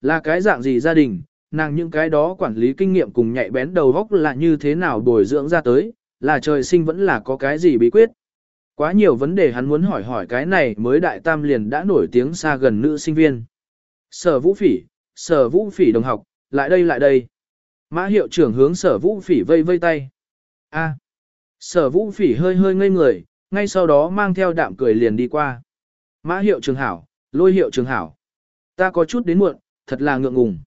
Là cái dạng gì gia đình, nàng những cái đó quản lý kinh nghiệm cùng nhạy bén đầu góc là như thế nào bồi dưỡng ra tới, là trời sinh vẫn là có cái gì bí quyết. Quá nhiều vấn đề hắn muốn hỏi hỏi cái này mới đại tam liền đã nổi tiếng xa gần nữ sinh viên. Sở vũ phỉ, sở vũ phỉ đồng học, lại đây lại đây. Mã hiệu trưởng hướng sở vũ phỉ vây vây tay. a sở vũ phỉ hơi hơi ngây người, ngay sau đó mang theo đạm cười liền đi qua. Mã hiệu trưởng hảo, lôi hiệu trưởng hảo. Ta có chút đến muộn, thật là ngượng ngùng.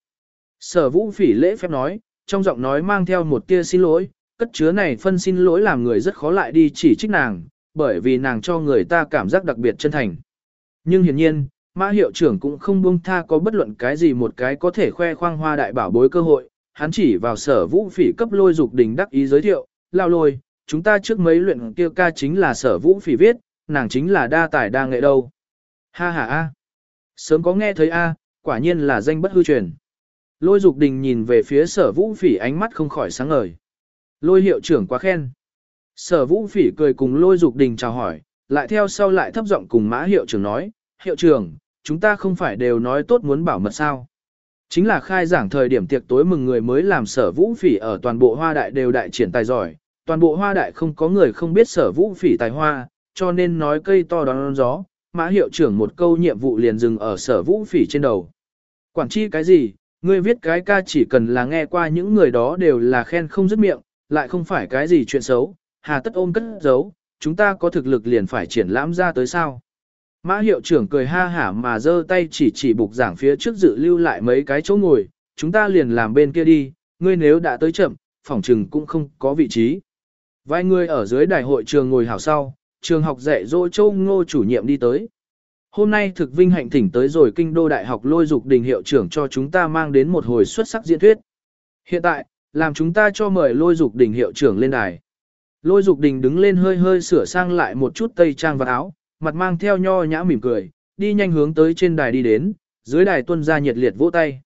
Sở vũ phỉ lễ phép nói, trong giọng nói mang theo một tia xin lỗi, cất chứa này phân xin lỗi làm người rất khó lại đi chỉ trích nàng, bởi vì nàng cho người ta cảm giác đặc biệt chân thành. Nhưng hiển nhiên, mã hiệu trưởng cũng không buông tha có bất luận cái gì một cái có thể khoe khoang hoa đại bảo bối cơ hội, hắn chỉ vào sở vũ phỉ cấp lôi dục đình đắc ý giới thiệu, lao lôi, chúng ta trước mấy luyện kia ca chính là sở vũ phỉ viết, nàng chính là đa tài đa nghệ đâu. Ha ha a. Sớm có nghe thấy a, quả nhiên là danh bất hư truyền. Lôi dục đình nhìn về phía sở vũ phỉ ánh mắt không khỏi sáng ngời. Lôi hiệu trưởng quá khen. Sở vũ phỉ cười cùng lôi dục đình chào hỏi, lại theo sau lại thấp giọng cùng mã hiệu trưởng nói, hiệu trưởng, chúng ta không phải đều nói tốt muốn bảo mật sao. Chính là khai giảng thời điểm tiệc tối mừng người mới làm sở vũ phỉ ở toàn bộ hoa đại đều đại triển tài giỏi, toàn bộ hoa đại không có người không biết sở vũ phỉ tài hoa, cho nên nói cây to đón gió, mã hiệu trưởng một câu nhiệm vụ liền dừng ở sở vũ phỉ trên đầu. Quản chi cái gì, ngươi viết cái ca chỉ cần là nghe qua những người đó đều là khen không dứt miệng, lại không phải cái gì chuyện xấu, hà tất ôm cất giấu, chúng ta có thực lực liền phải triển lãm ra tới sao. Mã hiệu trưởng cười ha hả mà giơ tay chỉ chỉ bục giảng phía trước dự lưu lại mấy cái chỗ ngồi, chúng ta liền làm bên kia đi, ngươi nếu đã tới chậm, phòng trừng cũng không có vị trí. Vài người ở dưới đại hội trường ngồi hảo sau, trường học dạy dỗ châu ngô chủ nhiệm đi tới. Hôm nay thực vinh hạnh thỉnh tới rồi kinh đô đại học lôi dục đình hiệu trưởng cho chúng ta mang đến một hồi xuất sắc diễn thuyết. Hiện tại, làm chúng ta cho mời lôi dục đình hiệu trưởng lên đài. Lôi dục đình đứng lên hơi hơi sửa sang lại một chút tây trang và áo, mặt mang theo nho nhã mỉm cười, đi nhanh hướng tới trên đài đi đến, dưới đài tuân ra nhiệt liệt vỗ tay.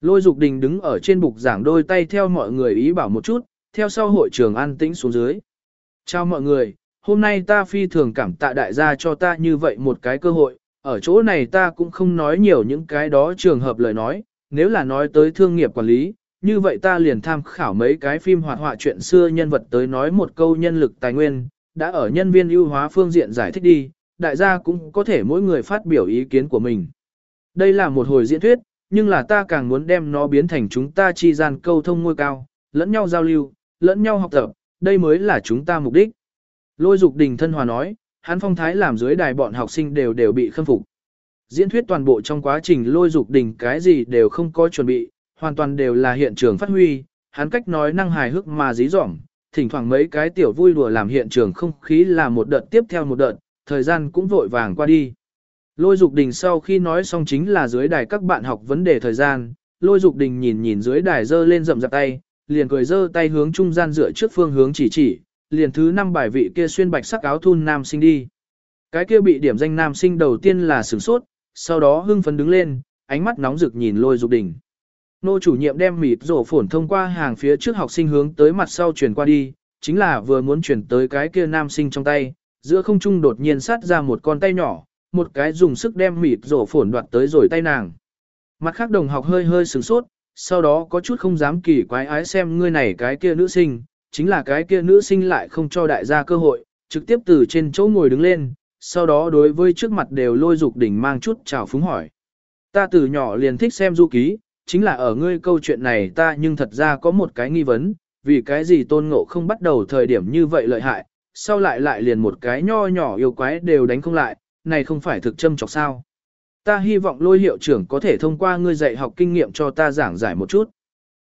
Lôi dục đình đứng ở trên bục giảng đôi tay theo mọi người ý bảo một chút, theo sau hội trường an tĩnh xuống dưới. Chào mọi người, hôm nay ta phi thường cảm tạ đại gia cho ta như vậy một cái cơ hội, ở chỗ này ta cũng không nói nhiều những cái đó trường hợp lời nói, nếu là nói tới thương nghiệp quản lý, như vậy ta liền tham khảo mấy cái phim hoạt họa chuyện xưa nhân vật tới nói một câu nhân lực tài nguyên, đã ở nhân viên ưu hóa phương diện giải thích đi, đại gia cũng có thể mỗi người phát biểu ý kiến của mình. Đây là một hồi diễn thuyết, nhưng là ta càng muốn đem nó biến thành chúng ta chi gian câu thông ngôi cao, lẫn nhau giao lưu, lẫn nhau học tập, đây mới là chúng ta mục đích. Lôi dục đình thân hòa nói, hắn phong thái làm dưới đài bọn học sinh đều đều bị khâm phục. Diễn thuyết toàn bộ trong quá trình lôi dục đình cái gì đều không có chuẩn bị, hoàn toàn đều là hiện trường phát huy, hắn cách nói năng hài hước mà dí dỏm, thỉnh thoảng mấy cái tiểu vui đùa làm hiện trường không khí là một đợt tiếp theo một đợt, thời gian cũng vội vàng qua đi. Lôi dục đình sau khi nói xong chính là dưới đài các bạn học vấn đề thời gian, lôi dục đình nhìn nhìn dưới đài dơ lên rậm rạp tay, liền cười dơ tay hướng trung gian dựa trước phương hướng chỉ chỉ, liền thứ năm bài vị kia xuyên bạch sắc áo thun nam sinh đi. Cái kia bị điểm danh nam sinh đầu tiên là sửng sốt, sau đó hưng phấn đứng lên, ánh mắt nóng rực nhìn lôi dục đỉnh. Nô chủ nhiệm đem mịt rổ phổn thông qua hàng phía trước học sinh hướng tới mặt sau chuyển qua đi, chính là vừa muốn chuyển tới cái kia nam sinh trong tay, giữa không trung đột nhiên sát ra một con tay nhỏ, một cái dùng sức đem mịt rổ phổn đoạt tới rồi tay nàng. Mặt khác đồng học hơi hơi sửng sốt, sau đó có chút không dám kỳ quái ái xem ngươi này cái kia nữ sinh, chính là cái kia nữ sinh lại không cho đại gia cơ hội, trực tiếp từ trên chỗ ngồi đứng lên, sau đó đối với trước mặt đều lôi dục đỉnh mang chút chào phúng hỏi. Ta từ nhỏ liền thích xem du ký, chính là ở ngươi câu chuyện này ta nhưng thật ra có một cái nghi vấn, vì cái gì tôn ngộ không bắt đầu thời điểm như vậy lợi hại, sau lại lại liền một cái nho nhỏ yêu quái đều đánh không lại, này không phải thực châm chọc sao. Ta hy vọng lôi hiệu trưởng có thể thông qua ngươi dạy học kinh nghiệm cho ta giảng giải một chút.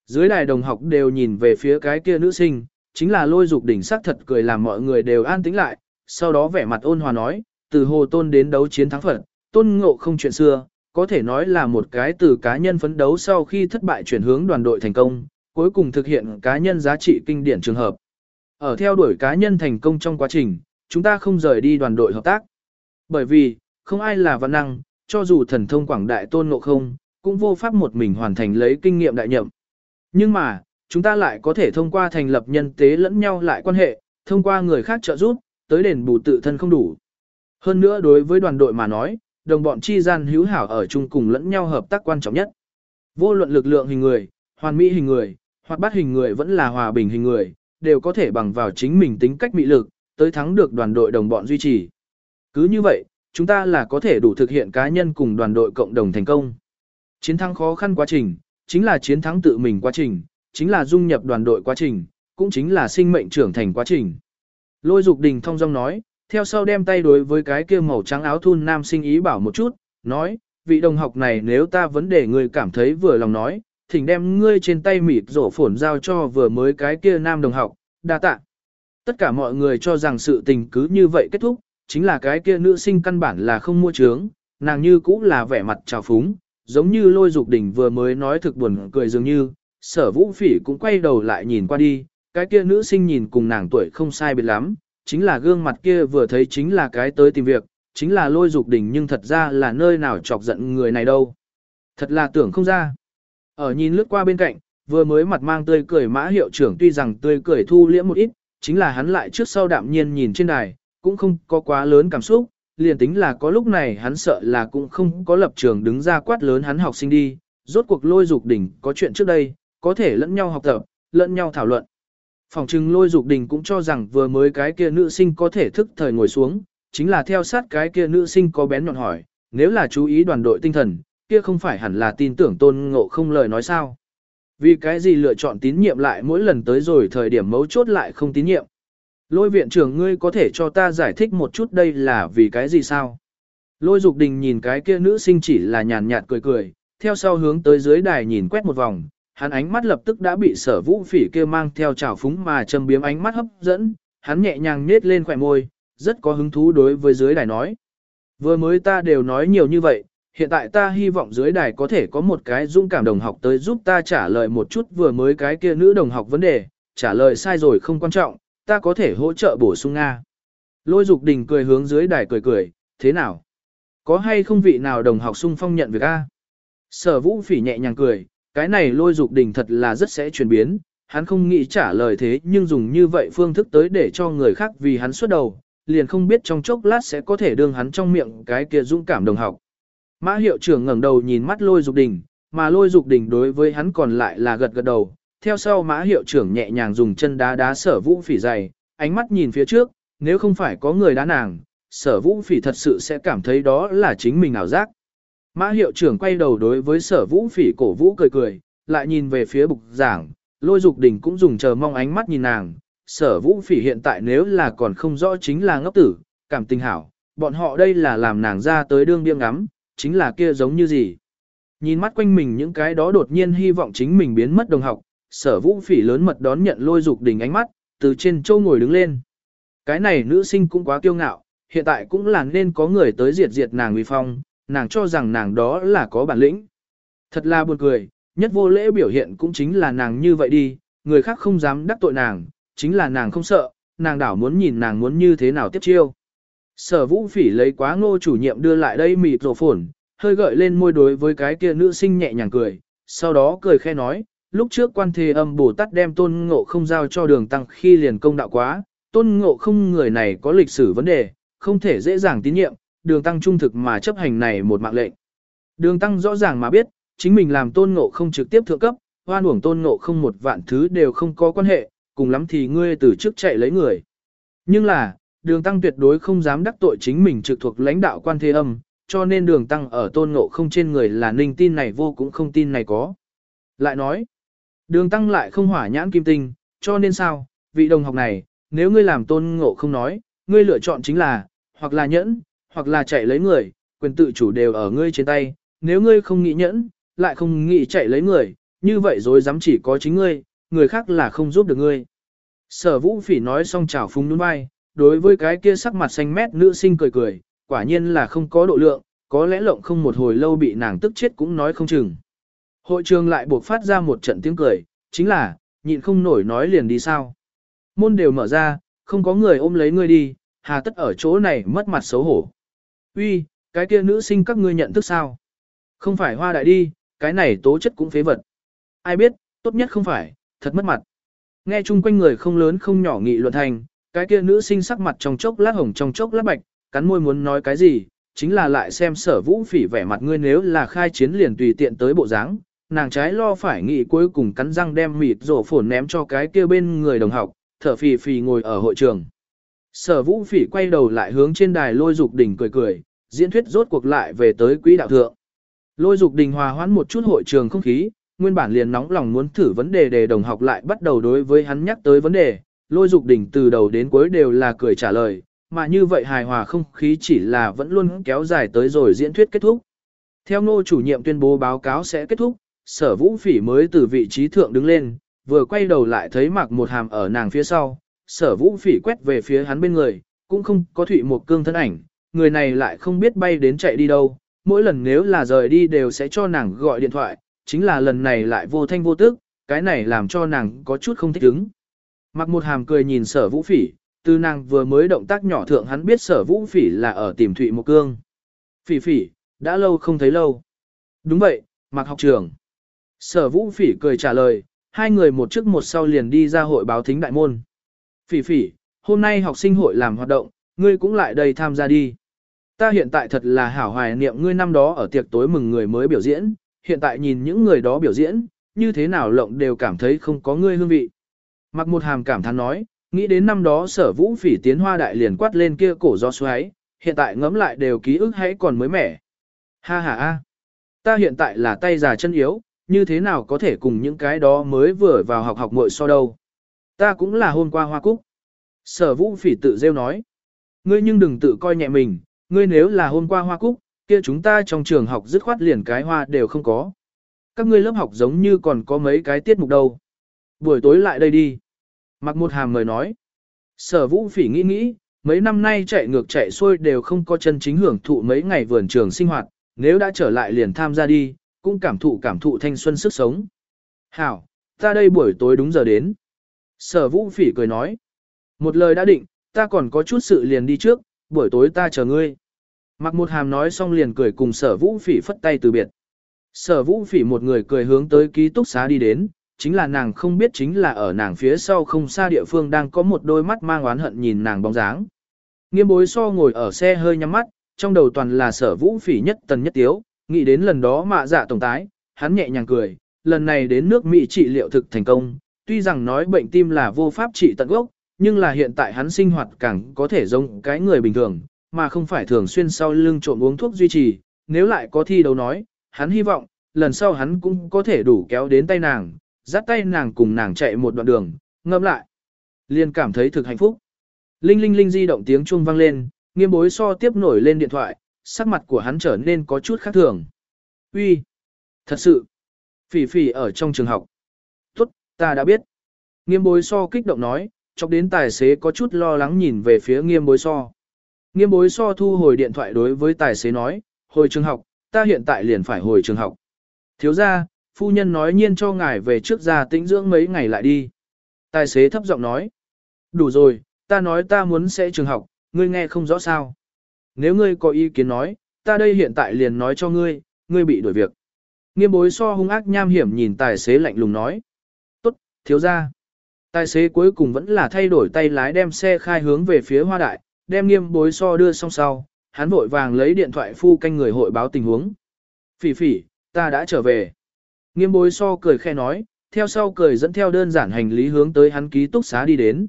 Dưới đài đồng học đều nhìn về phía cái kia nữ sinh, chính là lôi dục đỉnh sắc thật cười làm mọi người đều an tĩnh lại, sau đó vẻ mặt ôn hòa nói, từ hồ tôn đến đấu chiến thắng phật, tôn ngộ không chuyện xưa, có thể nói là một cái từ cá nhân phấn đấu sau khi thất bại chuyển hướng đoàn đội thành công, cuối cùng thực hiện cá nhân giá trị kinh điển trường hợp. Ở theo đuổi cá nhân thành công trong quá trình, chúng ta không rời đi đoàn đội hợp tác. Bởi vì, không ai là văn năng, cho dù thần thông quảng đại tôn ngộ không, cũng vô pháp một mình hoàn thành lấy kinh nghiệm đại nhậm. Nhưng mà, chúng ta lại có thể thông qua thành lập nhân tế lẫn nhau lại quan hệ, thông qua người khác trợ giúp, tới đền bù tự thân không đủ. Hơn nữa đối với đoàn đội mà nói, đồng bọn chi gian hữu hảo ở chung cùng lẫn nhau hợp tác quan trọng nhất. Vô luận lực lượng hình người, hoàn mỹ hình người, hoặc bắt hình người vẫn là hòa bình hình người, đều có thể bằng vào chính mình tính cách mị lực, tới thắng được đoàn đội đồng bọn duy trì. Cứ như vậy, chúng ta là có thể đủ thực hiện cá nhân cùng đoàn đội cộng đồng thành công. Chiến thắng khó khăn quá trình, chính là chiến thắng tự mình quá trình, chính là dung nhập đoàn đội quá trình, cũng chính là sinh mệnh trưởng thành quá trình. Lôi dục đình thông dong nói, theo sau đem tay đối với cái kia màu trắng áo thun nam sinh ý bảo một chút, nói, vị đồng học này nếu ta vấn đề người cảm thấy vừa lòng nói, thỉnh đem ngươi trên tay mịt rổ phổn giao cho vừa mới cái kia nam đồng học, đa tạ. Tất cả mọi người cho rằng sự tình cứ như vậy kết thúc, chính là cái kia nữ sinh căn bản là không mua trướng, nàng như cũng là vẻ mặt trào phúng, giống như lôi dục đỉnh vừa mới nói thực buồn cười dường như, sở vũ phỉ cũng quay đầu lại nhìn qua đi, cái kia nữ sinh nhìn cùng nàng tuổi không sai biệt lắm, chính là gương mặt kia vừa thấy chính là cái tới tìm việc, chính là lôi dục đỉnh nhưng thật ra là nơi nào chọc giận người này đâu. Thật là tưởng không ra. Ở nhìn lướt qua bên cạnh, vừa mới mặt mang tươi cười mã hiệu trưởng tuy rằng tươi cười thu liễm một ít, chính là hắn lại trước sau đạm nhiên nhìn trên đài, cũng không có quá lớn cảm xúc, liền tính là có lúc này hắn sợ là cũng không có lập trường đứng ra quát lớn hắn học sinh đi, rốt cuộc lôi dục đỉnh có chuyện trước đây, có thể lẫn nhau học tập, lẫn nhau thảo luận. Phòng trừng lôi dục đình cũng cho rằng vừa mới cái kia nữ sinh có thể thức thời ngồi xuống, chính là theo sát cái kia nữ sinh có bén nhọn hỏi, nếu là chú ý đoàn đội tinh thần, kia không phải hẳn là tin tưởng tôn ngộ không lời nói sao. Vì cái gì lựa chọn tín nhiệm lại mỗi lần tới rồi thời điểm mấu chốt lại không tín nhiệm. Lôi viện trưởng ngươi có thể cho ta giải thích một chút đây là vì cái gì sao? Lôi dục đình nhìn cái kia nữ sinh chỉ là nhàn nhạt cười cười, theo sau hướng tới dưới đài nhìn quét một vòng, hắn ánh mắt lập tức đã bị sở vũ phỉ kia mang theo trào phúng mà châm biếm ánh mắt hấp dẫn, hắn nhẹ nhàng nết lên khỏe môi, rất có hứng thú đối với dưới đài nói. Vừa mới ta đều nói nhiều như vậy, hiện tại ta hy vọng dưới đài có thể có một cái dung cảm đồng học tới giúp ta trả lời một chút vừa mới cái kia nữ đồng học vấn đề, trả lời sai rồi không quan trọng, ta có thể hỗ trợ bổ sung Nga. Lôi dục đình cười hướng dưới đài cười cười, thế nào? Có hay không vị nào đồng học sung phong nhận việc A? Sở vũ phỉ nhẹ nhàng cười, cái này lôi dục đình thật là rất sẽ chuyển biến, hắn không nghĩ trả lời thế nhưng dùng như vậy phương thức tới để cho người khác vì hắn xuất đầu, liền không biết trong chốc lát sẽ có thể đương hắn trong miệng cái kia dũng cảm đồng học. Mã hiệu trưởng ngẩng đầu nhìn mắt lôi dục đình, mà lôi dục đình đối với hắn còn lại là gật gật đầu, theo sau mã hiệu trưởng nhẹ nhàng dùng chân đá đá sở vũ phỉ dày, ánh mắt nhìn phía trước, nếu không phải có người đá nàng, sở vũ phỉ thật sự sẽ cảm thấy đó là chính mình ảo giác. Mã hiệu trưởng quay đầu đối với sở vũ phỉ cổ vũ cười cười, lại nhìn về phía bục giảng, lôi dục đình cũng dùng chờ mong ánh mắt nhìn nàng. Sở vũ phỉ hiện tại nếu là còn không rõ chính là ngốc tử, cảm tình hảo, bọn họ đây là làm nàng ra tới đương biêng ngắm, chính là kia giống như gì. Nhìn mắt quanh mình những cái đó đột nhiên hy vọng chính mình biến mất đồng học, sở vũ phỉ lớn mật đón nhận lôi dục đình ánh mắt, từ trên châu ngồi đứng lên. Cái này nữ sinh cũng quá kiêu ngạo, hiện tại cũng là nên có người tới diệt diệt nàng uy phong, nàng cho rằng nàng đó là có bản lĩnh. Thật là buồn cười, nhất vô lễ biểu hiện cũng chính là nàng như vậy đi, người khác không dám đắc tội nàng, chính là nàng không sợ, nàng đảo muốn nhìn nàng muốn như thế nào tiếp chiêu. Sở vũ phỉ lấy quá ngô chủ nhiệm đưa lại đây mịt rổ phồn, hơi gợi lên môi đối với cái kia nữ sinh nhẹ nhàng cười, sau đó cười khe nói, lúc trước quan thế âm Bồ Tát đem tôn ngộ không giao cho đường tăng khi liền công đạo quá, tôn ngộ không người này có lịch sử vấn đề, không thể dễ dàng tín nhiệm, đường tăng trung thực mà chấp hành này một mạng lệnh. Đường tăng rõ ràng mà biết, chính mình làm tôn ngộ không trực tiếp thượng cấp, hoan uổng tôn ngộ không một vạn thứ đều không có quan hệ, cùng lắm thì ngươi từ trước chạy lấy người. Nhưng là, đường tăng tuyệt đối không dám đắc tội chính mình trực thuộc lãnh đạo quan thế âm, cho nên đường tăng ở tôn ngộ không trên người là ninh tin này vô cũng không tin này có. Lại nói, đường tăng lại không hỏa nhãn kim tinh, cho nên sao, vị đồng học này, nếu ngươi làm tôn ngộ không nói, ngươi lựa chọn chính là, hoặc là nhẫn, hoặc là chạy lấy người, quyền tự chủ đều ở ngươi trên tay, nếu ngươi không nghĩ nhẫn, lại không nghĩ chạy lấy người, như vậy rồi dám chỉ có chính ngươi, người khác là không giúp được ngươi. Sở vũ phỉ nói xong chào phúng đúng vai, đối với cái kia sắc mặt xanh mét nữ sinh cười cười, quả nhiên là không có độ lượng, có lẽ lộng không một hồi lâu bị nàng tức chết cũng nói không chừng. Hội trường lại buộc phát ra một trận tiếng cười, chính là, nhịn không nổi nói liền đi sao. Môn đều mở ra, không có người ôm lấy ngươi đi, hà tất ở chỗ này mất mặt xấu hổ. Uy, cái kia nữ sinh các ngươi nhận thức sao? Không phải hoa đại đi, cái này tố chất cũng phế vật. Ai biết, tốt nhất không phải, thật mất mặt. Nghe chung quanh người không lớn không nhỏ nghị luận thành, cái kia nữ sinh sắc mặt trong chốc lát hồng trong chốc lát bạch, cắn môi muốn nói cái gì, chính là lại xem sở vũ phỉ vẻ mặt ngươi nếu là khai chiến liền tùy tiện tới bộ dáng, nàng trái lo phải nghị cuối cùng cắn răng đem mịt rổ phổn ném cho cái kia bên người đồng học, thở phì phì ngồi ở hội trường. Sở vũ phỉ quay đầu lại hướng trên đài lôi dục đỉnh cười cười, diễn thuyết rốt cuộc lại về tới quỹ đạo thượng. Lôi dục đình hòa hoãn một chút hội trường không khí, nguyên bản liền nóng lòng muốn thử vấn đề để đồng học lại bắt đầu đối với hắn nhắc tới vấn đề, lôi dục đình từ đầu đến cuối đều là cười trả lời, mà như vậy hài hòa không khí chỉ là vẫn luôn kéo dài tới rồi diễn thuyết kết thúc. Theo ngô chủ nhiệm tuyên bố báo cáo sẽ kết thúc, sở vũ phỉ mới từ vị trí thượng đứng lên, vừa quay đầu lại thấy mặc một hàm ở nàng phía sau, sở vũ phỉ quét về phía hắn bên người, cũng không có thụy một cương thân ảnh, người này lại không biết bay đến chạy đi đâu, mỗi lần nếu là rời đi đều sẽ cho nàng gọi điện thoại, chính là lần này lại vô thanh vô tức, cái này làm cho nàng có chút không thích ứng. Mặc một hàm cười nhìn sở vũ phỉ, từ nàng vừa mới động tác nhỏ thượng hắn biết sở vũ phỉ là ở tìm thụy một cương. Phỉ phỉ, đã lâu không thấy lâu. Đúng vậy, mặc học trường. Sở vũ phỉ cười trả lời, hai người một trước một sau liền đi ra hội báo thính đại môn. Phỉ phỉ, hôm nay học sinh hội làm hoạt động, ngươi cũng lại đây tham gia đi. Ta hiện tại thật là hảo hoài niệm ngươi năm đó ở tiệc tối mừng người mới biểu diễn, hiện tại nhìn những người đó biểu diễn, như thế nào lộng đều cảm thấy không có ngươi hương vị. Mặc một hàm cảm thán nói, nghĩ đến năm đó sở vũ phỉ tiến hoa đại liền quát lên kia cổ gió xoáy, hiện tại ngẫm lại đều ký ức hãy còn mới mẻ. Ha ha ha, ta hiện tại là tay già chân yếu, như thế nào có thể cùng những cái đó mới vừa vào học học muội so đâu. Ta cũng là hôm qua hoa cúc. Sở vũ phỉ tự rêu nói, ngươi nhưng đừng tự coi nhẹ mình, ngươi nếu là hôm qua hoa cúc, kia chúng ta trong trường học dứt khoát liền cái hoa đều không có. Các ngươi lớp học giống như còn có mấy cái tiết mục đâu. Buổi tối lại đây đi. Mặc một hàm người nói. Sở vũ phỉ nghĩ nghĩ, mấy năm nay chạy ngược chạy xuôi đều không có chân chính hưởng thụ mấy ngày vườn trường sinh hoạt, nếu đã trở lại liền tham gia đi, cũng cảm thụ cảm thụ thanh xuân sức sống. Hảo, ta đây buổi tối đúng giờ đến. Sở vũ phỉ cười nói. Một lời đã định, ta còn có chút sự liền đi trước, buổi tối ta chờ ngươi. Mặc một hàm nói xong liền cười cùng sở vũ phỉ phất tay từ biệt. Sở vũ phỉ một người cười hướng tới ký túc xá đi đến, chính là nàng không biết chính là ở nàng phía sau không xa địa phương đang có một đôi mắt mang oán hận nhìn nàng bóng dáng. Nghiêm bối so ngồi ở xe hơi nhắm mắt, trong đầu toàn là sở vũ phỉ nhất tần nhất tiếu, nghĩ đến lần đó mạ dạ tổng tái, hắn nhẹ nhàng cười, lần này đến nước Mỹ trị liệu thực thành công, tuy rằng nói bệnh tim là vô pháp trị tận gốc, nhưng là hiện tại hắn sinh hoạt càng có thể giống cái người bình thường, mà không phải thường xuyên sau lưng trộm uống thuốc duy trì, nếu lại có thi đấu nói, hắn hy vọng, lần sau hắn cũng có thể đủ kéo đến tay nàng, dắt tay nàng cùng nàng chạy một đoạn đường, ngâm lại. Liền cảm thấy thực hạnh phúc. Linh linh linh di động tiếng chuông vang lên, nghiêm bối so tiếp nổi lên điện thoại, sắc mặt của hắn trở nên có chút khác thường. Uy, Thật sự! Phỉ phỉ ở trong trường học. Ta đã biết. Nghiêm bối so kích động nói, chọc đến tài xế có chút lo lắng nhìn về phía nghiêm bối so. Nghiêm bối so thu hồi điện thoại đối với tài xế nói, hồi trường học, ta hiện tại liền phải hồi trường học. Thiếu ra, phu nhân nói nhiên cho ngài về trước ra tĩnh dưỡng mấy ngày lại đi. Tài xế thấp giọng nói, đủ rồi, ta nói ta muốn sẽ trường học, ngươi nghe không rõ sao. Nếu ngươi có ý kiến nói, ta đây hiện tại liền nói cho ngươi, ngươi bị đuổi việc. Nghiêm bối so hung ác nham hiểm nhìn tài xế lạnh lùng nói. Thiếu ra. Tài xế cuối cùng vẫn là thay đổi tay lái đem xe khai hướng về phía hoa đại, đem nghiêm bối so đưa xong sau, hắn vội vàng lấy điện thoại phu canh người hội báo tình huống. Phỉ phỉ, ta đã trở về. Nghiêm bối so cười khe nói, theo sau cười dẫn theo đơn giản hành lý hướng tới hắn ký túc xá đi đến.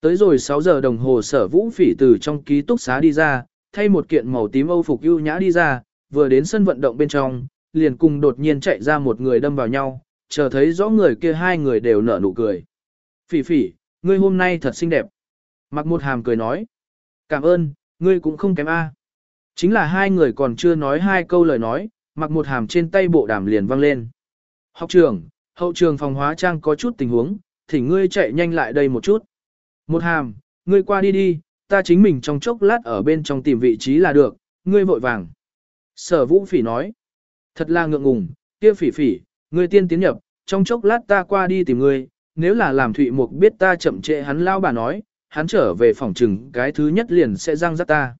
Tới rồi 6 giờ đồng hồ sở vũ phỉ từ trong ký túc xá đi ra, thay một kiện màu tím âu phục ưu nhã đi ra, vừa đến sân vận động bên trong, liền cùng đột nhiên chạy ra một người đâm vào nhau, chờ thấy rõ người kia hai người đều nở nụ cười. Phỉ phỉ, ngươi hôm nay thật xinh đẹp. Mặc một hàm cười nói. Cảm ơn, ngươi cũng không kém A. Chính là hai người còn chưa nói hai câu lời nói, mặc một hàm trên tay bộ đàm liền văng lên. Học trường, hậu trường phòng hóa trang có chút tình huống, thì ngươi chạy nhanh lại đây một chút. Một hàm, ngươi qua đi đi, ta chính mình trong chốc lát ở bên trong tìm vị trí là được, ngươi vội vàng. Sở vũ phỉ nói, thật là ngượng ngùng, kia phỉ phỉ, ngươi tiên tiến nhập, trong chốc lát ta qua đi tìm ngươi, nếu là làm thụy mục biết ta chậm trễ hắn lao bà nói, hắn trở về phòng trừng cái thứ nhất liền sẽ răng rắc ta.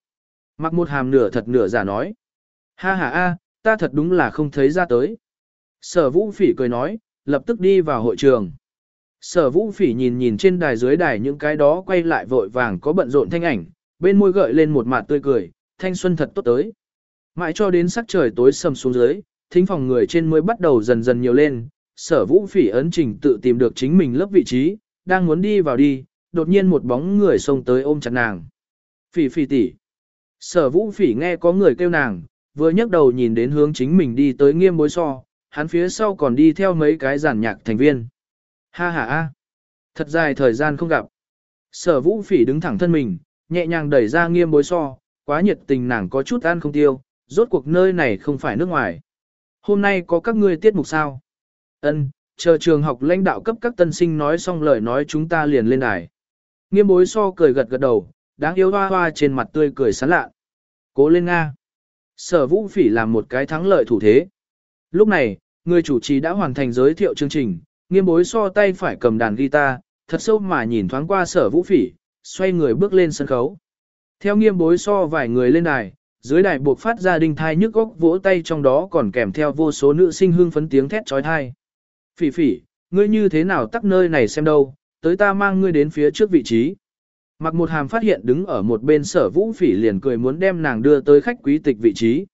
Mặc một hàm nửa thật nửa giả nói. Ha ha a, ta thật đúng là không thấy ra tới. Sở vũ phỉ cười nói, lập tức đi vào hội trường. Sở vũ phỉ nhìn nhìn trên đài dưới đài những cái đó quay lại vội vàng có bận rộn thanh ảnh, bên môi gợi lên một mặt tươi cười, thanh xuân thật tốt tới. Mãi cho đến sắc trời tối sầm xuống dưới, thính phòng người trên mới bắt đầu dần dần nhiều lên, sở vũ phỉ ấn trình tự tìm được chính mình lớp vị trí, đang muốn đi vào đi, đột nhiên một bóng người xông tới ôm chặt nàng. Phỉ phỉ tỷ. Sở vũ phỉ nghe có người kêu nàng, vừa nhấc đầu nhìn đến hướng chính mình đi tới nghiêm bối so, hắn phía sau còn đi theo mấy cái giản nhạc thành viên. Ha ha a. Thật dài thời gian không gặp. Sở vũ phỉ đứng thẳng thân mình, nhẹ nhàng đẩy ra nghiêm bối so, quá nhiệt tình nàng có chút ăn không tiêu, rốt cuộc nơi này không phải nước ngoài. Hôm nay có các ngươi tiết mục sao? Ân, chờ trường học lãnh đạo cấp các tân sinh nói xong lời nói chúng ta liền lên đài. Nghiêm bối so cười gật gật đầu, đáng yêu hoa hoa trên mặt tươi cười sán lạ. Cố lên Nga. Sở vũ phỉ làm một cái thắng lợi thủ thế. Lúc này, người chủ trì đã hoàn thành giới thiệu chương trình, nghiêm bối so tay phải cầm đàn guitar, thật sâu mà nhìn thoáng qua sở vũ phỉ, xoay người bước lên sân khấu. Theo nghiêm bối so vài người lên đài, dưới đài buộc phát ra đinh thai nhức góc vỗ tay trong đó còn kèm theo vô số nữ sinh hương phấn tiếng thét trói thai. Phỉ phỉ, ngươi như thế nào tắt nơi này xem đâu, tới ta mang ngươi đến phía trước vị trí. Mặc một hàm phát hiện đứng ở một bên sở vũ phỉ liền cười muốn đem nàng đưa tới khách quý tịch vị trí.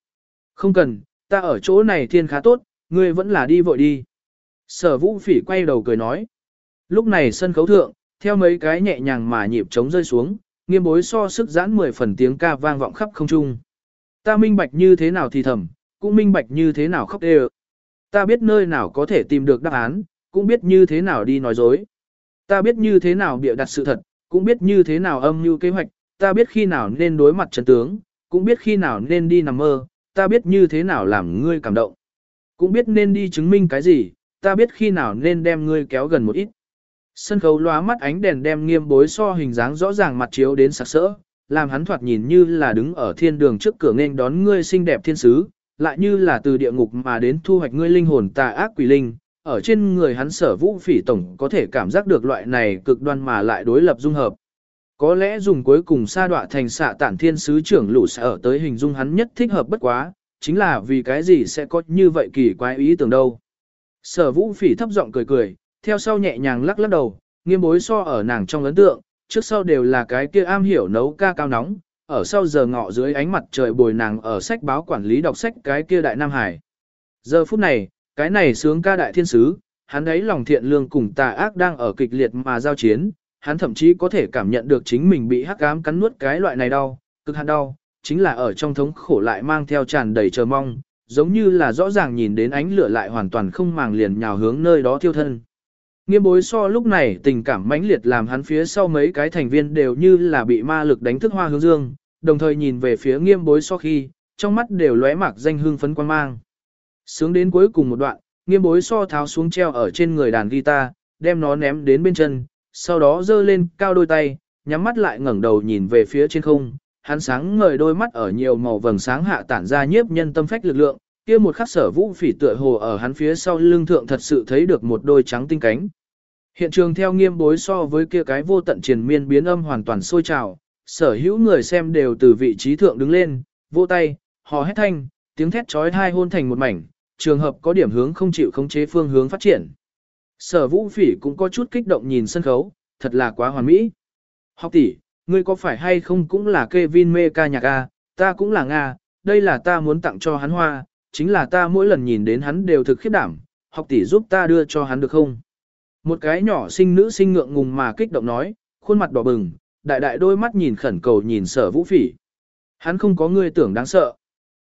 Không cần, ta ở chỗ này thiên khá tốt, ngươi vẫn là đi vội đi. Sở vũ phỉ quay đầu cười nói. Lúc này sân khấu thượng, theo mấy cái nhẹ nhàng mà nhịp trống rơi xuống, nghiêm bối so sức giãn 10 phần tiếng ca vang vọng khắp không trung. Ta minh bạch như thế nào thì thầm, cũng minh bạch như thế nào khóc đê Ta biết nơi nào có thể tìm được đáp án, cũng biết như thế nào đi nói dối. Ta biết như thế nào bịa đặt sự thật, cũng biết như thế nào âm mưu kế hoạch, ta biết khi nào nên đối mặt chân tướng, cũng biết khi nào nên đi nằm mơ, ta biết như thế nào làm ngươi cảm động. Cũng biết nên đi chứng minh cái gì, ta biết khi nào nên đem ngươi kéo gần một ít. Sân khấu lóa mắt ánh đèn đem nghiêm bối so hình dáng rõ ràng mặt chiếu đến sặc sỡ, làm hắn thoạt nhìn như là đứng ở thiên đường trước cửa nên đón ngươi xinh đẹp thiên sứ, lại như là từ địa ngục mà đến thu hoạch ngươi linh hồn tà ác quỷ linh. Ở trên người hắn sở vũ phỉ tổng có thể cảm giác được loại này cực đoan mà lại đối lập dung hợp. Có lẽ dùng cuối cùng sa đọa thành xạ tản thiên sứ trưởng lũ sẽ ở tới hình dung hắn nhất thích hợp bất quá, chính là vì cái gì sẽ có như vậy kỳ quái ý tưởng đâu. Sở vũ phỉ thấp giọng cười cười, theo sau nhẹ nhàng lắc lắc đầu, nghiêm bối so ở nàng trong ấn tượng, trước sau đều là cái kia am hiểu nấu ca cao nóng, ở sau giờ ngọ dưới ánh mặt trời bồi nàng ở sách báo quản lý đọc sách cái kia đại Nam Hải. Giờ phút này, cái này sướng ca đại thiên sứ, hắn ấy lòng thiện lương cùng tà ác đang ở kịch liệt mà giao chiến, hắn thậm chí có thể cảm nhận được chính mình bị hắc ám cắn nuốt cái loại này đau, cực hạn đau, chính là ở trong thống khổ lại mang theo tràn đầy chờ mong, giống như là rõ ràng nhìn đến ánh lửa lại hoàn toàn không màng liền nhào hướng nơi đó thiêu thân. Nghiêm bối so lúc này tình cảm mãnh liệt làm hắn phía sau mấy cái thành viên đều như là bị ma lực đánh thức hoa hướng dương, đồng thời nhìn về phía nghiêm bối so khi, trong mắt đều lóe mạc danh hương phấn quan mang. Sướng đến cuối cùng một đoạn, nghiêm bối so tháo xuống treo ở trên người đàn guitar, đem nó ném đến bên chân, sau đó giơ lên cao đôi tay, nhắm mắt lại ngẩng đầu nhìn về phía trên không, hắn sáng ngời đôi mắt ở nhiều màu vầng sáng hạ tản ra nhiếp nhân tâm phách lực lượng, kia một khắc sở vũ phỉ tựa hồ ở hắn phía sau lưng thượng thật sự thấy được một đôi trắng tinh cánh. Hiện trường theo nghiêm bối so với kia cái vô tận triền miên biến âm hoàn toàn sôi trào, sở hữu người xem đều từ vị trí thượng đứng lên, vỗ tay, hò hét thanh, tiếng thét trói thai hôn thành một mảnh, trường hợp có điểm hướng không chịu khống chế phương hướng phát triển. Sở vũ phỉ cũng có chút kích động nhìn sân khấu, thật là quá hoàn mỹ. Học tỷ, ngươi có phải hay không cũng là Kevin mê ca nhạc A, ta cũng là Nga, đây là ta muốn tặng cho hắn hoa, chính là ta mỗi lần nhìn đến hắn đều thực khiếp đảm, học tỷ giúp ta đưa cho hắn được không? Một cái nhỏ sinh nữ sinh ngượng ngùng mà kích động nói, khuôn mặt đỏ bừng, đại đại đôi mắt nhìn khẩn cầu nhìn sở vũ phỉ. Hắn không có người tưởng đáng sợ.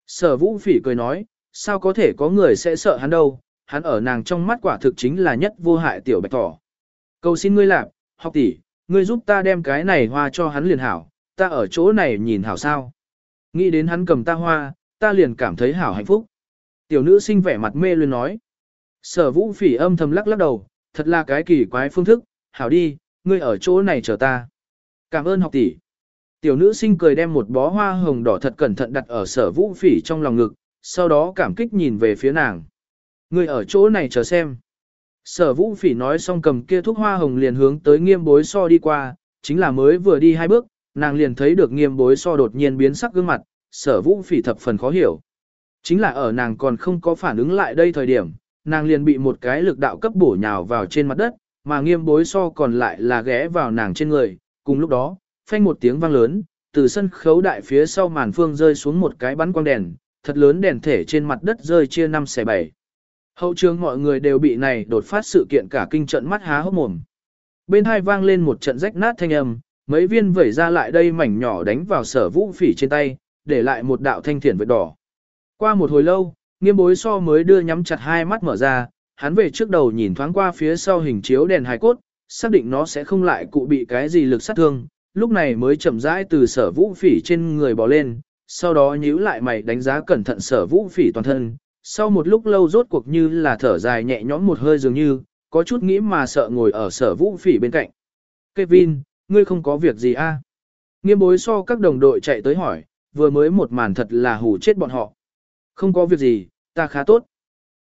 Sở vũ phỉ cười nói, sao có thể có người sẽ sợ hắn đâu, hắn ở nàng trong mắt quả thực chính là nhất vô hại tiểu bạch thỏ. Cầu xin ngươi làm, học tỷ, ngươi giúp ta đem cái này hoa cho hắn liền hảo, ta ở chỗ này nhìn hảo sao. Nghĩ đến hắn cầm ta hoa, ta liền cảm thấy hảo hạnh phúc. Tiểu nữ sinh vẻ mặt mê luôn nói. Sở vũ phỉ âm thầm lắc lắc đầu, thật là cái kỳ quái phương thức, hảo đi, ngươi ở chỗ này chờ ta. Cảm ơn học tỷ. Tiểu nữ sinh cười đem một bó hoa hồng đỏ thật cẩn thận đặt ở sở vũ phỉ trong lòng ngực, sau đó cảm kích nhìn về phía nàng. Ngươi ở chỗ này chờ xem. Sở vũ phỉ nói xong cầm kia thuốc hoa hồng liền hướng tới nghiêm bối so đi qua, chính là mới vừa đi hai bước, nàng liền thấy được nghiêm bối so đột nhiên biến sắc gương mặt, sở vũ phỉ thập phần khó hiểu. Chính là ở nàng còn không có phản ứng lại đây thời điểm, nàng liền bị một cái lực đạo cấp bổ nhào vào trên mặt đất, mà nghiêm bối so còn lại là ghé vào nàng trên người, cùng lúc đó, phanh một tiếng vang lớn, từ sân khấu đại phía sau màn phương rơi xuống một cái bắn quang đèn, thật lớn đèn thể trên mặt đất rơi chia năm xẻ bảy. Hậu trường mọi người đều bị này đột phát sự kiện cả kinh trận mắt há hốc mồm. Bên hai vang lên một trận rách nát thanh âm, mấy viên vẩy ra lại đây mảnh nhỏ đánh vào sở vũ phỉ trên tay, để lại một đạo thanh thiển vệt đỏ. Qua một hồi lâu, nghiêm bối so mới đưa nhắm chặt hai mắt mở ra, hắn về trước đầu nhìn thoáng qua phía sau hình chiếu đèn hài cốt, xác định nó sẽ không lại cụ bị cái gì lực sát thương, lúc này mới chậm rãi từ sở vũ phỉ trên người bò lên, sau đó nhíu lại mày đánh giá cẩn thận sở vũ phỉ toàn thân. Sau một lúc lâu rốt cuộc như là thở dài nhẹ nhõm một hơi dường như, có chút nghĩ mà sợ ngồi ở sở vũ phỉ bên cạnh. Kevin, ngươi không có việc gì a? À? Nghiêm bối so các đồng đội chạy tới hỏi, vừa mới một màn thật là hù chết bọn họ. Không có việc gì, ta khá tốt.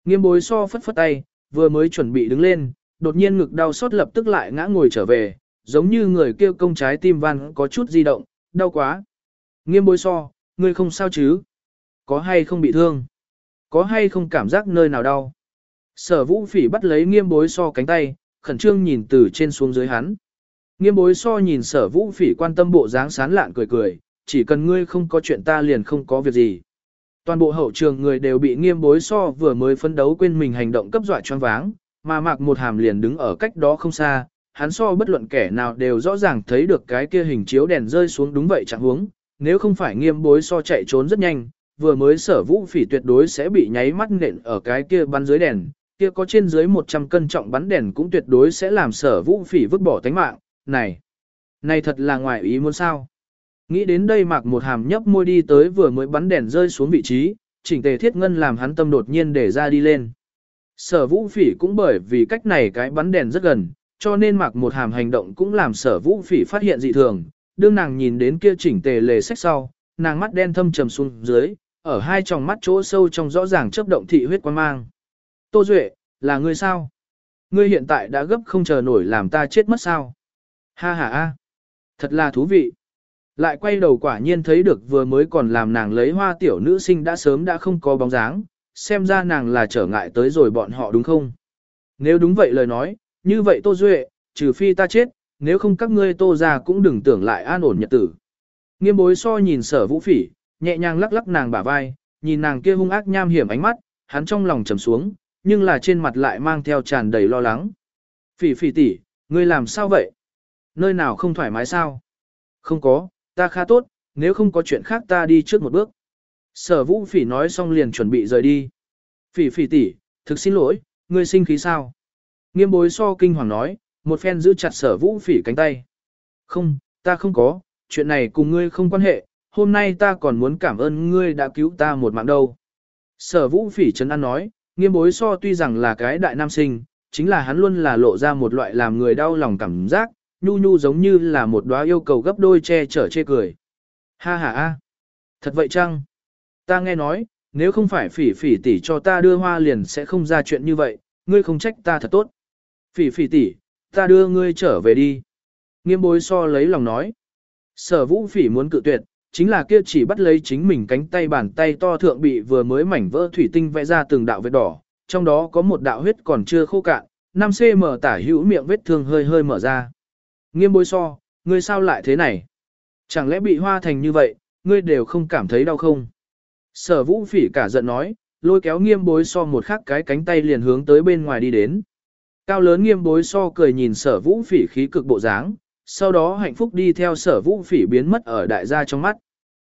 Nghiêm bối so phất phất tay, vừa mới chuẩn bị đứng lên, đột nhiên ngực đau xót lập tức lại ngã ngồi trở về, giống như người kêu công trái tim văn có chút di động, đau quá. Nghiêm bối so, ngươi không sao chứ? Có hay không bị thương? Có hay không cảm giác nơi nào đau? Sở vũ phỉ bắt lấy nghiêm bối so cánh tay, khẩn trương nhìn từ trên xuống dưới hắn. Nghiêm bối so nhìn sở vũ phỉ quan tâm bộ dáng sán lạn cười cười, chỉ cần ngươi không có chuyện ta liền không có việc gì. Toàn bộ hậu trường người đều bị nghiêm bối so vừa mới phấn đấu quên mình hành động cấp dọa choáng váng, mà mạc một hàm liền đứng ở cách đó không xa, hắn so bất luận kẻ nào đều rõ ràng thấy được cái kia hình chiếu đèn rơi xuống đúng vậy chẳng huống, nếu không phải nghiêm bối so chạy trốn rất nhanh, vừa mới sở vũ phỉ tuyệt đối sẽ bị nháy mắt nện ở cái kia bắn dưới đèn, kia có trên dưới 100 cân trọng bắn đèn cũng tuyệt đối sẽ làm sở vũ phỉ vứt bỏ tánh mạng, này, này thật là ngoài ý muốn sao. Nghĩ đến đây mạc một hàm nhấp môi đi tới vừa mới bắn đèn rơi xuống vị trí, chỉnh tề thiết ngân làm hắn tâm đột nhiên để ra đi lên. Sở vũ phỉ cũng bởi vì cách này cái bắn đèn rất gần, cho nên mạc một hàm hành động cũng làm sở vũ phỉ phát hiện dị thường. Đương nàng nhìn đến kia chỉnh tề lề sách sau, nàng mắt đen thâm trầm xuống dưới, ở hai tròng mắt chỗ sâu trong rõ ràng chớp động thị huyết quan mang. Tô Duệ, là ngươi sao? Ngươi hiện tại đã gấp không chờ nổi làm ta chết mất sao? Ha ha ha! Thật là thú vị! Lại quay đầu quả nhiên thấy được vừa mới còn làm nàng lấy hoa tiểu nữ sinh đã sớm đã không có bóng dáng, xem ra nàng là trở ngại tới rồi bọn họ đúng không? Nếu đúng vậy lời nói, như vậy Tô Duệ, trừ phi ta chết, nếu không các ngươi Tô ra cũng đừng tưởng lại an ổn nhật tử. Nghiêm bối so nhìn sở vũ phỉ, nhẹ nhàng lắc lắc nàng bả vai, nhìn nàng kia hung ác nham hiểm ánh mắt, hắn trong lòng trầm xuống, nhưng là trên mặt lại mang theo tràn đầy lo lắng. Phỉ phỉ tỷ, ngươi làm sao vậy? Nơi nào không thoải mái sao? Không có, ta khá tốt, nếu không có chuyện khác ta đi trước một bước. Sở vũ phỉ nói xong liền chuẩn bị rời đi. Phỉ phỉ tỷ, thực xin lỗi, ngươi sinh khí sao? Nghiêm bối so kinh hoàng nói, một phen giữ chặt sở vũ phỉ cánh tay. Không, ta không có, chuyện này cùng ngươi không quan hệ, hôm nay ta còn muốn cảm ơn ngươi đã cứu ta một mạng đâu. Sở vũ phỉ trấn an nói, nghiêm bối so tuy rằng là cái đại nam sinh, chính là hắn luôn là lộ ra một loại làm người đau lòng cảm giác, nhu nhu giống như là một đóa yêu cầu gấp đôi che chở chê cười. Ha ha ha, thật vậy chăng? Ta nghe nói, nếu không phải phỉ phỉ tỷ cho ta đưa hoa liền sẽ không ra chuyện như vậy, ngươi không trách ta thật tốt. Phỉ phỉ tỷ, ta đưa ngươi trở về đi. Nghiêm bối so lấy lòng nói. Sở vũ phỉ muốn cự tuyệt, chính là kia chỉ bắt lấy chính mình cánh tay bàn tay to thượng bị vừa mới mảnh vỡ thủy tinh vẽ ra từng đạo vết đỏ, trong đó có một đạo huyết còn chưa khô cạn, 5cm tả hữu miệng vết thương hơi hơi mở ra. Nghiêm bối so, ngươi sao lại thế này? Chẳng lẽ bị hoa thành như vậy, ngươi đều không cảm thấy đau không? Sở vũ phỉ cả giận nói, lôi kéo nghiêm bối so một khắc cái cánh tay liền hướng tới bên ngoài đi đến. Cao lớn nghiêm bối so cười nhìn sở vũ phỉ khí cực bộ dáng, sau đó hạnh phúc đi theo sở vũ phỉ biến mất ở đại gia trong mắt.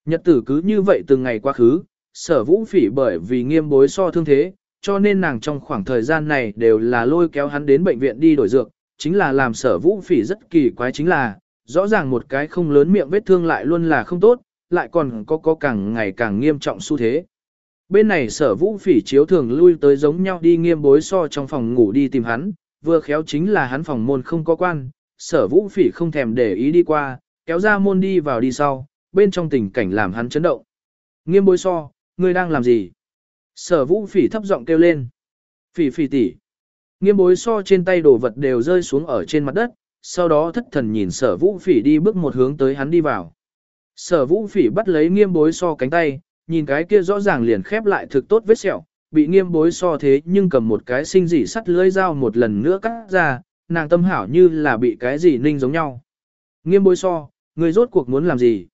Nhật tử cứ như vậy từng ngày quá khứ, sở vũ phỉ bởi vì nghiêm bối so thương thế, cho nên nàng trong khoảng thời gian này đều là lôi kéo hắn đến bệnh viện đi đổi dược, chính là làm sở vũ phỉ rất kỳ quái chính là, rõ ràng một cái không lớn miệng vết thương lại luôn là không tốt, lại còn có có càng ngày càng nghiêm trọng xu thế. Bên này sở vũ phỉ chiếu thường lui tới giống nhau đi nghiêm bối so trong phòng ngủ đi tìm hắn, vừa khéo chính là hắn phòng môn không có quan, sở vũ phỉ không thèm để ý đi qua, kéo ra môn đi vào đi sau, bên trong tình cảnh làm hắn chấn động. Nghiêm bối so, ngươi đang làm gì? Sở vũ phỉ thấp giọng kêu lên. Phỉ phỉ tỷ. Nghiêm bối so trên tay đồ vật đều rơi xuống ở trên mặt đất, sau đó thất thần nhìn sở vũ phỉ đi bước một hướng tới hắn đi vào. Sở vũ phỉ bắt lấy nghiêm bối so cánh tay, nhìn cái kia rõ ràng liền khép lại thực tốt vết sẹo, bị nghiêm bối so thế nhưng cầm một cái sinh dị sắt lưỡi dao một lần nữa cắt ra, nàng tâm hảo như là bị cái gì ninh giống nhau. Nghiêm bối so, ngươi rốt cuộc muốn làm gì?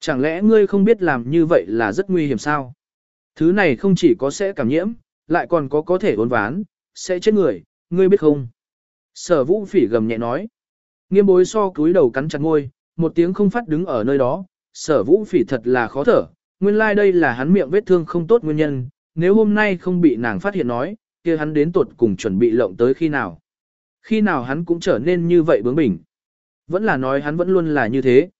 Chẳng lẽ ngươi không biết làm như vậy là rất nguy hiểm sao? Thứ này không chỉ có sẽ cảm nhiễm, lại còn có có thể uốn ván, sẽ chết người, ngươi biết không? Sở vũ phỉ gầm nhẹ nói. Nghiêm bối so cúi đầu cắn chặt ngôi, một tiếng không phát đứng ở nơi đó, sở vũ phỉ thật là khó thở, nguyên lai like đây là hắn miệng vết thương không tốt nguyên nhân, nếu hôm nay không bị nàng phát hiện nói, kia hắn đến tuột cùng chuẩn bị lộng tới khi nào. Khi nào hắn cũng trở nên như vậy bướng bỉnh. Vẫn là nói hắn vẫn luôn là như thế.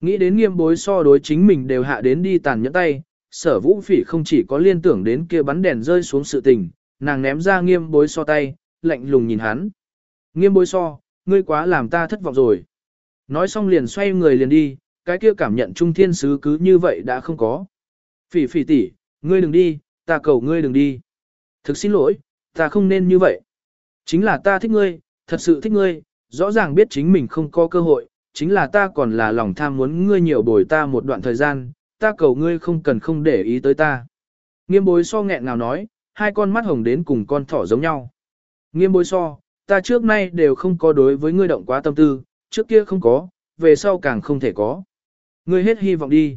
Nghĩ đến nghiêm bối so đối chính mình đều hạ đến đi tàn nhẫn tay, sở vũ phỉ không chỉ có liên tưởng đến kia bắn đèn rơi xuống sự tình, nàng ném ra nghiêm bối so tay, lạnh lùng nhìn hắn. Nghiêm bối so, ngươi quá làm ta thất vọng rồi. Nói xong liền xoay người liền đi, cái kia cảm nhận trung thiên sứ cứ như vậy đã không có. Phỉ phỉ tỷ, ngươi đừng đi, ta cầu ngươi đừng đi. Thực xin lỗi, ta không nên như vậy. Chính là ta thích ngươi, thật sự thích ngươi, rõ ràng biết chính mình không có cơ hội, chính là ta còn là lòng tham muốn ngươi nhiều bồi ta một đoạn thời gian, ta cầu ngươi không cần không để ý tới ta. Nghiêm bối so nghẹn ngào nói, hai con mắt hồng đến cùng con thỏ giống nhau. Nghiêm bối so, ta trước nay đều không có đối với ngươi động quá tâm tư, trước kia không có, về sau càng không thể có. Ngươi hết hy vọng đi.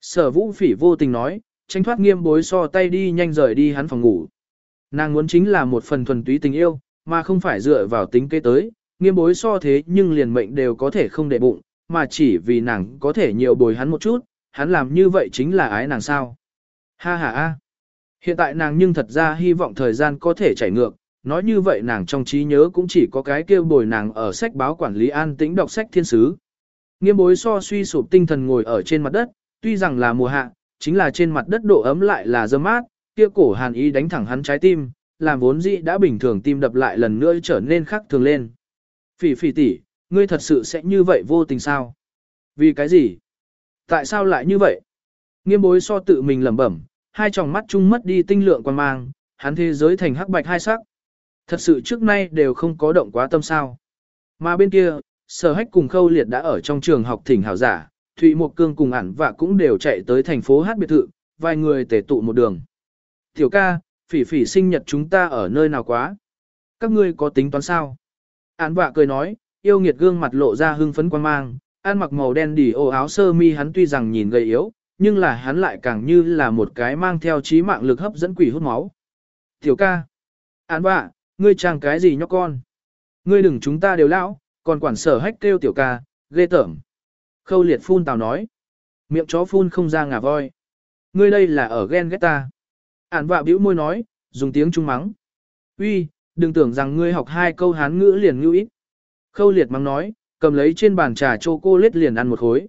Sở vũ phỉ vô tình nói, tránh thoát nghiêm bối so tay đi nhanh rời đi hắn phòng ngủ. Nàng muốn chính là một phần thuần túy tình yêu, mà không phải dựa vào tính kế tới, nghiêm bối so thế nhưng liền mệnh đều có thể không để bụng, mà chỉ vì nàng có thể nhiều bồi hắn một chút, hắn làm như vậy chính là ái nàng sao. Ha ha ha. Hiện tại nàng nhưng thật ra hy vọng thời gian có thể chảy ngược, nói như vậy nàng trong trí nhớ cũng chỉ có cái kêu bồi nàng ở sách báo quản lý an tĩnh đọc sách thiên sứ. Nghiêm bối so suy sụp tinh thần ngồi ở trên mặt đất, tuy rằng là mùa hạ, chính là trên mặt đất độ ấm lại là dơ mát, kia cổ hàn ý đánh thẳng hắn trái tim, làm vốn dĩ đã bình thường tim đập lại lần nữa trở nên khác thường lên. Phỉ phỉ tỷ, ngươi thật sự sẽ như vậy vô tình sao? Vì cái gì? Tại sao lại như vậy? Nghiêm bối so tự mình lẩm bẩm, hai tròng mắt chung mất đi tinh lượng quan mang, hắn thế giới thành hắc bạch hai sắc. Thật sự trước nay đều không có động quá tâm sao. Mà bên kia, sở hách cùng khâu liệt đã ở trong trường học thỉnh hảo giả, Thụy Mộc Cương cùng ẩn và cũng đều chạy tới thành phố hát biệt thự, vài người tề tụ một đường. Tiểu ca, phỉ phỉ sinh nhật chúng ta ở nơi nào quá? Các ngươi có tính toán sao? Án vạ cười nói, yêu nghiệt gương mặt lộ ra hưng phấn quan mang, ăn mặc màu đen đỉ ô áo sơ mi hắn tuy rằng nhìn gầy yếu, nhưng là hắn lại càng như là một cái mang theo trí mạng lực hấp dẫn quỷ hút máu. Tiểu ca, án vạ, ngươi chàng cái gì nhóc con? Ngươi đừng chúng ta đều lão, còn quản sở hách kêu tiểu ca, ghê tởm. Khâu liệt phun tào nói. Miệng chó phun không ra ngà voi. Ngươi đây là ở ghen ghét ta. Án vạ bĩu môi nói, dùng tiếng trung mắng. Uy, đừng tưởng rằng ngươi học hai câu hán ngữ liền ngữ ít. Khâu liệt mắng nói, cầm lấy trên bàn trà chô cô lết liền ăn một khối.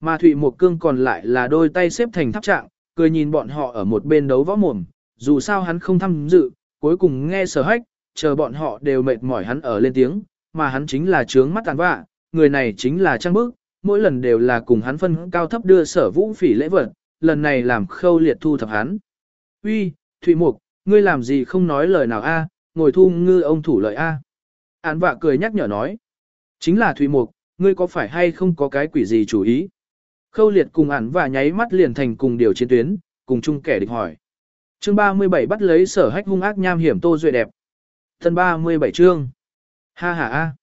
Mà Thụy Mộc Cương còn lại là đôi tay xếp thành tháp trạng, cười nhìn bọn họ ở một bên đấu võ mồm, dù sao hắn không tham dự, cuối cùng nghe sở hách, chờ bọn họ đều mệt mỏi hắn ở lên tiếng, mà hắn chính là trướng mắt tàn vạ, người này chính là trang bức, mỗi lần đều là cùng hắn phân cao thấp đưa sở vũ phỉ lễ vật, lần này làm khâu liệt thu thập hắn. Uy, Thụy Mục, ngươi làm gì không nói lời nào a? ngồi thu ngư ông thủ lợi a. Án vạ cười nhắc nhở nói. Chính là Thụy Mục, ngươi có phải hay không có cái quỷ gì chủ ý? Khâu liệt cùng ản và nháy mắt liền thành cùng điều chiến tuyến, cùng chung kẻ địch hỏi. Chương 37 bắt lấy sở hách hung ác nham hiểm tô duệ đẹp. Thân 37 chương. Ha ha a.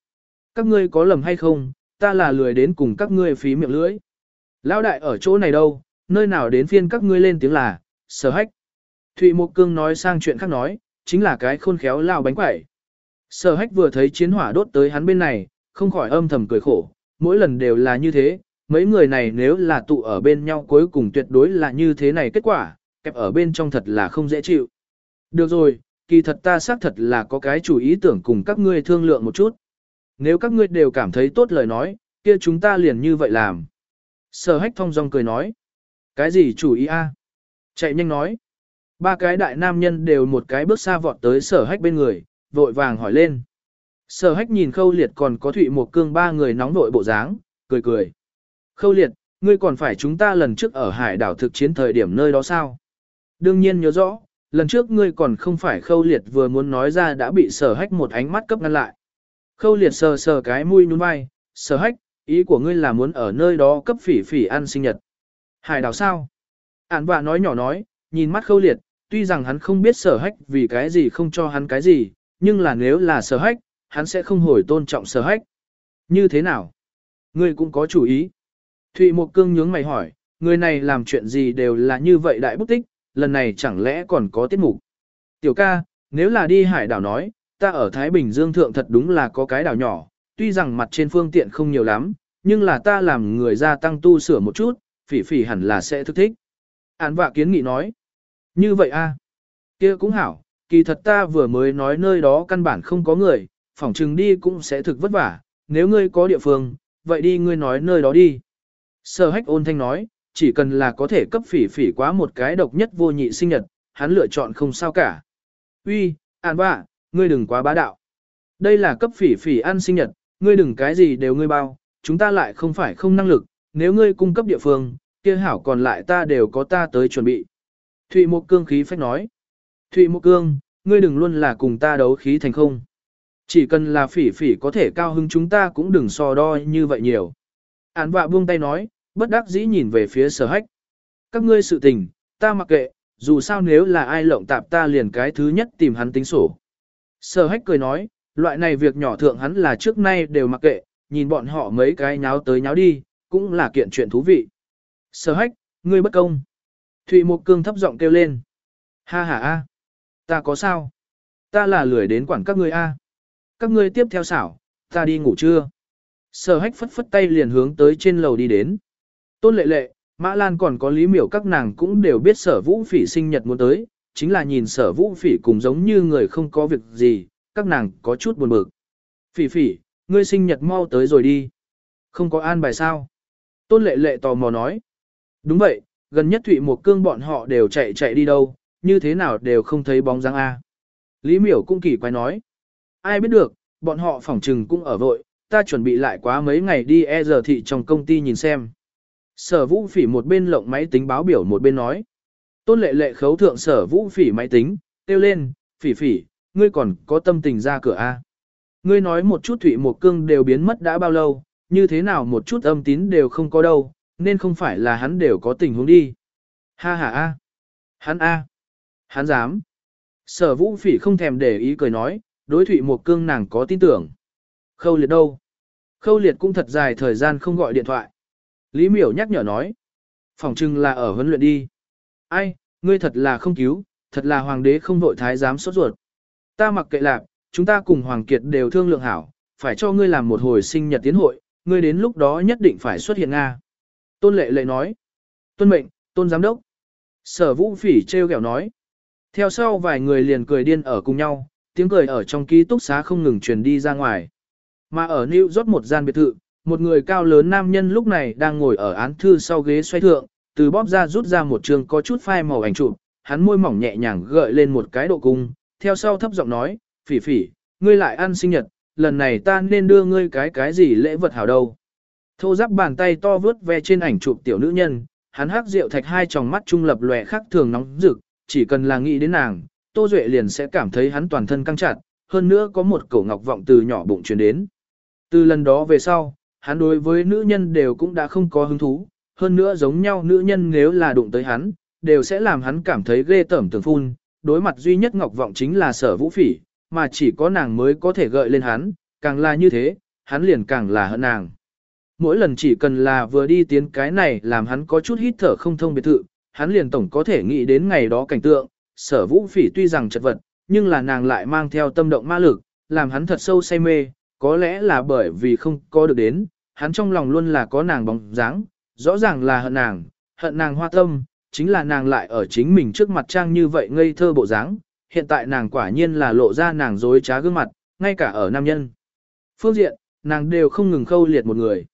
Các ngươi có lầm hay không, ta là lười đến cùng các ngươi phí miệng lưỡi. Lão đại ở chỗ này đâu, nơi nào đến phiên các ngươi lên tiếng là, sở hách. Thụy Mộc Cương nói sang chuyện khác nói, chính là cái khôn khéo lao bánh quẩy. Sở hách vừa thấy chiến hỏa đốt tới hắn bên này, không khỏi âm thầm cười khổ, mỗi lần đều là như thế, mấy người này nếu là tụ ở bên nhau cuối cùng tuyệt đối là như thế này kết quả, kẹp ở bên trong thật là không dễ chịu. Được rồi, kỳ thật ta xác thật là có cái chủ ý tưởng cùng các ngươi thương lượng một chút. Nếu các ngươi đều cảm thấy tốt lời nói, kia chúng ta liền như vậy làm. Sở hách thông dong cười nói. Cái gì chủ ý a? Chạy nhanh nói. Ba cái đại nam nhân đều một cái bước xa vọt tới sở hách bên người, vội vàng hỏi lên. Sở hách nhìn khâu liệt còn có thụy một cương ba người nóng vội bộ dáng, cười cười. Khâu liệt, ngươi còn phải chúng ta lần trước ở hải đảo thực chiến thời điểm nơi đó sao? Đương nhiên nhớ rõ, lần trước ngươi còn không phải khâu liệt vừa muốn nói ra đã bị sở hách một ánh mắt cấp ngăn lại. Khâu liệt sờ sờ cái mũi nhún vai, sở hách, ý của ngươi là muốn ở nơi đó cấp phỉ phỉ ăn sinh nhật. Hải đảo sao? Ản bà nói nhỏ nói, nhìn mắt khâu liệt, tuy rằng hắn không biết sở hách vì cái gì không cho hắn cái gì, nhưng là nếu là sở hách, hắn sẽ không hồi tôn trọng sở hách. Như thế nào? Ngươi cũng có chủ ý. Thụy Mộc Cương nhướng mày hỏi, người này làm chuyện gì đều là như vậy đại bút tích, lần này chẳng lẽ còn có tiết mục. Tiểu ca, nếu là đi hải đảo nói, ta ở Thái Bình Dương Thượng thật đúng là có cái đảo nhỏ, tuy rằng mặt trên phương tiện không nhiều lắm, nhưng là ta làm người gia tăng tu sửa một chút, phỉ phỉ hẳn là sẽ thức thích. Án vạ kiến nghị nói, như vậy a kia cũng hảo, kỳ thật ta vừa mới nói nơi đó căn bản không có người, phỏng chừng đi cũng sẽ thực vất vả, nếu ngươi có địa phương, vậy đi ngươi nói nơi đó đi. Sở hách ôn thanh nói, chỉ cần là có thể cấp phỉ phỉ quá một cái độc nhất vô nhị sinh nhật, hắn lựa chọn không sao cả. Uy, An bạ, ngươi đừng quá bá đạo. Đây là cấp phỉ phỉ ăn sinh nhật, ngươi đừng cái gì đều ngươi bao, chúng ta lại không phải không năng lực, nếu ngươi cung cấp địa phương, kia hảo còn lại ta đều có ta tới chuẩn bị. Thụy Mộc Cương khí phách nói. Thụy Mộc Cương, ngươi đừng luôn là cùng ta đấu khí thành không. Chỉ cần là phỉ phỉ có thể cao hứng chúng ta cũng đừng so đo như vậy nhiều. Án vạ buông tay nói, bất đắc dĩ nhìn về phía sở hách. Các ngươi sự tình, ta mặc kệ, dù sao nếu là ai lộng tạp ta liền cái thứ nhất tìm hắn tính sổ. Sở hách cười nói, loại này việc nhỏ thượng hắn là trước nay đều mặc kệ, nhìn bọn họ mấy cái nháo tới nháo đi, cũng là kiện chuyện thú vị. Sở hách, ngươi bất công. Thụy Mộc Cương thấp giọng kêu lên. Ha ha a, ta có sao? Ta là lười đến quản các ngươi a. Các ngươi tiếp theo xảo, ta đi ngủ trưa. Sở hách phất phất tay liền hướng tới trên lầu đi đến. Tôn lệ lệ, Mã Lan còn có lý miểu các nàng cũng đều biết sở vũ phỉ sinh nhật muốn tới, chính là nhìn sở vũ phỉ cùng giống như người không có việc gì, các nàng có chút buồn bực. Phỉ phỉ, ngươi sinh nhật mau tới rồi đi. Không có an bài sao? Tôn lệ lệ tò mò nói. Đúng vậy, gần nhất Thụy một cương bọn họ đều chạy chạy đi đâu, như thế nào đều không thấy bóng dáng A. Lý miểu cũng kỳ quái nói. Ai biết được, bọn họ phỏng trừng cũng ở vội, ta chuẩn bị lại quá mấy ngày đi e giờ thị trong công ty nhìn xem. Sở vũ phỉ một bên lộng máy tính báo biểu một bên nói. Tôn lệ lệ khấu thượng sở vũ phỉ máy tính, kêu lên, phỉ phỉ, ngươi còn có tâm tình ra cửa A. Ngươi nói một chút thủy một cương đều biến mất đã bao lâu, như thế nào một chút âm tín đều không có đâu, nên không phải là hắn đều có tình huống đi. Ha ha A. Hắn A. Hắn dám. Sở vũ phỉ không thèm để ý cười nói, đối thủy một cương nàng có tin tưởng. Khâu liệt đâu? Khâu liệt cũng thật dài thời gian không gọi điện thoại. Lý miểu nhắc nhở nói. Phòng trưng là ở huấn luyện đi. Ai, ngươi thật là không cứu, thật là hoàng đế không vội thái giám sốt ruột. Ta mặc kệ lạc, chúng ta cùng Hoàng Kiệt đều thương lượng hảo, phải cho ngươi làm một hồi sinh nhật tiến hội, ngươi đến lúc đó nhất định phải xuất hiện Nga. Tôn lệ lệ nói. Tôn mệnh, tôn giám đốc. Sở vũ phỉ treo kẹo nói. Theo sau vài người liền cười điên ở cùng nhau, tiếng cười ở trong ký túc xá không ngừng truyền đi ra ngoài. Mà ở New York một gian biệt thự, một người cao lớn nam nhân lúc này đang ngồi ở án thư sau ghế xoay thượng, từ bóp ra rút ra một trường có chút phai màu ảnh chụp, hắn môi mỏng nhẹ nhàng gợi lên một cái độ cung, theo sau thấp giọng nói, phỉ phỉ, ngươi lại ăn sinh nhật, lần này ta nên đưa ngươi cái cái gì lễ vật hảo đâu. Thô giáp bàn tay to vướt ve trên ảnh chụp tiểu nữ nhân, hắn hắc rượu thạch hai tròng mắt trung lập lòe khắc thường nóng rực, chỉ cần là nghĩ đến nàng, Tô Duệ liền sẽ cảm thấy hắn toàn thân căng chặt, hơn nữa có một cổ ngọc vọng từ nhỏ bụng truyền đến. Từ lần đó về sau, hắn đối với nữ nhân đều cũng đã không có hứng thú, hơn nữa giống nhau nữ nhân nếu là đụng tới hắn, đều sẽ làm hắn cảm thấy ghê tởm tưởng phun, đối mặt duy nhất ngọc vọng chính là sở vũ phỉ, mà chỉ có nàng mới có thể gợi lên hắn, càng là như thế, hắn liền càng là hận nàng. Mỗi lần chỉ cần là vừa đi tiến cái này làm hắn có chút hít thở không thông biệt thự, hắn liền tổng có thể nghĩ đến ngày đó cảnh tượng, sở vũ phỉ tuy rằng chật vật, nhưng là nàng lại mang theo tâm động ma lực, làm hắn thật sâu say mê, có lẽ là bởi vì không có được đến, hắn trong lòng luôn là có nàng bóng dáng, rõ ràng là hận nàng, hận nàng hoa tâm, chính là nàng lại ở chính mình trước mặt trang như vậy ngây thơ bộ dáng, hiện tại nàng quả nhiên là lộ ra nàng dối trá gương mặt, ngay cả ở nam nhân. Phương diện, nàng đều không ngừng khâu liệt một người.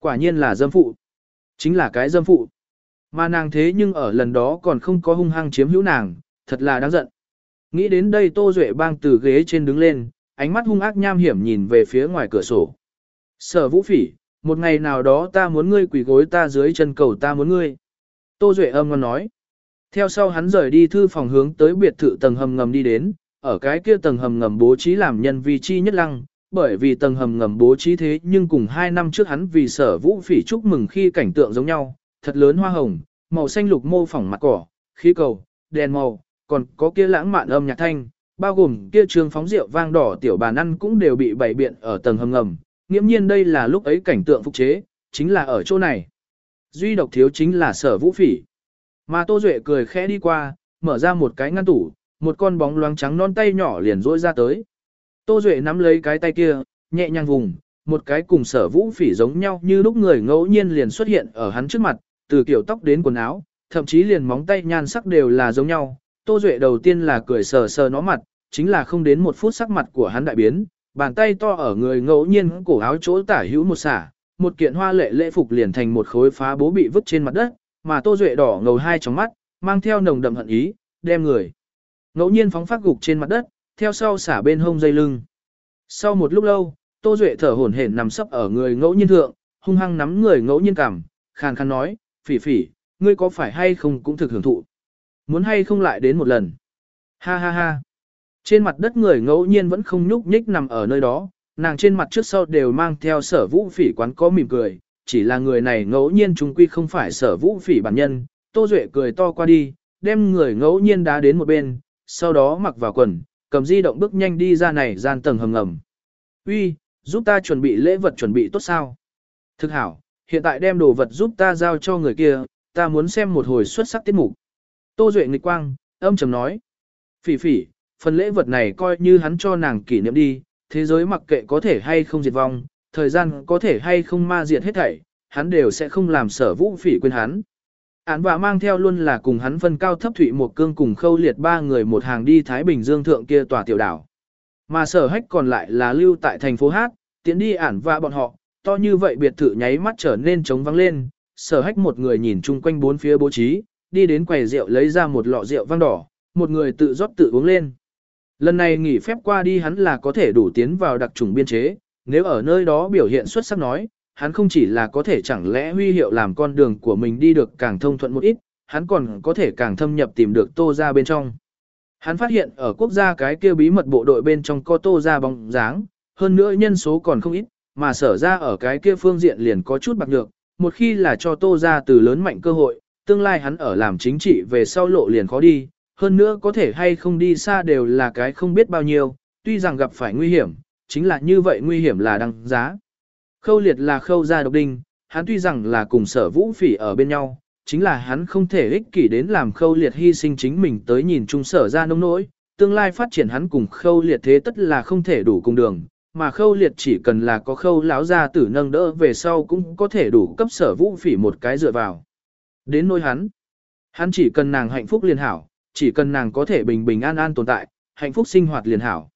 Quả nhiên là dâm phụ. Chính là cái dâm phụ. Mà nàng thế nhưng ở lần đó còn không có hung hăng chiếm hữu nàng, thật là đáng giận. Nghĩ đến đây Tô Duệ bang từ ghế trên đứng lên, ánh mắt hung ác nham hiểm nhìn về phía ngoài cửa sổ. Sở vũ phỉ, một ngày nào đó ta muốn ngươi quỳ gối ta dưới chân cầu ta muốn ngươi. Tô Duệ âm ngon nói. Theo sau hắn rời đi thư phòng hướng tới biệt thự tầng hầm ngầm đi đến, ở cái kia tầng hầm ngầm bố trí làm nhân vi chi nhất lăng, bởi vì tầng hầm ngầm bố trí thế nhưng cùng hai năm trước hắn vì sở vũ phỉ chúc mừng khi cảnh tượng giống nhau, thật lớn hoa hồng, màu xanh lục mô phỏng mặt cỏ, khí cầu, đèn màu, còn có kia lãng mạn âm nhạc thanh, bao gồm kia trường phóng rượu vang đỏ tiểu bàn ăn cũng đều bị bày biện ở tầng hầm ngầm, nghiễm nhiên đây là lúc ấy cảnh tượng phục chế, chính là ở chỗ này. Duy độc thiếu chính là sở vũ phỉ. Mà Tô Duệ cười khẽ đi qua, mở ra một cái ngăn tủ, một con bóng loáng trắng non tay nhỏ liền rỗi ra tới. Tô Duệ nắm lấy cái tay kia, nhẹ nhàng vùng, một cái cùng sở vũ phỉ giống nhau như lúc người ngẫu nhiên liền xuất hiện ở hắn trước mặt, từ kiểu tóc đến quần áo, thậm chí liền móng tay nhan sắc đều là giống nhau. Tô Duệ đầu tiên là cười sờ sờ nó mặt, chính là không đến một phút sắc mặt của hắn đại biến, bàn tay to ở người ngẫu nhiên cổ áo chỗ tả hữu một xả, một kiện hoa lệ lễ phục liền thành một khối phá bố bị vứt trên mặt đất, mà Tô Duệ đỏ ngầu hai trong mắt, mang theo nồng đậm hận ý, đem người. Ngẫu nhiên phóng phát gục trên mặt đất, theo sau xả bên hông dây lưng. Sau một lúc lâu, Tô Duệ thở hổn hển nằm sấp ở người ngẫu nhiên thượng, hung hăng nắm người ngẫu nhiên cảm, khàn khàn nói, phỉ phỉ, ngươi có phải hay không cũng thực hưởng thụ. Muốn hay không lại đến một lần. Ha ha ha. Trên mặt đất người ngẫu nhiên vẫn không nhúc nhích nằm ở nơi đó, nàng trên mặt trước sau đều mang theo sở vũ phỉ quán có mỉm cười, chỉ là người này ngẫu nhiên chúng quy không phải sở vũ phỉ bản nhân. Tô Duệ cười to qua đi, đem người ngẫu nhiên đá đến một bên, sau đó mặc vào quần, cầm di động bước nhanh đi ra này gian tầng hầm ngầm. Uy, giúp ta chuẩn bị lễ vật chuẩn bị tốt sao? Thực hảo, hiện tại đem đồ vật giúp ta giao cho người kia, ta muốn xem một hồi xuất sắc tiết mục. Tô Duệ nghịch quang, âm trầm nói. Phỉ phỉ, phần lễ vật này coi như hắn cho nàng kỷ niệm đi, thế giới mặc kệ có thể hay không diệt vong, thời gian có thể hay không ma diệt hết thảy, hắn đều sẽ không làm sở vũ phỉ quên hắn. Án và mang theo luôn là cùng hắn phân cao thấp thủy một cương cùng khâu liệt ba người một hàng đi Thái Bình Dương thượng kia tòa tiểu đảo. Mà sở hách còn lại là lưu tại thành phố Hát, tiến đi ản và bọn họ, to như vậy biệt thự nháy mắt trở nên trống vắng lên, sở hách một người nhìn chung quanh bốn phía bố trí, đi đến quầy rượu lấy ra một lọ rượu vang đỏ, một người tự rót tự uống lên. Lần này nghỉ phép qua đi hắn là có thể đủ tiến vào đặc trùng biên chế, nếu ở nơi đó biểu hiện xuất sắc nói, hắn không chỉ là có thể chẳng lẽ huy hiệu làm con đường của mình đi được càng thông thuận một ít, hắn còn có thể càng thâm nhập tìm được tô ra bên trong. Hắn phát hiện ở quốc gia cái kia bí mật bộ đội bên trong có tô ra bóng dáng, hơn nữa nhân số còn không ít, mà sở ra ở cái kia phương diện liền có chút bạc nhược, một khi là cho tô ra từ lớn mạnh cơ hội, tương lai hắn ở làm chính trị về sau lộ liền khó đi, hơn nữa có thể hay không đi xa đều là cái không biết bao nhiêu, tuy rằng gặp phải nguy hiểm, chính là như vậy nguy hiểm là đăng giá. Khâu liệt là khâu gia độc đinh, hắn tuy rằng là cùng sở vũ phỉ ở bên nhau, chính là hắn không thể ích kỷ đến làm khâu liệt hy sinh chính mình tới nhìn chung sở ra nông nỗi, tương lai phát triển hắn cùng khâu liệt thế tất là không thể đủ cùng đường, mà khâu liệt chỉ cần là có khâu lão ra tử nâng đỡ về sau cũng có thể đủ cấp sở vũ phỉ một cái dựa vào. Đến nỗi hắn, hắn chỉ cần nàng hạnh phúc liền hảo, chỉ cần nàng có thể bình bình an an tồn tại, hạnh phúc sinh hoạt liền hảo.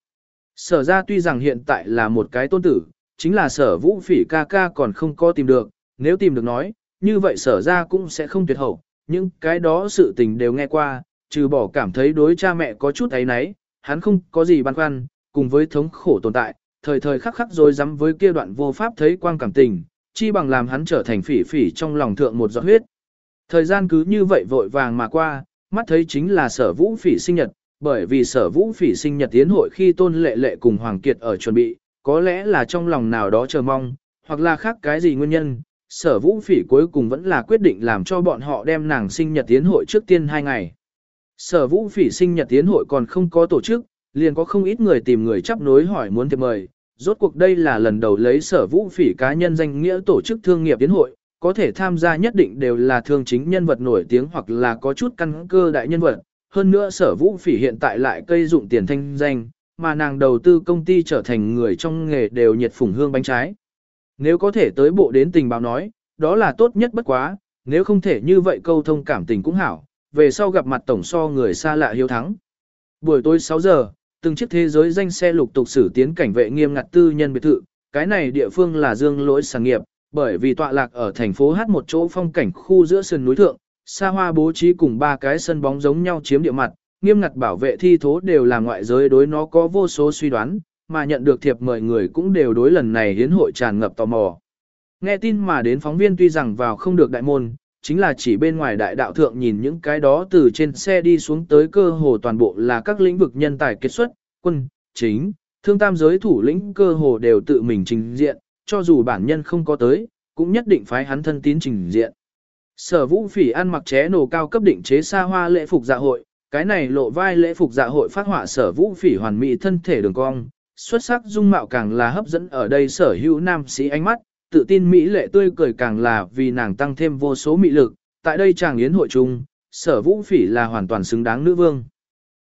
Sở ra tuy rằng hiện tại là một cái tôn tử, chính là sở vũ phỉ ca ca còn không có tìm được, nếu tìm được nói, như vậy sở ra cũng sẽ không tuyệt hậu, nhưng cái đó sự tình đều nghe qua, trừ bỏ cảm thấy đối cha mẹ có chút ấy nấy, hắn không có gì băn khoăn, cùng với thống khổ tồn tại, thời thời khắc khắc rồi dám với kia đoạn vô pháp thấy quang cảm tình, chi bằng làm hắn trở thành phỉ phỉ trong lòng thượng một giọt huyết. Thời gian cứ như vậy vội vàng mà qua, mắt thấy chính là sở vũ phỉ sinh nhật, bởi vì sở vũ phỉ sinh nhật tiến hội khi tôn lệ lệ cùng Hoàng Kiệt ở chuẩn bị, có lẽ là trong lòng nào đó chờ mong, hoặc là khác cái gì nguyên nhân, sở vũ phỉ cuối cùng vẫn là quyết định làm cho bọn họ đem nàng sinh nhật tiến hội trước tiên hai ngày. Sở vũ phỉ sinh nhật tiến hội còn không có tổ chức, liền có không ít người tìm người chấp nối hỏi muốn thiệp mời. Rốt cuộc đây là lần đầu lấy sở vũ phỉ cá nhân danh nghĩa tổ chức thương nghiệp tiến hội, có thể tham gia nhất định đều là thương chính nhân vật nổi tiếng hoặc là có chút căn cơ đại nhân vật. Hơn nữa sở vũ phỉ hiện tại lại cây dụng tiền thanh danh, mà nàng đầu tư công ty trở thành người trong nghề đều nhiệt phủng hương bánh trái. Nếu có thể tới bộ đến tình báo nói, đó là tốt nhất bất quá, nếu không thể như vậy câu thông cảm tình cũng hảo, về sau gặp mặt tổng so người xa lạ hiếu thắng. Buổi tối 6 giờ, từng chiếc thế giới danh xe lục tục xử tiến cảnh vệ nghiêm ngặt tư nhân biệt thự, cái này địa phương là dương lỗi sản nghiệp, bởi vì tọa lạc ở thành phố Hát một chỗ phong cảnh khu giữa sườn núi thượng, xa hoa bố trí cùng ba cái sân bóng giống nhau chiếm địa mặt, nghiêm ngặt bảo vệ thi thố đều là ngoại giới đối nó có vô số suy đoán, mà nhận được thiệp mời người cũng đều đối lần này hiến hội tràn ngập tò mò. Nghe tin mà đến phóng viên tuy rằng vào không được đại môn, chính là chỉ bên ngoài đại đạo thượng nhìn những cái đó từ trên xe đi xuống tới cơ hồ toàn bộ là các lĩnh vực nhân tài kết xuất, quân, chính, thương tam giới thủ lĩnh cơ hồ đều tự mình trình diện, cho dù bản nhân không có tới, cũng nhất định phái hắn thân tín trình diện. Sở vũ phỉ ăn mặc ché nổ cao cấp định chế xa hoa lễ phục dạ hội, cái này lộ vai lễ phục dạ hội phát họa sở vũ phỉ hoàn mỹ thân thể đường cong, xuất sắc dung mạo càng là hấp dẫn ở đây sở hữu nam sĩ ánh mắt, tự tin mỹ lệ tươi cười càng là vì nàng tăng thêm vô số mỹ lực. Tại đây chàng yến hội chung, sở vũ phỉ là hoàn toàn xứng đáng nữ vương.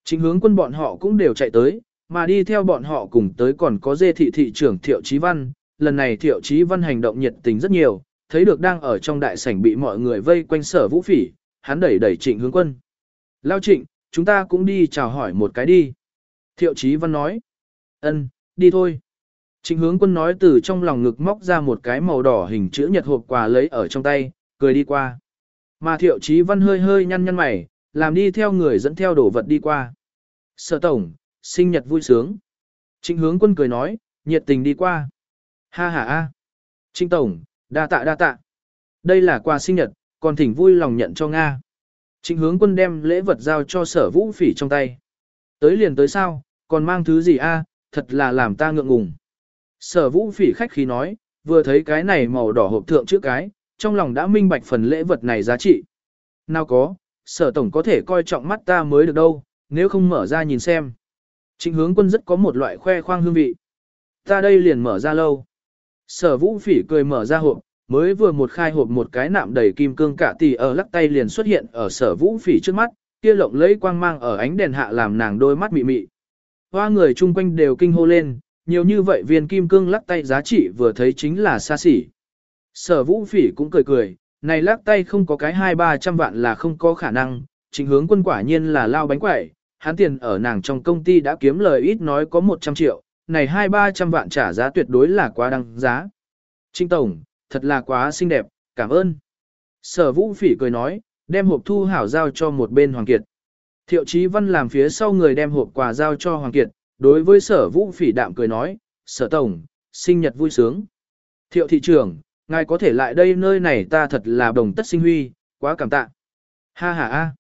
Chính hướng quân bọn họ cũng đều chạy tới, mà đi theo bọn họ cùng tới còn có dê thị thị trưởng Thiệu Chí Văn, lần này Thiệu Chí Văn hành động nhiệt tình rất nhiều, thấy được đang ở trong đại sảnh bị mọi người vây quanh sở vũ phỉ, hắn đẩy đẩy trịnh hướng quân. Lao trịnh, chúng ta cũng đi chào hỏi một cái đi. Thiệu Chí Văn nói. ân, đi thôi. Trịnh hướng quân nói từ trong lòng ngực móc ra một cái màu đỏ hình chữ nhật hộp quà lấy ở trong tay, cười đi qua. Mà thiệu chí văn hơi hơi nhăn nhăn mày, làm đi theo người dẫn theo đồ vật đi qua. Sở tổng, sinh nhật vui sướng. Trịnh hướng quân cười nói, nhiệt tình đi qua. Ha ha a. Trinh tổng, đa tạ đa tạ. Đây là quà sinh nhật, còn thỉnh vui lòng nhận cho Nga. Trịnh hướng quân đem lễ vật giao cho sở vũ phỉ trong tay. Tới liền tới sao, còn mang thứ gì a? thật là làm ta ngượng ngùng. Sở vũ phỉ khách khí nói, vừa thấy cái này màu đỏ hộp thượng trước cái, trong lòng đã minh bạch phần lễ vật này giá trị. Nào có, sở tổng có thể coi trọng mắt ta mới được đâu, nếu không mở ra nhìn xem. Trịnh hướng quân rất có một loại khoe khoang hương vị. Ta đây liền mở ra lâu. Sở vũ phỉ cười mở ra hộp, mới vừa một khai hộp một cái nạm đầy kim cương cả tỷ ở lắc tay liền xuất hiện ở sở vũ phỉ trước mắt, kia lộng lấy quang mang ở ánh đèn hạ làm nàng đôi mắt mị mị. Hoa người chung quanh đều kinh hô lên, nhiều như vậy viên kim cương lắc tay giá trị vừa thấy chính là xa xỉ. Sở vũ phỉ cũng cười cười, này lắc tay không có cái hai ba trăm vạn là không có khả năng, chính hướng quân quả nhiên là lao bánh quẩy, hắn tiền ở nàng trong công ty đã kiếm lời ít nói có 100 triệu, này hai ba trăm vạn trả giá tuyệt đối là quá đăng giá. Trinh Tổng, thật là quá xinh đẹp, cảm ơn. Sở vũ phỉ cười nói, đem hộp thu hảo giao cho một bên Hoàng Kiệt. Thiệu Chí Văn làm phía sau người đem hộp quà giao cho Hoàng Kiệt, đối với sở vũ phỉ đạm cười nói, sở tổng, sinh nhật vui sướng. Thiệu thị trưởng, ngài có thể lại đây nơi này ta thật là đồng tất sinh huy, quá cảm tạ. Ha ha a.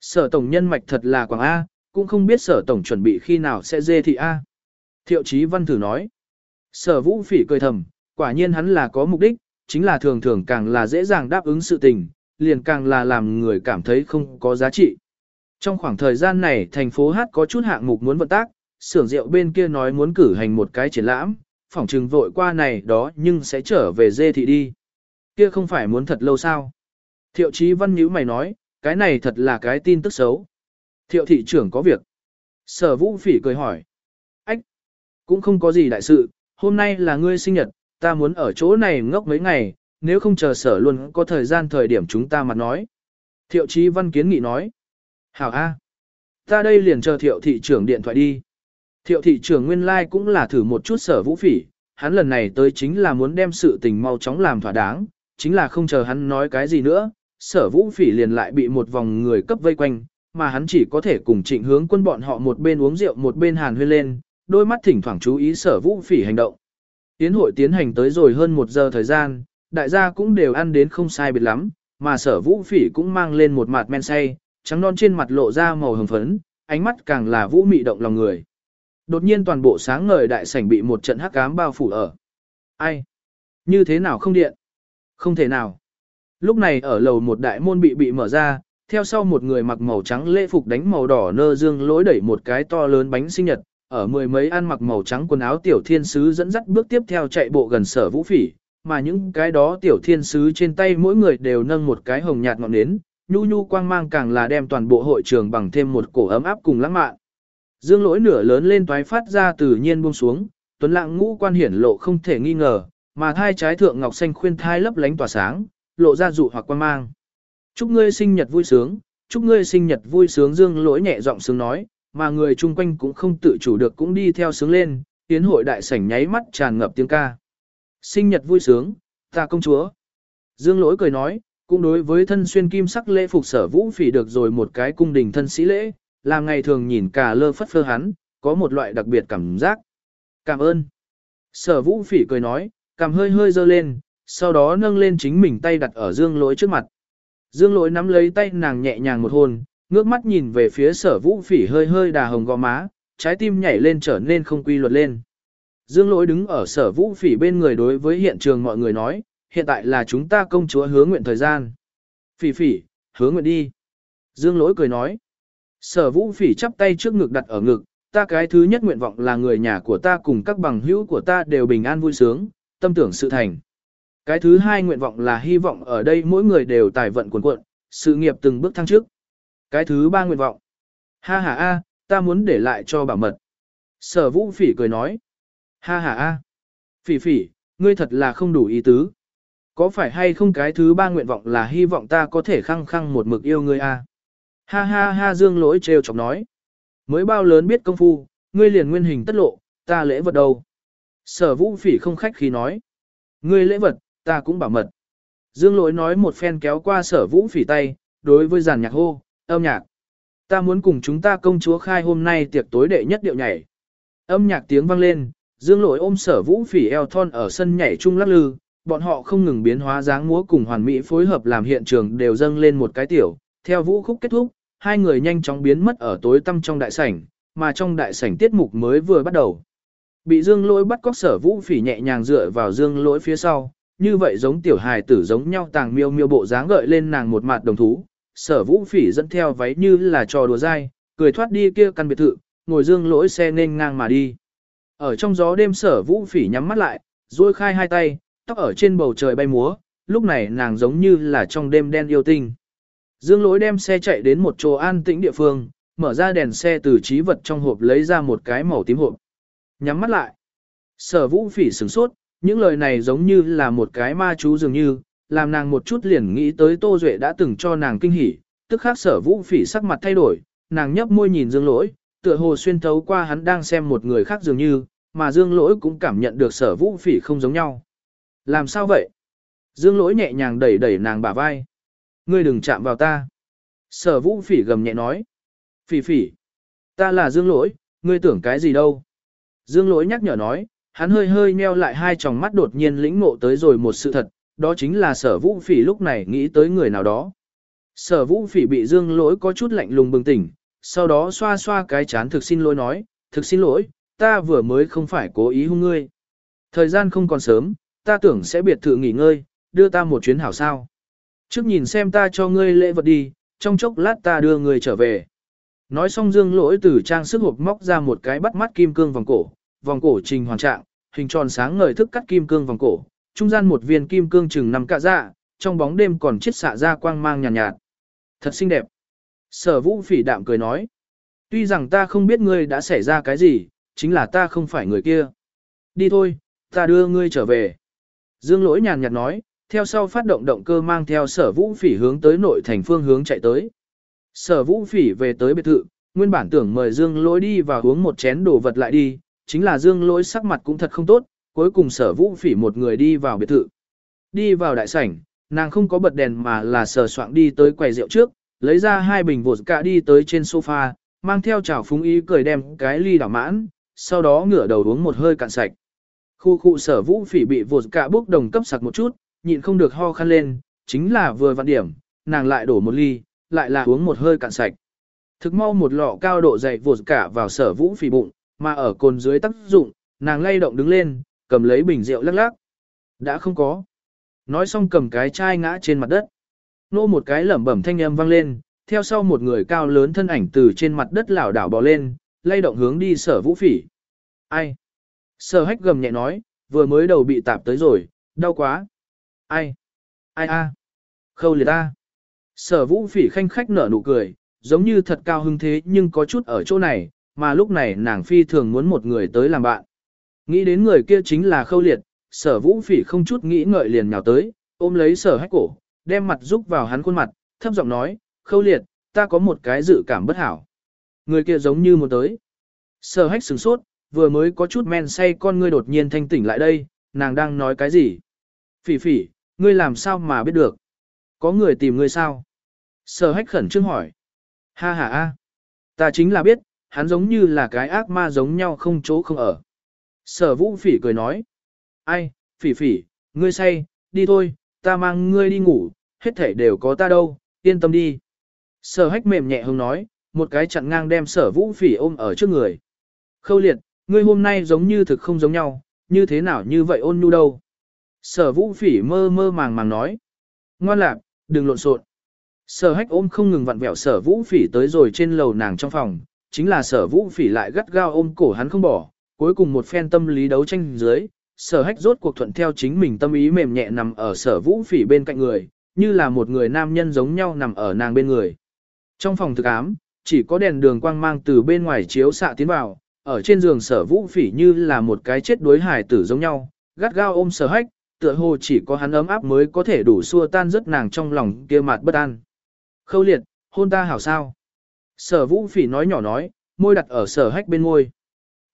Sở tổng nhân mạch thật là quảng A, cũng không biết sở tổng chuẩn bị khi nào sẽ dê thị A. Thiệu chí văn thử nói. Sở vũ phỉ cười thầm, quả nhiên hắn là có mục đích, chính là thường thường càng là dễ dàng đáp ứng sự tình, liền càng là làm người cảm thấy không có giá trị. Trong khoảng thời gian này thành phố Hát có chút hạng mục muốn vận tác, xưởng rượu bên kia nói muốn cử hành một cái triển lãm, phỏng trừng vội qua này đó nhưng sẽ trở về dê thị đi. Kia không phải muốn thật lâu sao? Thiệu chí văn nhíu mày nói, cái này thật là cái tin tức xấu. Thiệu thị trưởng có việc. Sở vũ phỉ cười hỏi. Cũng không có gì đại sự, hôm nay là ngươi sinh nhật, ta muốn ở chỗ này ngốc mấy ngày, nếu không chờ sở luôn có thời gian thời điểm chúng ta mặt nói. Thiệu chí văn kiến nghị nói. Hảo A. Ta đây liền chờ thiệu thị trưởng điện thoại đi. Thiệu thị trưởng nguyên lai like cũng là thử một chút sở vũ phỉ, hắn lần này tới chính là muốn đem sự tình mau chóng làm thỏa đáng, chính là không chờ hắn nói cái gì nữa, sở vũ phỉ liền lại bị một vòng người cấp vây quanh, mà hắn chỉ có thể cùng trịnh hướng quân bọn họ một bên uống rượu một bên hàn huyên lên, đôi mắt thỉnh thoảng chú ý sở vũ phỉ hành động. Tiến hội tiến hành tới rồi hơn một giờ thời gian, đại gia cũng đều ăn đến không sai biệt lắm, mà sở vũ phỉ cũng mang lên một mặt men say, trắng non trên mặt lộ ra màu hồng phấn, ánh mắt càng là vũ mị động lòng người. Đột nhiên toàn bộ sáng ngời đại sảnh bị một trận hắc ám bao phủ ở. Ai? Như thế nào không điện? Không thể nào. Lúc này ở lầu một đại môn bị bị mở ra, theo sau một người mặc màu trắng lễ phục đánh màu đỏ nơ dương lối đẩy một cái to lớn bánh sinh nhật, ở mười mấy ăn mặc màu trắng quần áo tiểu thiên sứ dẫn dắt bước tiếp theo chạy bộ gần sở vũ phỉ, mà những cái đó tiểu thiên sứ trên tay mỗi người đều nâng một cái hồng nhạt ngọn nến, nhu nhu quang mang càng là đem toàn bộ hội trường bằng thêm một cổ ấm áp cùng lãng mạn. Dương lỗi nửa lớn lên toái phát ra tự nhiên buông xuống, tuấn lạng ngũ quan hiển lộ không thể nghi ngờ, mà thai trái thượng ngọc xanh khuyên thai lấp lánh tỏa sáng, lộ ra dụ hoặc quang mang. Chúc ngươi sinh nhật vui sướng, chúc ngươi sinh nhật vui sướng dương lỗi nhẹ giọng sướng nói, mà người chung quanh cũng không tự chủ được cũng đi theo sướng lên, tiến hội đại sảnh nháy mắt tràn ngập tiếng ca. Sinh nhật vui sướng, ta công chúa. Dương lỗi cười nói, cũng đối với thân xuyên kim sắc lễ phục sở vũ phỉ được rồi một cái cung đình thân sĩ lễ, làm ngày thường nhìn cả lơ phất phơ hắn, có một loại đặc biệt cảm giác. Cảm ơn. Sở vũ phỉ cười nói, cảm hơi hơi dơ lên, sau đó nâng lên chính mình tay đặt ở dương lỗi trước mặt. Dương lỗi nắm lấy tay nàng nhẹ nhàng một hồn ngước mắt nhìn về phía sở vũ phỉ hơi hơi đà hồng gò má, trái tim nhảy lên trở nên không quy luật lên. Dương lỗi đứng ở sở vũ phỉ bên người đối với hiện trường mọi người nói, hiện tại là chúng ta công chúa hứa nguyện thời gian. Phỉ phỉ, hứa nguyện đi. Dương lỗi cười nói. Sở vũ phỉ chắp tay trước ngực đặt ở ngực, ta cái thứ nhất nguyện vọng là người nhà của ta cùng các bằng hữu của ta đều bình an vui sướng, tâm tưởng sự thành. Cái thứ hai nguyện vọng là hy vọng ở đây mỗi người đều tài vận cuồn cuộn, sự nghiệp từng bước thăng trước, cái thứ ba nguyện vọng. Ha ha a, ta muốn để lại cho bảo mật. Sở vũ phỉ cười nói. Ha ha a. Phỉ phỉ, ngươi thật là không đủ ý tứ. Có phải hay không cái thứ ba nguyện vọng là hy vọng ta có thể khăng khăng một mực yêu ngươi a? Ha ha ha dương lỗi trêu chọc nói. Mới bao lớn biết công phu, ngươi liền nguyên hình tất lộ, ta lễ vật đâu. Sở vũ phỉ không khách khí nói. Ngươi lễ vật, ta cũng bảo mật. Dương lỗi nói một phen kéo qua sở vũ phỉ tay, đối với giàn nhạc hô, âm nhạc. Ta muốn cùng chúng ta công chúa khai hôm nay tiệc tối đệ nhất điệu nhảy. Âm nhạc tiếng vang lên, dương lỗi ôm sở vũ phỉ eo thon ở sân nhảy chung lắc lư, bọn họ không ngừng biến hóa dáng múa cùng hoàn mỹ phối hợp làm hiện trường đều dâng lên một cái tiểu. Theo vũ khúc kết thúc, hai người nhanh chóng biến mất ở tối tăm trong đại sảnh, mà trong đại sảnh tiết mục mới vừa bắt đầu. Bị dương lỗi bắt cóc sở vũ phỉ nhẹ nhàng dựa vào dương lỗi phía sau, như vậy giống tiểu hài tử giống nhau tàng miêu miêu bộ dáng gợi lên nàng một mặt đồng thú. Sở vũ phỉ dẫn theo váy như là trò đùa dai, cười thoát đi kia căn biệt thự, ngồi dương lỗi xe nên ngang mà đi. Ở trong gió đêm sở vũ phỉ nhắm mắt lại, duỗi khai hai tay, tóc ở trên bầu trời bay múa, lúc này nàng giống như là trong đêm đen yêu tinh. Dương lỗi đem xe chạy đến một chỗ an tĩnh địa phương, mở ra đèn xe từ trí vật trong hộp lấy ra một cái màu tím hộp. Nhắm mắt lại. Sở vũ phỉ sửng sốt, những lời này giống như là một cái ma chú dường như, làm nàng một chút liền nghĩ tới Tô Duệ đã từng cho nàng kinh hỉ, tức khác sở vũ phỉ sắc mặt thay đổi, nàng nhấp môi nhìn dương lỗi, tựa hồ xuyên thấu qua hắn đang xem một người khác dường như, mà dương lỗi cũng cảm nhận được sở vũ phỉ không giống nhau. Làm sao vậy? Dương lỗi nhẹ nhàng đẩy đẩy nàng bả vai. Ngươi đừng chạm vào ta. Sở vũ phỉ gầm nhẹ nói. Phỉ phỉ. Ta là dương lỗi, ngươi tưởng cái gì đâu? Dương lỗi nhắc nhở nói, hắn hơi hơi nheo lại hai tròng mắt đột nhiên lĩnh ngộ tới rồi một sự thật, đó chính là sở vũ phỉ lúc này nghĩ tới người nào đó. Sở vũ phỉ bị dương lỗi có chút lạnh lùng bừng tỉnh, sau đó xoa xoa cái chán thực xin lỗi nói, thực xin lỗi, ta vừa mới không phải cố ý hung ngươi. Thời gian không còn sớm, ta tưởng sẽ biệt thự nghỉ ngơi, đưa ta một chuyến hảo sao. Trước nhìn xem ta cho ngươi lễ vật đi, trong chốc lát ta đưa ngươi trở về. Nói xong dương lỗi từ trang sức hộp móc ra một cái bắt mắt kim cương vòng cổ, vòng cổ trình hoàn trạng, hình tròn sáng ngời thức cắt kim cương vòng cổ, trung gian một viên kim cương chừng nằm cạ dạ, trong bóng đêm còn chiết xạ ra quang mang nhàn nhạt, nhạt. Thật xinh đẹp. Sở vũ phỉ đạm cười nói. Tuy rằng ta không biết ngươi đã xảy ra cái gì, chính là ta không phải người kia. Đi thôi, ta đưa ngươi trở về. Dương lỗi nhàn nhạt nói, theo sau phát động động cơ mang theo sở vũ phỉ hướng tới nội thành phương hướng chạy tới. Sở vũ phỉ về tới biệt thự, nguyên bản tưởng mời Dương lỗi đi và uống một chén đồ vật lại đi, chính là Dương lỗi sắc mặt cũng thật không tốt, cuối cùng sở vũ phỉ một người đi vào biệt thự. Đi vào đại sảnh, nàng không có bật đèn mà là sờ soạn đi tới quầy rượu trước, lấy ra hai bình vột cả đi tới trên sofa, mang theo chảo phúng ý cười đem cái ly đảo mãn, sau đó ngửa đầu uống một hơi cạn sạch. Khu khu sở vũ phỉ bị vột cả bốc đồng cấp sặc một chút, nhịn không được ho khăn lên, chính là vừa vặn điểm, nàng lại đổ một ly, lại là uống một hơi cạn sạch. Thực mau một lọ cao độ dày vột cả vào sở vũ phỉ bụng, mà ở cồn dưới tác dụng, nàng lay động đứng lên, cầm lấy bình rượu lắc lắc. Đã không có. Nói xong cầm cái chai ngã trên mặt đất. Nô một cái lẩm bẩm thanh âm vang lên, theo sau một người cao lớn thân ảnh từ trên mặt đất lảo đảo bò lên, lay động hướng đi sở vũ phỉ. Ai? Sở hách gầm nhẹ nói, vừa mới đầu bị tạp tới rồi, đau quá. Ai? Ai a? Khâu liệt a. Sở vũ phỉ khanh khách nở nụ cười, giống như thật cao hưng thế nhưng có chút ở chỗ này, mà lúc này nàng phi thường muốn một người tới làm bạn. Nghĩ đến người kia chính là khâu liệt, sở vũ phỉ không chút nghĩ ngợi liền nhào tới, ôm lấy sở hách cổ, đem mặt rúc vào hắn khuôn mặt, thấp giọng nói, khâu liệt, ta có một cái dự cảm bất hảo. Người kia giống như một tới. Sở hách sửng sốt, vừa mới có chút men say con ngươi đột nhiên thanh tỉnh lại đây, nàng đang nói cái gì? Phỉ phỉ, ngươi làm sao mà biết được? Có người tìm ngươi sao? Sở hách khẩn trương hỏi. Ha ha ha, ta chính là biết, hắn giống như là cái ác ma giống nhau không chỗ không ở. Sở vũ phỉ cười nói. Ai, phỉ phỉ, ngươi say, đi thôi, ta mang ngươi đi ngủ, hết thể đều có ta đâu, yên tâm đi. Sở hách mềm nhẹ hông nói, một cái chặn ngang đem sở vũ phỉ ôm ở trước người. Khâu liệt, ngươi hôm nay giống như thực không giống nhau, như thế nào như vậy ôn nhu đâu. Sở vũ phỉ mơ mơ màng màng nói. Ngoan lạc, đừng lộn xộn. Sở hách ôm không ngừng vặn vẹo sở vũ phỉ tới rồi trên lầu nàng trong phòng, chính là sở vũ phỉ lại gắt gao ôm cổ hắn không bỏ, cuối cùng một phen tâm lý đấu tranh dưới, sở hách rốt cuộc thuận theo chính mình tâm ý mềm nhẹ nằm ở sở vũ phỉ bên cạnh người, như là một người nam nhân giống nhau nằm ở nàng bên người. Trong phòng thực ám, chỉ có đèn đường quang mang từ bên ngoài chiếu xạ tiến vào, ở trên giường sở vũ phỉ như là một cái chết đối hải tử giống nhau, gắt gao ôm sở hách, tựa hồ chỉ có hắn ấm áp mới có thể đủ xua tan rất nàng trong lòng kia mặt bất an. Khâu liệt, hôn ta hảo sao. Sở vũ phỉ nói nhỏ nói, môi đặt ở sở hách bên môi.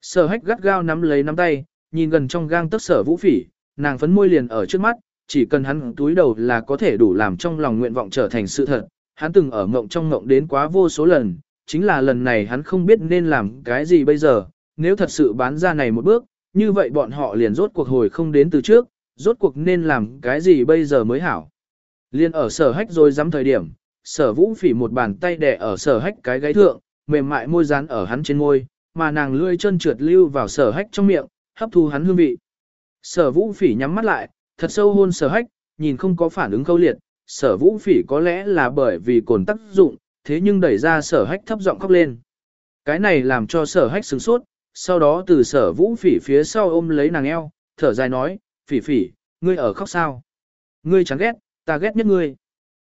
Sở hách gắt gao nắm lấy nắm tay, nhìn gần trong gang tấc sở vũ phỉ, nàng phấn môi liền ở trước mắt, chỉ cần hắn túi đầu là có thể đủ làm trong lòng nguyện vọng trở thành sự thật. Hắn từng ở mộng trong mộng đến quá vô số lần, chính là lần này hắn không biết nên làm cái gì bây giờ, nếu thật sự bán ra này một bước, như vậy bọn họ liền rốt cuộc hồi không đến từ trước, rốt cuộc nên làm cái gì bây giờ mới hảo. Liên ở sở hách rồi dám thời điểm, sở vũ phỉ một bàn tay đè ở sở hách cái gáy thượng, mềm mại môi dán ở hắn trên môi, mà nàng lươi chân trượt lưu vào sở hách trong miệng, hấp thu hắn hương vị. Sở vũ phỉ nhắm mắt lại, thật sâu hôn sở hách, nhìn không có phản ứng câu liệt, sở vũ phỉ có lẽ là bởi vì cồn tác dụng, thế nhưng đẩy ra sở hách thấp giọng khóc lên. Cái này làm cho sở hách sửng sốt, sau đó từ sở vũ phỉ phía sau ôm lấy nàng eo, thở dài nói, phỉ phỉ, ngươi ở khóc sao? Ngươi chẳng ghét, ta ghét nhất ngươi.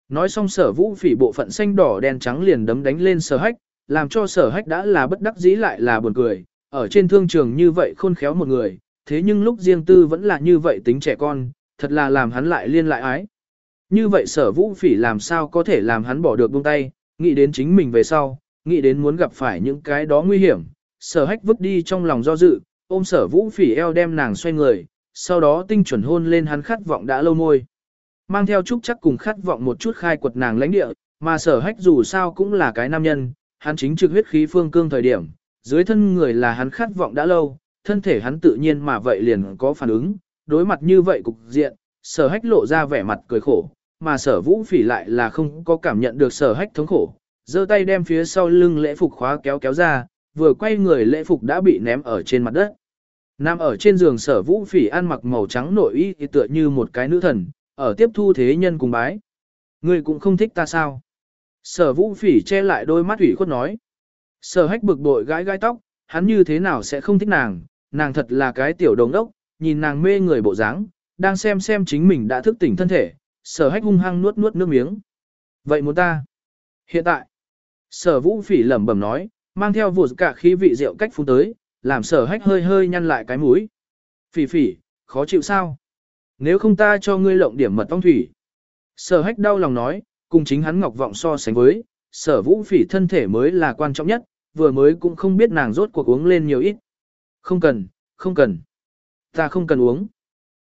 Nói xong sở vũ phỉ bộ phận xanh đỏ đen trắng liền đấm đánh lên sở hách, làm cho sở hách đã là bất đắc dĩ lại là buồn cười, ở trên thương trường như vậy khôn khéo một người, thế nhưng lúc riêng tư vẫn là như vậy tính trẻ con, thật là làm hắn lại liên lại ái. Như vậy sở vũ phỉ làm sao có thể làm hắn bỏ được buông tay, nghĩ đến chính mình về sau, nghĩ đến muốn gặp phải những cái đó nguy hiểm, sở hách vứt đi trong lòng do dự, ôm sở vũ phỉ eo đem nàng xoay người, sau đó tinh chuẩn hôn lên hắn khát vọng đã lâu môi. Mang theo chúc chắc cùng khát vọng một chút khai quật nàng lãnh địa, mà sở hách dù sao cũng là cái nam nhân, hắn chính trực huyết khí phương cương thời điểm, dưới thân người là hắn khát vọng đã lâu, thân thể hắn tự nhiên mà vậy liền có phản ứng, đối mặt như vậy cục diện, sở hách lộ ra vẻ mặt cười khổ, mà sở vũ phỉ lại là không có cảm nhận được sở hách thống khổ, giơ tay đem phía sau lưng lễ phục khóa kéo kéo ra, vừa quay người lễ phục đã bị ném ở trên mặt đất. Nam ở trên giường sở vũ phỉ ăn mặc màu trắng nội y thì tựa như một cái nữ thần, ở tiếp thu thế nhân cùng bái. Người cũng không thích ta sao? Sở vũ phỉ che lại đôi mắt ủy khuất nói. Sở hách bực bội gãi gai tóc, hắn như thế nào sẽ không thích nàng, nàng thật là cái tiểu đồng đốc, nhìn nàng mê người bộ dáng, đang xem xem chính mình đã thức tỉnh thân thể, sở hách hung hăng nuốt nuốt nước miếng. Vậy muốn ta? Hiện tại, sở vũ phỉ lẩm bẩm nói, mang theo vụt cả khí vị rượu cách phun tới, làm sở hách hơi hơi nhăn lại cái mũi. Phỉ phỉ, khó chịu sao? Nếu không ta cho ngươi lộng điểm mật ong thủy. Sở hách đau lòng nói, cùng chính hắn ngọc vọng so sánh với, sở vũ phỉ thân thể mới là quan trọng nhất, vừa mới cũng không biết nàng rốt cuộc uống lên nhiều ít. Không cần, không cần. Ta không cần uống.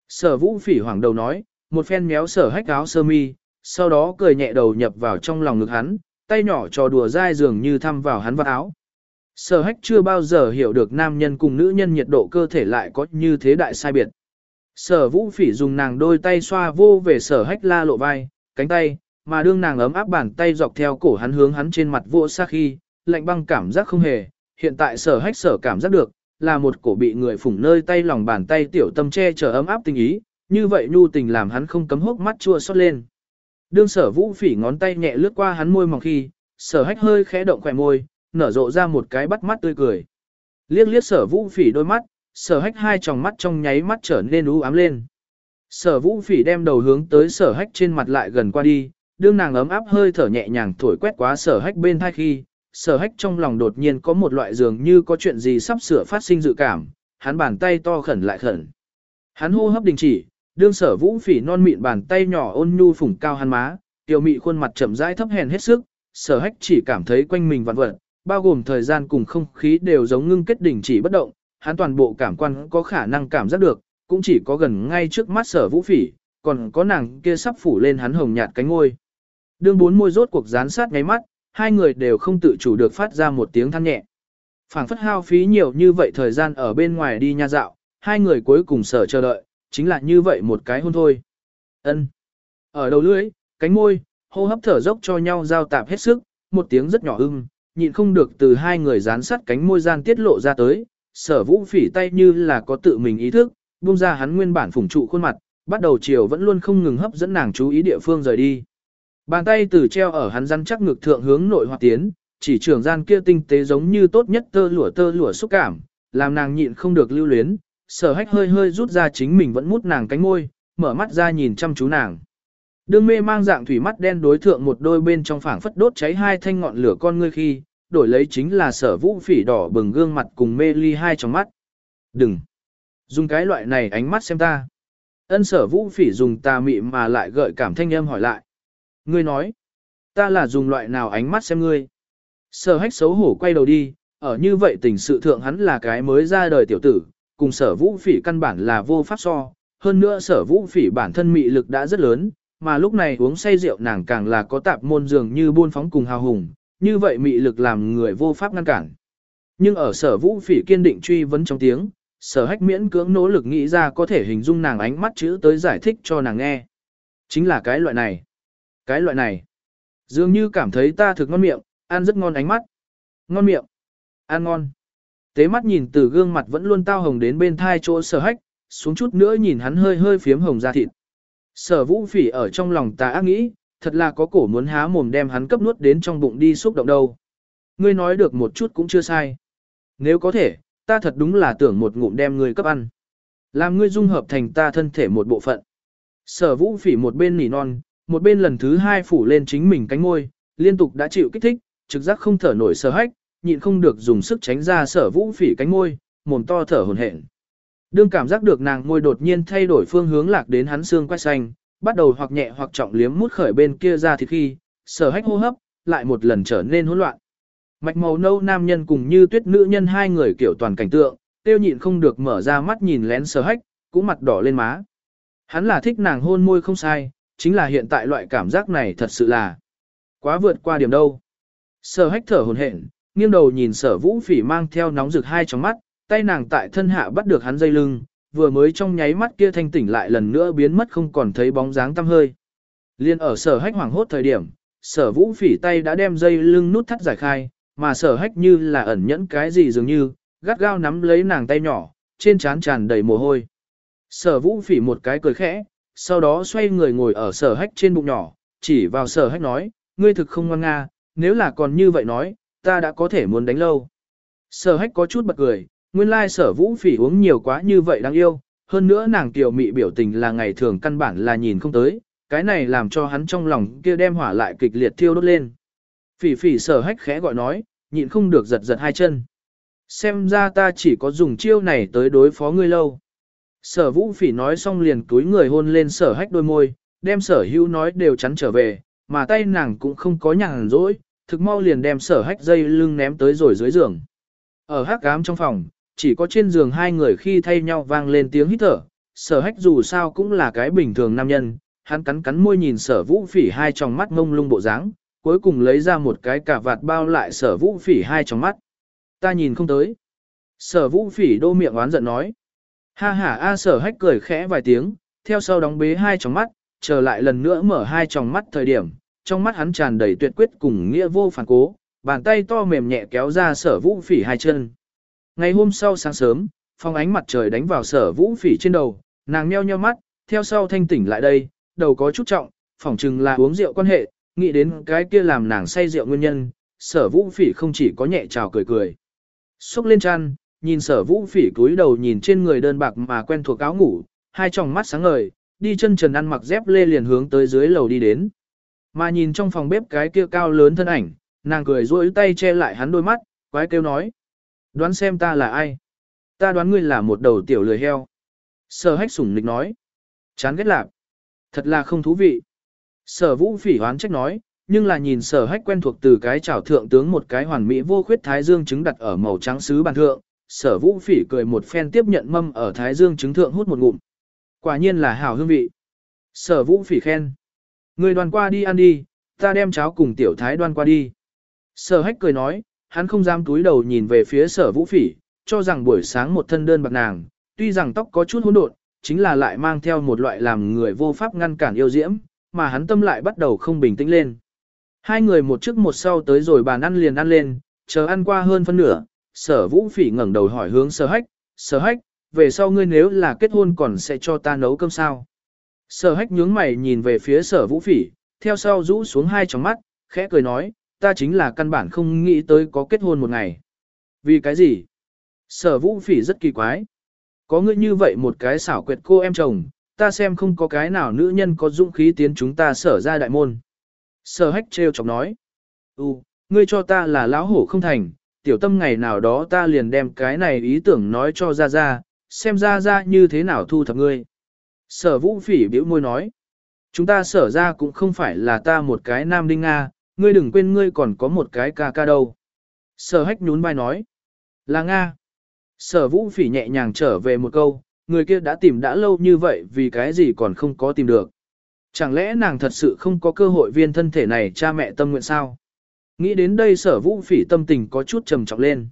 Sở vũ phỉ hoảng đầu nói, một phen méo sở hách áo sơ mi, sau đó cười nhẹ đầu nhập vào trong lòng ngực hắn, tay nhỏ trò đùa dai dường như thăm vào hắn vào áo. Sở hách chưa bao giờ hiểu được nam nhân cùng nữ nhân nhiệt độ cơ thể lại có như thế đại sai biệt. Sở vũ phỉ dùng nàng đôi tay xoa vô về sở hách la lộ vai, cánh tay, mà đương nàng ấm áp bàn tay dọc theo cổ hắn hướng hắn trên mặt vô xa khi, lạnh băng cảm giác không hề, hiện tại sở hách sở cảm giác được, là một cổ bị người phủng nơi tay lòng bàn tay tiểu tâm che chở ấm áp tình ý, như vậy nhu tình làm hắn không cấm hốc mắt chua xót lên. Đương sở vũ phỉ ngón tay nhẹ lướt qua hắn môi mỏng khi, sở hách hơi khẽ động khỏe môi, nở rộ ra một cái bắt mắt tươi cười. Liếc liếc sở vũ phỉ đôi mắt, sở hách hai tròng mắt trong nháy mắt trở nên u ám lên. Sở vũ phỉ đem đầu hướng tới sở hách trên mặt lại gần qua đi, đương nàng ấm áp hơi thở nhẹ nhàng thổi quét quá sở hách bên thai khi, sở hách trong lòng đột nhiên có một loại dường như có chuyện gì sắp sửa phát sinh dự cảm, hắn bàn tay to khẩn lại khẩn. Hắn hô hấp đình chỉ, đương sở vũ phỉ non mịn bàn tay nhỏ ôn nhu phủng cao hắn má, tiểu mị khuôn mặt chậm rãi thấp hèn hết sức, sở hách chỉ cảm thấy quanh mình vặn vặn, bao gồm thời gian cùng không khí đều giống ngưng kết đình chỉ bất động, hắn toàn bộ cảm quan có khả năng cảm giác được, cũng chỉ có gần ngay trước mắt sở vũ phỉ, còn có nàng kia sắp phủ lên hắn hồng nhạt cánh ngôi. Đương bốn môi rốt cuộc dán sát ngáy mắt, hai người đều không tự chủ được phát ra một tiếng than nhẹ. phảng phất hao phí nhiều như vậy thời gian ở bên ngoài đi nha dạo, hai người cuối cùng sở chờ đợi, chính là như vậy một cái hôn thôi. Ân. Ở đầu lưỡi, cánh môi, hô hấp thở dốc cho nhau giao tạp hết sức, một tiếng rất nhỏ ưng, nhịn không được từ hai người dán sát cánh môi gian tiết lộ ra tới, sở vũ phỉ tay như là có tự mình ý thức, buông ra hắn nguyên bản phủng trụ khuôn mặt, bắt đầu chiều vẫn luôn không ngừng hấp dẫn nàng chú ý địa phương rời đi. Bàn tay từ treo ở hắn răn chắc ngực thượng hướng nội hoạt tiến, chỉ trường gian kia tinh tế giống như tốt nhất tơ lụa tơ lụa xúc cảm, làm nàng nhịn không được lưu luyến, sở hách hơi hơi rút ra chính mình vẫn mút nàng cánh môi, mở mắt ra nhìn chăm chú nàng. Đương mê mang dạng thủy mắt đen đối thượng một đôi bên trong phảng phất đốt cháy hai thanh ngọn lửa con ngươi khi, đổi lấy chính là sở vũ phỉ đỏ bừng gương mặt cùng mê ly hai trong mắt. Đừng! Dùng cái loại này ánh mắt xem ta. Ân sở vũ phỉ dùng tà mị mà lại gợi cảm thanh âm hỏi lại. Ngươi nói, ta là dùng loại nào ánh mắt xem ngươi. Sở hách xấu hổ quay đầu đi, ở như vậy tình sự thượng hắn là cái mới ra đời tiểu tử, cùng sở vũ phỉ căn bản là vô pháp so. Hơn nữa sở vũ phỉ bản thân mị lực đã rất lớn, mà lúc này uống say rượu nàng càng là có tạp môn dường như buôn phóng cùng hào hùng, như vậy mị lực làm người vô pháp ngăn cản. Nhưng ở sở vũ phỉ kiên định truy vấn trong tiếng, sở hách miễn cưỡng nỗ lực nghĩ ra có thể hình dung nàng ánh mắt chữ tới giải thích cho nàng nghe. Chính là cái loại này. Cái loại này. Dường như cảm thấy ta thực ngon miệng, ăn rất ngon ánh mắt. Ngon miệng. Ăn ngon. Tế mắt nhìn từ gương mặt vẫn luôn tao hồng đến bên thai chỗ sở hách, xuống chút nữa nhìn hắn hơi hơi phiếm hồng ra thịt. Sở vũ phỉ ở trong lòng ta ác nghĩ, thật là có cổ muốn há mồm đem hắn cấp nuốt đến trong bụng đi xúc động đâu. Ngươi nói được một chút cũng chưa sai. Nếu có thể, ta thật đúng là tưởng một ngụm đem ngươi cấp ăn. Làm ngươi dung hợp thành ta thân thể một bộ phận. Sở vũ phỉ một bên nỉ non, một bên lần thứ hai phủ lên chính mình cánh ngôi, liên tục đã chịu kích thích, trực giác không thở nổi sở hách, nhịn không được dùng sức tránh ra sở vũ phỉ cánh ngôi, mồm to thở hồn hển. Đương cảm giác được nàng ngôi đột nhiên thay đổi phương hướng lạc đến hắn xương quay xanh, bắt đầu hoặc nhẹ hoặc trọng liếm mút khởi bên kia ra thì khi, sở hách hô hấp, lại một lần trở nên hỗn loạn. Mạch màu nâu nam nhân cùng như tuyết nữ nhân hai người kiểu toàn cảnh tượng, tiêu nhịn không được mở ra mắt nhìn lén sở hách, cũng mặt đỏ lên má. Hắn là thích nàng hôn môi không sai, chính là hiện tại loại cảm giác này thật sự là quá vượt qua điểm đâu. Sở hách thở hồn hển, nghiêng đầu nhìn sở vũ phỉ mang theo nóng rực hai trong mắt, tay nàng tại thân hạ bắt được hắn dây lưng, vừa mới trong nháy mắt kia thanh tỉnh lại lần nữa biến mất không còn thấy bóng dáng tăm hơi. Liên ở sở hách hoảng hốt thời điểm, sở vũ phỉ tay đã đem dây lưng nút thắt giải khai, mà sở hách như là ẩn nhẫn cái gì dường như, gắt gao nắm lấy nàng tay nhỏ, trên trán tràn đầy mồ hôi. Sở vũ phỉ một cái cười khẽ, sau đó xoay người ngồi ở sở hách trên bụng nhỏ, chỉ vào sở hách nói, ngươi thực không ngoan nga, nếu là còn như vậy nói, ta đã có thể muốn đánh lâu. Sở hách có chút bật cười, nguyên lai sở vũ phỉ uống nhiều quá như vậy đáng yêu, hơn nữa nàng tiểu mị biểu tình là ngày thường căn bản là nhìn không tới, cái này làm cho hắn trong lòng kia đem hỏa lại kịch liệt thiêu đốt lên. Phỉ phỉ sở hách khẽ gọi nói, nhịn không được giật giật hai chân. Xem ra ta chỉ có dùng chiêu này tới đối phó ngươi lâu. Sở vũ phỉ nói xong liền túi người hôn lên sở hách đôi môi, đem sở hữu nói đều chắn trở về, mà tay nàng cũng không có nhàn rỗi, thực mau liền đem sở hách dây lưng ném tới rồi dưới giường. Ở hắc ám trong phòng, chỉ có trên giường hai người khi thay nhau vang lên tiếng hít thở, sở hách dù sao cũng là cái bình thường nam nhân, hắn cắn cắn môi nhìn sở vũ phỉ hai tròng mắt ngông lung bộ dáng, cuối cùng lấy ra một cái cà vạt bao lại sở vũ phỉ hai tròng mắt. Ta nhìn không tới. Sở vũ phỉ đô miệng oán giận nói. Ha ha a sở hách cười khẽ vài tiếng, theo sau đóng bế hai tròng mắt, trở lại lần nữa mở hai tròng mắt thời điểm, trong mắt hắn tràn đầy tuyệt quyết cùng nghĩa vô phản cố, bàn tay to mềm nhẹ kéo ra sở vũ phỉ hai chân. Ngày hôm sau sáng sớm, phong ánh mặt trời đánh vào sở vũ phỉ trên đầu, nàng meo nheo mắt, theo sau thanh tỉnh lại đây, đầu có chút trọng, phỏng chừng là uống rượu quan hệ, nghĩ đến cái kia làm nàng say rượu nguyên nhân, sở vũ phỉ không chỉ có nhẹ trào cười cười. Xúc lên chăn, nhìn sở vũ phỉ cúi đầu nhìn trên người đơn bạc mà quen thuộc áo ngủ, hai tròng mắt sáng ngời, đi chân trần ăn mặc dép lê liền hướng tới dưới lầu đi đến. Mà nhìn trong phòng bếp cái kia cao lớn thân ảnh, nàng cười duỗi tay che lại hắn đôi mắt, quái kêu nói. Đoán xem ta là ai? Ta đoán ngươi là một đầu tiểu lười heo. Sở hách sủng nịch nói. Chán ghét lạc. Thật là không thú vị. Sở vũ phỉ hoán trách nói, nhưng là nhìn sở hách quen thuộc từ cái chảo thượng tướng một cái hoàn mỹ vô khuyết thái dương trứng đặt ở màu trắng sứ bàn thượng. Sở vũ phỉ cười một phen tiếp nhận mâm ở thái dương chứng thượng hút một ngụm. Quả nhiên là hảo hương vị. Sở vũ phỉ khen. Người đoàn qua đi ăn đi, ta đem cháo cùng tiểu thái đoan qua đi. Sở hách cười nói, hắn không dám túi đầu nhìn về phía sở vũ phỉ, cho rằng buổi sáng một thân đơn bạc nàng, tuy rằng tóc có chút hỗn độn, chính là lại mang theo một loại làm người vô pháp ngăn cản yêu diễm, mà hắn tâm lại bắt đầu không bình tĩnh lên. Hai người một trước một sau tới rồi bàn ăn liền ăn lên, chờ ăn qua hơn phân nửa, sở vũ phỉ ngẩng đầu hỏi hướng sở hách, sở hách, về sau ngươi nếu là kết hôn còn sẽ cho ta nấu cơm sao? Sở hách nhướng mày nhìn về phía sở vũ phỉ, theo sau rũ xuống hai tròng mắt, khẽ cười nói, ta chính là căn bản không nghĩ tới có kết hôn một ngày. Vì cái gì? Sở vũ phỉ rất kỳ quái. Có ngươi như vậy một cái xảo quyệt cô em chồng, ta xem không có cái nào nữ nhân có dũng khí tiến chúng ta sở ra đại môn. Sở hách treo chọc nói. Ừ, ngươi cho ta là lão hổ không thành, tiểu tâm ngày nào đó ta liền đem cái này ý tưởng nói cho ra ra, xem ra ra như thế nào thu thập ngươi. Sở vũ phỉ biểu môi nói. Chúng ta sở ra cũng không phải là ta một cái nam đinh Nga, ngươi đừng quên ngươi còn có một cái ca ca đâu. Sở hách nhún vai nói. Là Nga. Sở vũ phỉ nhẹ nhàng trở về một câu, người kia đã tìm đã lâu như vậy vì cái gì còn không có tìm được. Chẳng lẽ nàng thật sự không có cơ hội viên thân thể này cha mẹ tâm nguyện sao? Nghĩ đến đây sở vũ phỉ tâm tình có chút trầm trọng lên.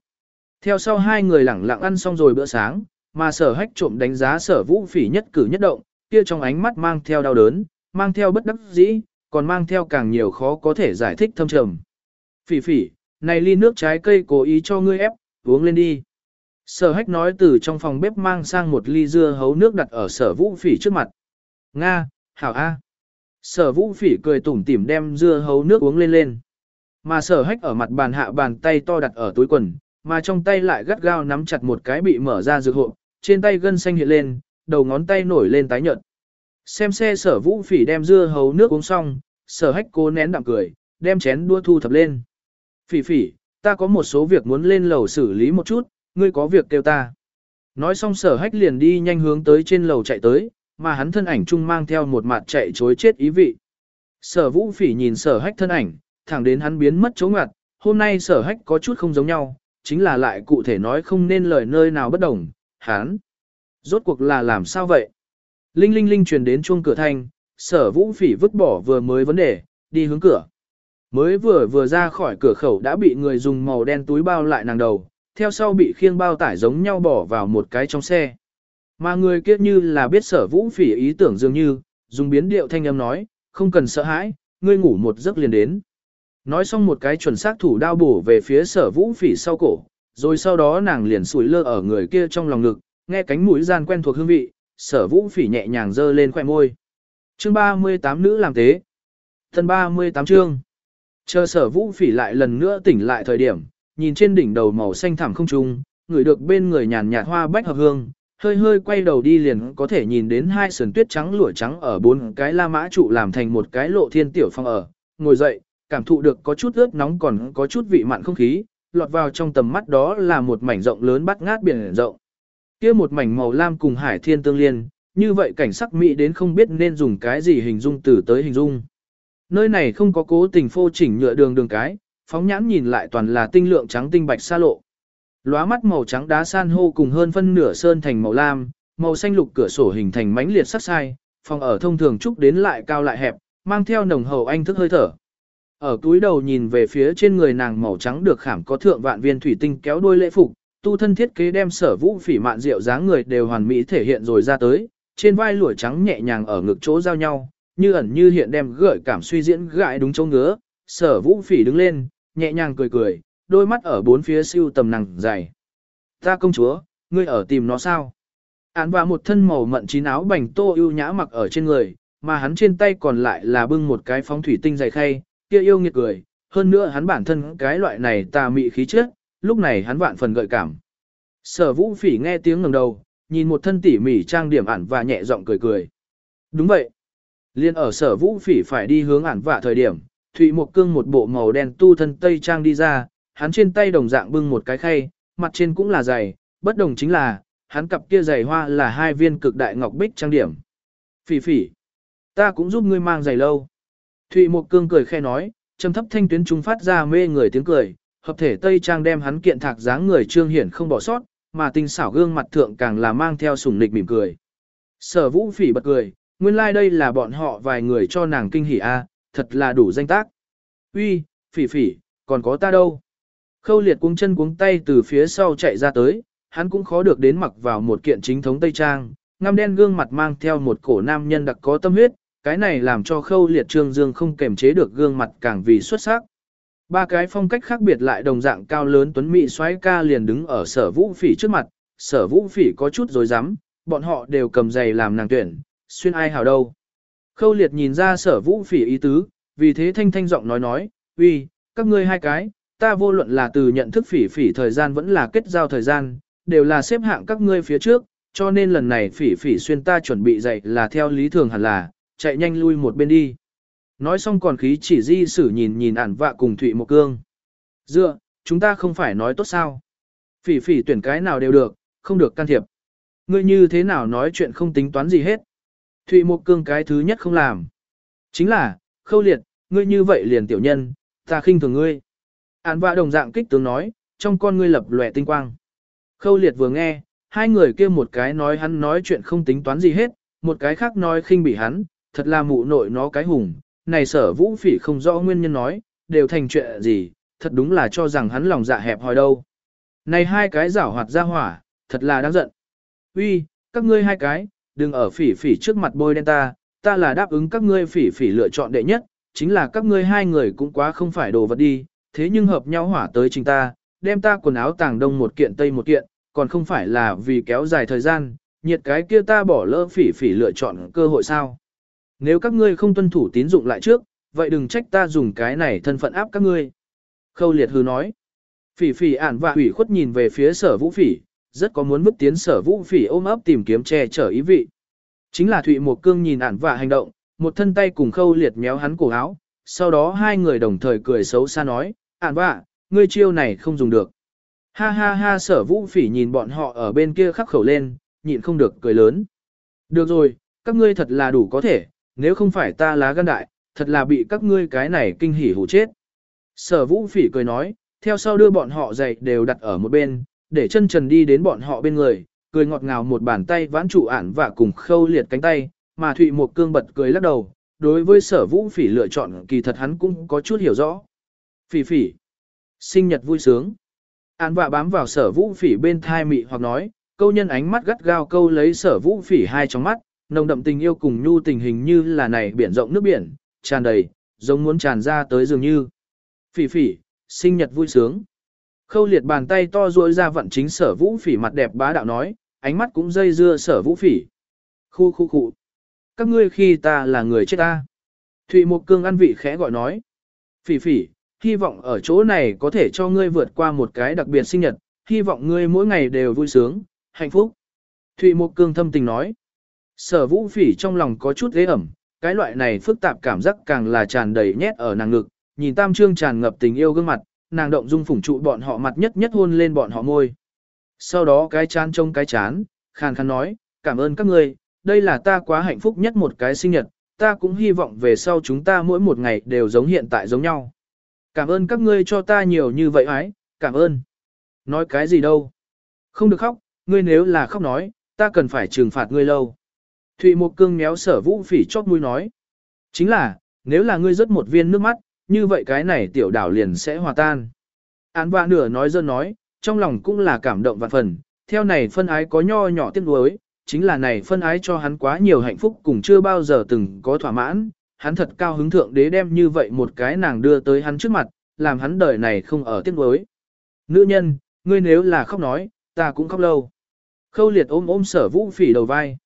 Theo sau hai người lẳng lặng ăn xong rồi bữa sáng, mà sở hách trộm đánh giá sở vũ phỉ nhất cử nhất động, kia trong ánh mắt mang theo đau đớn, mang theo bất đắc dĩ, còn mang theo càng nhiều khó có thể giải thích thâm trầm. Phỉ phỉ, này ly nước trái cây cố ý cho ngươi ép, uống lên đi. Sở hách nói từ trong phòng bếp mang sang một ly dưa hấu nước đặt ở sở vũ phỉ trước mặt. Nga, hảo A. Sở vũ phỉ cười tủm tỉm đem dưa hấu nước uống lên lên. Mà sở hách ở mặt bàn hạ bàn tay to đặt ở túi quần, mà trong tay lại gắt gao nắm chặt một cái bị mở ra dược hộp, trên tay gân xanh hiện lên, đầu ngón tay nổi lên tái nhợt. Xem xe sở vũ phỉ đem dưa hấu nước uống xong, sở hách cố nén đạm cười, đem chén đua thu thập lên. Phỉ phỉ, ta có một số việc muốn lên lầu xử lý một chút, ngươi có việc kêu ta. Nói xong sở hách liền đi nhanh hướng tới trên lầu chạy tới, mà hắn thân ảnh chung mang theo một mặt chạy chối chết ý vị. Sở vũ phỉ nhìn sở hách thân ảnh, thẳng đến hắn biến mất chỗ ngặt, hôm nay sở hách có chút không giống nhau, chính là lại cụ thể nói không nên lời nơi nào bất đồng, hắn. Rốt cuộc là làm sao vậy? Linh linh linh truyền đến chuông cửa thanh, sở vũ phỉ vứt bỏ vừa mới vấn đề, đi hướng cửa. Mới vừa vừa ra khỏi cửa khẩu đã bị người dùng màu đen túi bao lại nàng đầu, theo sau bị khiêng bao tải giống nhau bỏ vào một cái trong xe. Mà người kia như là biết sở vũ phỉ ý tưởng dường như, dùng biến điệu thanh âm nói, không cần sợ hãi, ngươi ngủ một giấc liền đến. Nói xong một cái chuẩn xác thủ đao bổ về phía sở vũ phỉ sau cổ, rồi sau đó nàng liền sủi lơ ở người kia trong lòng ngực, nghe cánh mũi gian quen thuộc hương vị, sở vũ phỉ nhẹ nhàng dơ lên khoẻ môi. Chương 38 nữ làm tế. Thân 38 chương. Chờ sở vũ phỉ lại lần nữa tỉnh lại thời điểm, nhìn trên đỉnh đầu màu xanh thẳm không trung, người được bên người nhàn nhạt hoa bách hợp hương, hơi hơi quay đầu đi liền có thể nhìn đến hai sườn tuyết trắng lụa trắng ở bốn cái la mã trụ làm thành một cái lộ thiên tiểu phong ở, ngồi dậy, cảm thụ được có chút ướt nóng còn có chút vị mặn không khí, lọt vào trong tầm mắt đó là một mảnh rộng lớn bắt ngát biển rộng. Kia một mảnh màu lam cùng hải thiên tương liên, như vậy cảnh sắc mỹ đến không biết nên dùng cái gì hình dung từ tới hình dung. Nơi này không có cố tình phô chỉnh nhựa đường đường cái, phóng nhãn nhìn lại toàn là tinh lượng trắng tinh bạch xa lộ. Lóa mắt màu trắng đá san hô cùng hơn phân nửa sơn thành màu lam, màu xanh lục cửa sổ hình thành mánh liệt sắc sai, phòng ở thông thường trúc đến lại cao lại hẹp, mang theo nồng hậu anh thức hơi thở. Ở túi đầu nhìn về phía trên người nàng màu trắng được khảm có thượng vạn viên thủy tinh kéo đuôi lễ phục, tu thân thiết kế đem sở vũ phỉ mạn rượu dáng người đều hoàn mỹ thể hiện rồi ra tới, trên vai lụa trắng nhẹ nhàng ở ngực chỗ giao nhau, như ẩn như hiện đem gợi cảm suy diễn gãi đúng chỗ ngứa, sở vũ phỉ đứng lên, nhẹ nhàng cười cười, đôi mắt ở bốn phía siêu tầm nàng dày. Ta công chúa, ngươi ở tìm nó sao? Án và một thân màu mận chín áo bành tô ưu nhã mặc ở trên người, mà hắn trên tay còn lại là bưng một cái phóng thủy tinh dày khay, kia yêu nghiệt cười, hơn nữa hắn bản thân cái loại này tà mị khí chất, lúc này hắn vạn phần gợi cảm. Sở vũ phỉ nghe tiếng ngẩng đầu, nhìn một thân tỉ mỉ trang điểm ản và nhẹ giọng cười cười. Đúng vậy. Liên ở sở vũ phỉ phải đi hướng ản vạ thời điểm, Thụy Mộc Cương một bộ màu đen tu thân tây trang đi ra, hắn trên tay đồng dạng bưng một cái khay, mặt trên cũng là giày, bất đồng chính là, hắn cặp kia giày hoa là hai viên cực đại ngọc bích trang điểm. Phỉ phỉ, ta cũng giúp ngươi mang giày lâu. Thụy Mộc Cương cười khe nói, trầm thấp thanh tuyến trung phát ra mê người tiếng cười, hợp thể tây trang đem hắn kiện thạc dáng người trương hiển không bỏ sót, mà tinh xảo gương mặt thượng càng là mang theo sủng nịch mỉm cười. Sở Vũ Phỉ bật cười, nguyên lai like đây là bọn họ vài người cho nàng kinh hỉ a, thật là đủ danh tác. Uy, Phỉ Phỉ, còn có ta đâu? Khâu liệt cuống chân cuống tay từ phía sau chạy ra tới, hắn cũng khó được đến mặc vào một kiện chính thống tây trang, ngăm đen gương mặt mang theo một cổ nam nhân đặc có tâm huyết, cái này làm cho khâu liệt trương dương không kềm chế được gương mặt càng vì xuất sắc. Ba cái phong cách khác biệt lại đồng dạng cao lớn tuấn mỹ xoáy ca liền đứng ở sở vũ phỉ trước mặt, sở vũ phỉ có chút dối rắm bọn họ đều cầm giày làm nàng tuyển, xuyên ai hào đâu. Khâu liệt nhìn ra sở vũ phỉ ý tứ, vì thế thanh thanh giọng nói nói, uy, các ngươi hai cái, ta vô luận là từ nhận thức phỉ phỉ thời gian vẫn là kết giao thời gian, đều là xếp hạng các ngươi phía trước, cho nên lần này phỉ phỉ xuyên ta chuẩn bị dạy là theo lý thường hẳn là, chạy nhanh lui một bên đi. Nói xong còn khí chỉ di sử nhìn nhìn ản vạ cùng Thụy Một Cương. Dựa, chúng ta không phải nói tốt sao. Phỉ phỉ tuyển cái nào đều được, không được can thiệp. Ngươi như thế nào nói chuyện không tính toán gì hết. Thụy Một Cương cái thứ nhất không làm. Chính là, khâu liệt, ngươi như vậy liền tiểu nhân, ta khinh thường ngươi. Ản vạ đồng dạng kích tướng nói, trong con ngươi lập lòe tinh quang. Khâu liệt vừa nghe, hai người kia một cái nói hắn nói chuyện không tính toán gì hết, một cái khác nói khinh bị hắn, thật là mụ nội nó cái hùng, này sở vũ phỉ không rõ nguyên nhân nói, đều thành chuyện gì, thật đúng là cho rằng hắn lòng dạ hẹp hòi đâu. Này hai cái giảo hoạt ra hỏa, thật là đáng giận. Uy, các ngươi hai cái, đừng ở phỉ phỉ trước mặt bôi đen ta, ta là đáp ứng các ngươi phỉ phỉ lựa chọn đệ nhất, chính là các ngươi hai người cũng quá không phải đồ vật đi, thế nhưng hợp nhau hỏa tới trình ta, đem ta quần áo tàng đông một kiện tây một kiện, còn không phải là vì kéo dài thời gian, nhiệt cái kia ta bỏ lỡ phỉ phỉ lựa chọn cơ hội sao. Nếu các ngươi không tuân thủ tín dụng lại trước, vậy đừng trách ta dùng cái này thân phận áp các ngươi. Khâu liệt hư nói. Phỉ phỉ ản và hủy khuất nhìn về phía sở vũ phỉ, rất có muốn bước tiến sở vũ phỉ ôm ấp tìm kiếm che chở ý vị. Chính là Thụy Mộc Cương nhìn ản và hành động, một thân tay cùng khâu liệt méo hắn cổ áo, sau đó hai người đồng thời cười xấu xa nói, ản và, ngươi chiêu này không dùng được. Ha ha ha sở vũ phỉ nhìn bọn họ ở bên kia khắc khẩu lên, nhịn không được cười lớn. Được rồi, các ngươi thật là đủ có thể, nếu không phải ta lá gan đại, thật là bị các ngươi cái này kinh hỉ hủ chết. Sở vũ phỉ cười nói, theo sau đưa bọn họ dậy đều đặt ở một bên, để chân trần đi đến bọn họ bên người, cười ngọt ngào một bàn tay vãn trụ ản và cùng khâu liệt cánh tay, mà Thụy một cương bật cười lắc đầu, đối với sở vũ phỉ lựa chọn kỳ thật hắn cũng có chút hiểu rõ. Phỉ phỉ, sinh nhật vui sướng. Án vạ bám vào sở vũ phỉ bên thai mị hoặc nói, câu nhân ánh mắt gắt gao câu lấy sở vũ phỉ hai trong mắt, nồng đậm tình yêu cùng nhu tình hình như là này biển rộng nước biển, tràn đầy, giống muốn tràn ra tới dường như. Phỉ phỉ, sinh nhật vui sướng. Khâu liệt bàn tay to ruôi ra vận chính sở vũ phỉ mặt đẹp bá đạo nói, ánh mắt cũng dây dưa sở vũ phỉ. Khu khu khu. Các ngươi khi ta là người chết ta. Thụy Mộc cương ăn vị khẽ gọi nói. Phỉ phỉ, hy vọng ở chỗ này có thể cho ngươi vượt qua một cái đặc biệt sinh nhật, hy vọng ngươi mỗi ngày đều vui sướng, hạnh phúc. Thụy Mộc Cương thâm tình nói. Sở vũ phỉ trong lòng có chút ghế ẩm, cái loại này phức tạp cảm giác càng là tràn đầy nhét ở nàng ngực, nhìn tam trương tràn ngập tình yêu gương mặt, nàng động dung phủng trụ bọn họ mặt nhất nhất hôn lên bọn họ môi. Sau đó cái chán trông cái chán, khàn khàn nói, cảm ơn các ngươi, đây là ta quá hạnh phúc nhất một cái sinh nhật, ta cũng hy vọng về sau chúng ta mỗi một ngày đều giống hiện tại giống nhau. Cảm ơn các ngươi cho ta nhiều như vậy ái, cảm ơn. Nói cái gì đâu. Không được khóc, ngươi nếu là khóc nói, ta cần phải trừng phạt ngươi lâu. Thụy một cương méo sở vũ phỉ chót mũi nói. Chính là, nếu là ngươi rớt một viên nước mắt, như vậy cái này tiểu đảo liền sẽ hòa tan. Án vạ nửa nói dân nói, trong lòng cũng là cảm động vạn phần, theo này phân ái có nho nhỏ tiếc nuối, chính là này phân ái cho hắn quá nhiều hạnh phúc cùng chưa bao giờ từng có thỏa mãn, hắn thật cao hứng thượng đế đem như vậy một cái nàng đưa tới hắn trước mặt, làm hắn đời này không ở tiếc nuối. Nữ nhân, ngươi nếu là khóc nói, ta cũng khóc lâu. Khâu liệt ôm ôm sở vũ phỉ đầu vai.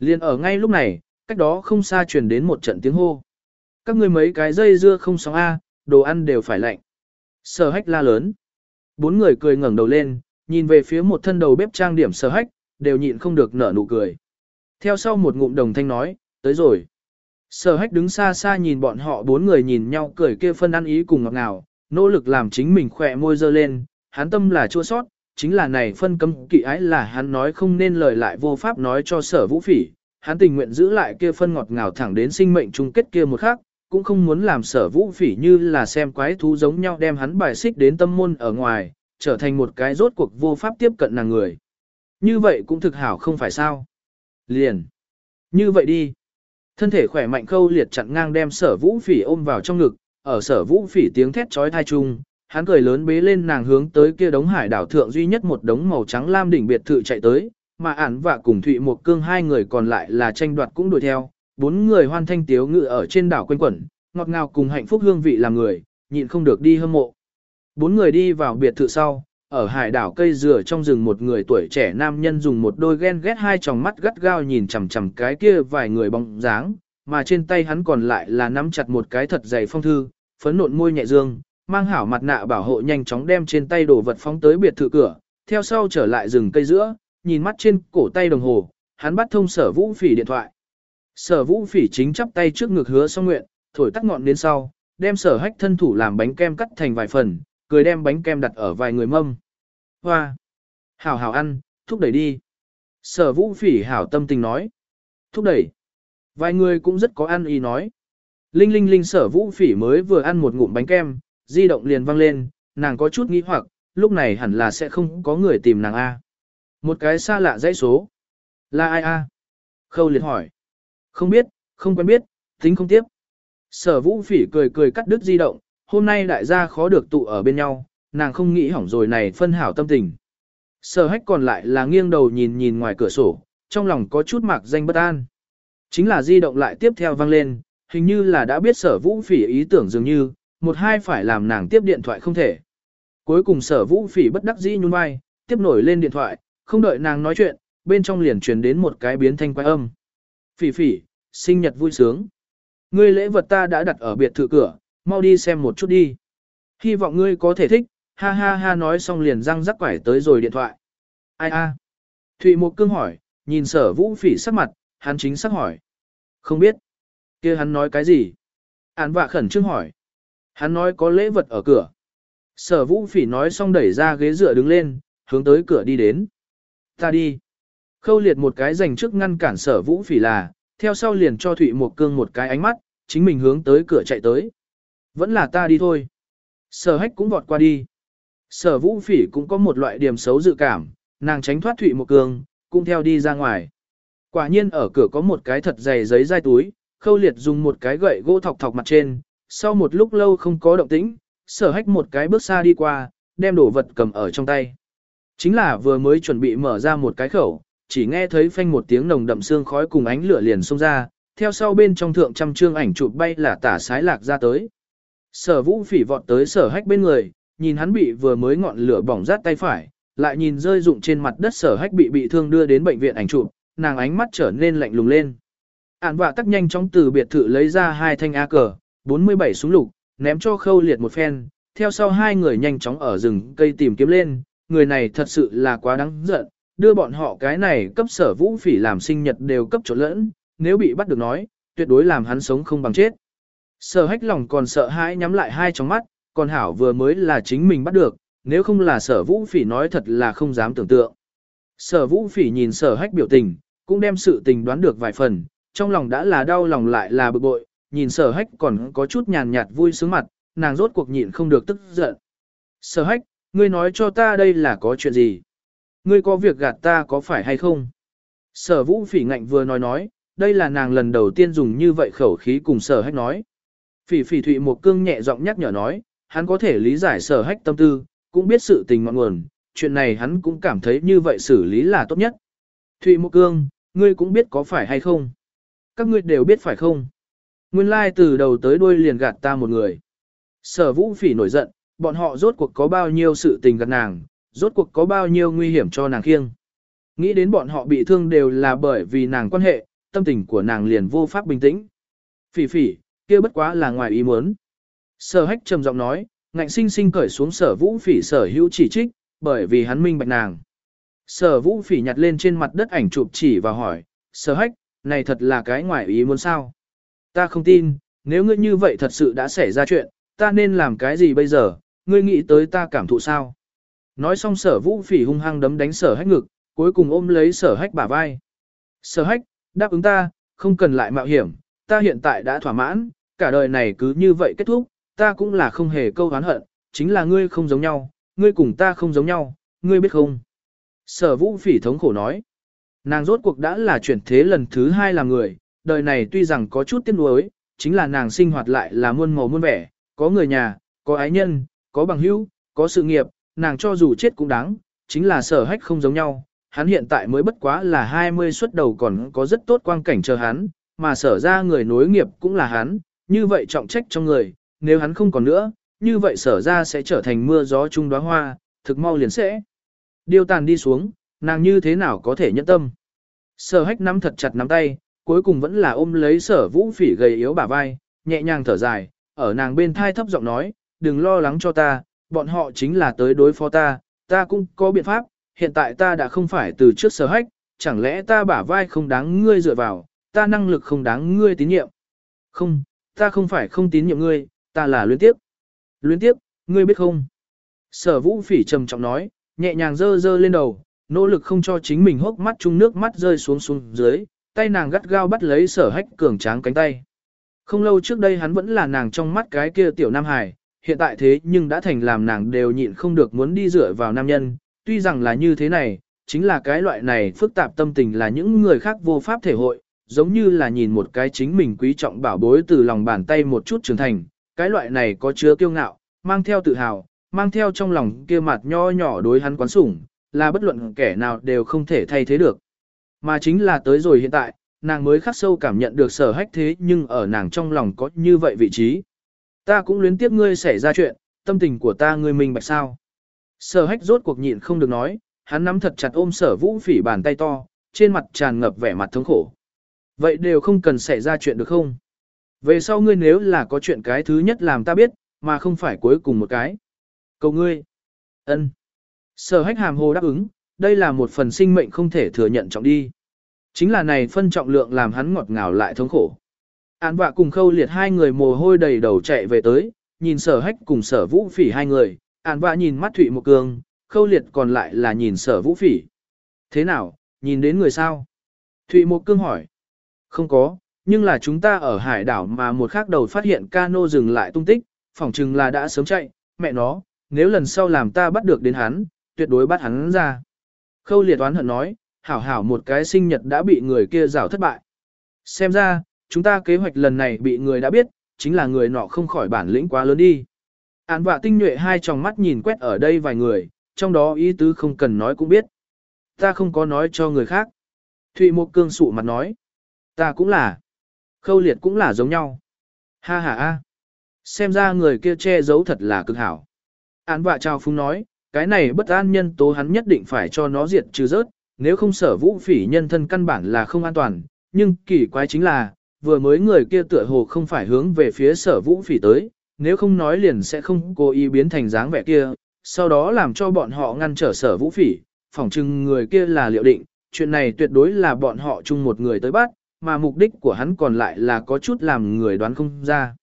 Liên ở ngay lúc này, cách đó không xa truyền đến một trận tiếng hô. Các ngươi mấy cái dây dưa không sóng A, đồ ăn đều phải lạnh. Sở hách la lớn. Bốn người cười ngẩng đầu lên, nhìn về phía một thân đầu bếp trang điểm sở hách, đều nhịn không được nở nụ cười. Theo sau một ngụm đồng thanh nói, tới rồi. Sở hách đứng xa xa nhìn bọn họ bốn người nhìn nhau cười kia phân ăn ý cùng ngọt ngào, nỗ lực làm chính mình khỏe môi dơ lên, hắn tâm là chua sót, chính là này phân cấm kỵ ái là hắn nói không nên lời lại vô pháp nói cho sở vũ phỉ, hắn tình nguyện giữ lại kia phân ngọt ngào thẳng đến sinh mệnh chung kết kia một khắc, cũng không muốn làm sở vũ phỉ như là xem quái thú giống nhau đem hắn bài xích đến tâm môn ở ngoài, trở thành một cái rốt cuộc vô pháp tiếp cận nàng người. Như vậy cũng thực hảo không phải sao. Liền. Như vậy đi. Thân thể khỏe mạnh khâu liệt chặn ngang đem sở vũ phỉ ôm vào trong ngực, ở sở vũ phỉ tiếng thét trói thai chung, hắn cười lớn bế lên nàng hướng tới kia đống hải đảo thượng duy nhất một đống màu trắng lam đỉnh biệt thự chạy tới, mà ản và cùng Thụy Một Cương hai người còn lại là tranh đoạt cũng đuổi theo, bốn người hoan thanh tiếu ngự ở trên đảo quanh quẩn, ngọt ngào cùng hạnh phúc hương vị làm người, nhịn không được đi hâm mộ. Bốn người đi vào biệt thự sau, ở hải đảo cây dừa trong rừng một người tuổi trẻ nam nhân dùng một đôi ghen ghét hai tròng mắt gắt gao nhìn chằm chằm cái kia vài người bóng dáng, mà trên tay hắn còn lại là nắm chặt một cái thật dày phong thư, phấn nộn môi nhẹ dương, mang hảo mặt nạ bảo hộ nhanh chóng đem trên tay đồ vật phóng tới biệt thự cửa, theo sau trở lại rừng cây giữa, nhìn mắt trên cổ tay đồng hồ, hắn bắt thông sở vũ phỉ điện thoại. Sở vũ phỉ chính chắp tay trước ngực hứa xong nguyện, thổi tắt ngọn đến sau, đem sở hách thân thủ làm bánh kem cắt thành vài phần, cười đem bánh kem đặt ở vài người mâm. Hoa! Hảo hảo ăn, thúc đẩy đi. Sở vũ phỉ hảo tâm tình nói. Thúc đẩy. Vài người cũng rất có ăn ý nói. Linh linh linh sở vũ phỉ mới vừa ăn một ngụm bánh kem, di động liền vang lên, nàng có chút nghĩ hoặc, lúc này hẳn là sẽ không có người tìm nàng A. Một cái xa lạ dãy số. Là ai A? Khâu liệt hỏi. Không biết, không quen biết, tính không tiếp. Sở vũ phỉ cười cười cắt đứt di động, hôm nay đại gia khó được tụ ở bên nhau, nàng không nghĩ hỏng rồi này phân hảo tâm tình. Sở hách còn lại là nghiêng đầu nhìn nhìn ngoài cửa sổ, trong lòng có chút mạc danh bất an. Chính là di động lại tiếp theo vang lên, hình như là đã biết sở vũ phỉ ý tưởng dường như, một hai phải làm nàng tiếp điện thoại không thể. Cuối cùng sở vũ phỉ bất đắc dĩ nhún vai, tiếp nổi lên điện thoại, không đợi nàng nói chuyện, bên trong liền truyền đến một cái biến thanh quái âm. Phỉ phỉ, sinh nhật vui sướng. Ngươi lễ vật ta đã đặt ở biệt thự cửa, mau đi xem một chút đi. Hy vọng ngươi có thể thích, ha ha ha nói xong liền răng rắc quải tới rồi điện thoại. Ai a? Thụy Mộc Cương hỏi, nhìn sở vũ phỉ sắc mặt, hắn chính sắc hỏi. Không biết. kia hắn nói cái gì? Án vạ khẩn trương hỏi. Hắn nói có lễ vật ở cửa. Sở vũ phỉ nói xong đẩy ra ghế dựa đứng lên, hướng tới cửa đi đến. Ta đi. Khâu liệt một cái dành trước ngăn cản sở vũ phỉ là, theo sau liền cho Thụy Mộc Cương một cái ánh mắt, chính mình hướng tới cửa chạy tới. Vẫn là ta đi thôi. Sở hách cũng vọt qua đi. Sở vũ phỉ cũng có một loại điểm xấu dự cảm, nàng tránh thoát Thụy Mộc Cương, cũng theo đi ra ngoài. Quả nhiên ở cửa có một cái thật dày giấy dai túi, khâu liệt dùng một cái gậy gỗ thọc thọc mặt trên, sau một lúc lâu không có động tĩnh, sở hách một cái bước xa đi qua, đem đồ vật cầm ở trong tay. Chính là vừa mới chuẩn bị mở ra một cái khẩu, chỉ nghe thấy phanh một tiếng nồng đậm xương khói cùng ánh lửa liền xông ra, theo sau bên trong thượng trăm trương ảnh chụp bay là tả sái lạc ra tới. Sở vũ phỉ vọt tới sở hách bên người, nhìn hắn bị vừa mới ngọn lửa bỏng rát tay phải, lại nhìn rơi rụng trên mặt đất sở hách bị bị thương đưa đến bệnh viện ảnh chụp, nàng ánh mắt trở nên lạnh lùng lên. Ản vạ tắc nhanh chóng từ biệt thự lấy ra hai thanh A cờ, 47 súng lục, ném cho khâu liệt một phen, theo sau hai người nhanh chóng ở rừng cây tìm kiếm lên, người này thật sự là quá đáng giận, đưa bọn họ cái này cấp sở vũ phỉ làm sinh nhật đều cấp chỗ lẫn, nếu bị bắt được nói, tuyệt đối làm hắn sống không bằng chết. Sở hách lòng còn sợ hãi nhắm lại hai tròng mắt, còn hảo vừa mới là chính mình bắt được, nếu không là sở vũ phỉ nói thật là không dám tưởng tượng. Sở vũ phỉ nhìn sở hách biểu tình, cũng đem sự tình đoán được vài phần, trong lòng đã là đau lòng lại là bực bội, nhìn sở hách còn có chút nhàn nhạt vui sướng mặt, nàng rốt cuộc nhịn không được tức giận. Sở hách, ngươi nói cho ta đây là có chuyện gì? Ngươi có việc gạt ta có phải hay không? Sở vũ phỉ ngạnh vừa nói nói, đây là nàng lần đầu tiên dùng như vậy khẩu khí cùng sở hách nói. Phỉ phỉ thụy một cương nhẹ giọng nhắc nhở nói, hắn có thể lý giải sở hách tâm tư, cũng biết sự tình ngọn nguồn, chuyện này hắn cũng cảm thấy như vậy xử lý là tốt nhất. Thụy một cương, ngươi cũng biết có phải hay không? Các ngươi đều biết phải không? Nguyên lai từ đầu tới đuôi liền gạt ta một người. Sở vũ phỉ nổi giận, bọn họ rốt cuộc có bao nhiêu sự tình gạt nàng, rốt cuộc có bao nhiêu nguy hiểm cho nàng khiêng. Nghĩ đến bọn họ bị thương đều là bởi vì nàng quan hệ, tâm tình của nàng liền vô pháp bình tĩnh. Phỉ phỉ, kia bất quá là ngoài ý muốn. Sở hách trầm giọng nói, ngạnh sinh sinh cởi xuống sở vũ phỉ sở hữu chỉ trích, bởi vì hắn minh bạch nàng. Sở vũ phỉ nhặt lên trên mặt đất ảnh chụp chỉ và hỏi, sở hách, này thật là cái ngoài ý muốn sao? Ta không tin, nếu ngươi như vậy thật sự đã xảy ra chuyện, ta nên làm cái gì bây giờ, ngươi nghĩ tới ta cảm thụ sao? Nói xong sở vũ phỉ hung hăng đấm đánh sở hách ngực, cuối cùng ôm lấy sở hách bả vai. Sở hách, đáp ứng ta, không cần lại mạo hiểm, ta hiện tại đã thỏa mãn, cả đời này cứ như vậy kết thúc, ta cũng là không hề câu hán hận, chính là ngươi không giống nhau, ngươi cùng ta không giống nhau, ngươi biết không? Sở vũ phỉ thống khổ nói, nàng rốt cuộc đã là chuyển thế lần thứ hai làm người, đời này tuy rằng có chút tiếc nuối, chính là nàng sinh hoạt lại là muôn màu muôn vẻ, có người nhà, có ái nhân, có bằng hữu, có sự nghiệp, nàng cho dù chết cũng đáng, chính là sở hách không giống nhau, hắn hiện tại mới bất quá là 20 xuất đầu còn có rất tốt quang cảnh chờ hắn, mà sở ra người nối nghiệp cũng là hắn, như vậy trọng trách trong người, nếu hắn không còn nữa, như vậy sở ra sẽ trở thành mưa gió trung đóa hoa, thực mau liền sẽ. Điều tàn đi xuống, nàng như thế nào có thể nhẫn tâm. Sở hách nắm thật chặt nắm tay, cuối cùng vẫn là ôm lấy sở vũ phỉ gầy yếu bả vai, nhẹ nhàng thở dài, ở nàng bên thai thấp giọng nói, đừng lo lắng cho ta, bọn họ chính là tới đối phó ta, ta cũng có biện pháp, hiện tại ta đã không phải từ trước sở hách, chẳng lẽ ta bả vai không đáng ngươi dựa vào, ta năng lực không đáng ngươi tín nhiệm. Không, ta không phải không tín nhiệm ngươi, ta là luyến tiếp. Luyến tiếp, ngươi biết không? Sở vũ phỉ trầm trọng nói, nhẹ nhàng dơ dơ lên đầu, nỗ lực không cho chính mình hốc mắt chung nước mắt rơi xuống xuống dưới, tay nàng gắt gao bắt lấy sở hách cường tráng cánh tay. Không lâu trước đây hắn vẫn là nàng trong mắt cái kia tiểu nam hải, hiện tại thế nhưng đã thành làm nàng đều nhịn không được muốn đi dựa vào nam nhân, tuy rằng là như thế này, chính là cái loại này phức tạp tâm tình là những người khác vô pháp thể hội, giống như là nhìn một cái chính mình quý trọng bảo bối từ lòng bàn tay một chút trưởng thành, cái loại này có chứa kiêu ngạo, mang theo tự hào, mang theo trong lòng kia mặt nho nhỏ đối hắn quán sủng, là bất luận kẻ nào đều không thể thay thế được. Mà chính là tới rồi hiện tại, nàng mới khắc sâu cảm nhận được sở hách thế nhưng ở nàng trong lòng có như vậy vị trí. Ta cũng luyến tiếc ngươi xảy ra chuyện, tâm tình của ta ngươi mình bạch sao. Sở hách rốt cuộc nhịn không được nói, hắn nắm thật chặt ôm sở vũ phỉ bàn tay to, trên mặt tràn ngập vẻ mặt thống khổ. Vậy đều không cần xảy ra chuyện được không? Về sau ngươi nếu là có chuyện cái thứ nhất làm ta biết, mà không phải cuối cùng một cái. Cầu ngươi. ân. Sở hách hàm hồ đáp ứng, đây là một phần sinh mệnh không thể thừa nhận trọng đi. Chính là này phân trọng lượng làm hắn ngọt ngào lại thống khổ. Án vạ cùng khâu liệt hai người mồ hôi đầy đầu chạy về tới, nhìn sở hách cùng sở vũ phỉ hai người, án vạ nhìn mắt Thụy Một Cương, khâu liệt còn lại là nhìn sở vũ phỉ. Thế nào, nhìn đến người sao? Thụy Một Cương hỏi. Không có, nhưng là chúng ta ở hải đảo mà một khắc đầu phát hiện cano dừng lại tung tích, phỏng chừng là đã sớm chạy, mẹ nó, nếu lần sau làm ta bắt được đến hắn, tuyệt đối bắt hắn ra. Khâu liệt oán hận nói, hảo hảo một cái sinh nhật đã bị người kia rào thất bại. Xem ra, chúng ta kế hoạch lần này bị người đã biết, chính là người nọ không khỏi bản lĩnh quá lớn đi. Án vạ tinh nhuệ hai tròng mắt nhìn quét ở đây vài người, trong đó ý tứ không cần nói cũng biết. Ta không có nói cho người khác. Thụy một cương sụ mặt nói. Ta cũng là. Khâu liệt cũng là giống nhau. Ha ha ha. Xem ra người kia che giấu thật là cực hảo. Án vạ trao phúng nói, cái này bất an nhân tố hắn nhất định phải cho nó diệt trừ rớt, nếu không sở vũ phỉ nhân thân căn bản là không an toàn, nhưng kỳ quái chính là, vừa mới người kia tựa hồ không phải hướng về phía sở vũ phỉ tới, nếu không nói liền sẽ không cố ý biến thành dáng vẻ kia, sau đó làm cho bọn họ ngăn trở sở vũ phỉ, phỏng chừng người kia là liệu định, chuyện này tuyệt đối là bọn họ chung một người tới bắt, mà mục đích của hắn còn lại là có chút làm người đoán không ra.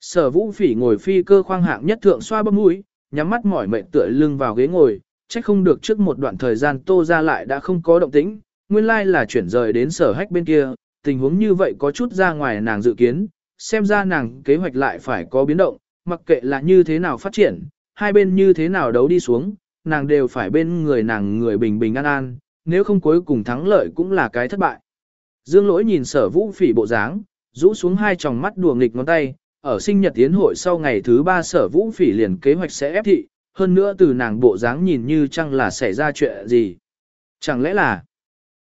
Sở vũ phỉ ngồi phi cơ khoang hạng nhất thượng xoa bấm mũi, nhắm mắt mỏi mệt tựa lưng vào ghế ngồi, trách không được trước một đoạn thời gian tô ra lại đã không có động tĩnh, nguyên lai là chuyển rời đến sở hách bên kia, tình huống như vậy có chút ra ngoài nàng dự kiến, xem ra nàng kế hoạch lại phải có biến động, mặc kệ là như thế nào phát triển, hai bên như thế nào đấu đi xuống, nàng đều phải bên người nàng người bình bình an an, nếu không cuối cùng thắng lợi cũng là cái thất bại. Dương lỗi nhìn sở vũ phỉ bộ dáng, rũ xuống hai tròng mắt đùa nghịch ngón tay, ở sinh nhật tiến hội sau ngày thứ ba sở vũ phỉ liền kế hoạch sẽ ép thị, hơn nữa từ nàng bộ dáng nhìn như chăng là xảy ra chuyện gì. Chẳng lẽ là,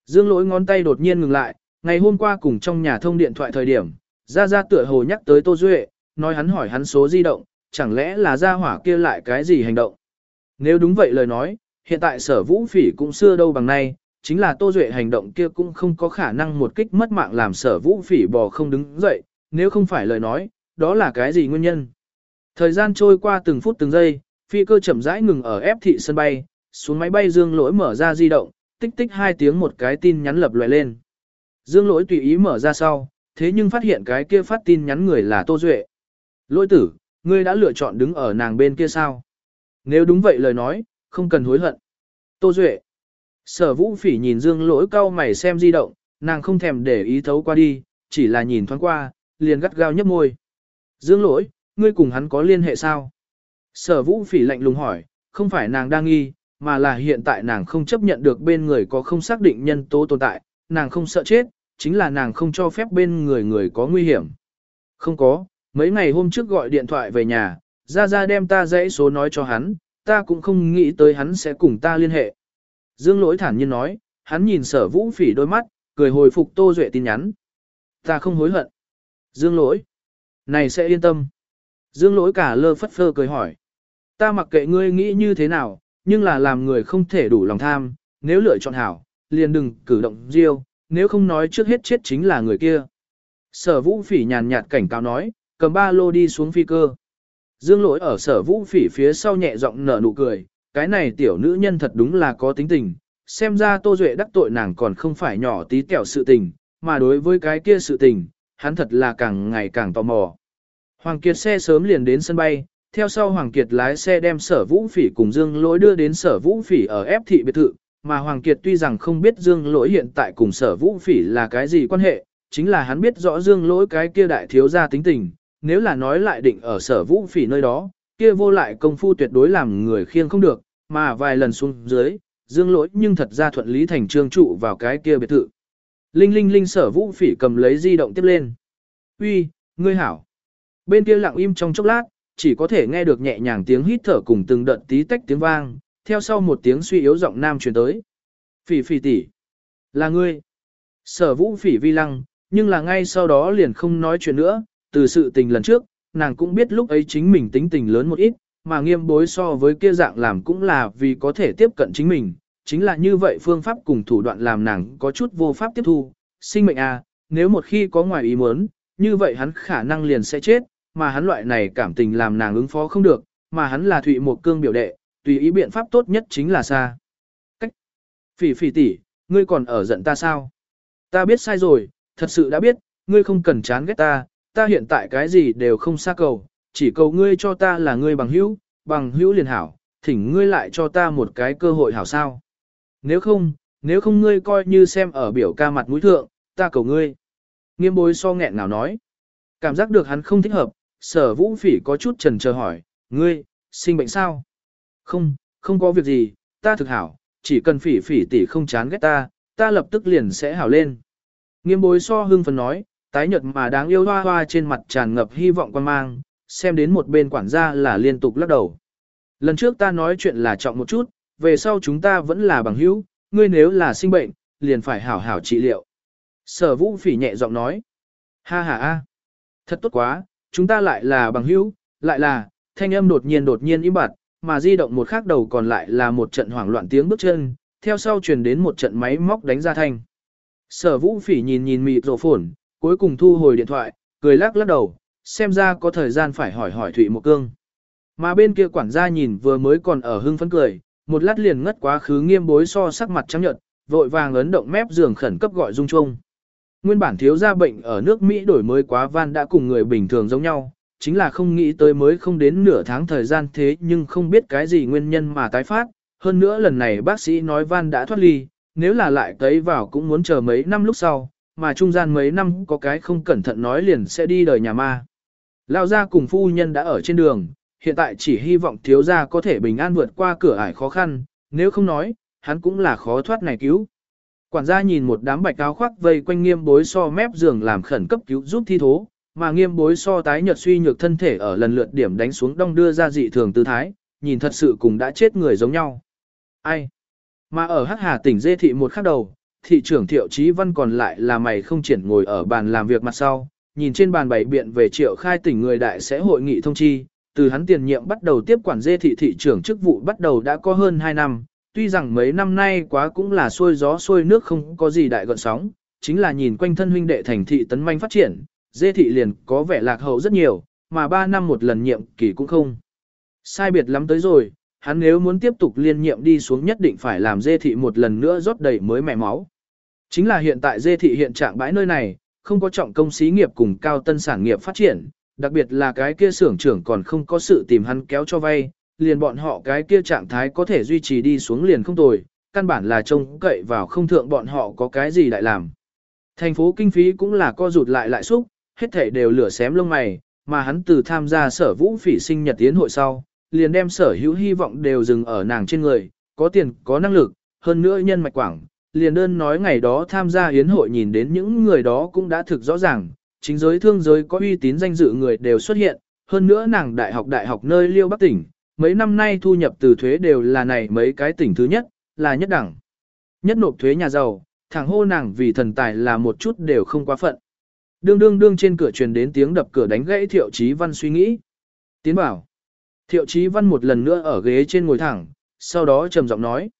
dương lỗi ngón tay đột nhiên ngừng lại, ngày hôm qua cùng trong nhà thông điện thoại thời điểm, ra ra tựa hồ nhắc tới Tô Duệ, nói hắn hỏi hắn số di động, chẳng lẽ là ra hỏa kia lại cái gì hành động. Nếu đúng vậy lời nói, hiện tại sở vũ phỉ cũng xưa đâu bằng nay, chính là Tô Duệ hành động kia cũng không có khả năng một kích mất mạng làm sở vũ phỉ bò không đứng dậy, nếu không phải lời nói, đó là cái gì nguyên nhân. Thời gian trôi qua từng phút từng giây, phi cơ chậm rãi ngừng ở ép thị sân bay, xuống máy bay dương lỗi mở ra di động, tích tích hai tiếng một cái tin nhắn lập loại lên. Dương lỗi tùy ý mở ra sau, thế nhưng phát hiện cái kia phát tin nhắn người là Tô Duệ. Lỗi tử, ngươi đã lựa chọn đứng ở nàng bên kia sao? Nếu đúng vậy lời nói, không cần hối hận. Tô Duệ. Sở vũ phỉ nhìn dương lỗi cau mày xem di động, nàng không thèm để ý thấu qua đi, chỉ là nhìn thoáng qua, liền gắt gao nhấp môi. Dương lỗi, ngươi cùng hắn có liên hệ sao? Sở vũ phỉ lạnh lùng hỏi, không phải nàng đang nghi, mà là hiện tại nàng không chấp nhận được bên người có không xác định nhân tố tồn tại, nàng không sợ chết, chính là nàng không cho phép bên người người có nguy hiểm. Không có, mấy ngày hôm trước gọi điện thoại về nhà, ra ra đem ta dãy số nói cho hắn, ta cũng không nghĩ tới hắn sẽ cùng ta liên hệ. Dương lỗi thản nhiên nói, hắn nhìn sở vũ phỉ đôi mắt, cười hồi phục Tô Duệ tin nhắn. Ta không hối hận. Dương lỗi. Này sẽ yên tâm. Dương lỗi cả lơ phất phơ cười hỏi. Ta mặc kệ ngươi nghĩ như thế nào, nhưng là làm người không thể đủ lòng tham, nếu lựa chọn hảo, liền đừng cử động riêu, nếu không nói trước hết chết chính là người kia. Sở vũ phỉ nhàn nhạt cảnh cáo nói, cầm ba lô đi xuống phi cơ. Dương lỗi ở sở vũ phỉ phía sau nhẹ giọng nở nụ cười, cái này tiểu nữ nhân thật đúng là có tính tình, xem ra Tô Duệ đắc tội nàng còn không phải nhỏ tí kẹo sự tình, mà đối với cái kia sự tình, hắn thật là càng ngày càng tò mò. Hoàng Kiệt xe sớm liền đến sân bay, theo sau Hoàng Kiệt lái xe đem sở vũ phỉ cùng Dương Lỗi đưa đến sở vũ phỉ ở ép thị biệt thự, mà Hoàng Kiệt tuy rằng không biết Dương Lỗi hiện tại cùng sở vũ phỉ là cái gì quan hệ, chính là hắn biết rõ Dương Lỗi cái kia đại thiếu gia tính tình, nếu là nói lại định ở sở vũ phỉ nơi đó, kia vô lại công phu tuyệt đối làm người khiêng không được, mà vài lần xuống dưới, Dương Lỗi nhưng thật ra thuận lý thành trương trụ vào cái kia biệt thự. Linh linh linh sở vũ phỉ cầm lấy di động tiếp lên. Uy, ngươi hảo. Bên kia lặng im trong chốc lát, chỉ có thể nghe được nhẹ nhàng tiếng hít thở cùng từng đợt tí tách tiếng vang, theo sau một tiếng suy yếu giọng nam truyền tới. Phỉ phỉ tỷ, là ngươi. Sở vũ phỉ vi lăng, nhưng là ngay sau đó liền không nói chuyện nữa, từ sự tình lần trước, nàng cũng biết lúc ấy chính mình tính tình lớn một ít, mà nghiêm bối so với kia dạng làm cũng là vì có thể tiếp cận chính mình, chính là như vậy phương pháp cùng thủ đoạn làm nàng có chút vô pháp tiếp thu, sinh mệnh à, nếu một khi có ngoài ý muốn, như vậy hắn khả năng liền sẽ chết, mà hắn loại này cảm tình làm nàng ứng phó không được, mà hắn là Thụy một cương biểu đệ, tùy ý biện pháp tốt nhất chính là xa. Cách. Phỉ phỉ tỷ, ngươi còn ở giận ta sao? Ta biết sai rồi, thật sự đã biết, ngươi không cần chán ghét ta, ta hiện tại cái gì đều không xa cầu, chỉ cầu ngươi cho ta là ngươi bằng hữu, bằng hữu liền hảo, thỉnh ngươi lại cho ta một cái cơ hội hảo sao. Nếu không, nếu không ngươi coi như xem ở biểu ca mặt mũi thượng, ta cầu ngươi. Nghiêm bối so nghẹn nào nói. Cảm giác được hắn không thích hợp, sở vũ phỉ có chút trần chờ hỏi, ngươi, sinh bệnh sao? Không, không có việc gì, ta thực hảo, chỉ cần phỉ phỉ tỷ không chán ghét ta, ta lập tức liền sẽ hảo lên. Nghiêm bối so hưng phấn nói, tái nhợt mà đáng yêu hoa hoa trên mặt tràn ngập hy vọng quan mang, xem đến một bên quản gia là liên tục lắc đầu. Lần trước ta nói chuyện là trọng một chút, về sau chúng ta vẫn là bằng hữu, ngươi nếu là sinh bệnh, liền phải hảo hảo trị liệu. Sở vũ phỉ nhẹ giọng nói. Ha ha ha. Thật tốt quá, chúng ta lại là bằng hữu, lại là, thanh âm đột nhiên đột nhiên im bặt, mà di động một khác đầu còn lại là một trận hoảng loạn tiếng bước chân, theo sau truyền đến một trận máy móc đánh ra thanh. Sở vũ phỉ nhìn nhìn mịt rổ phổn, cuối cùng thu hồi điện thoại, cười lắc lắc đầu, xem ra có thời gian phải hỏi hỏi Thụy Một Cương. Mà bên kia quản gia nhìn vừa mới còn ở hưng phấn cười, một lát liền ngất quá khứ nghiêm bối so sắc mặt trắng nhợt, vội vàng ấn động mép giường khẩn cấp gọi dung trung. Nguyên bản thiếu gia bệnh ở nước Mỹ đổi mới quá van đã cùng người bình thường giống nhau, chính là không nghĩ tới mới không đến nửa tháng thời gian thế nhưng không biết cái gì nguyên nhân mà tái phát. Hơn nữa lần này bác sĩ nói van đã thoát ly, nếu là lại cấy vào cũng muốn chờ mấy năm lúc sau, mà trung gian mấy năm có cái không cẩn thận nói liền sẽ đi đời nhà ma. Lao gia cùng phu nhân đã ở trên đường, hiện tại chỉ hy vọng thiếu gia có thể bình an vượt qua cửa ải khó khăn, nếu không nói, hắn cũng là khó thoát này cứu. Quản gia nhìn một đám bạch áo khoác vây quanh nghiêm bối so mép giường làm khẩn cấp cứu giúp thi thố, mà nghiêm bối so tái nhợt suy nhược thân thể ở lần lượt điểm đánh xuống đong đưa ra dị thường tư thái, nhìn thật sự cùng đã chết người giống nhau. Ai? Mà ở Hắc Hà tỉnh dê thị một khắc đầu, thị trưởng Thiệu Chí Văn còn lại là mày không triển ngồi ở bàn làm việc mặt sau, nhìn trên bàn bày biện về Triệu Khai tỉnh người đại sẽ hội nghị thông chi, từ hắn tiền nhiệm bắt đầu tiếp quản dê thị thị trưởng chức vụ bắt đầu đã có hơn 2 năm, tuy rằng mấy năm nay quá cũng là xuôi gió xuôi nước không có gì đại gọn sóng, chính là nhìn quanh thân huynh đệ thành thị tấn manh phát triển, dê thị liền có vẻ lạc hậu rất nhiều, mà 3 năm một lần nhiệm kỳ cũng không. Sai biệt lắm tới rồi, hắn nếu muốn tiếp tục liên nhiệm đi xuống nhất định phải làm dê thị một lần nữa rót đầy mới mẹ máu. Chính là hiện tại dê thị hiện trạng bãi nơi này, không có trọng công xí nghiệp cùng cao tân sản nghiệp phát triển, đặc biệt là cái kia xưởng trưởng còn không có sự tìm hắn kéo cho vay, liền bọn họ cái kia trạng thái có thể duy trì đi xuống liền không tồi, căn bản là trông cậy vào không thượng bọn họ có cái gì đại làm. Thành phố kinh phí cũng là co rụt lại lại xúc, hết thể đều lửa xém lông mày, mà hắn từ tham gia sở vũ phỉ sinh nhật tiến hội sau, liền đem sở hữu hy vọng đều dừng ở nàng trên người, có tiền, có năng lực, hơn nữa nhân mạch quảng. Liền đơn nói ngày đó tham gia hiến hội nhìn đến những người đó cũng đã thực rõ ràng, chính giới thương giới có uy tín danh dự người đều xuất hiện, hơn nữa nàng đại học đại học nơi liêu bắc tỉnh, mấy năm nay thu nhập từ thuế đều là này mấy cái tỉnh thứ nhất, là nhất đẳng. Nhất nộp thuế nhà giàu, thẳng hô nàng vì thần tài là một chút đều không quá phận. Đương đương đương trên cửa truyền đến tiếng đập cửa đánh gãy thiệu chí văn suy nghĩ. Tiến bảo. Thiệu chí văn một lần nữa ở ghế trên ngồi thẳng, sau đó trầm giọng nói.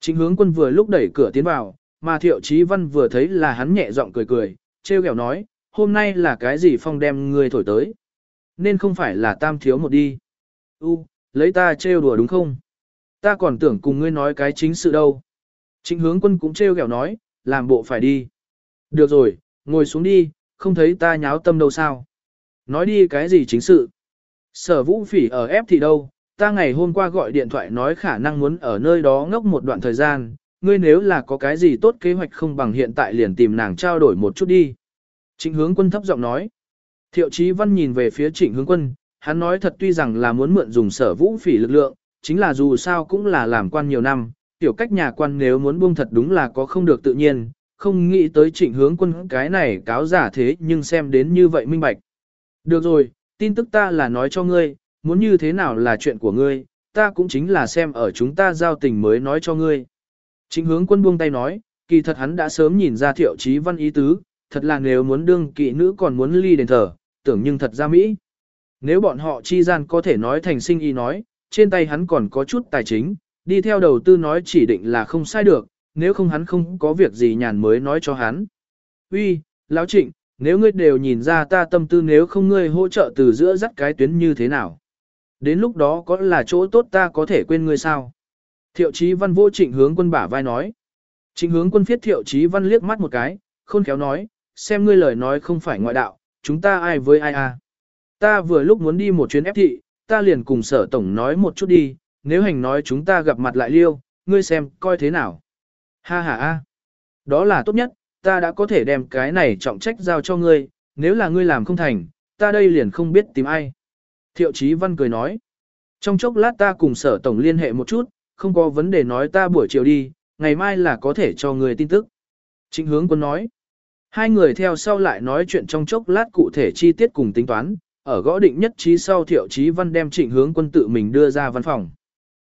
Chính hướng quân vừa lúc đẩy cửa tiến vào, mà thiệu chí văn vừa thấy là hắn nhẹ giọng cười cười, treo kẹo nói, hôm nay là cái gì phong đem người thổi tới. Nên không phải là tam thiếu một đi. U, lấy ta trêu đùa đúng không? Ta còn tưởng cùng ngươi nói cái chính sự đâu. Trịnh hướng quân cũng trêu ghẹo nói, làm bộ phải đi. Được rồi, ngồi xuống đi, không thấy ta nháo tâm đâu sao. Nói đi cái gì chính sự. Sở vũ phỉ ở ép thị đâu, ta ngày hôm qua gọi điện thoại nói khả năng muốn ở nơi đó ngốc một đoạn thời gian, ngươi nếu là có cái gì tốt kế hoạch không bằng hiện tại liền tìm nàng trao đổi một chút đi. Trịnh hướng quân thấp giọng nói. Thiệu chí văn nhìn về phía trịnh hướng quân, hắn nói thật tuy rằng là muốn mượn dùng sở vũ phỉ lực lượng, chính là dù sao cũng là làm quan nhiều năm, tiểu cách nhà quan nếu muốn buông thật đúng là có không được tự nhiên, không nghĩ tới trịnh hướng quân cái này cáo giả thế nhưng xem đến như vậy minh bạch. Được rồi, tin tức ta là nói cho ngươi, muốn như thế nào là chuyện của ngươi, ta cũng chính là xem ở chúng ta giao tình mới nói cho ngươi. Trịnh hướng quân buông tay nói, kỳ thật hắn đã sớm nhìn ra thiệu chí văn ý tứ, thật là nếu muốn đương kỵ nữ còn muốn ly đền thờ, tưởng nhưng thật ra Mỹ. Nếu bọn họ chi gian có thể nói thành sinh y nói, trên tay hắn còn có chút tài chính, đi theo đầu tư nói chỉ định là không sai được, nếu không hắn không có việc gì nhàn mới nói cho hắn. Uy, lão trịnh, nếu ngươi đều nhìn ra ta tâm tư nếu không ngươi hỗ trợ từ giữa dắt cái tuyến như thế nào. Đến lúc đó có là chỗ tốt ta có thể quên ngươi sao. Thiệu chí văn vô trịnh hướng quân bả vai nói. Trịnh hướng quân phiết thiệu chí văn liếc mắt một cái, khôn khéo nói, xem ngươi lời nói không phải ngoại đạo, chúng ta ai với ai à. Ta vừa lúc muốn đi một chuyến ép thị, ta liền cùng sở tổng nói một chút đi, nếu hành nói chúng ta gặp mặt lại liêu, ngươi xem, coi thế nào. Ha ha ha, đó là tốt nhất, ta đã có thể đem cái này trọng trách giao cho ngươi, nếu là ngươi làm không thành, ta đây liền không biết tìm ai. Thiệu Chí Văn cười nói, trong chốc lát ta cùng sở tổng liên hệ một chút, không có vấn đề nói ta buổi chiều đi, ngày mai là có thể cho người tin tức. Trịnh hướng quân nói, hai người theo sau lại nói chuyện trong chốc lát cụ thể chi tiết cùng tính toán, ở gõ định nhất trí sau thiệu chí văn đem trịnh hướng quân tự mình đưa ra văn phòng.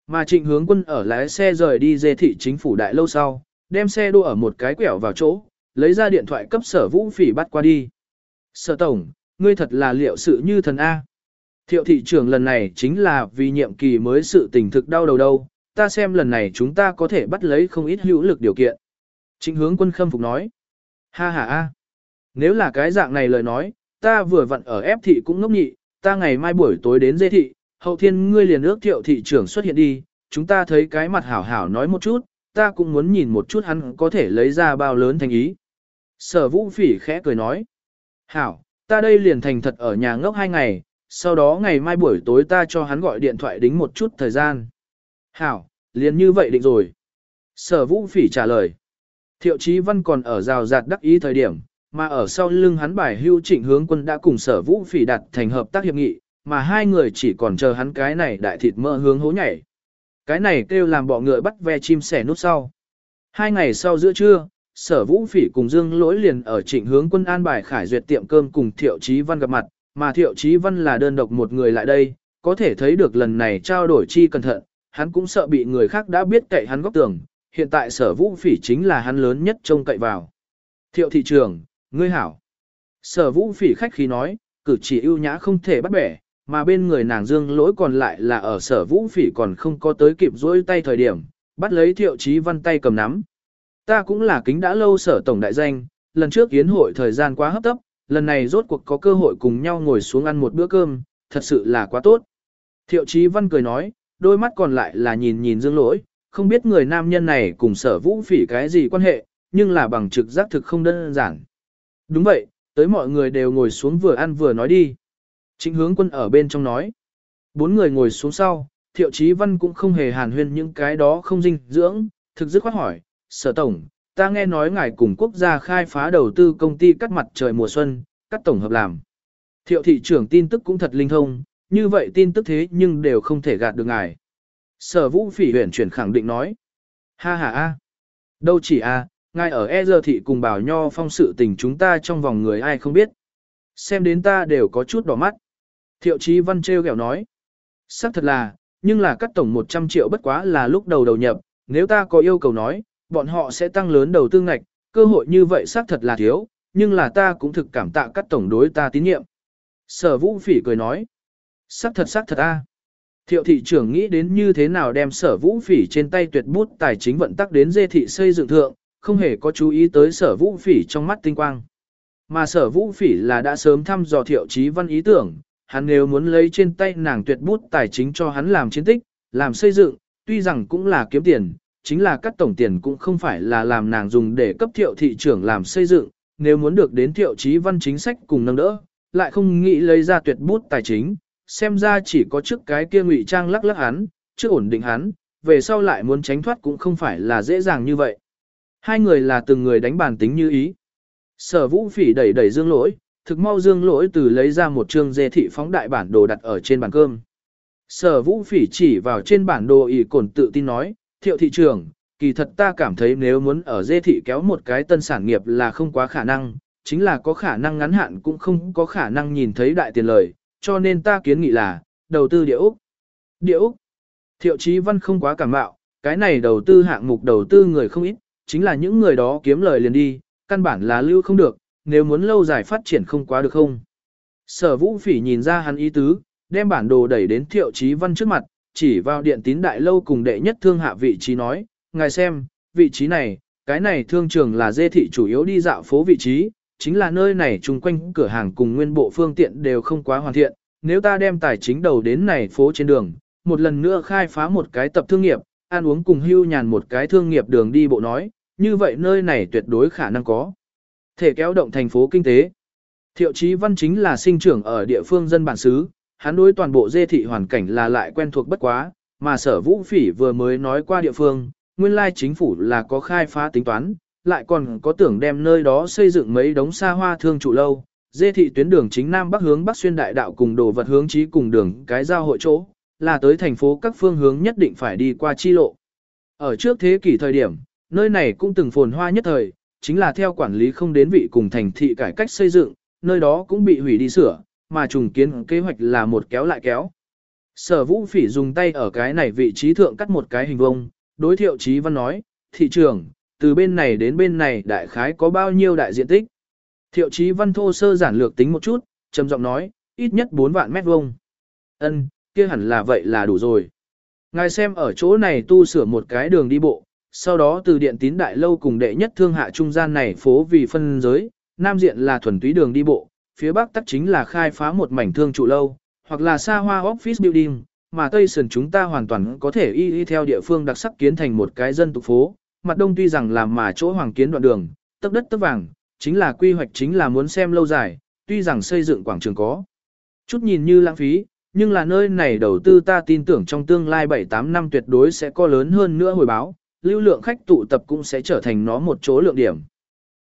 Mà trịnh hướng quân ở lái xe rời đi dê thị chính phủ đại lâu sau, đem xe đua ở một cái quẹo vào chỗ, lấy ra điện thoại cấp sở vũ phỉ bắt qua đi. Sở tổng, ngươi thật là liệu sự như thần A. Thiệu thị trưởng lần này chính là vì nhiệm kỳ mới sự tình thực đau đầu đâu, ta xem lần này chúng ta có thể bắt lấy không ít hữu lực điều kiện. Trịnh hướng quân khâm phục nói. Ha ha a. Nếu là cái dạng này lời nói, ta vừa vặn ở ép thị cũng ngốc nhị, ta ngày mai buổi tối đến dê thị, hậu thiên ngươi liền ước thiệu thị trưởng xuất hiện đi, chúng ta thấy cái mặt hảo hảo nói một chút, ta cũng muốn nhìn một chút hắn có thể lấy ra bao lớn thành ý. Sở vũ phỉ khẽ cười nói. Hảo, ta đây liền thành thật ở nhà ngốc hai ngày, sau đó ngày mai buổi tối ta cho hắn gọi điện thoại đính một chút thời gian. Hảo, liền như vậy định rồi. Sở vũ phỉ trả lời. Thiệu chí văn còn ở rào rạt đắc ý thời điểm, mà ở sau lưng hắn bài hưu trịnh hướng quân đã cùng sở vũ phỉ đặt thành hợp tác hiệp nghị, mà hai người chỉ còn chờ hắn cái này đại thịt mỡ hướng hố nhảy. Cái này kêu làm bọ ngựa bắt ve chim sẻ nút sau. Hai ngày sau giữa trưa, sở vũ phỉ cùng dương lỗi liền ở trịnh hướng quân an bài khải duyệt tiệm cơm cùng thiệu chí văn gặp mặt, mà thiệu chí văn là đơn độc một người lại đây, có thể thấy được lần này trao đổi chi cẩn thận, hắn cũng sợ bị người khác đã biết cậy hắn góc tường, hiện tại sở vũ phỉ chính là hắn lớn nhất trông cậy vào. Thiệu thị trường, ngươi hảo. Sở vũ phỉ khách khí nói, cử chỉ ưu nhã không thể bắt bẻ, mà bên người nàng dương lỗi còn lại là ở sở vũ phỉ còn không có tới kịp dối tay thời điểm, bắt lấy thiệu chí văn tay cầm nắm. Ta cũng là kính đã lâu sở tổng đại danh, lần trước yến hội thời gian quá hấp tấp, lần này rốt cuộc có cơ hội cùng nhau ngồi xuống ăn một bữa cơm, thật sự là quá tốt. Thiệu chí văn cười nói, đôi mắt còn lại là nhìn nhìn dương lỗi, không biết người nam nhân này cùng sở vũ phỉ cái gì quan hệ, nhưng là bằng trực giác thực không đơn giản. Đúng vậy, tới mọi người đều ngồi xuống vừa ăn vừa nói đi. Trịnh hướng quân ở bên trong nói. Bốn người ngồi xuống sau, thiệu chí văn cũng không hề hàn huyên những cái đó không dinh dưỡng, thực dứt khoát hỏi, sở tổng, ta nghe nói ngài cùng quốc gia khai phá đầu tư công ty cắt mặt trời mùa xuân, cắt tổng hợp làm. Thiệu thị trưởng tin tức cũng thật linh thông, như vậy tin tức thế nhưng đều không thể gạt được ngài. Sở vũ phỉ huyền chuyển khẳng định nói. Ha ha a, Đâu chỉ a, ngài ở e giờ thị cùng bảo nho phong sự tình chúng ta trong vòng người ai không biết. Xem đến ta đều có chút đỏ mắt. Thiệu chí văn treo kẹo nói. Sắc thật là, nhưng là cắt tổng 100 triệu bất quá là lúc đầu đầu nhập, nếu ta có yêu cầu nói, bọn họ sẽ tăng lớn đầu tư ngạch, cơ hội như vậy xác thật là thiếu, nhưng là ta cũng thực cảm tạ cắt tổng đối ta tín nhiệm. Sở vũ phỉ cười nói. Sắc thật sắc thật a. Thiệu thị trưởng nghĩ đến như thế nào đem sở vũ phỉ trên tay tuyệt bút tài chính vận tắc đến dê thị xây dựng thượng, không hề có chú ý tới sở vũ phỉ trong mắt tinh quang. Mà sở vũ phỉ là đã sớm thăm dò thiệu trí văn ý tưởng, hắn nếu muốn lấy trên tay nàng tuyệt bút tài chính cho hắn làm chiến tích, làm xây dựng, tuy rằng cũng là kiếm tiền, chính là các tổng tiền cũng không phải là làm nàng dùng để cấp thiệu thị trưởng làm xây dựng, nếu muốn được đến thiệu chí văn chính sách cùng nâng đỡ, lại không nghĩ lấy ra tuyệt bút tài chính, xem ra chỉ có trước cái kia ngụy trang lắc lắc hắn, trước ổn định hắn, về sau lại muốn tránh thoát cũng không phải là dễ dàng như vậy. Hai người là từng người đánh bàn tính như ý. Sở vũ phỉ đẩy đẩy dương lỗi, thực mau dương lỗi từ lấy ra một chương dê thị phóng đại bản đồ đặt ở trên bàn cơm. Sở vũ phỉ chỉ vào trên bản đồ ý cổn tự tin nói, thiệu thị trường, kỳ thật ta cảm thấy nếu muốn ở dê thị kéo một cái tân sản nghiệp là không quá khả năng, chính là có khả năng ngắn hạn cũng không có khả năng nhìn thấy đại tiền lời, cho nên ta kiến nghị là, đầu tư địa Úc. Địa Úc. Thiệu chí văn không quá cảm bạo, cái này đầu tư hạng mục đầu tư người không ít, chính là những người đó kiếm lời liền đi, căn bản là lưu không được, nếu muốn lâu dài phát triển không quá được không. Sở vũ phỉ nhìn ra hắn ý tứ, đem bản đồ đẩy đến thiệu chí văn trước mặt, chỉ vào điện tín đại lâu cùng đệ nhất thương hạ vị trí nói, ngài xem, vị trí này, cái này thương trường là dê thị chủ yếu đi dạo phố vị trí, chính là nơi này chung quanh cửa hàng cùng nguyên bộ phương tiện đều không quá hoàn thiện, nếu ta đem tài chính đầu đến này phố trên đường, một lần nữa khai phá một cái tập thương nghiệp, ăn uống cùng hưu nhàn một cái thương nghiệp đường đi bộ nói, như vậy nơi này tuyệt đối khả năng có. Thể kéo động thành phố kinh tế. Thiệu chí văn chính là sinh trưởng ở địa phương dân bản xứ, hắn đối toàn bộ dê thị hoàn cảnh là lại quen thuộc bất quá, mà sở vũ phỉ vừa mới nói qua địa phương, nguyên lai chính phủ là có khai phá tính toán, lại còn có tưởng đem nơi đó xây dựng mấy đống xa hoa thương trụ lâu, dê thị tuyến đường chính nam bắc hướng bắc xuyên đại đạo cùng đồ vật hướng chí cùng đường cái giao hội chỗ, là tới thành phố các phương hướng nhất định phải đi qua chi lộ. Ở trước thế kỷ thời điểm, nơi này cũng từng phồn hoa nhất thời, chính là theo quản lý không đến vị cùng thành thị cải cách xây dựng, nơi đó cũng bị hủy đi sửa, mà trùng kiến kế hoạch là một kéo lại kéo. Sở vũ phỉ dùng tay ở cái này vị trí thượng cắt một cái hình vông, đối thiệu trí văn nói, thị trường, từ bên này đến bên này đại khái có bao nhiêu đại diện tích. Thiệu trí văn thô sơ giản lược tính một chút, trầm giọng nói, ít nhất 4 vạn mét vuông. Ân, kia hẳn là vậy là đủ rồi. Ngài xem ở chỗ này tu sửa một cái đường đi bộ, sau đó từ điện tín đại lâu cùng đệ nhất thương hạ trung gian này phố vì phân giới, nam diện là thuần túy đường đi bộ, phía bắc tắc chính là khai phá một mảnh thương trụ lâu, hoặc là xa hoa office building, mà Tây Sườn chúng ta hoàn toàn có thể y y theo địa phương đặc sắc kiến thành một cái dân tục phố, mặt đông tuy rằng là mà chỗ hoàng kiến đoạn đường, tấp đất tấp vàng, chính là quy hoạch chính là muốn xem lâu dài, tuy rằng xây dựng quảng trường có. Chút nhìn như lãng phí, nhưng là nơi này đầu tư ta tin tưởng trong tương lai 7-8 năm tuyệt đối sẽ có lớn hơn nữa hồi báo, lưu lượng khách tụ tập cũng sẽ trở thành nó một chỗ lượng điểm.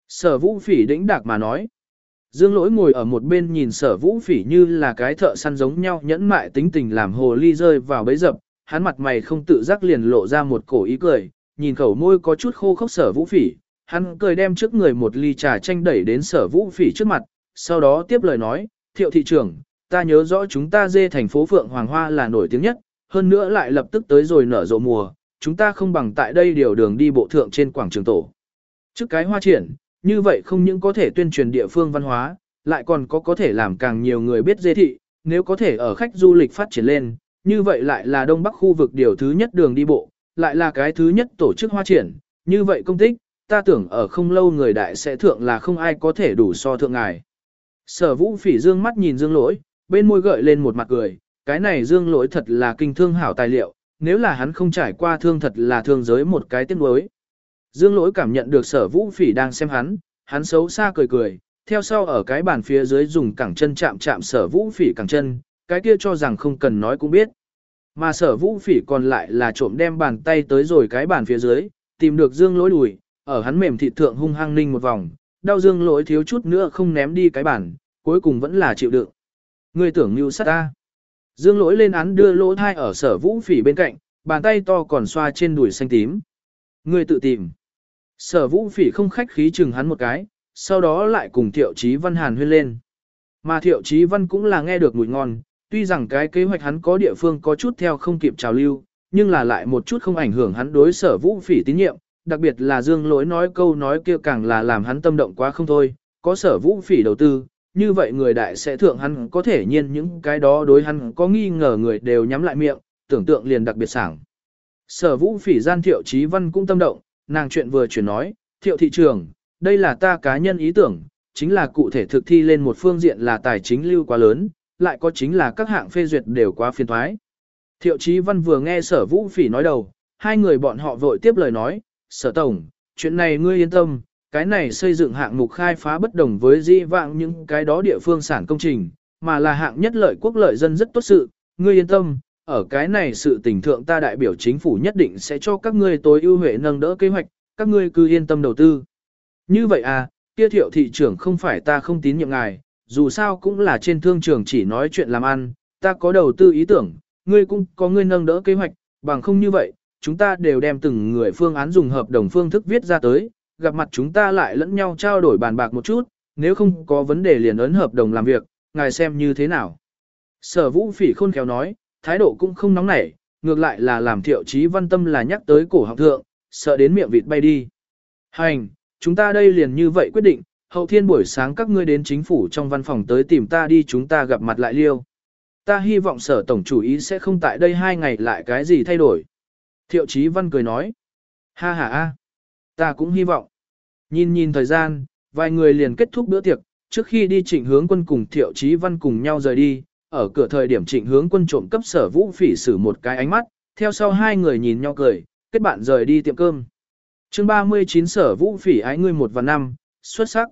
Sở vũ phỉ đĩnh đạc mà nói. Dương lỗi ngồi ở một bên nhìn sở vũ phỉ như là cái thợ săn giống nhau nhẫn mại tính tình làm hồ ly rơi vào bấy dập, hắn mặt mày không tự giác liền lộ ra một cổ ý cười, nhìn khẩu môi có chút khô khốc sở vũ phỉ, hắn cười đem trước người một ly trà chanh đẩy đến sở vũ phỉ trước mặt, sau đó tiếp lời nói, thiệu thị trưởng, ta nhớ rõ chúng ta dê thành phố Phượng Hoàng Hoa là nổi tiếng nhất, hơn nữa lại lập tức tới rồi nở rộ mùa, chúng ta không bằng tại đây điều đường đi bộ thượng trên quảng trường tổ. Trước cái hoa triển, như vậy không những có thể tuyên truyền địa phương văn hóa, lại còn có có thể làm càng nhiều người biết dê thị, nếu có thể ở khách du lịch phát triển lên, như vậy lại là Đông Bắc khu vực điều thứ nhất đường đi bộ, lại là cái thứ nhất tổ chức hoa triển, như vậy công tích, ta tưởng ở không lâu người đại sẽ thượng là không ai có thể đủ so thượng ngài. Sở vũ phỉ dương mắt nhìn dương lỗi, bên môi gợi lên một mặt cười, cái này dương lỗi thật là kinh thương hảo tài liệu, nếu là hắn không trải qua thương thật là thương giới một cái tiếc nuối. Dương lỗi cảm nhận được sở vũ phỉ đang xem hắn, hắn xấu xa cười cười, theo sau ở cái bàn phía dưới dùng cẳng chân chạm chạm sở vũ phỉ cẳng chân, cái kia cho rằng không cần nói cũng biết. Mà sở vũ phỉ còn lại là trộm đem bàn tay tới rồi cái bàn phía dưới, tìm được dương lỗi đùi, ở hắn mềm thịt thượng hung hăng ninh một vòng, đau dương lỗi thiếu chút nữa không ném đi cái bàn, cuối cùng vẫn là chịu đựng. Người tưởng như sát ta. Dương lỗi lên án đưa lỗ thai ở sở vũ phỉ bên cạnh, bàn tay to còn xoa trên đùi xanh tím. Người tự tìm. Sở vũ phỉ không khách khí chừng hắn một cái, sau đó lại cùng thiệu chí văn hàn huyên lên. Mà thiệu chí văn cũng là nghe được mùi ngon, tuy rằng cái kế hoạch hắn có địa phương có chút theo không kịp trào lưu, nhưng là lại một chút không ảnh hưởng hắn đối sở vũ phỉ tín nhiệm, đặc biệt là dương lỗi nói câu nói kia càng là làm hắn tâm động quá không thôi, có sở vũ phỉ đầu tư, như vậy người đại sẽ thượng hắn có thể nhiên những cái đó đối hắn có nghi ngờ người đều nhắm lại miệng, tưởng tượng liền đặc biệt sảng. Sở vũ phỉ gian thiệu trí văn cũng tâm động, nàng chuyện vừa chuyển nói, thiệu thị trường, đây là ta cá nhân ý tưởng, chính là cụ thể thực thi lên một phương diện là tài chính lưu quá lớn, lại có chính là các hạng phê duyệt đều quá phiền thoái. Thiệu Chí Văn vừa nghe sở vũ phỉ nói đầu, hai người bọn họ vội tiếp lời nói, sở tổng, chuyện này ngươi yên tâm, cái này xây dựng hạng mục khai phá bất đồng với di vạng những cái đó địa phương sản công trình, mà là hạng nhất lợi quốc lợi dân rất tốt sự, ngươi yên tâm, ở cái này sự tình thượng ta đại biểu chính phủ nhất định sẽ cho các ngươi tối ưu huệ nâng đỡ kế hoạch, các ngươi cứ yên tâm đầu tư. Như vậy à, kia thiệu thị trưởng không phải ta không tín nhiệm ngài, dù sao cũng là trên thương trường chỉ nói chuyện làm ăn, ta có đầu tư ý tưởng, ngươi cũng có ngươi nâng đỡ kế hoạch, bằng không như vậy, chúng ta đều đem từng người phương án dùng hợp đồng phương thức viết ra tới, gặp mặt chúng ta lại lẫn nhau trao đổi bàn bạc một chút, nếu không có vấn đề liền ấn hợp đồng làm việc, ngài xem như thế nào. Sở vũ phỉ khôn khéo nói, thái độ cũng không nóng nảy, ngược lại là làm thiệu chí văn tâm là nhắc tới cổ học thượng, sợ đến miệng vịt bay đi. Hành, chúng ta đây liền như vậy quyết định, hậu thiên buổi sáng các ngươi đến chính phủ trong văn phòng tới tìm ta đi chúng ta gặp mặt lại liêu. Ta hy vọng sở tổng chủ ý sẽ không tại đây hai ngày lại cái gì thay đổi. Thiệu chí văn cười nói. Ha ha a, ta cũng hy vọng. Nhìn nhìn thời gian, vài người liền kết thúc bữa tiệc, trước khi đi trịnh hướng quân cùng thiệu Chí văn cùng nhau rời đi, ở cửa thời điểm trịnh hướng quân trộm cấp sở vũ phỉ xử một cái ánh mắt, theo sau hai người nhìn nhau cười, kết bạn rời đi tiệm cơm. chương 39 sở vũ phỉ ái ngươi một và năm, xuất sắc.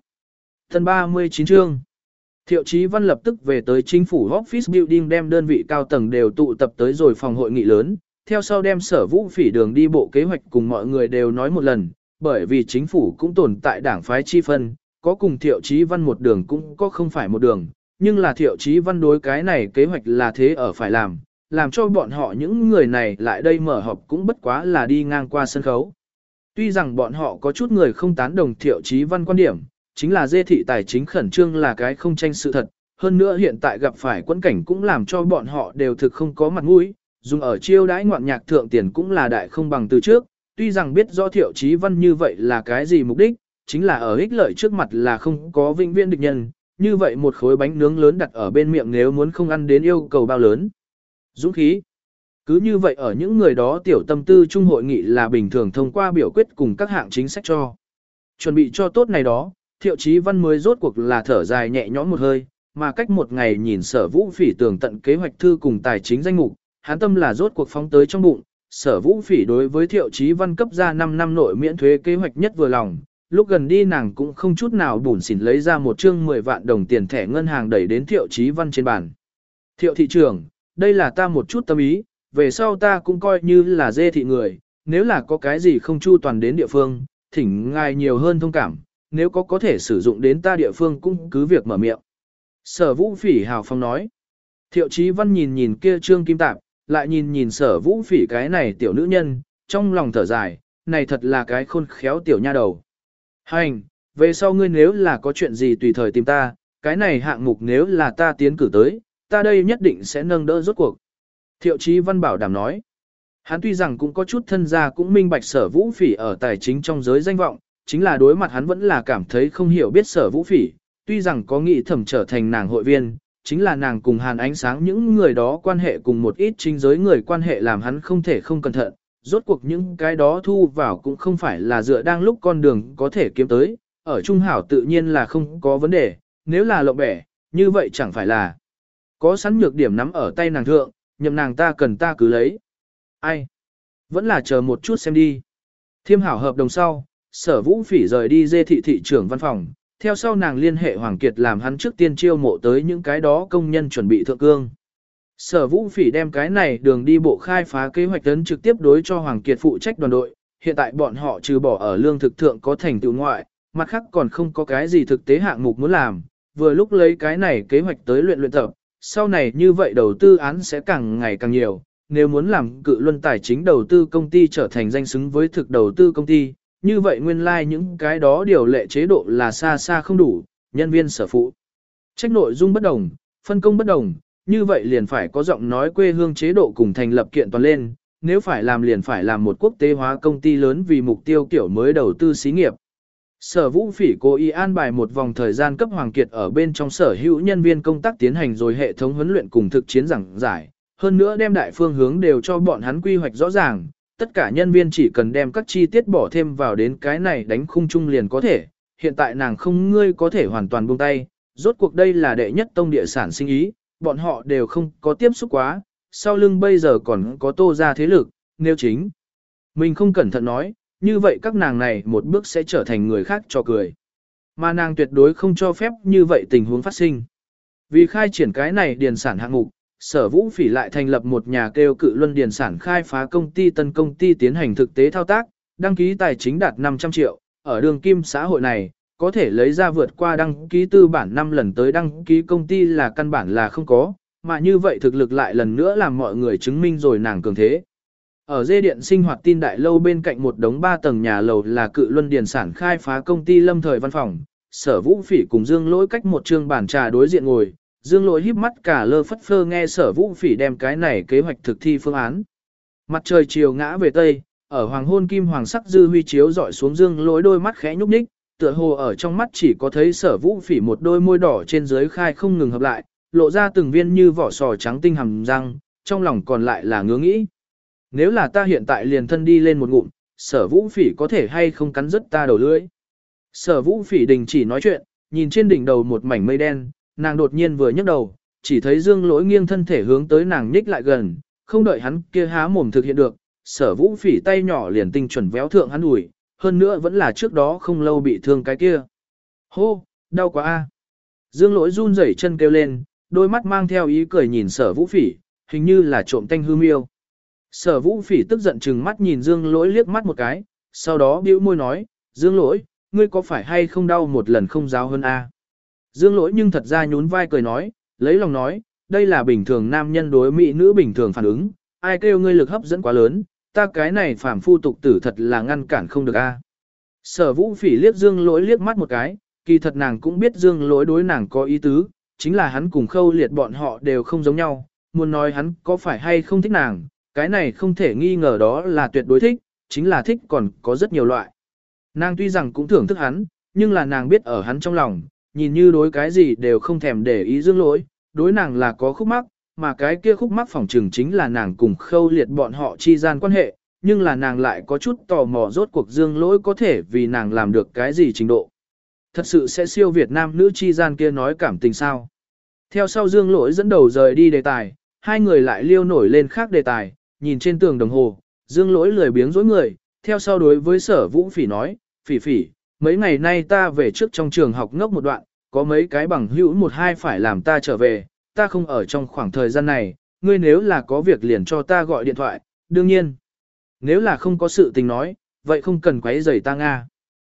Thân 39 chương. Thiệu Chí Văn lập tức về tới chính phủ office building đem đơn vị cao tầng đều tụ tập tới rồi phòng hội nghị lớn, theo sau đem sở vũ phỉ đường đi bộ kế hoạch cùng mọi người đều nói một lần, bởi vì chính phủ cũng tồn tại đảng phái chi phân, có cùng Thiệu Chí Văn một đường cũng có không phải một đường, nhưng là Thiệu Chí Văn đối cái này kế hoạch là thế ở phải làm, làm cho bọn họ những người này lại đây mở họp cũng bất quá là đi ngang qua sân khấu. Tuy rằng bọn họ có chút người không tán đồng Thiệu Chí Văn quan điểm, chính là dê thị tài chính khẩn trương là cái không tranh sự thật, hơn nữa hiện tại gặp phải quân cảnh cũng làm cho bọn họ đều thực không có mặt mũi, dùng ở chiêu đãi ngoạn nhạc thượng tiền cũng là đại không bằng từ trước, tuy rằng biết do thiệu chí văn như vậy là cái gì mục đích, chính là ở ích lợi trước mặt là không có vinh viên địch nhân, như vậy một khối bánh nướng lớn đặt ở bên miệng nếu muốn không ăn đến yêu cầu bao lớn. Dũng khí cứ như vậy ở những người đó tiểu tâm tư trung hội nghị là bình thường thông qua biểu quyết cùng các hạng chính sách cho. Chuẩn bị cho tốt này đó, thiệu chí văn mới rốt cuộc là thở dài nhẹ nhõm một hơi, mà cách một ngày nhìn sở vũ phỉ tường tận kế hoạch thư cùng tài chính danh mục, hán tâm là rốt cuộc phóng tới trong bụng, sở vũ phỉ đối với thiệu chí văn cấp ra 5 năm nội miễn thuế kế hoạch nhất vừa lòng, lúc gần đi nàng cũng không chút nào bùn xỉn lấy ra một chương 10 vạn đồng tiền thẻ ngân hàng đẩy đến thiệu chí văn trên bàn. Thiệu thị trưởng, đây là ta một chút tâm ý, về sau ta cũng coi như là dê thị người, nếu là có cái gì không chu toàn đến địa phương, thỉnh ngài nhiều hơn thông cảm, nếu có có thể sử dụng đến ta địa phương cũng cứ việc mở miệng. Sở vũ phỉ hào phong nói. Thiệu chí văn nhìn nhìn kia trương kim tạp, lại nhìn nhìn sở vũ phỉ cái này tiểu nữ nhân, trong lòng thở dài, này thật là cái khôn khéo tiểu nha đầu. Hành, về sau ngươi nếu là có chuyện gì tùy thời tìm ta, cái này hạng mục nếu là ta tiến cử tới, ta đây nhất định sẽ nâng đỡ rốt cuộc. Thiệu chí văn bảo đảm nói. Hắn tuy rằng cũng có chút thân gia cũng minh bạch sở vũ phỉ ở tài chính trong giới danh vọng, chính là đối mặt hắn vẫn là cảm thấy không hiểu biết sở vũ phỉ, tuy rằng có nghĩ thẩm trở thành nàng hội viên, chính là nàng cùng hàn ánh sáng những người đó quan hệ cùng một ít chính giới người quan hệ làm hắn không thể không cẩn thận, rốt cuộc những cái đó thu vào cũng không phải là dựa đang lúc con đường có thể kiếm tới, ở trung hảo tự nhiên là không có vấn đề, nếu là lộng bẻ, như vậy chẳng phải là có sẵn nhược điểm nắm ở tay nàng thượng, nhậm nàng ta cần ta cứ lấy. Ai? Vẫn là chờ một chút xem đi. Thiêm hảo hợp đồng sau, sở vũ phỉ rời đi dê thị thị trưởng văn phòng, theo sau nàng liên hệ Hoàng Kiệt làm hắn trước tiên chiêu mộ tới những cái đó công nhân chuẩn bị thượng cương. Sở vũ phỉ đem cái này đường đi bộ khai phá kế hoạch tấn trực tiếp đối cho Hoàng Kiệt phụ trách đoàn đội, hiện tại bọn họ trừ bỏ ở lương thực thượng có thành tựu ngoại, mặt khác còn không có cái gì thực tế hạng mục muốn làm, vừa lúc lấy cái này kế hoạch tới luyện luyện tập, sau này như vậy đầu tư án sẽ càng ngày càng nhiều, nếu muốn làm cự luân tài chính đầu tư công ty trở thành danh xứng với thực đầu tư công ty, như vậy nguyên lai like những cái đó điều lệ chế độ là xa xa không đủ, nhân viên sở phụ. Trách nội dung bất đồng, phân công bất đồng, như vậy liền phải có giọng nói quê hương chế độ cùng thành lập kiện toàn lên, nếu phải làm liền phải làm một quốc tế hóa công ty lớn vì mục tiêu kiểu mới đầu tư xí nghiệp. Sở Vũ Phỉ cố ý an bài một vòng thời gian cấp Hoàng Kiệt ở bên trong sở hữu nhân viên công tác tiến hành rồi hệ thống huấn luyện cùng thực chiến giảng giải, hơn nữa đem đại phương hướng đều cho bọn hắn quy hoạch rõ ràng, tất cả nhân viên chỉ cần đem các chi tiết bỏ thêm vào đến cái này đánh khung chung liền có thể, hiện tại nàng không ngươi có thể hoàn toàn buông tay, rốt cuộc đây là đệ nhất tông địa sản sinh ý, bọn họ đều không có tiếp xúc quá, sau lưng bây giờ còn có tô ra thế lực, nếu chính. Mình không cẩn thận nói, như vậy các nàng này một bước sẽ trở thành người khác cho cười. Mà nàng tuyệt đối không cho phép như vậy tình huống phát sinh. Vì khai triển cái này điền sản hạng mục, sở vũ phỉ lại thành lập một nhà kêu cự luân điền sản khai phá công ty tân công ty tiến hành thực tế thao tác, đăng ký tài chính đạt 500 triệu, ở đường kim xã hội này, có thể lấy ra vượt qua đăng ký tư bản 5 lần tới đăng ký công ty là căn bản là không có, mà như vậy thực lực lại lần nữa làm mọi người chứng minh rồi nàng cường thế. Ở dê điện sinh hoạt tin đại lâu bên cạnh một đống ba tầng nhà lầu là cự luân điền sản khai phá công ty lâm thời văn phòng, sở vũ phỉ cùng dương lỗi cách một trường bản trà đối diện ngồi, dương lỗi híp mắt cả lơ phất phơ nghe sở vũ phỉ đem cái này kế hoạch thực thi phương án. Mặt trời chiều ngã về tây, ở hoàng hôn kim hoàng sắc dư huy chiếu dọi xuống dương lỗi đôi mắt khẽ nhúc nhích, tựa hồ ở trong mắt chỉ có thấy sở vũ phỉ một đôi môi đỏ trên dưới khai không ngừng hợp lại, lộ ra từng viên như vỏ sò trắng tinh hầm răng, trong lòng còn lại là ngứa nghĩ. Nếu là ta hiện tại liền thân đi lên một ngụm, sở vũ phỉ có thể hay không cắn rứt ta đầu lưỡi. Sở vũ phỉ đình chỉ nói chuyện, nhìn trên đỉnh đầu một mảnh mây đen, nàng đột nhiên vừa nhấc đầu, chỉ thấy dương lỗi nghiêng thân thể hướng tới nàng nhích lại gần, không đợi hắn kia há mồm thực hiện được, sở vũ phỉ tay nhỏ liền tinh chuẩn véo thượng hắn ủi, hơn nữa vẫn là trước đó không lâu bị thương cái kia. Hô, đau quá a. Dương lỗi run rẩy chân kêu lên, đôi mắt mang theo ý cười nhìn sở vũ phỉ, hình như là trộm tanh hư miêu. Sở vũ phỉ tức giận chừng mắt nhìn dương lỗi liếc mắt một cái, sau đó bĩu môi nói, dương lỗi, ngươi có phải hay không đau một lần không giáo hơn a? Dương lỗi nhưng thật ra nhún vai cười nói, lấy lòng nói, đây là bình thường nam nhân đối mỹ nữ bình thường phản ứng, ai kêu ngươi lực hấp dẫn quá lớn, ta cái này phàm phu tục tử thật là ngăn cản không được a. Sở vũ phỉ liếc dương lỗi liếc mắt một cái, kỳ thật nàng cũng biết dương lỗi đối nàng có ý tứ, chính là hắn cùng khâu liệt bọn họ đều không giống nhau, muốn nói hắn có phải hay không thích nàng, cái này không thể nghi ngờ đó là tuyệt đối thích, chính là thích còn có rất nhiều loại. Nàng tuy rằng cũng thưởng thức hắn, nhưng là nàng biết ở hắn trong lòng, nhìn như đối cái gì đều không thèm để ý dương lỗi, đối nàng là có khúc mắc, mà cái kia khúc mắc phòng trường chính là nàng cùng khâu liệt bọn họ chi gian quan hệ, nhưng là nàng lại có chút tò mò rốt cuộc dương lỗi có thể vì nàng làm được cái gì trình độ. Thật sự sẽ siêu Việt Nam nữ chi gian kia nói cảm tình sao. Theo sau dương lỗi dẫn đầu rời đi đề tài, hai người lại liêu nổi lên khác đề tài, nhìn trên tường đồng hồ, dương lỗi lười biếng dối người, theo sau đối với sở vũ phỉ nói, phỉ phỉ, mấy ngày nay ta về trước trong trường học ngốc một đoạn, có mấy cái bằng hữu một hai phải làm ta trở về, ta không ở trong khoảng thời gian này, ngươi nếu là có việc liền cho ta gọi điện thoại, đương nhiên. Nếu là không có sự tình nói, vậy không cần quấy rầy ta Nga.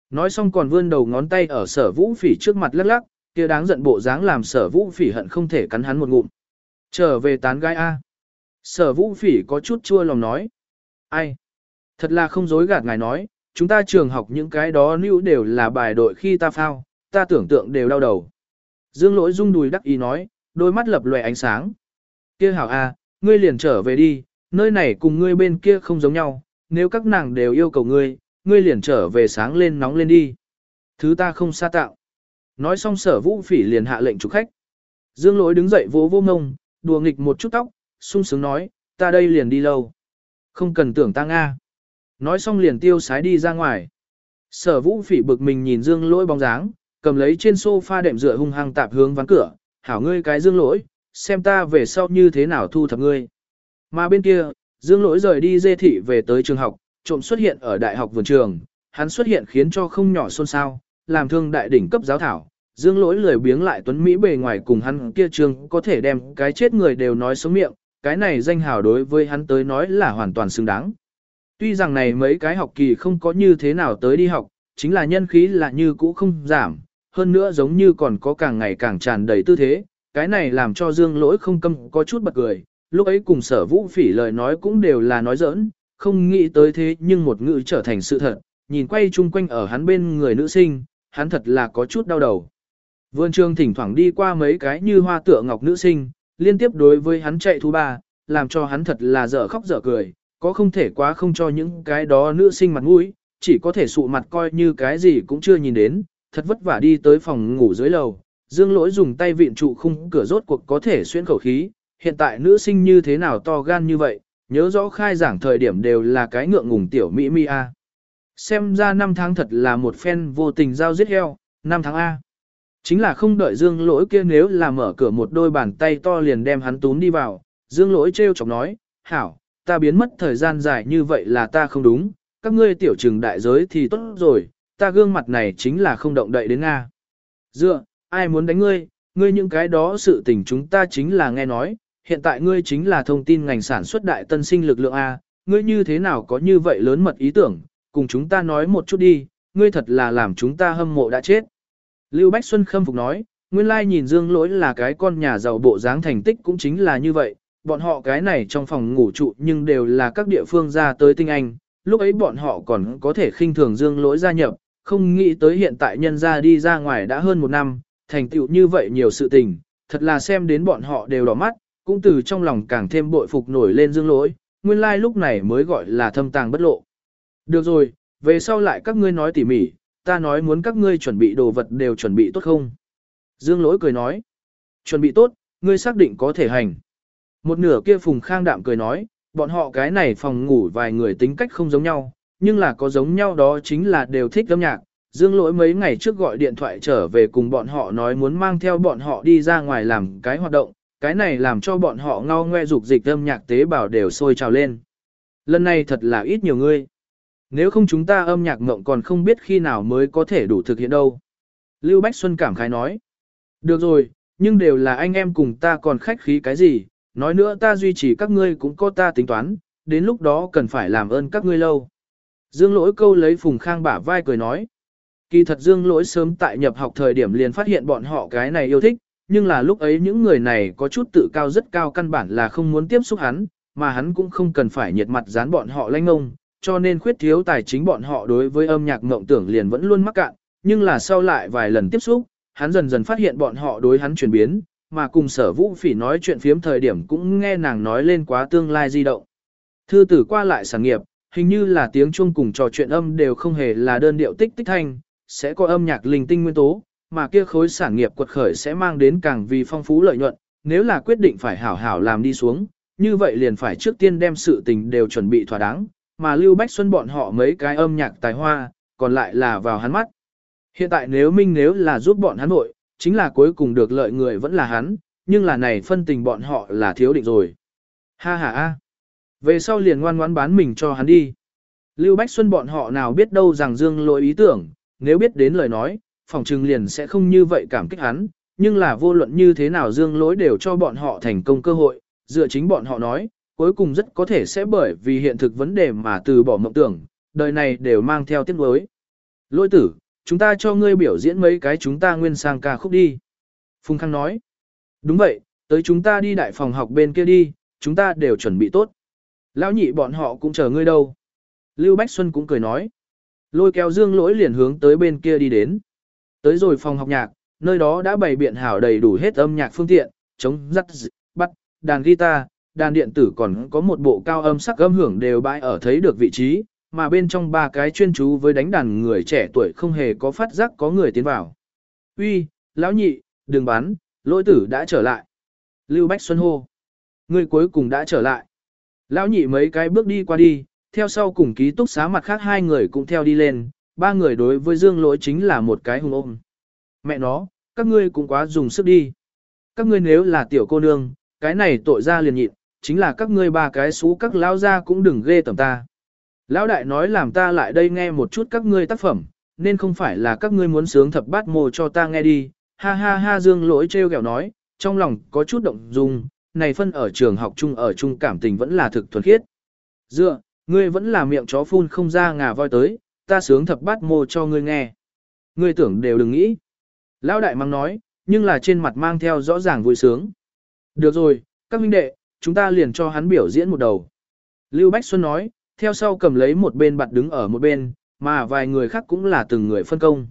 Nói xong còn vươn đầu ngón tay ở sở vũ phỉ trước mặt lắc lắc, kia đáng giận bộ dáng làm sở vũ phỉ hận không thể cắn hắn một ngụm. Trở về tán gái A. Sở vũ phỉ có chút chua lòng nói. Ai? Thật là không dối gạt ngài nói, chúng ta trường học những cái đó nữ đều là bài đội khi ta phao, ta tưởng tượng đều đau đầu. Dương lỗi rung đùi đắc ý nói, đôi mắt lập lòe ánh sáng. Kia hảo a, ngươi liền trở về đi, nơi này cùng ngươi bên kia không giống nhau, nếu các nàng đều yêu cầu ngươi, ngươi liền trở về sáng lên nóng lên đi. Thứ ta không xa tạo. Nói xong sở vũ phỉ liền hạ lệnh chủ khách. Dương lỗi đứng dậy vỗ vô ngông, đùa nghịch một chút tóc, sung sướng nói, ta đây liền đi lâu. Không cần tưởng ta Nga. Nói xong liền tiêu sái đi ra ngoài. Sở vũ phỉ bực mình nhìn dương lỗi bóng dáng, cầm lấy trên sofa đệm dựa hung hăng tạp hướng ván cửa, hảo ngươi cái dương lỗi, xem ta về sau như thế nào thu thập ngươi. Mà bên kia, dương lỗi rời đi dê thị về tới trường học, trộm xuất hiện ở đại học vườn trường, hắn xuất hiện khiến cho không nhỏ xôn xao, làm thương đại đỉnh cấp giáo thảo. Dương lỗi lười biếng lại tuấn Mỹ bề ngoài cùng hắn kia trường có thể đem cái chết người đều nói sống miệng, cái này danh hào đối với hắn tới nói là hoàn toàn xứng đáng. Tuy rằng này mấy cái học kỳ không có như thế nào tới đi học, chính là nhân khí là như cũ không giảm, hơn nữa giống như còn có càng ngày càng tràn đầy tư thế, cái này làm cho Dương Lỗi không câm có chút bật cười, lúc ấy cùng sở vũ phỉ lời nói cũng đều là nói giỡn, không nghĩ tới thế nhưng một ngữ trở thành sự thật, nhìn quay chung quanh ở hắn bên người nữ sinh, hắn thật là có chút đau đầu. Vườn trường thỉnh thoảng đi qua mấy cái như hoa tựa ngọc nữ sinh, liên tiếp đối với hắn chạy thú ba, làm cho hắn thật là dở khóc dở cười, có không thể quá không cho những cái đó nữ sinh mặt mũi, chỉ có thể sụ mặt coi như cái gì cũng chưa nhìn đến, thật vất vả đi tới phòng ngủ dưới lầu, dương lỗi dùng tay vịn trụ khung cửa rốt cuộc có thể xuyên khẩu khí, hiện tại nữ sinh như thế nào to gan như vậy, nhớ rõ khai giảng thời điểm đều là cái ngượng ngùng tiểu Mỹ Mi A. Xem ra năm tháng thật là một phen vô tình giao giết heo, năm tháng A. Chính là không đợi dương lỗi kia nếu là mở cửa một đôi bàn tay to liền đem hắn túm đi vào, dương lỗi trêu chọc nói, hảo, ta biến mất thời gian dài như vậy là ta không đúng, các ngươi tiểu trừng đại giới thì tốt rồi, ta gương mặt này chính là không động đậy đến Nga. Dựa, ai muốn đánh ngươi, ngươi những cái đó sự tình chúng ta chính là nghe nói, hiện tại ngươi chính là thông tin ngành sản xuất đại tân sinh lực lượng A, ngươi như thế nào có như vậy lớn mật ý tưởng, cùng chúng ta nói một chút đi, ngươi thật là làm chúng ta hâm mộ đã chết. Lưu Bách Xuân khâm phục nói, nguyên lai nhìn Dương Lỗi là cái con nhà giàu bộ dáng thành tích cũng chính là như vậy, bọn họ cái này trong phòng ngủ trụ nhưng đều là các địa phương ra tới tinh anh, lúc ấy bọn họ còn có thể khinh thường Dương Lỗi gia nhập, không nghĩ tới hiện tại nhân ra đi ra ngoài đã hơn một năm, thành tựu như vậy nhiều sự tình, thật là xem đến bọn họ đều đỏ mắt, cũng từ trong lòng càng thêm bội phục nổi lên Dương Lỗi, nguyên lai like lúc này mới gọi là thâm tàng bất lộ. Được rồi, về sau lại các ngươi nói tỉ mỉ, ta nói muốn các ngươi chuẩn bị đồ vật đều chuẩn bị tốt không? Dương lỗi cười nói, chuẩn bị tốt, ngươi xác định có thể hành. Một nửa kia phùng khang đạm cười nói, bọn họ cái này phòng ngủ vài người tính cách không giống nhau, nhưng là có giống nhau đó chính là đều thích âm nhạc. Dương lỗi mấy ngày trước gọi điện thoại trở về cùng bọn họ nói muốn mang theo bọn họ đi ra ngoài làm cái hoạt động, cái này làm cho bọn họ ngao ngoe dục dịch âm nhạc tế bào đều sôi trào lên. Lần này thật là ít nhiều người, Nếu không chúng ta âm nhạc mộng còn không biết khi nào mới có thể đủ thực hiện đâu. Lưu Bách Xuân cảm khái nói. Được rồi, nhưng đều là anh em cùng ta còn khách khí cái gì, nói nữa ta duy trì các ngươi cũng có ta tính toán, đến lúc đó cần phải làm ơn các ngươi lâu. Dương lỗi câu lấy Phùng Khang bả vai cười nói. Kỳ thật Dương lỗi sớm tại nhập học thời điểm liền phát hiện bọn họ cái này yêu thích, nhưng là lúc ấy những người này có chút tự cao rất cao căn bản là không muốn tiếp xúc hắn, mà hắn cũng không cần phải nhiệt mặt dán bọn họ lanh ông, cho nên khuyết thiếu tài chính bọn họ đối với âm nhạc mộng tưởng liền vẫn luôn mắc cạn, nhưng là sau lại vài lần tiếp xúc, hắn dần dần phát hiện bọn họ đối hắn chuyển biến, mà cùng sở vũ phỉ nói chuyện phiếm thời điểm cũng nghe nàng nói lên quá tương lai di động. Thư tử qua lại sản nghiệp, hình như là tiếng chuông cùng trò chuyện âm đều không hề là đơn điệu tích tích thanh, sẽ có âm nhạc linh tinh nguyên tố, mà kia khối sản nghiệp quật khởi sẽ mang đến càng vì phong phú lợi nhuận, nếu là quyết định phải hảo hảo làm đi xuống, như vậy liền phải trước tiên đem sự tình đều chuẩn bị thỏa đáng, mà Lưu Bách Xuân bọn họ mấy cái âm nhạc tài hoa, còn lại là vào hắn mắt. Hiện tại nếu Minh nếu là giúp bọn hắn nội, chính là cuối cùng được lợi người vẫn là hắn, nhưng là này phân tình bọn họ là thiếu định rồi. Ha ha ha. Về sau liền ngoan ngoãn bán mình cho hắn đi. Lưu Bách Xuân bọn họ nào biết đâu rằng Dương lỗi ý tưởng, nếu biết đến lời nói, phòng trừng liền sẽ không như vậy cảm kích hắn, nhưng là vô luận như thế nào Dương lỗi đều cho bọn họ thành công cơ hội, dựa chính bọn họ nói, cuối cùng rất có thể sẽ bởi vì hiện thực vấn đề mà từ bỏ mộng tưởng, đời này đều mang theo tiếc nuối. Lỗi tử, chúng ta cho ngươi biểu diễn mấy cái chúng ta nguyên sang ca khúc đi. Phùng Khang nói, đúng vậy, tới chúng ta đi đại phòng học bên kia đi, chúng ta đều chuẩn bị tốt. Lão nhị bọn họ cũng chờ ngươi đâu. Lưu Bách Xuân cũng cười nói. Lôi kéo dương lỗi liền hướng tới bên kia đi đến. Tới rồi phòng học nhạc, nơi đó đã bày biện hảo đầy đủ hết âm nhạc phương tiện, chống dắt, bắt, đàn guitar, đàn điện tử còn có một bộ cao âm sắc âm hưởng đều bãi ở thấy được vị trí, mà bên trong ba cái chuyên chú với đánh đàn người trẻ tuổi không hề có phát giác có người tiến vào. Uy, lão nhị, đừng bắn, lỗi tử đã trở lại. Lưu Bách Xuân hô. Người cuối cùng đã trở lại. Lão nhị mấy cái bước đi qua đi, theo sau cùng ký túc xá mặt khác hai người cũng theo đi lên, ba người đối với dương lỗi chính là một cái hùng ôm. Mẹ nó, các ngươi cũng quá dùng sức đi. Các ngươi nếu là tiểu cô nương, cái này tội ra liền nhịn, chính là các ngươi ba cái xú các lão gia cũng đừng ghê tầm ta. Lão đại nói làm ta lại đây nghe một chút các ngươi tác phẩm, nên không phải là các ngươi muốn sướng thập bát mồ cho ta nghe đi. Ha ha ha dương lỗi treo kẹo nói, trong lòng có chút động dung, này phân ở trường học chung ở chung cảm tình vẫn là thực thuần khiết. Dựa, ngươi vẫn là miệng chó phun không ra ngà voi tới, ta sướng thập bát mồ cho ngươi nghe. Ngươi tưởng đều đừng nghĩ. Lão đại mang nói, nhưng là trên mặt mang theo rõ ràng vui sướng. Được rồi, các huynh đệ, chúng ta liền cho hắn biểu diễn một đầu. Lưu Bách Xuân nói, theo sau cầm lấy một bên bạt đứng ở một bên, mà vài người khác cũng là từng người phân công.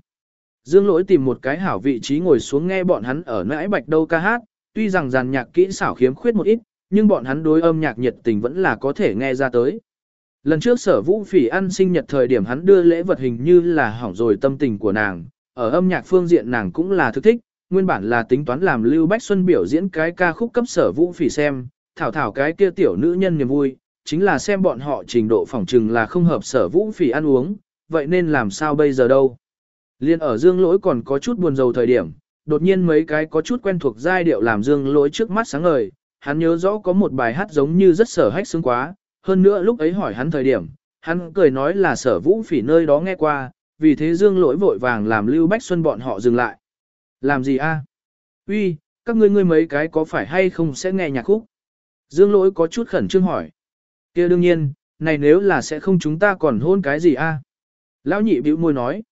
Dương lỗi tìm một cái hảo vị trí ngồi xuống nghe bọn hắn ở nãi bạch đâu ca hát, tuy rằng giàn nhạc kỹ xảo khiếm khuyết một ít, nhưng bọn hắn đối âm nhạc nhiệt tình vẫn là có thể nghe ra tới. Lần trước sở vũ phỉ ăn sinh nhật thời điểm hắn đưa lễ vật hình như là hỏng rồi tâm tình của nàng, ở âm nhạc phương diện nàng cũng là thực thích, nguyên bản là tính toán làm Lưu Bách Xuân biểu diễn cái ca khúc cấp sở vũ phỉ xem, thảo thảo cái kia tiểu nữ nhân niềm vui, chính là xem bọn họ trình độ phỏng trừng là không hợp sở vũ phỉ ăn uống, vậy nên làm sao bây giờ đâu. Liên ở dương lỗi còn có chút buồn rầu thời điểm, đột nhiên mấy cái có chút quen thuộc giai điệu làm dương lỗi trước mắt sáng ngời, hắn nhớ rõ có một bài hát giống như rất sở hách sướng quá, hơn nữa lúc ấy hỏi hắn thời điểm, hắn cười nói là sở vũ phỉ nơi đó nghe qua, vì thế dương lỗi vội vàng làm Lưu Bách Xuân bọn họ dừng lại. Làm gì a? Uy, các ngươi ngươi mấy cái có phải hay không sẽ nghe nhạc khúc? Dương lỗi có chút khẩn trương hỏi kia đương nhiên, này nếu là sẽ không chúng ta còn hôn cái gì a? Lão nhị bĩu môi nói.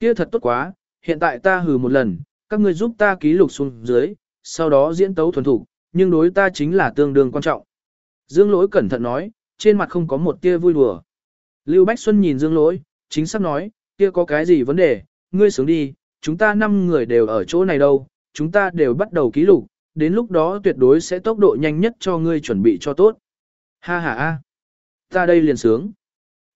kia thật tốt quá, hiện tại ta hừ một lần, các ngươi giúp ta ký lục xuống dưới, sau đó diễn tấu thuần thủ, nhưng đối ta chính là tương đương quan trọng. Dương lỗi cẩn thận nói, trên mặt không có một tia vui đùa. Lưu Bách Xuân nhìn Dương lỗi, chính xác nói, kia có cái gì vấn đề, ngươi sướng đi, chúng ta năm người đều ở chỗ này đâu, chúng ta đều bắt đầu ký lục, đến lúc đó tuyệt đối sẽ tốc độ nhanh nhất cho ngươi chuẩn bị cho tốt. Ha ha ha, ta đây liền sướng.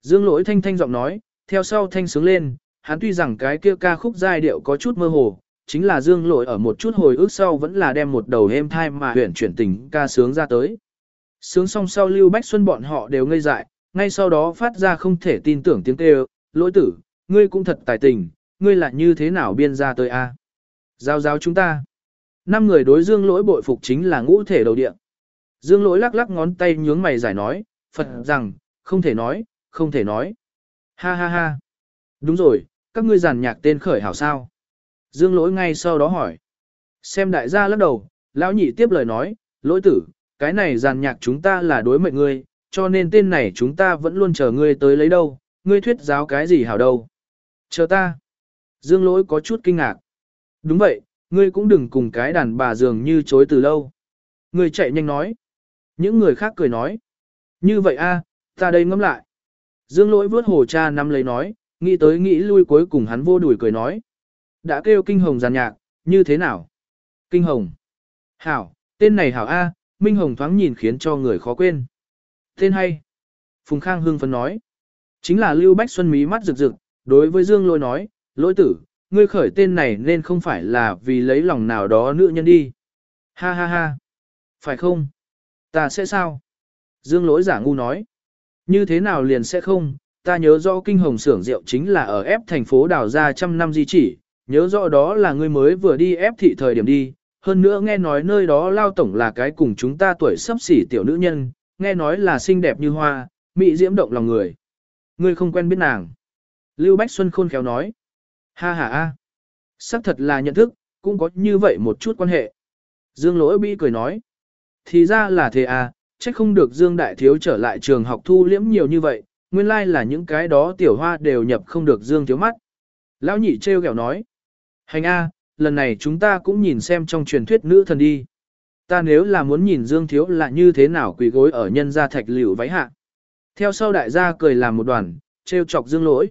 Dương lỗi thanh thanh giọng nói, theo sau thanh sướng lên, hắn tuy rằng cái kia ca khúc giai điệu có chút mơ hồ, chính là dương lỗi ở một chút hồi ức sau vẫn là đem một đầu êm thai mà huyện chuyển tình ca sướng ra tới. Sướng xong sau Lưu Bách Xuân bọn họ đều ngây dại, ngay sau đó phát ra không thể tin tưởng tiếng kêu, lỗi tử, ngươi cũng thật tài tình, ngươi là như thế nào biên ra tới a? Giao giao chúng ta. Năm người đối dương lỗi bội phục chính là ngũ thể đầu điện. Dương lỗi lắc lắc ngón tay nhướng mày giải nói, Phật rằng, không thể nói, không thể nói. Ha ha ha. Đúng rồi, các ngươi giàn nhạc tên khởi hảo sao. Dương lỗi ngay sau đó hỏi. Xem đại gia lắc đầu, lão nhị tiếp lời nói, lỗi tử, cái này giàn nhạc chúng ta là đối mệnh ngươi, cho nên tên này chúng ta vẫn luôn chờ ngươi tới lấy đâu, ngươi thuyết giáo cái gì hảo đâu. Chờ ta. Dương lỗi có chút kinh ngạc. Đúng vậy, ngươi cũng đừng cùng cái đàn bà dường như chối từ lâu. Ngươi chạy nhanh nói. Những người khác cười nói. Như vậy a, ta đây ngẫm lại. Dương lỗi vớt hồ cha nắm lấy nói, nghĩ tới nghĩ lui cuối cùng hắn vô đuổi cười nói. Đã kêu kinh hồng giàn nhạc, như thế nào? Kinh hồng. Hảo, tên này hảo A, Minh Hồng thoáng nhìn khiến cho người khó quên. Tên hay. Phùng Khang hương phấn nói. Chính là Lưu Bách Xuân mí mắt rực rực, đối với Dương lỗi nói, lỗi tử, ngươi khởi tên này nên không phải là vì lấy lòng nào đó nữ nhân đi. Ha ha ha. Phải không? Ta sẽ sao? Dương lỗi giả ngu nói. Như thế nào liền sẽ không? Ta nhớ rõ kinh hồng xưởng rượu chính là ở ép thành phố đào ra trăm năm di chỉ, nhớ rõ đó là ngươi mới vừa đi ép thị thời điểm đi, hơn nữa nghe nói nơi đó lao tổng là cái cùng chúng ta tuổi sắp xỉ tiểu nữ nhân, nghe nói là xinh đẹp như hoa, mỹ diễm động lòng người. Ngươi không quen biết nàng. Lưu Bách Xuân khôn khéo nói. Ha ha a, xác thật là nhận thức, cũng có như vậy một chút quan hệ. Dương lỗi bi cười nói. Thì ra là thế à, chắc không được Dương Đại Thiếu trở lại trường học thu liễm nhiều như vậy, nguyên lai là những cái đó tiểu hoa đều nhập không được Dương Thiếu mắt. Lão nhị treo kẹo nói. Hành A, lần này chúng ta cũng nhìn xem trong truyền thuyết nữ thần đi. Ta nếu là muốn nhìn Dương Thiếu là như thế nào quỳ gối ở nhân gia thạch liễu váy hạ. Theo sau đại gia cười làm một đoàn, treo chọc Dương lỗi.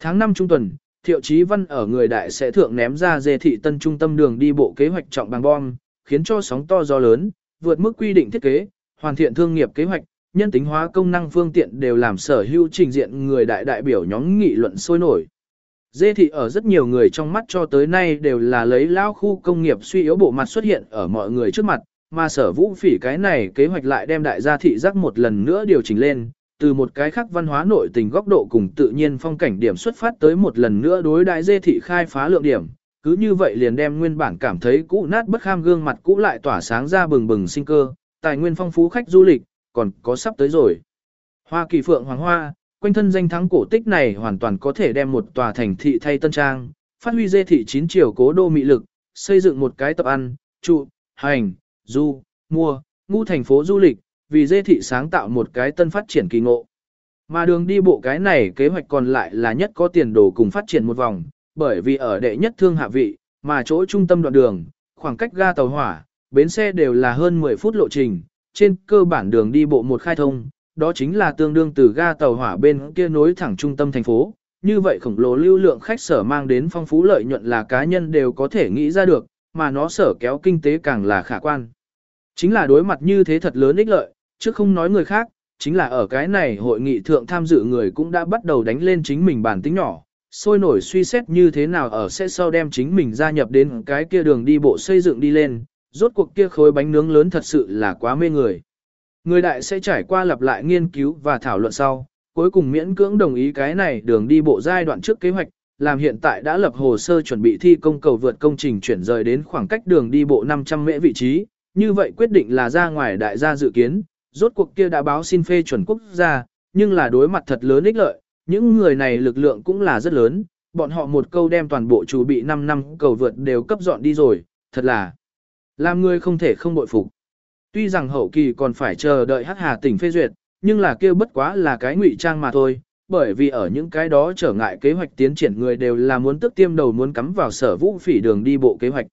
Tháng 5 trung tuần, Thiệu Chí Văn ở người đại sẽ thượng ném ra dê thị tân trung tâm đường đi bộ kế hoạch trọng bằng bom, khiến cho sóng to gió lớn, vượt mức quy định thiết kế, hoàn thiện thương nghiệp kế hoạch, nhân tính hóa công năng phương tiện đều làm sở hữu trình diện người đại đại biểu nhóm nghị luận sôi nổi. Dê thị ở rất nhiều người trong mắt cho tới nay đều là lấy lao khu công nghiệp suy yếu bộ mặt xuất hiện ở mọi người trước mặt, mà sở vũ phỉ cái này kế hoạch lại đem đại gia thị giác một lần nữa điều chỉnh lên, từ một cái khác văn hóa nội tình góc độ cùng tự nhiên phong cảnh điểm xuất phát tới một lần nữa đối đại dê thị khai phá lượng điểm, cứ như vậy liền đem nguyên bản cảm thấy cũ nát bất kham gương mặt cũ lại tỏa sáng ra bừng bừng sinh cơ, tài nguyên phong phú khách du lịch, còn có sắp tới rồi. Hoa kỳ phượng hoàng hoa, quanh thân danh thắng cổ tích này hoàn toàn có thể đem một tòa thành thị thay tân trang, phát huy dê thị chín triều cố đô mị lực, xây dựng một cái tập ăn, trụ, hành, du, mua, ngu thành phố du lịch, vì dê thị sáng tạo một cái tân phát triển kỳ ngộ. Mà đường đi bộ cái này kế hoạch còn lại là nhất có tiền đồ cùng phát triển một vòng, bởi vì ở đệ nhất thương hạ vị, mà chỗ trung tâm đoạn đường, khoảng cách ga tàu hỏa, bến xe đều là hơn 10 phút lộ trình, trên cơ bản đường đi bộ một khai thông, đó chính là tương đương từ ga tàu hỏa bên kia nối thẳng trung tâm thành phố. Như vậy khổng lồ lưu lượng khách sở mang đến phong phú lợi nhuận là cá nhân đều có thể nghĩ ra được, mà nó sở kéo kinh tế càng là khả quan. Chính là đối mặt như thế thật lớn ích lợi, chứ không nói người khác, chính là ở cái này hội nghị thượng tham dự người cũng đã bắt đầu đánh lên chính mình bản tính nhỏ, sôi nổi suy xét như thế nào ở sẽ sau đem chính mình gia nhập đến cái kia đường đi bộ xây dựng đi lên, rốt cuộc kia khối bánh nướng lớn thật sự là quá mê người. Người đại sẽ trải qua lặp lại nghiên cứu và thảo luận sau, cuối cùng miễn cưỡng đồng ý cái này đường đi bộ giai đoạn trước kế hoạch, làm hiện tại đã lập hồ sơ chuẩn bị thi công cầu vượt công trình chuyển rời đến khoảng cách đường đi bộ 500 mễ vị trí, như vậy quyết định là ra ngoài đại gia dự kiến, rốt cuộc kia đã báo xin phê chuẩn quốc gia, nhưng là đối mặt thật lớn ích lợi, những người này lực lượng cũng là rất lớn, bọn họ một câu đem toàn bộ chủ bị 5 năm cầu vượt đều cấp dọn đi rồi, thật là làm người không thể không bội phục. Tuy rằng hậu kỳ còn phải chờ đợi Hắc Hà tỉnh phê duyệt, nhưng là kêu bất quá là cái ngụy trang mà thôi, bởi vì ở những cái đó trở ngại kế hoạch tiến triển người đều là muốn tức tiêm đầu muốn cắm vào sở vũ phỉ đường đi bộ kế hoạch.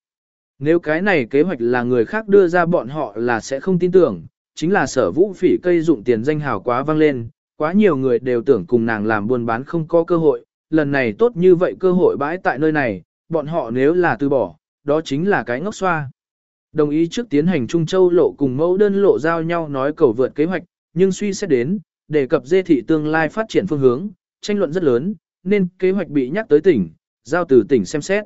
Nếu cái này kế hoạch là người khác đưa ra bọn họ là sẽ không tin tưởng, chính là sở vũ phỉ cây dụng tiền danh hào quá vang lên, quá nhiều người đều tưởng cùng nàng làm buôn bán không có cơ hội, lần này tốt như vậy cơ hội bãi tại nơi này, bọn họ nếu là từ bỏ, đó chính là cái ngốc xoa. Đồng ý trước tiến hành Trung Châu lộ cùng mẫu đơn lộ giao nhau nói cầu vượt kế hoạch, nhưng suy xét đến, đề cập dê thị tương lai phát triển phương hướng, tranh luận rất lớn, nên kế hoạch bị nhắc tới tỉnh, giao từ tỉnh xem xét.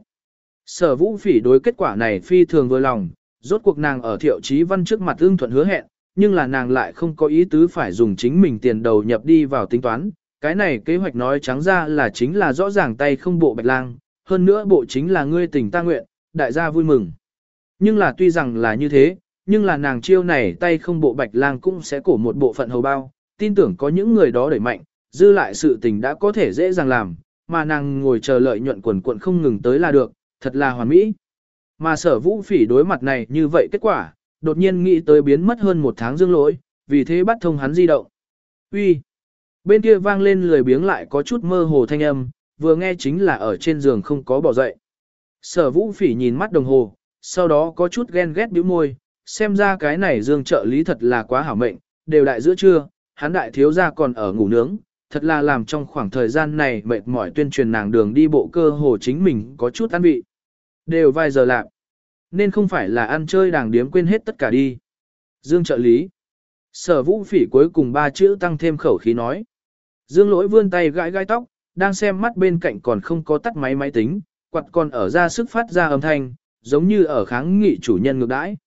Sở vũ phỉ đối kết quả này phi thường vừa lòng, rốt cuộc nàng ở thiệu chí văn trước mặt ưng thuận hứa hẹn, nhưng là nàng lại không có ý tứ phải dùng chính mình tiền đầu nhập đi vào tính toán. Cái này kế hoạch nói trắng ra là chính là rõ ràng tay không bộ bạch lang, hơn nữa bộ chính là ngươi tình ta nguyện, đại gia vui mừng. Nhưng là tuy rằng là như thế, nhưng là nàng chiêu này tay không bộ bạch lang cũng sẽ cổ một bộ phận hầu bao, tin tưởng có những người đó đẩy mạnh, dư lại sự tình đã có thể dễ dàng làm, mà nàng ngồi chờ lợi nhuận quần quận không ngừng tới là được, thật là hoàn mỹ. Mà sở vũ phỉ đối mặt này như vậy kết quả, đột nhiên nghĩ tới biến mất hơn một tháng dương lỗi, vì thế bắt thông hắn di động. Uy, Bên kia vang lên lười biếng lại có chút mơ hồ thanh âm, vừa nghe chính là ở trên giường không có bỏ dậy. Sở vũ phỉ nhìn mắt đồng hồ, sau đó có chút ghen ghét bĩu môi, xem ra cái này dương trợ lý thật là quá hảo mệnh, đều đại giữa trưa, hắn đại thiếu gia còn ở ngủ nướng, thật là làm trong khoảng thời gian này mệt mỏi tuyên truyền nàng đường đi bộ cơ hồ chính mình có chút ăn vị. Đều vài giờ lạc, nên không phải là ăn chơi đàng điếm quên hết tất cả đi. Dương trợ lý. Sở vũ phỉ cuối cùng ba chữ tăng thêm khẩu khí nói. Dương lỗi vươn tay gãi gai tóc, đang xem mắt bên cạnh còn không có tắt máy máy tính, quạt còn ở ra sức phát ra âm thanh, giống như ở kháng nghị chủ nhân ngược đãi.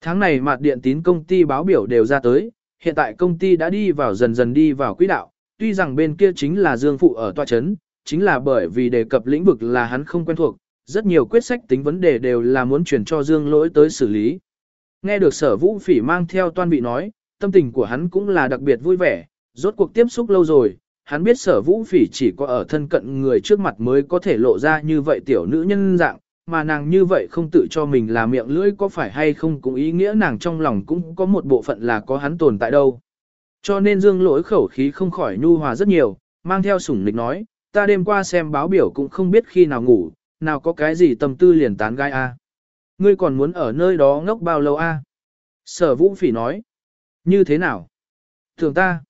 Tháng này mặt điện tín công ty báo biểu đều ra tới, hiện tại công ty đã đi vào dần dần đi vào quỹ đạo, tuy rằng bên kia chính là Dương Phụ ở tòa chấn, chính là bởi vì đề cập lĩnh vực là hắn không quen thuộc, rất nhiều quyết sách tính vấn đề đều là muốn chuyển cho Dương lỗi tới xử lý. Nghe được sở vũ phỉ mang theo toan bị nói, tâm tình của hắn cũng là đặc biệt vui vẻ, rốt cuộc tiếp xúc lâu rồi, hắn biết sở vũ phỉ chỉ có ở thân cận người trước mặt mới có thể lộ ra như vậy tiểu nữ nhân dạng, mà nàng như vậy không tự cho mình là miệng lưỡi có phải hay không cũng ý nghĩa nàng trong lòng cũng có một bộ phận là có hắn tồn tại đâu. Cho nên dương lỗi khẩu khí không khỏi nhu hòa rất nhiều, mang theo sủng nịch nói, ta đêm qua xem báo biểu cũng không biết khi nào ngủ, nào có cái gì tâm tư liền tán gai a Ngươi còn muốn ở nơi đó ngốc bao lâu a Sở vũ phỉ nói, như thế nào? Thường ta,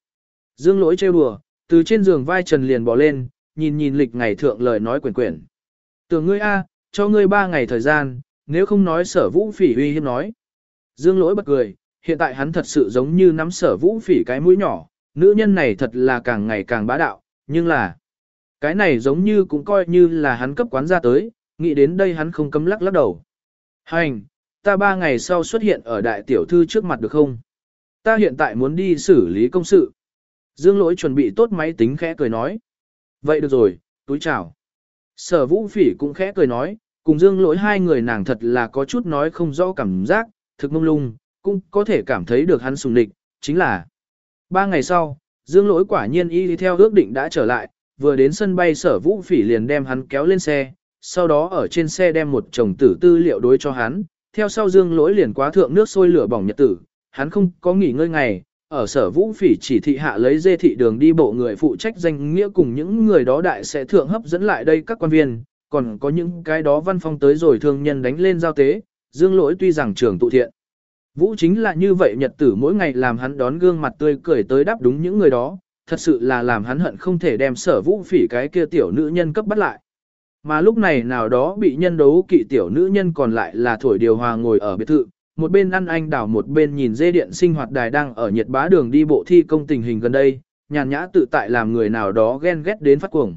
dương lỗi trêu đùa, từ trên giường vai trần liền bỏ lên, nhìn nhìn lịch ngày thượng lời nói quyển quyển. Tưởng ngươi a cho ngươi ba ngày thời gian, nếu không nói sở vũ phỉ uy hiếp nói. Dương lỗi bật cười, hiện tại hắn thật sự giống như nắm sở vũ phỉ cái mũi nhỏ, nữ nhân này thật là càng ngày càng bá đạo, nhưng là, cái này giống như cũng coi như là hắn cấp quán ra tới, nghĩ đến đây hắn không cấm lắc lắc đầu. Hành, ta ba ngày sau xuất hiện ở đại tiểu thư trước mặt được không? Ta hiện tại muốn đi xử lý công sự. Dương lỗi chuẩn bị tốt máy tính khẽ cười nói. Vậy được rồi, túi chào. Sở vũ phỉ cũng khẽ cười nói, cùng dương lỗi hai người nàng thật là có chút nói không rõ cảm giác, thực mông lung, cũng có thể cảm thấy được hắn sùng địch, chính là. Ba ngày sau, dương lỗi quả nhiên y theo ước định đã trở lại, vừa đến sân bay sở vũ phỉ liền đem hắn kéo lên xe, sau đó ở trên xe đem một chồng tử tư liệu đối cho hắn, theo sau dương lỗi liền quá thượng nước sôi lửa bỏng nhật tử, hắn không có nghỉ ngơi ngày, ở sở vũ phỉ chỉ thị hạ lấy dê thị đường đi bộ người phụ trách danh nghĩa cùng những người đó đại sẽ thượng hấp dẫn lại đây các quan viên, còn có những cái đó văn phong tới rồi thương nhân đánh lên giao tế, dương lỗi tuy rằng trường tụ thiện. Vũ chính là như vậy nhật tử mỗi ngày làm hắn đón gương mặt tươi cười tới đáp đúng những người đó, thật sự là làm hắn hận không thể đem sở vũ phỉ cái kia tiểu nữ nhân cấp bắt lại. Mà lúc này nào đó bị nhân đấu kỵ tiểu nữ nhân còn lại là thổi điều hòa ngồi ở biệt thự, một bên ăn anh đảo một bên nhìn dê điện sinh hoạt đài đang ở nhiệt bá đường đi bộ thi công tình hình gần đây, nhàn nhã tự tại làm người nào đó ghen ghét đến phát cuồng.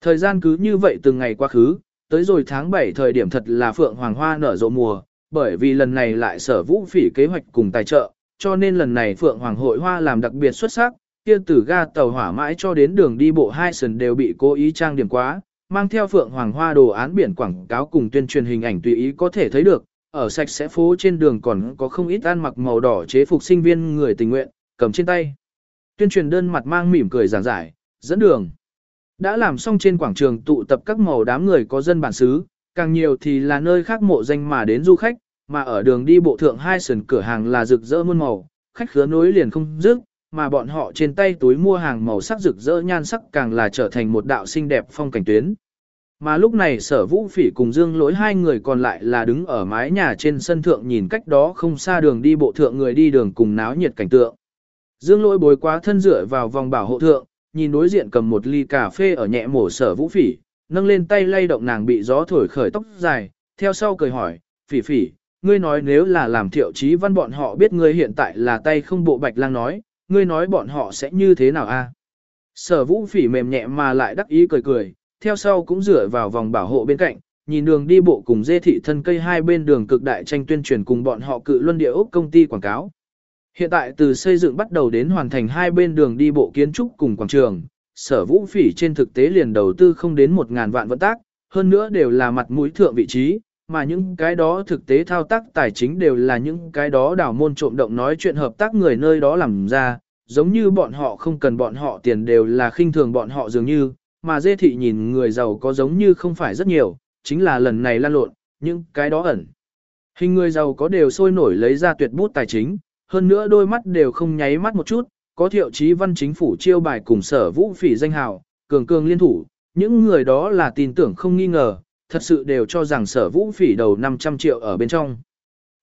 Thời gian cứ như vậy từng ngày quá khứ, tới rồi tháng 7 thời điểm thật là phượng hoàng hoa nở rộ mùa, bởi vì lần này lại sở vũ phỉ kế hoạch cùng tài trợ, cho nên lần này phượng hoàng hội hoa làm đặc biệt xuất sắc, kia tử ga tàu hỏa mãi cho đến đường đi bộ hai sườn đều bị cố ý trang điểm quá, mang theo phượng hoàng hoa đồ án biển quảng cáo cùng tuyên truyền hình ảnh tùy ý có thể thấy được, ở sạch sẽ phố trên đường còn có không ít ăn mặc màu đỏ chế phục sinh viên người tình nguyện, cầm trên tay. Tuyên truyền đơn mặt mang mỉm cười giảng giải, dẫn đường. Đã làm xong trên quảng trường tụ tập các màu đám người có dân bản xứ, càng nhiều thì là nơi khác mộ danh mà đến du khách, mà ở đường đi bộ thượng hai sườn cửa hàng là rực rỡ muôn màu, khách khứa nối liền không dứt, mà bọn họ trên tay túi mua hàng màu sắc rực rỡ nhan sắc càng là trở thành một đạo xinh đẹp phong cảnh tuyến. Mà lúc này sở vũ phỉ cùng dương lỗi hai người còn lại là đứng ở mái nhà trên sân thượng nhìn cách đó không xa đường đi bộ thượng người đi đường cùng náo nhiệt cảnh tượng. Dương lỗi bối quá thân dựa vào vòng bảo hộ thượng, nhìn đối diện cầm một ly cà phê ở nhẹ mổ sở vũ phỉ, nâng lên tay lay động nàng bị gió thổi khởi tóc dài, theo sau cười hỏi, phỉ phỉ, ngươi nói nếu là làm thiệu chí văn bọn họ biết ngươi hiện tại là tay không bộ bạch lang nói, ngươi nói bọn họ sẽ như thế nào a? Sở vũ phỉ mềm nhẹ mà lại đắc ý cười cười, theo sau cũng dựa vào vòng bảo hộ bên cạnh, nhìn đường đi bộ cùng dê thị thân cây hai bên đường cực đại tranh tuyên truyền cùng bọn họ cự luân địa ốc công ty quảng cáo. Hiện tại từ xây dựng bắt đầu đến hoàn thành hai bên đường đi bộ kiến trúc cùng quảng trường, sở vũ phỉ trên thực tế liền đầu tư không đến 1.000 vạn vận tác, hơn nữa đều là mặt mũi thượng vị trí, mà những cái đó thực tế thao tác tài chính đều là những cái đó đảo môn trộm động nói chuyện hợp tác người nơi đó làm ra, giống như bọn họ không cần bọn họ tiền đều là khinh thường bọn họ dường như, mà dê thị nhìn người giàu có giống như không phải rất nhiều, chính là lần này lan lộn, nhưng cái đó ẩn. Hình người giàu có đều sôi nổi lấy ra tuyệt bút tài chính, hơn nữa đôi mắt đều không nháy mắt một chút, có thiệu chí văn chính phủ chiêu bài cùng sở vũ phỉ danh hào, cường cường liên thủ, những người đó là tin tưởng không nghi ngờ, thật sự đều cho rằng sở vũ phỉ đầu 500 triệu ở bên trong.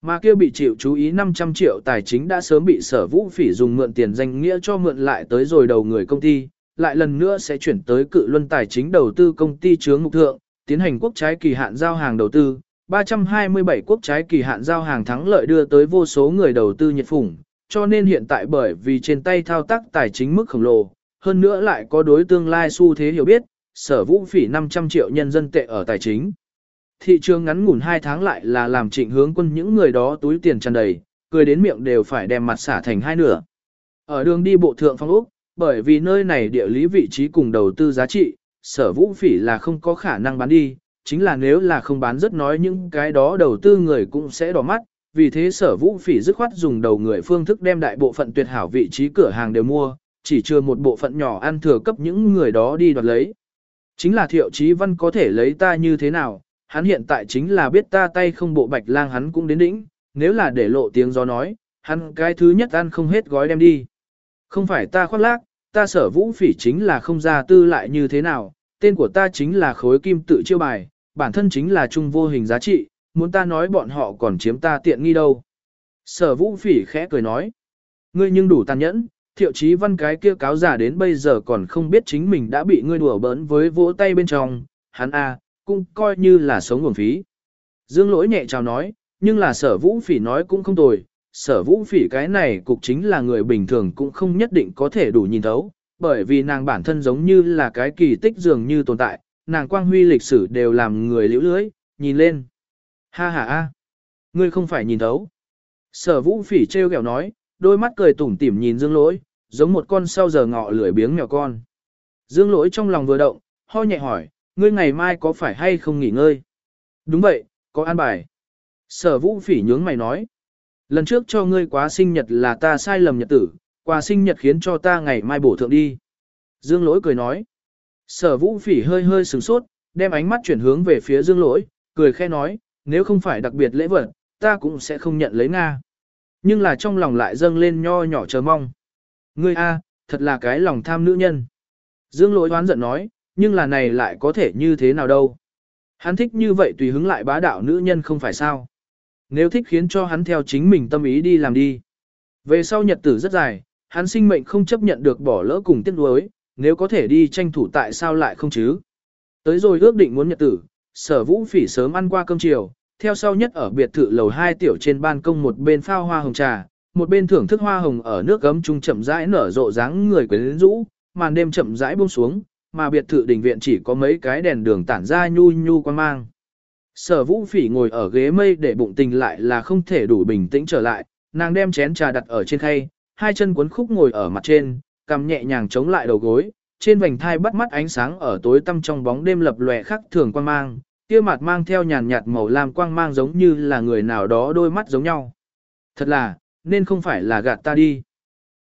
Mà kia bị chịu chú ý 500 triệu tài chính đã sớm bị sở vũ phỉ dùng mượn tiền danh nghĩa cho mượn lại tới rồi đầu người công ty, lại lần nữa sẽ chuyển tới cự luân tài chính đầu tư công ty chướng mục thượng, tiến hành quốc trái kỳ hạn giao hàng đầu tư, 327 quốc trái kỳ hạn giao hàng thắng lợi đưa tới vô số người đầu tư nhiệt phủng, cho nên hiện tại bởi vì trên tay thao tác tài chính mức khổng lồ, hơn nữa lại có đối tương lai xu thế hiểu biết, sở vũ phỉ 500 triệu nhân dân tệ ở tài chính. Thị trường ngắn ngủn 2 tháng lại là làm trịnh hướng quân những người đó túi tiền tràn đầy, cười đến miệng đều phải đem mặt xả thành hai nửa. Ở đường đi bộ thượng phong úc bởi vì nơi này địa lý vị trí cùng đầu tư giá trị, sở vũ phỉ là không có khả năng bán đi, chính là nếu là không bán rất nói những cái đó đầu tư người cũng sẽ đỏ mắt, vì thế sở vũ phỉ dứt khoát dùng đầu người phương thức đem đại bộ phận tuyệt hảo vị trí cửa hàng đều mua, chỉ chưa một bộ phận nhỏ ăn thừa cấp những người đó đi đoạt lấy. Chính là thiệu chí văn có thể lấy ta như thế nào, hắn hiện tại chính là biết ta tay không bộ bạch lang hắn cũng đến đỉnh, nếu là để lộ tiếng gió nói, hắn cái thứ nhất ăn không hết gói đem đi. Không phải ta khoác lác, ta sở vũ phỉ chính là không ra tư lại như thế nào, tên của ta chính là khối kim tự chiêu bài, bản thân chính là trung vô hình giá trị, muốn ta nói bọn họ còn chiếm ta tiện nghi đâu. Sở vũ phỉ khẽ cười nói, ngươi nhưng đủ tàn nhẫn, thiệu chí văn cái kia cáo giả đến bây giờ còn không biết chính mình đã bị ngươi đùa bỡn với vỗ tay bên trong, hắn a cũng coi như là sống nguồn phí. Dương lỗi nhẹ chào nói, nhưng là sở vũ phỉ nói cũng không tồi, sở vũ phỉ cái này cục chính là người bình thường cũng không nhất định có thể đủ nhìn thấu, bởi vì nàng bản thân giống như là cái kỳ tích dường như tồn tại, nàng quang huy lịch sử đều làm người liễu lưới, nhìn lên. Ha ha ha, ngươi không phải nhìn thấu. Sở vũ phỉ treo kẹo nói, đôi mắt cười tủm tỉm nhìn dương lỗi, giống một con sau giờ ngọ lười biếng mèo con. Dương lỗi trong lòng vừa động, ho nhẹ hỏi, ngươi ngày mai có phải hay không nghỉ ngơi? Đúng vậy, có an bài. Sở vũ phỉ nhướng mày nói. Lần trước cho ngươi quá sinh nhật là ta sai lầm nhật tử, quà sinh nhật khiến cho ta ngày mai bổ thượng đi. Dương lỗi cười nói. Sở vũ phỉ hơi hơi sừng sốt, đem ánh mắt chuyển hướng về phía dương lỗi, cười khe nói, nếu không phải đặc biệt lễ vật, ta cũng sẽ không nhận lấy Nga. Nhưng là trong lòng lại dâng lên nho nhỏ chờ mong. Ngươi a, thật là cái lòng tham nữ nhân. Dương lỗi đoán giận nói, nhưng là này lại có thể như thế nào đâu. Hắn thích như vậy tùy hứng lại bá đạo nữ nhân không phải sao. Nếu thích khiến cho hắn theo chính mình tâm ý đi làm đi. Về sau nhật tử rất dài, hắn sinh mệnh không chấp nhận được bỏ lỡ cùng tiếc nuối, nếu có thể đi tranh thủ tại sao lại không chứ. Tới rồi ước định muốn nhật tử, sở vũ phỉ sớm ăn qua cơm chiều, theo sau nhất ở biệt thự lầu 2 tiểu trên ban công một bên phao hoa hồng trà, một bên thưởng thức hoa hồng ở nước gấm trung chậm rãi nở rộ dáng người quyến rũ, màn đêm chậm rãi buông xuống, mà biệt thự đình viện chỉ có mấy cái đèn đường tản ra nhu nhu quan mang. Sở vũ phỉ ngồi ở ghế mây để bụng tình lại là không thể đủ bình tĩnh trở lại, nàng đem chén trà đặt ở trên khay, hai chân cuốn khúc ngồi ở mặt trên, cầm nhẹ nhàng chống lại đầu gối, trên vành thai bắt mắt ánh sáng ở tối tăm trong bóng đêm lập lòe khắc thường quan mang, kia mặt mang theo nhàn nhạt màu lam quang mang giống như là người nào đó đôi mắt giống nhau. Thật là, nên không phải là gạt ta đi.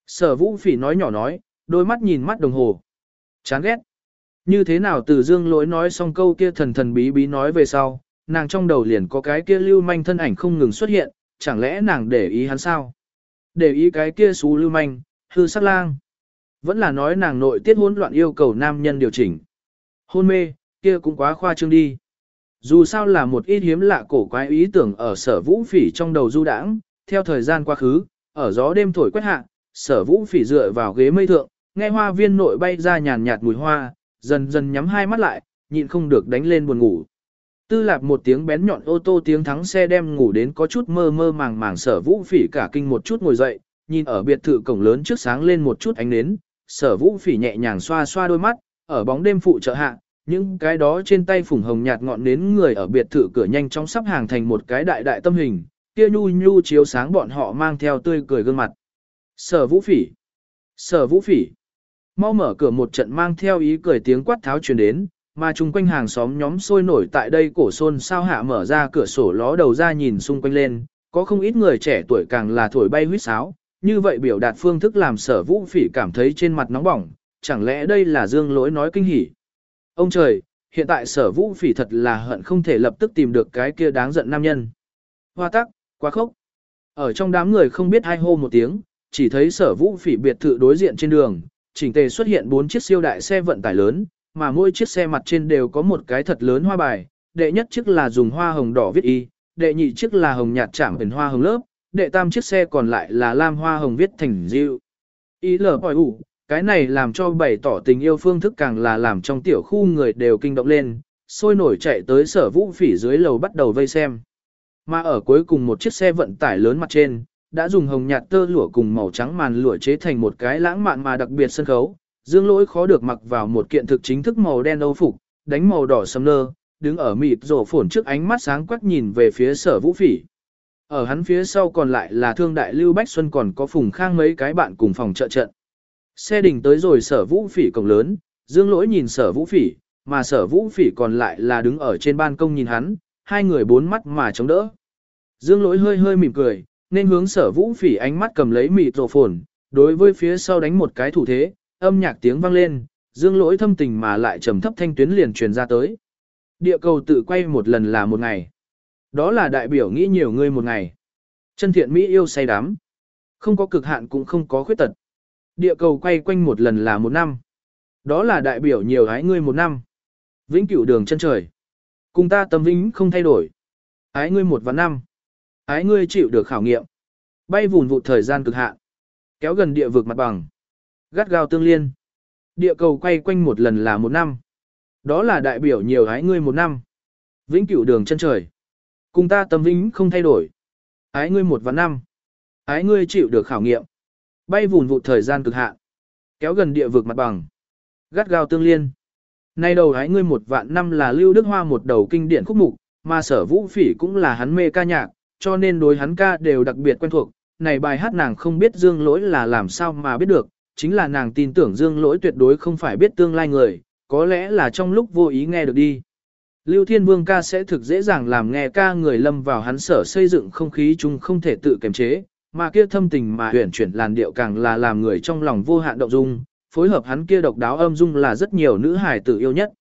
Sở vũ phỉ nói nhỏ nói, đôi mắt nhìn mắt đồng hồ. Chán ghét. Như thế nào từ dương lỗi nói xong câu kia thần thần bí bí nói về sau, nàng trong đầu liền có cái kia lưu manh thân ảnh không ngừng xuất hiện, chẳng lẽ nàng để ý hắn sao? Để ý cái kia xú lưu manh, hư sắc lang. Vẫn là nói nàng nội tiết hỗn loạn yêu cầu nam nhân điều chỉnh. Hôn mê, kia cũng quá khoa trương đi. Dù sao là một ít hiếm lạ cổ quái ý tưởng ở sở vũ phỉ trong đầu du đãng, theo thời gian quá khứ, ở gió đêm thổi quét hạ, sở vũ phỉ dựa vào ghế mây thượng, nghe hoa viên nội bay ra nhàn nhạt mùi hoa, dần dần nhắm hai mắt lại, nhịn không được đánh lên buồn ngủ. Tư lạp một tiếng bén nhọn ô tô tiếng thắng xe đem ngủ đến có chút mơ mơ màng màng sở vũ phỉ cả kinh một chút ngồi dậy, nhìn ở biệt thự cổng lớn trước sáng lên một chút ánh nến, sở vũ phỉ nhẹ nhàng xoa xoa đôi mắt, ở bóng đêm phụ trợ hạ, những cái đó trên tay phủng hồng nhạt ngọn nến người ở biệt thự cửa nhanh chóng sắp hàng thành một cái đại đại tâm hình, kia nhu nhu chiếu sáng bọn họ mang theo tươi cười gương mặt. Sở vũ phỉ, sở vũ phỉ, mau mở cửa một trận mang theo ý cười tiếng quát tháo truyền đến, mà chung quanh hàng xóm nhóm sôi nổi tại đây cổ xôn sao hạ mở ra cửa sổ ló đầu ra nhìn xung quanh lên, có không ít người trẻ tuổi càng là thổi bay huyết sáo, như vậy biểu đạt phương thức làm sở vũ phỉ cảm thấy trên mặt nóng bỏng, chẳng lẽ đây là dương lỗi nói kinh hỉ. Ông trời, hiện tại sở vũ phỉ thật là hận không thể lập tức tìm được cái kia đáng giận nam nhân. Hoa tắc, quá khốc. Ở trong đám người không biết hai hô một tiếng, chỉ thấy sở vũ phỉ biệt thự đối diện trên đường, chỉnh tề xuất hiện bốn chiếc siêu đại xe vận tải lớn, mà mỗi chiếc xe mặt trên đều có một cái thật lớn hoa bài, đệ nhất chiếc là dùng hoa hồng đỏ viết y, đệ nhị chiếc là hồng nhạt chạm hình hoa hồng lớp, đệ tam chiếc xe còn lại là lam hoa hồng viết thành diệu. Ý lở hỏi ủ, cái này làm cho bày tỏ tình yêu phương thức càng là làm trong tiểu khu người đều kinh động lên, sôi nổi chạy tới sở vũ phỉ dưới lầu bắt đầu vây xem. Mà ở cuối cùng một chiếc xe vận tải lớn mặt trên, đã dùng hồng nhạt tơ lụa cùng màu trắng màn lụa chế thành một cái lãng mạn mà đặc biệt sân khấu. Dương lỗi khó được mặc vào một kiện thực chính thức màu đen âu phục, đánh màu đỏ sầm nơ, đứng ở mịt rổ phổn trước ánh mắt sáng quắc nhìn về phía sở vũ phỉ. Ở hắn phía sau còn lại là thương đại Lưu Bách Xuân còn có phùng khang mấy cái bạn cùng phòng trợ trận. Xe đình tới rồi sở vũ phỉ cổng lớn, dương lỗi nhìn sở vũ phỉ, mà sở vũ phỉ còn lại là đứng ở trên ban công nhìn hắn, hai người bốn mắt mà chống đỡ. Dương lỗi hơi hơi mỉm cười, nên hướng sở vũ phỉ ánh mắt cầm lấy mịt rổ phồn, đối với phía sau đánh một cái thủ thế, âm nhạc tiếng vang lên, dương lỗi thâm tình mà lại trầm thấp thanh tuyến liền truyền ra tới. Địa cầu tự quay một lần là một ngày. Đó là đại biểu nghĩ nhiều người một ngày. Chân thiện Mỹ yêu say đắm. Không có cực hạn cũng không có khuyết tật. Địa cầu quay quanh một lần là một năm. Đó là đại biểu nhiều ái ngươi một năm. Vĩnh cửu đường chân trời. Cùng ta tâm vĩnh không thay đổi. Ái ngươi một và năm. Ái ngươi chịu được khảo nghiệm. Bay vùn vụ thời gian cực hạn. Kéo gần địa vực mặt bằng. Gắt gao tương liên. Địa cầu quay quanh một lần là một năm. Đó là đại biểu nhiều ái ngươi một năm. Vĩnh cửu đường chân trời. Cùng ta tâm vĩnh không thay đổi. Ái ngươi một và năm. Ái ngươi chịu được khảo nghiệm. Bay vùn vụ thời gian cực hạn. Kéo gần địa vực mặt bằng. Gắt gao tương liên. Nay đầu ái ngươi một vạn năm là Lưu Đức Hoa một đầu kinh điển khúc mục, mà sở vũ phỉ cũng là hắn mê ca nhạc, cho nên đối hắn ca đều đặc biệt quen thuộc. Này bài hát nàng không biết dương lỗi là làm sao mà biết được, chính là nàng tin tưởng dương lỗi tuyệt đối không phải biết tương lai người, có lẽ là trong lúc vô ý nghe được đi. Lưu Thiên Vương ca sẽ thực dễ dàng làm nghe ca người lâm vào hắn sở xây dựng không khí chung không thể tự kiềm chế, mà kia thâm tình mà huyền chuyển làn điệu càng là làm người trong lòng vô hạn động dung, phối hợp hắn kia độc đáo âm dung là rất nhiều nữ hài tử yêu nhất.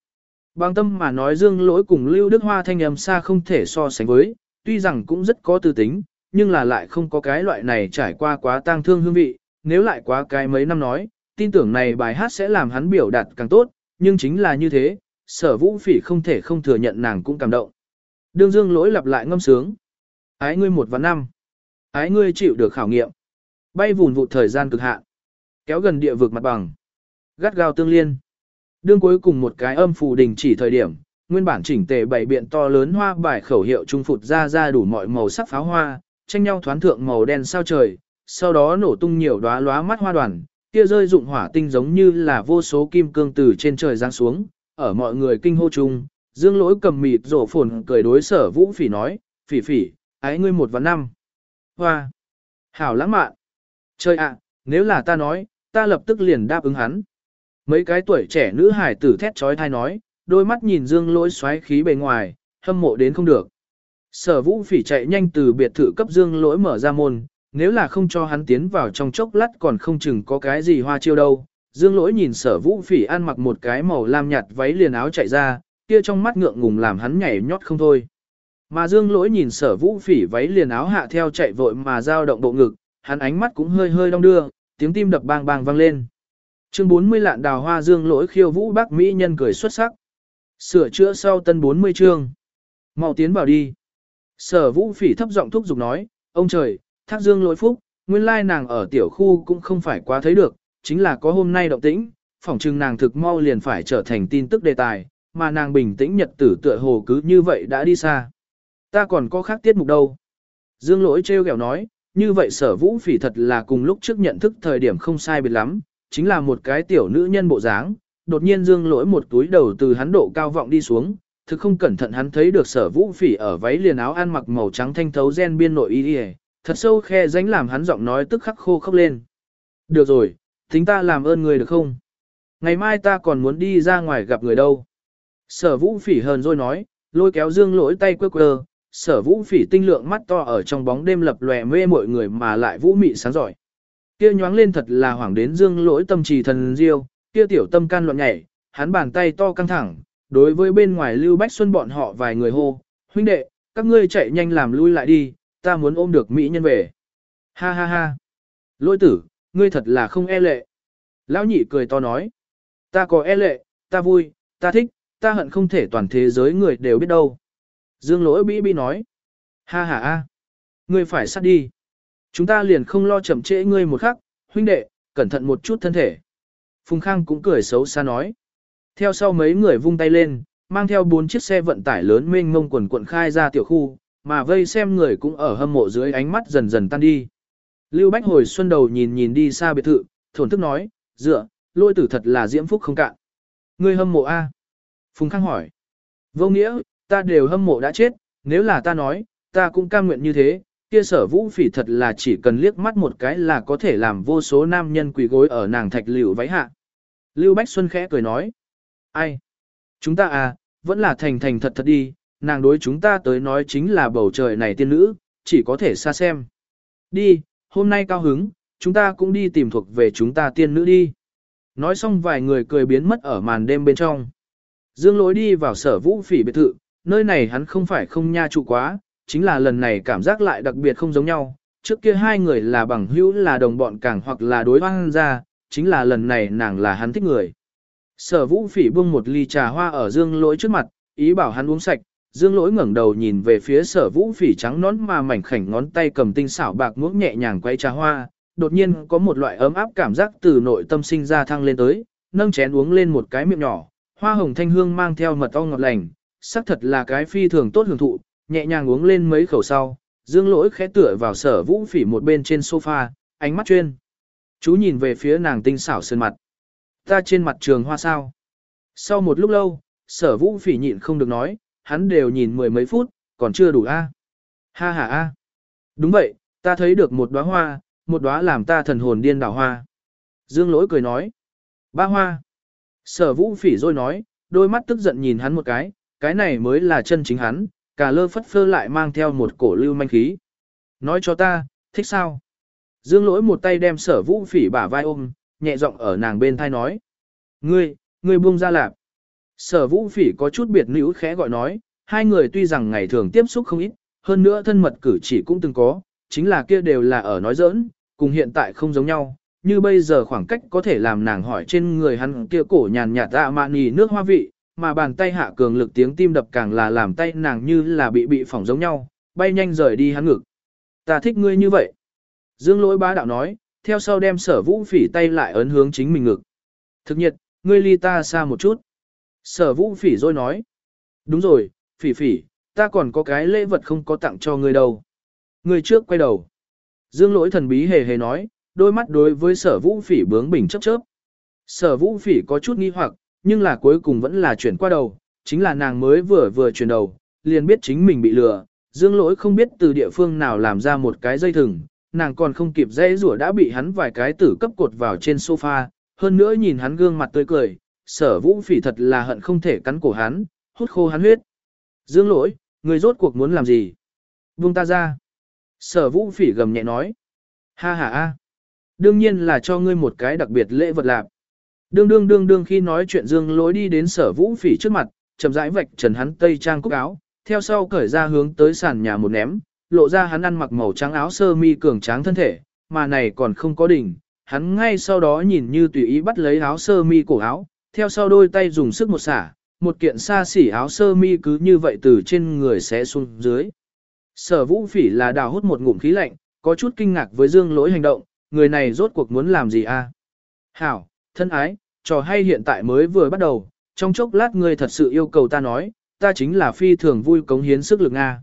Bằng tâm mà nói dương lỗi cùng Lưu Đức Hoa thanh âm xa không thể so sánh với, tuy rằng cũng rất có tư tính, nhưng là lại không có cái loại này trải qua quá tang thương hương vị, nếu lại quá cái mấy năm nói, tin tưởng này bài hát sẽ làm hắn biểu đạt càng tốt, nhưng chính là như thế, sở vũ phỉ không thể không thừa nhận nàng cũng cảm động. Đương dương lỗi lặp lại ngâm sướng. Ái ngươi một và năm. Ái ngươi chịu được khảo nghiệm. Bay vùn vụ thời gian cực hạn. Kéo gần địa vực mặt bằng. Gắt gao tương liên. Đương cuối cùng một cái âm phù đình chỉ thời điểm, nguyên bản chỉnh tề bảy biện to lớn hoa bài khẩu hiệu trung phụt ra ra đủ mọi màu sắc pháo hoa, tranh nhau thoán thượng màu đen sao trời, sau đó nổ tung nhiều đóa lóa mắt hoa đoàn, kia rơi dụng hỏa tinh giống như là vô số kim cương từ trên trời giáng xuống, ở mọi người kinh hô chung, dương lỗi cầm mịt rổ phồn cười đối sở vũ phỉ nói, phỉ phỉ, ái ngươi một và năm. Hoa! Hảo lãng mạn! Trời ạ, nếu là ta nói, ta lập tức liền đáp ứng hắn. Mấy cái tuổi trẻ nữ hải tử thét trói thai nói, đôi mắt nhìn dương lỗi xoáy khí bề ngoài, hâm mộ đến không được. Sở vũ phỉ chạy nhanh từ biệt thự cấp dương lỗi mở ra môn, nếu là không cho hắn tiến vào trong chốc lát còn không chừng có cái gì hoa chiêu đâu. Dương lỗi nhìn sở vũ phỉ ăn mặc một cái màu lam nhạt váy liền áo chạy ra, kia trong mắt ngượng ngùng làm hắn nhảy nhót không thôi. Mà dương lỗi nhìn sở vũ phỉ váy liền áo hạ theo chạy vội mà dao động bộ ngực, hắn ánh mắt cũng hơi hơi đong đưa, tiếng tim đập bang bang vang lên. Chương 40 lạn đào hoa dương lỗi khiêu vũ bác Mỹ nhân cười xuất sắc. Sửa chữa sau tân 40 chương. mau tiến vào đi. Sở vũ phỉ thấp giọng thúc giục nói, ông trời, thác dương lỗi phúc, nguyên lai nàng ở tiểu khu cũng không phải quá thấy được, chính là có hôm nay động tĩnh, phỏng chừng nàng thực mau liền phải trở thành tin tức đề tài, mà nàng bình tĩnh nhật tử tựa hồ cứ như vậy đã đi xa. Ta còn có khác tiết mục đâu. Dương lỗi treo kẹo nói, như vậy sở vũ phỉ thật là cùng lúc trước nhận thức thời điểm không sai biệt lắm, chính là một cái tiểu nữ nhân bộ dáng. Đột nhiên dương lỗi một túi đầu từ hắn độ cao vọng đi xuống, thực không cẩn thận hắn thấy được sở vũ phỉ ở váy liền áo ăn mặc màu trắng thanh thấu gen biên nội y thật sâu khe ránh làm hắn giọng nói tức khắc khô khốc lên. Được rồi, tính ta làm ơn người được không? Ngày mai ta còn muốn đi ra ngoài gặp người đâu. Sở vũ phỉ hờn rồi nói, lôi kéo dương lỗi tay quơ quơ, sở vũ phỉ tinh lượng mắt to ở trong bóng đêm lập lòe mê mọi người mà lại vũ mị sáng giỏi. Kia nhoáng lên thật là hoảng đến dương lỗi tâm trì thần diêu, kia tiểu tâm can loạn nhảy, hắn bàn tay to căng thẳng, đối với bên ngoài Lưu Bách Xuân bọn họ vài người hô, huynh đệ, các ngươi chạy nhanh làm lui lại đi, ta muốn ôm được mỹ nhân về. Ha ha ha. Lỗi tử, ngươi thật là không e lệ. Lão nhị cười to nói, ta có e lệ, ta vui, ta thích, ta hận không thể toàn thế giới người đều biết đâu. Dương lỗi bĩ bĩ nói. Ha ha a, Ngươi phải sát đi. Chúng ta liền không lo chậm trễ ngươi một khắc, huynh đệ, cẩn thận một chút thân thể. Phùng Khang cũng cười xấu xa nói. Theo sau mấy người vung tay lên, mang theo bốn chiếc xe vận tải lớn mênh mông quần quận khai ra tiểu khu, mà vây xem người cũng ở hâm mộ dưới ánh mắt dần dần tan đi. Lưu Bách hồi xuân đầu nhìn nhìn đi xa biệt thự, thổn thức nói, dựa, lôi tử thật là diễm phúc không cạn. Ngươi hâm mộ A. Phùng Khang hỏi. Vô nghĩa, ta đều hâm mộ đã chết, nếu là ta nói, ta cũng cam nguyện như thế, kia sở vũ phỉ thật là chỉ cần liếc mắt một cái là có thể làm vô số nam nhân quỳ gối ở nàng thạch liễu váy hạ. Lưu Bách Xuân khẽ cười nói, ai? Chúng ta à, vẫn là thành thành thật thật đi, nàng đối chúng ta tới nói chính là bầu trời này tiên nữ, chỉ có thể xa xem. Đi, hôm nay cao hứng, chúng ta cũng đi tìm thuộc về chúng ta tiên nữ đi. Nói xong vài người cười biến mất ở màn đêm bên trong. Dương lối đi vào sở vũ phỉ biệt thự, nơi này hắn không phải không nha trụ quá, chính là lần này cảm giác lại đặc biệt không giống nhau. Trước kia hai người là bằng hữu là đồng bọn càng hoặc là đối hoang ra, chính là lần này nàng là hắn thích người. Sở vũ phỉ buông một ly trà hoa ở dương lỗi trước mặt, ý bảo hắn uống sạch, dương lỗi ngẩng đầu nhìn về phía sở vũ phỉ trắng nón mà mảnh khảnh ngón tay cầm tinh xảo bạc muỗng nhẹ nhàng quay trà hoa, đột nhiên có một loại ấm áp cảm giác từ nội tâm sinh ra thăng lên tới, nâng chén uống lên một cái miệng nhỏ, hoa hồng thanh hương mang theo mật ong ngọt lành, xác thật là cái phi thường tốt hưởng thụ, nhẹ nhàng uống lên mấy khẩu sau, dương lỗi khẽ tựa vào sở vũ phỉ một bên trên sofa, ánh mắt chuyên. Chú nhìn về phía nàng tinh xảo sơn mặt. Ta trên mặt trường hoa sao. Sau một lúc lâu, sở vũ phỉ nhịn không được nói, hắn đều nhìn mười mấy phút, còn chưa đủ a. Ha ha a. Đúng vậy, ta thấy được một đóa hoa, một đóa làm ta thần hồn điên đảo hoa. Dương lỗi cười nói. Ba hoa. Sở vũ phỉ rồi nói, đôi mắt tức giận nhìn hắn một cái, cái này mới là chân chính hắn, cả lơ phất phơ lại mang theo một cổ lưu manh khí. Nói cho ta, thích sao? Dương lỗi một tay đem sở vũ phỉ bả vai ôm, nhẹ giọng ở nàng bên thai nói. Ngươi, ngươi buông ra lạp. Sở vũ phỉ có chút biệt nữ khẽ gọi nói, hai người tuy rằng ngày thường tiếp xúc không ít, hơn nữa thân mật cử chỉ cũng từng có, chính là kia đều là ở nói giỡn, cùng hiện tại không giống nhau, như bây giờ khoảng cách có thể làm nàng hỏi trên người hắn kia cổ nhàn nhạt dạ mạn nì nước hoa vị, mà bàn tay hạ cường lực tiếng tim đập càng là làm tay nàng như là bị bị phỏng giống nhau, bay nhanh rời đi hắn ngực. Ta thích ngươi như vậy. Dương lỗi bá đạo nói, theo sau đem sở vũ phỉ tay lại ấn hướng chính mình ngực. Thực nhiệt, ngươi ly ta xa một chút. Sở vũ phỉ rồi nói. Đúng rồi, phỉ phỉ, ta còn có cái lễ vật không có tặng cho ngươi đâu. Ngươi trước quay đầu. Dương lỗi thần bí hề hề nói, đôi mắt đối với sở vũ phỉ bướng bình chấp chớp. Sở vũ phỉ có chút nghi hoặc, nhưng là cuối cùng vẫn là chuyển qua đầu, chính là nàng mới vừa vừa chuyển đầu, liền biết chính mình bị lừa. Dương lỗi không biết từ địa phương nào làm ra một cái dây thừng, nàng còn không kịp dây rủa đã bị hắn vài cái tử cấp cột vào trên sofa, hơn nữa nhìn hắn gương mặt tươi cười, sở vũ phỉ thật là hận không thể cắn cổ hắn, hút khô hắn huyết. Dương lỗi, người rốt cuộc muốn làm gì? Vương ta ra. Sở vũ phỉ gầm nhẹ nói. Ha ha ha. Đương nhiên là cho ngươi một cái đặc biệt lễ vật lạc. Đương đương đương đương khi nói chuyện dương lối đi đến sở vũ phỉ trước mặt, chậm rãi vạch trần hắn tây trang cúc áo, theo sau cởi ra hướng tới sàn nhà một ném, lộ ra hắn ăn mặc màu trắng áo sơ mi cường tráng thân thể, mà này còn không có đỉnh, hắn ngay sau đó nhìn như tùy ý bắt lấy áo sơ mi cổ áo, theo sau đôi tay dùng sức một xả, một kiện xa xỉ áo sơ mi cứ như vậy từ trên người sẽ xuống dưới. Sở vũ phỉ là đào hút một ngụm khí lạnh, có chút kinh ngạc với dương lỗi hành động, người này rốt cuộc muốn làm gì a? Hảo, thân ái, trò hay hiện tại mới vừa bắt đầu, trong chốc lát ngươi thật sự yêu cầu ta nói, ta chính là phi thường vui cống hiến sức lực Nga.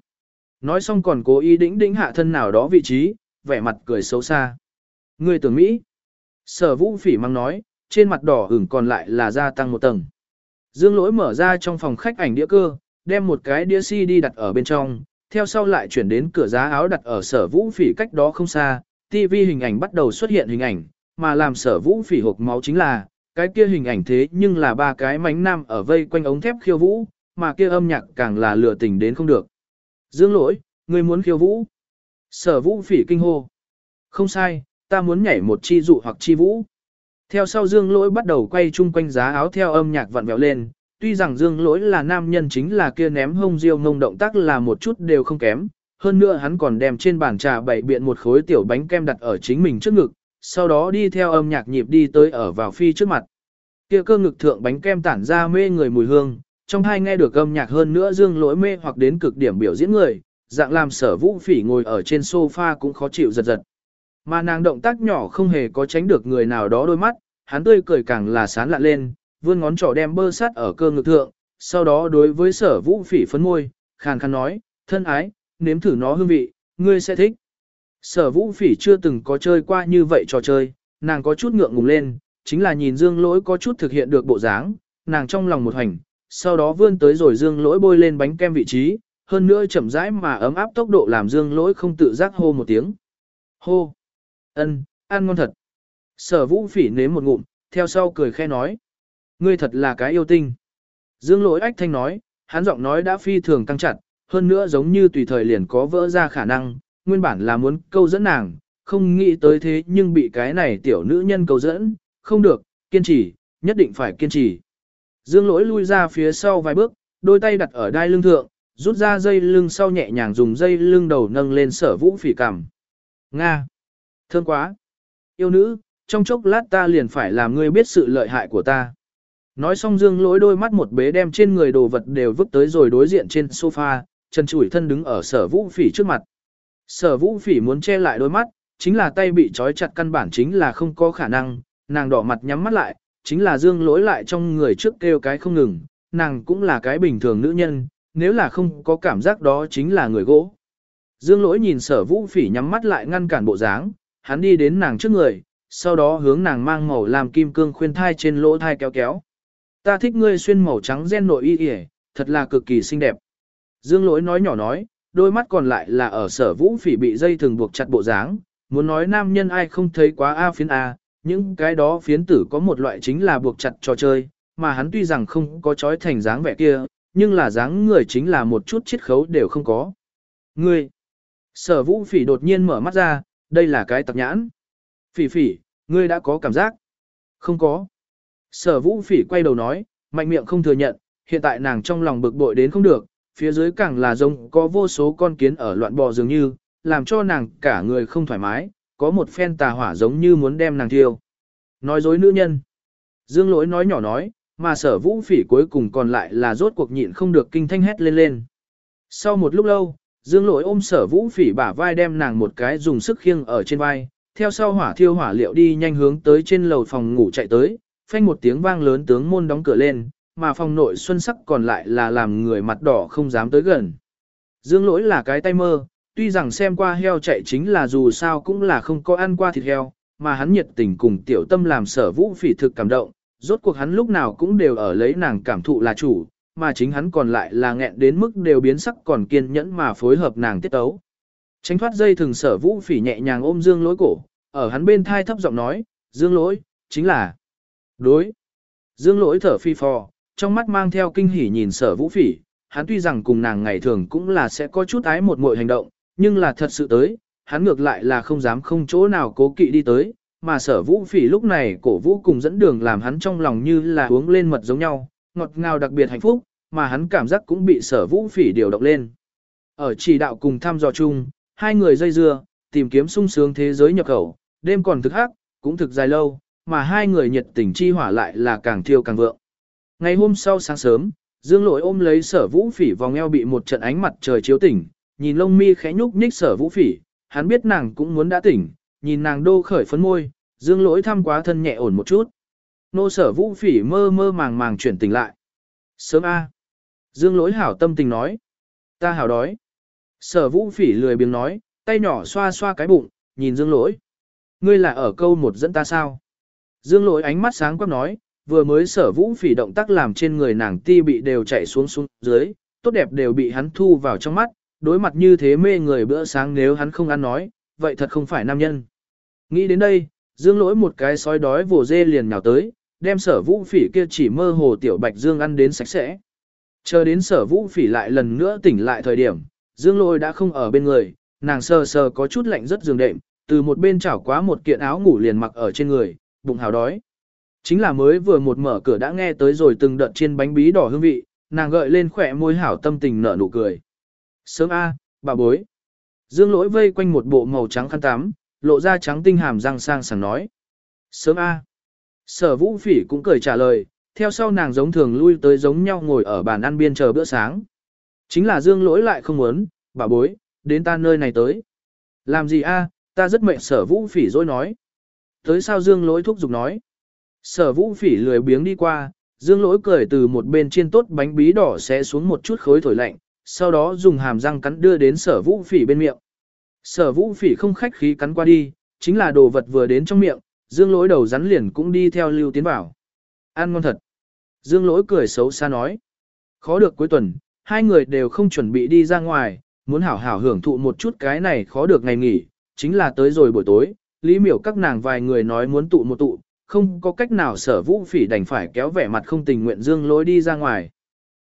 Nói xong còn cố ý đĩnh đĩnh hạ thân nào đó vị trí, vẻ mặt cười xấu xa. Ngươi tưởng Mỹ. Sở vũ phỉ mang nói, trên mặt đỏ hửng còn lại là gia tăng một tầng. Dương lỗi mở ra trong phòng khách ảnh đĩa cơ, đem một cái đĩa CD đặt ở bên trong, theo sau lại chuyển đến cửa giá áo đặt ở sở vũ phỉ cách đó không xa, TV hình ảnh bắt đầu xuất hiện hình ảnh, mà làm sở vũ phỉ hộp máu chính là, cái kia hình ảnh thế nhưng là ba cái mánh nam ở vây quanh ống thép khiêu vũ, mà kia âm nhạc càng là lừa tình đến không được. Dương lỗi, ngươi muốn khiêu vũ. Sở vũ phỉ kinh hô. Không sai, ta muốn nhảy một chi dụ hoặc chi vũ. Theo sau dương lỗi bắt đầu quay chung quanh giá áo theo âm nhạc vặn vẹo lên, tuy rằng dương lỗi là nam nhân chính là kia ném hông diêu ngông động tác là một chút đều không kém, hơn nữa hắn còn đem trên bàn trà bảy biện một khối tiểu bánh kem đặt ở chính mình trước ngực, sau đó đi theo âm nhạc nhịp đi tới ở vào phi trước mặt. Kia cơ ngực thượng bánh kem tản ra mê người mùi hương, trong hai nghe được âm nhạc hơn nữa dương lỗi mê hoặc đến cực điểm biểu diễn người, dạng làm sở vũ phỉ ngồi ở trên sofa cũng khó chịu giật giật. Mà nàng động tác nhỏ không hề có tránh được người nào đó đôi mắt, hắn tươi cười càng là sán lạ lên, vươn ngón trỏ đem bơ sát ở cơ ngực thượng, sau đó đối với sở vũ phỉ phấn môi, khàn khàn nói, thân ái, nếm thử nó hương vị, ngươi sẽ thích. Sở vũ phỉ chưa từng có chơi qua như vậy trò chơi, nàng có chút ngượng ngùng lên, chính là nhìn dương lỗi có chút thực hiện được bộ dáng, nàng trong lòng một hành, sau đó vươn tới rồi dương lỗi bôi lên bánh kem vị trí, hơn nữa chậm rãi mà ấm áp tốc độ làm dương lỗi không tự giác hô một tiếng. Hô! ân, ăn ngon thật. Sở vũ phỉ nếm một ngụm, theo sau cười khe nói. Ngươi thật là cái yêu tinh. Dương lỗi ách thanh nói, hắn giọng nói đã phi thường căng chặt, hơn nữa giống như tùy thời liền có vỡ ra khả năng, nguyên bản là muốn câu dẫn nàng, không nghĩ tới thế nhưng bị cái này tiểu nữ nhân câu dẫn, không được, kiên trì, nhất định phải kiên trì. Dương lỗi lui ra phía sau vài bước, đôi tay đặt ở đai lưng thượng, rút ra dây lưng sau nhẹ nhàng dùng dây lưng đầu nâng lên sở vũ phỉ cằm. Nga! Thương quá! Yêu nữ, trong chốc lát ta liền phải làm ngươi biết sự lợi hại của ta. Nói xong dương lỗi đôi mắt một bế đem trên người đồ vật đều vứt tới rồi đối diện trên sofa, chân chủi thân đứng ở sở vũ phỉ trước mặt. Sở vũ phỉ muốn che lại đôi mắt, chính là tay bị trói chặt căn bản chính là không có khả năng, nàng đỏ mặt nhắm mắt lại, chính là dương lỗi lại trong người trước kêu cái không ngừng, nàng cũng là cái bình thường nữ nhân, nếu là không có cảm giác đó chính là người gỗ. Dương lỗi nhìn sở vũ phỉ nhắm mắt lại ngăn cản bộ dáng, hắn đi đến nàng trước người, sau đó hướng nàng mang màu làm kim cương khuyên thai trên lỗ thai kéo kéo. Ta thích ngươi xuyên màu trắng gen nội y yể, thật là cực kỳ xinh đẹp. Dương lỗi nói nhỏ nói, đôi mắt còn lại là ở sở vũ phỉ bị dây thường buộc chặt bộ dáng, muốn nói nam nhân ai không thấy quá A phiến A, những cái đó phiến tử có một loại chính là buộc chặt trò chơi, mà hắn tuy rằng không có trói thành dáng vẻ kia, nhưng là dáng người chính là một chút chiết khấu đều không có. Ngươi! Sở vũ phỉ đột nhiên mở mắt ra, đây là cái tặc nhãn. Phỉ phỉ, ngươi đã có cảm giác? Không có. Sở vũ phỉ quay đầu nói, mạnh miệng không thừa nhận, hiện tại nàng trong lòng bực bội đến không được, phía dưới càng là giống có vô số con kiến ở loạn bò dường như, làm cho nàng cả người không thoải mái, có một phen tà hỏa giống như muốn đem nàng thiêu. Nói dối nữ nhân. Dương lỗi nói nhỏ nói, mà sở vũ phỉ cuối cùng còn lại là rốt cuộc nhịn không được kinh thanh hét lên lên. Sau một lúc lâu, dương lỗi ôm sở vũ phỉ bả vai đem nàng một cái dùng sức khiêng ở trên vai, theo sau hỏa thiêu hỏa liệu đi nhanh hướng tới trên lầu phòng ngủ chạy tới, phanh một tiếng vang lớn tướng môn đóng cửa lên, mà phòng nội xuân sắc còn lại là làm người mặt đỏ không dám tới gần. Dương lỗi là cái tay mơ, tuy rằng xem qua heo chạy chính là dù sao cũng là không có ăn qua thịt heo, mà hắn nhiệt tình cùng tiểu tâm làm sở vũ phỉ thực cảm động, rốt cuộc hắn lúc nào cũng đều ở lấy nàng cảm thụ là chủ, mà chính hắn còn lại là nghẹn đến mức đều biến sắc còn kiên nhẫn mà phối hợp nàng tiết tấu. Tránh thoát dây thường sở vũ phỉ nhẹ nhàng ôm dương lỗi cổ, ở hắn bên thai thấp giọng nói, dương lỗi, chính là đối. Dương lỗi thở phi phò, trong mắt mang theo kinh hỉ nhìn sở vũ phỉ, hắn tuy rằng cùng nàng ngày thường cũng là sẽ có chút ái một muội hành động, nhưng là thật sự tới, hắn ngược lại là không dám không chỗ nào cố kỵ đi tới, mà sở vũ phỉ lúc này cổ vũ cùng dẫn đường làm hắn trong lòng như là uống lên mật giống nhau, ngọt ngào đặc biệt hạnh phúc, mà hắn cảm giác cũng bị sở vũ phỉ điều động lên. Ở chỉ đạo cùng thăm dò chung, hai người dây dưa, tìm kiếm sung sướng thế giới nhập khẩu, đêm còn thực hắc, cũng thực dài lâu, mà hai người nhiệt tình chi hỏa lại là càng thiêu càng vượng. Ngày hôm sau sáng sớm, Dương Lỗi ôm lấy sở vũ phỉ vòng eo bị một trận ánh mặt trời chiếu tỉnh, nhìn lông mi khẽ nhúc nhích sở vũ phỉ, hắn biết nàng cũng muốn đã tỉnh, nhìn nàng đô khởi phấn môi, Dương Lỗi thăm quá thân nhẹ ổn một chút. Nô sở vũ phỉ mơ mơ màng màng chuyển tỉnh lại. Sớm A. Dương Lỗi hảo tâm tình nói. Ta hảo đói. Sở vũ phỉ lười biếng nói, tay nhỏ xoa xoa cái bụng, nhìn Dương Lỗi. Ngươi là ở câu một dẫn ta sao? Dương Lỗi ánh mắt sáng quắc nói, vừa mới sở vũ phỉ động tác làm trên người nàng ti bị đều chạy xuống xuống dưới, tốt đẹp đều bị hắn thu vào trong mắt, đối mặt như thế mê người bữa sáng nếu hắn không ăn nói, vậy thật không phải nam nhân. Nghĩ đến đây, dương lỗi một cái sói đói vồ dê liền nhào tới, đem sở vũ phỉ kia chỉ mơ hồ tiểu bạch dương ăn đến sạch sẽ. Chờ đến sở vũ phỉ lại lần nữa tỉnh lại thời điểm, dương lỗi đã không ở bên người, nàng sờ sờ có chút lạnh rất giường đệm, từ một bên chảo quá một kiện áo ngủ liền mặc ở trên người, bụng hào đói. Chính là mới vừa một mở cửa đã nghe tới rồi từng đợt chiên bánh bí đỏ hương vị, nàng gợi lên khỏe môi hảo tâm tình nở nụ cười. Sớm A, bà bối. Dương lỗi vây quanh một bộ màu trắng khăn tắm, lộ ra trắng tinh hàm răng sang sảng nói. Sớm A. Sở vũ phỉ cũng cười trả lời, theo sau nàng giống thường lui tới giống nhau ngồi ở bàn ăn biên chờ bữa sáng. Chính là dương lỗi lại không muốn, bà bối, đến ta nơi này tới. Làm gì a? ta rất mệnh sở vũ phỉ dối nói. Tới sao dương lỗi thúc giục nói. Sở vũ phỉ lười biếng đi qua, dương lỗi cười từ một bên trên tốt bánh bí đỏ sẽ xuống một chút khối thổi lạnh, sau đó dùng hàm răng cắn đưa đến sở vũ phỉ bên miệng. Sở vũ phỉ không khách khí cắn qua đi, chính là đồ vật vừa đến trong miệng, dương lỗi đầu rắn liền cũng đi theo lưu tiến Bảo. Ăn ngon thật. Dương lỗi cười xấu xa nói. Khó được cuối tuần, hai người đều không chuẩn bị đi ra ngoài, muốn hảo hảo hưởng thụ một chút cái này khó được ngày nghỉ, chính là tới rồi buổi tối, lý miểu các nàng vài người nói muốn tụ một tụ, không có cách nào sở vũ phỉ đành phải kéo vẻ mặt không tình nguyện dương lỗi đi ra ngoài.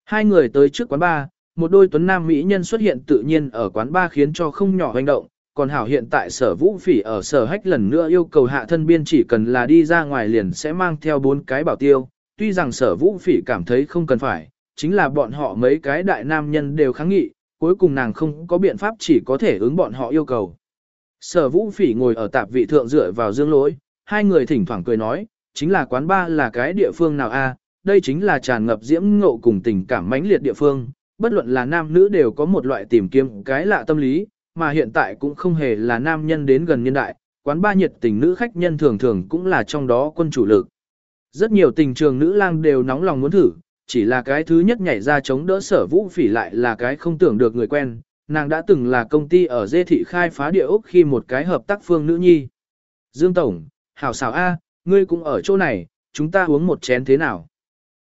Hai người tới trước quán bar, một đôi tuấn nam mỹ nhân xuất hiện tự nhiên ở quán bar khiến cho không nhỏ hành động, còn hảo hiện tại sở vũ phỉ ở sở hách lần nữa yêu cầu hạ thân biên chỉ cần là đi ra ngoài liền sẽ mang theo bốn cái bảo tiêu, tuy rằng sở vũ phỉ cảm thấy không cần phải, chính là bọn họ mấy cái đại nam nhân đều kháng nghị, cuối cùng nàng không có biện pháp chỉ có thể ứng bọn họ yêu cầu. Sở vũ phỉ ngồi ở tạp vị thượng dựa vào dương lỗi, hai người thỉnh thoảng cười nói, chính là quán ba là cái địa phương nào a? đây chính là tràn ngập diễm ngộ cùng tình cảm mãnh liệt địa phương, bất luận là nam nữ đều có một loại tìm kiếm cái lạ tâm lý, mà hiện tại cũng không hề là nam nhân đến gần nhân đại, quán ba nhiệt tình nữ khách nhân thường thường cũng là trong đó quân chủ lực. Rất nhiều tình trường nữ lang đều nóng lòng muốn thử, chỉ là cái thứ nhất nhảy ra chống đỡ sở vũ phỉ lại là cái không tưởng được người quen, nàng đã từng là công ty ở dê thị khai phá địa ốc khi một cái hợp tác phương nữ nhi. Dương Tổng, hảo xảo A, ngươi cũng ở chỗ này, chúng ta uống một chén thế nào?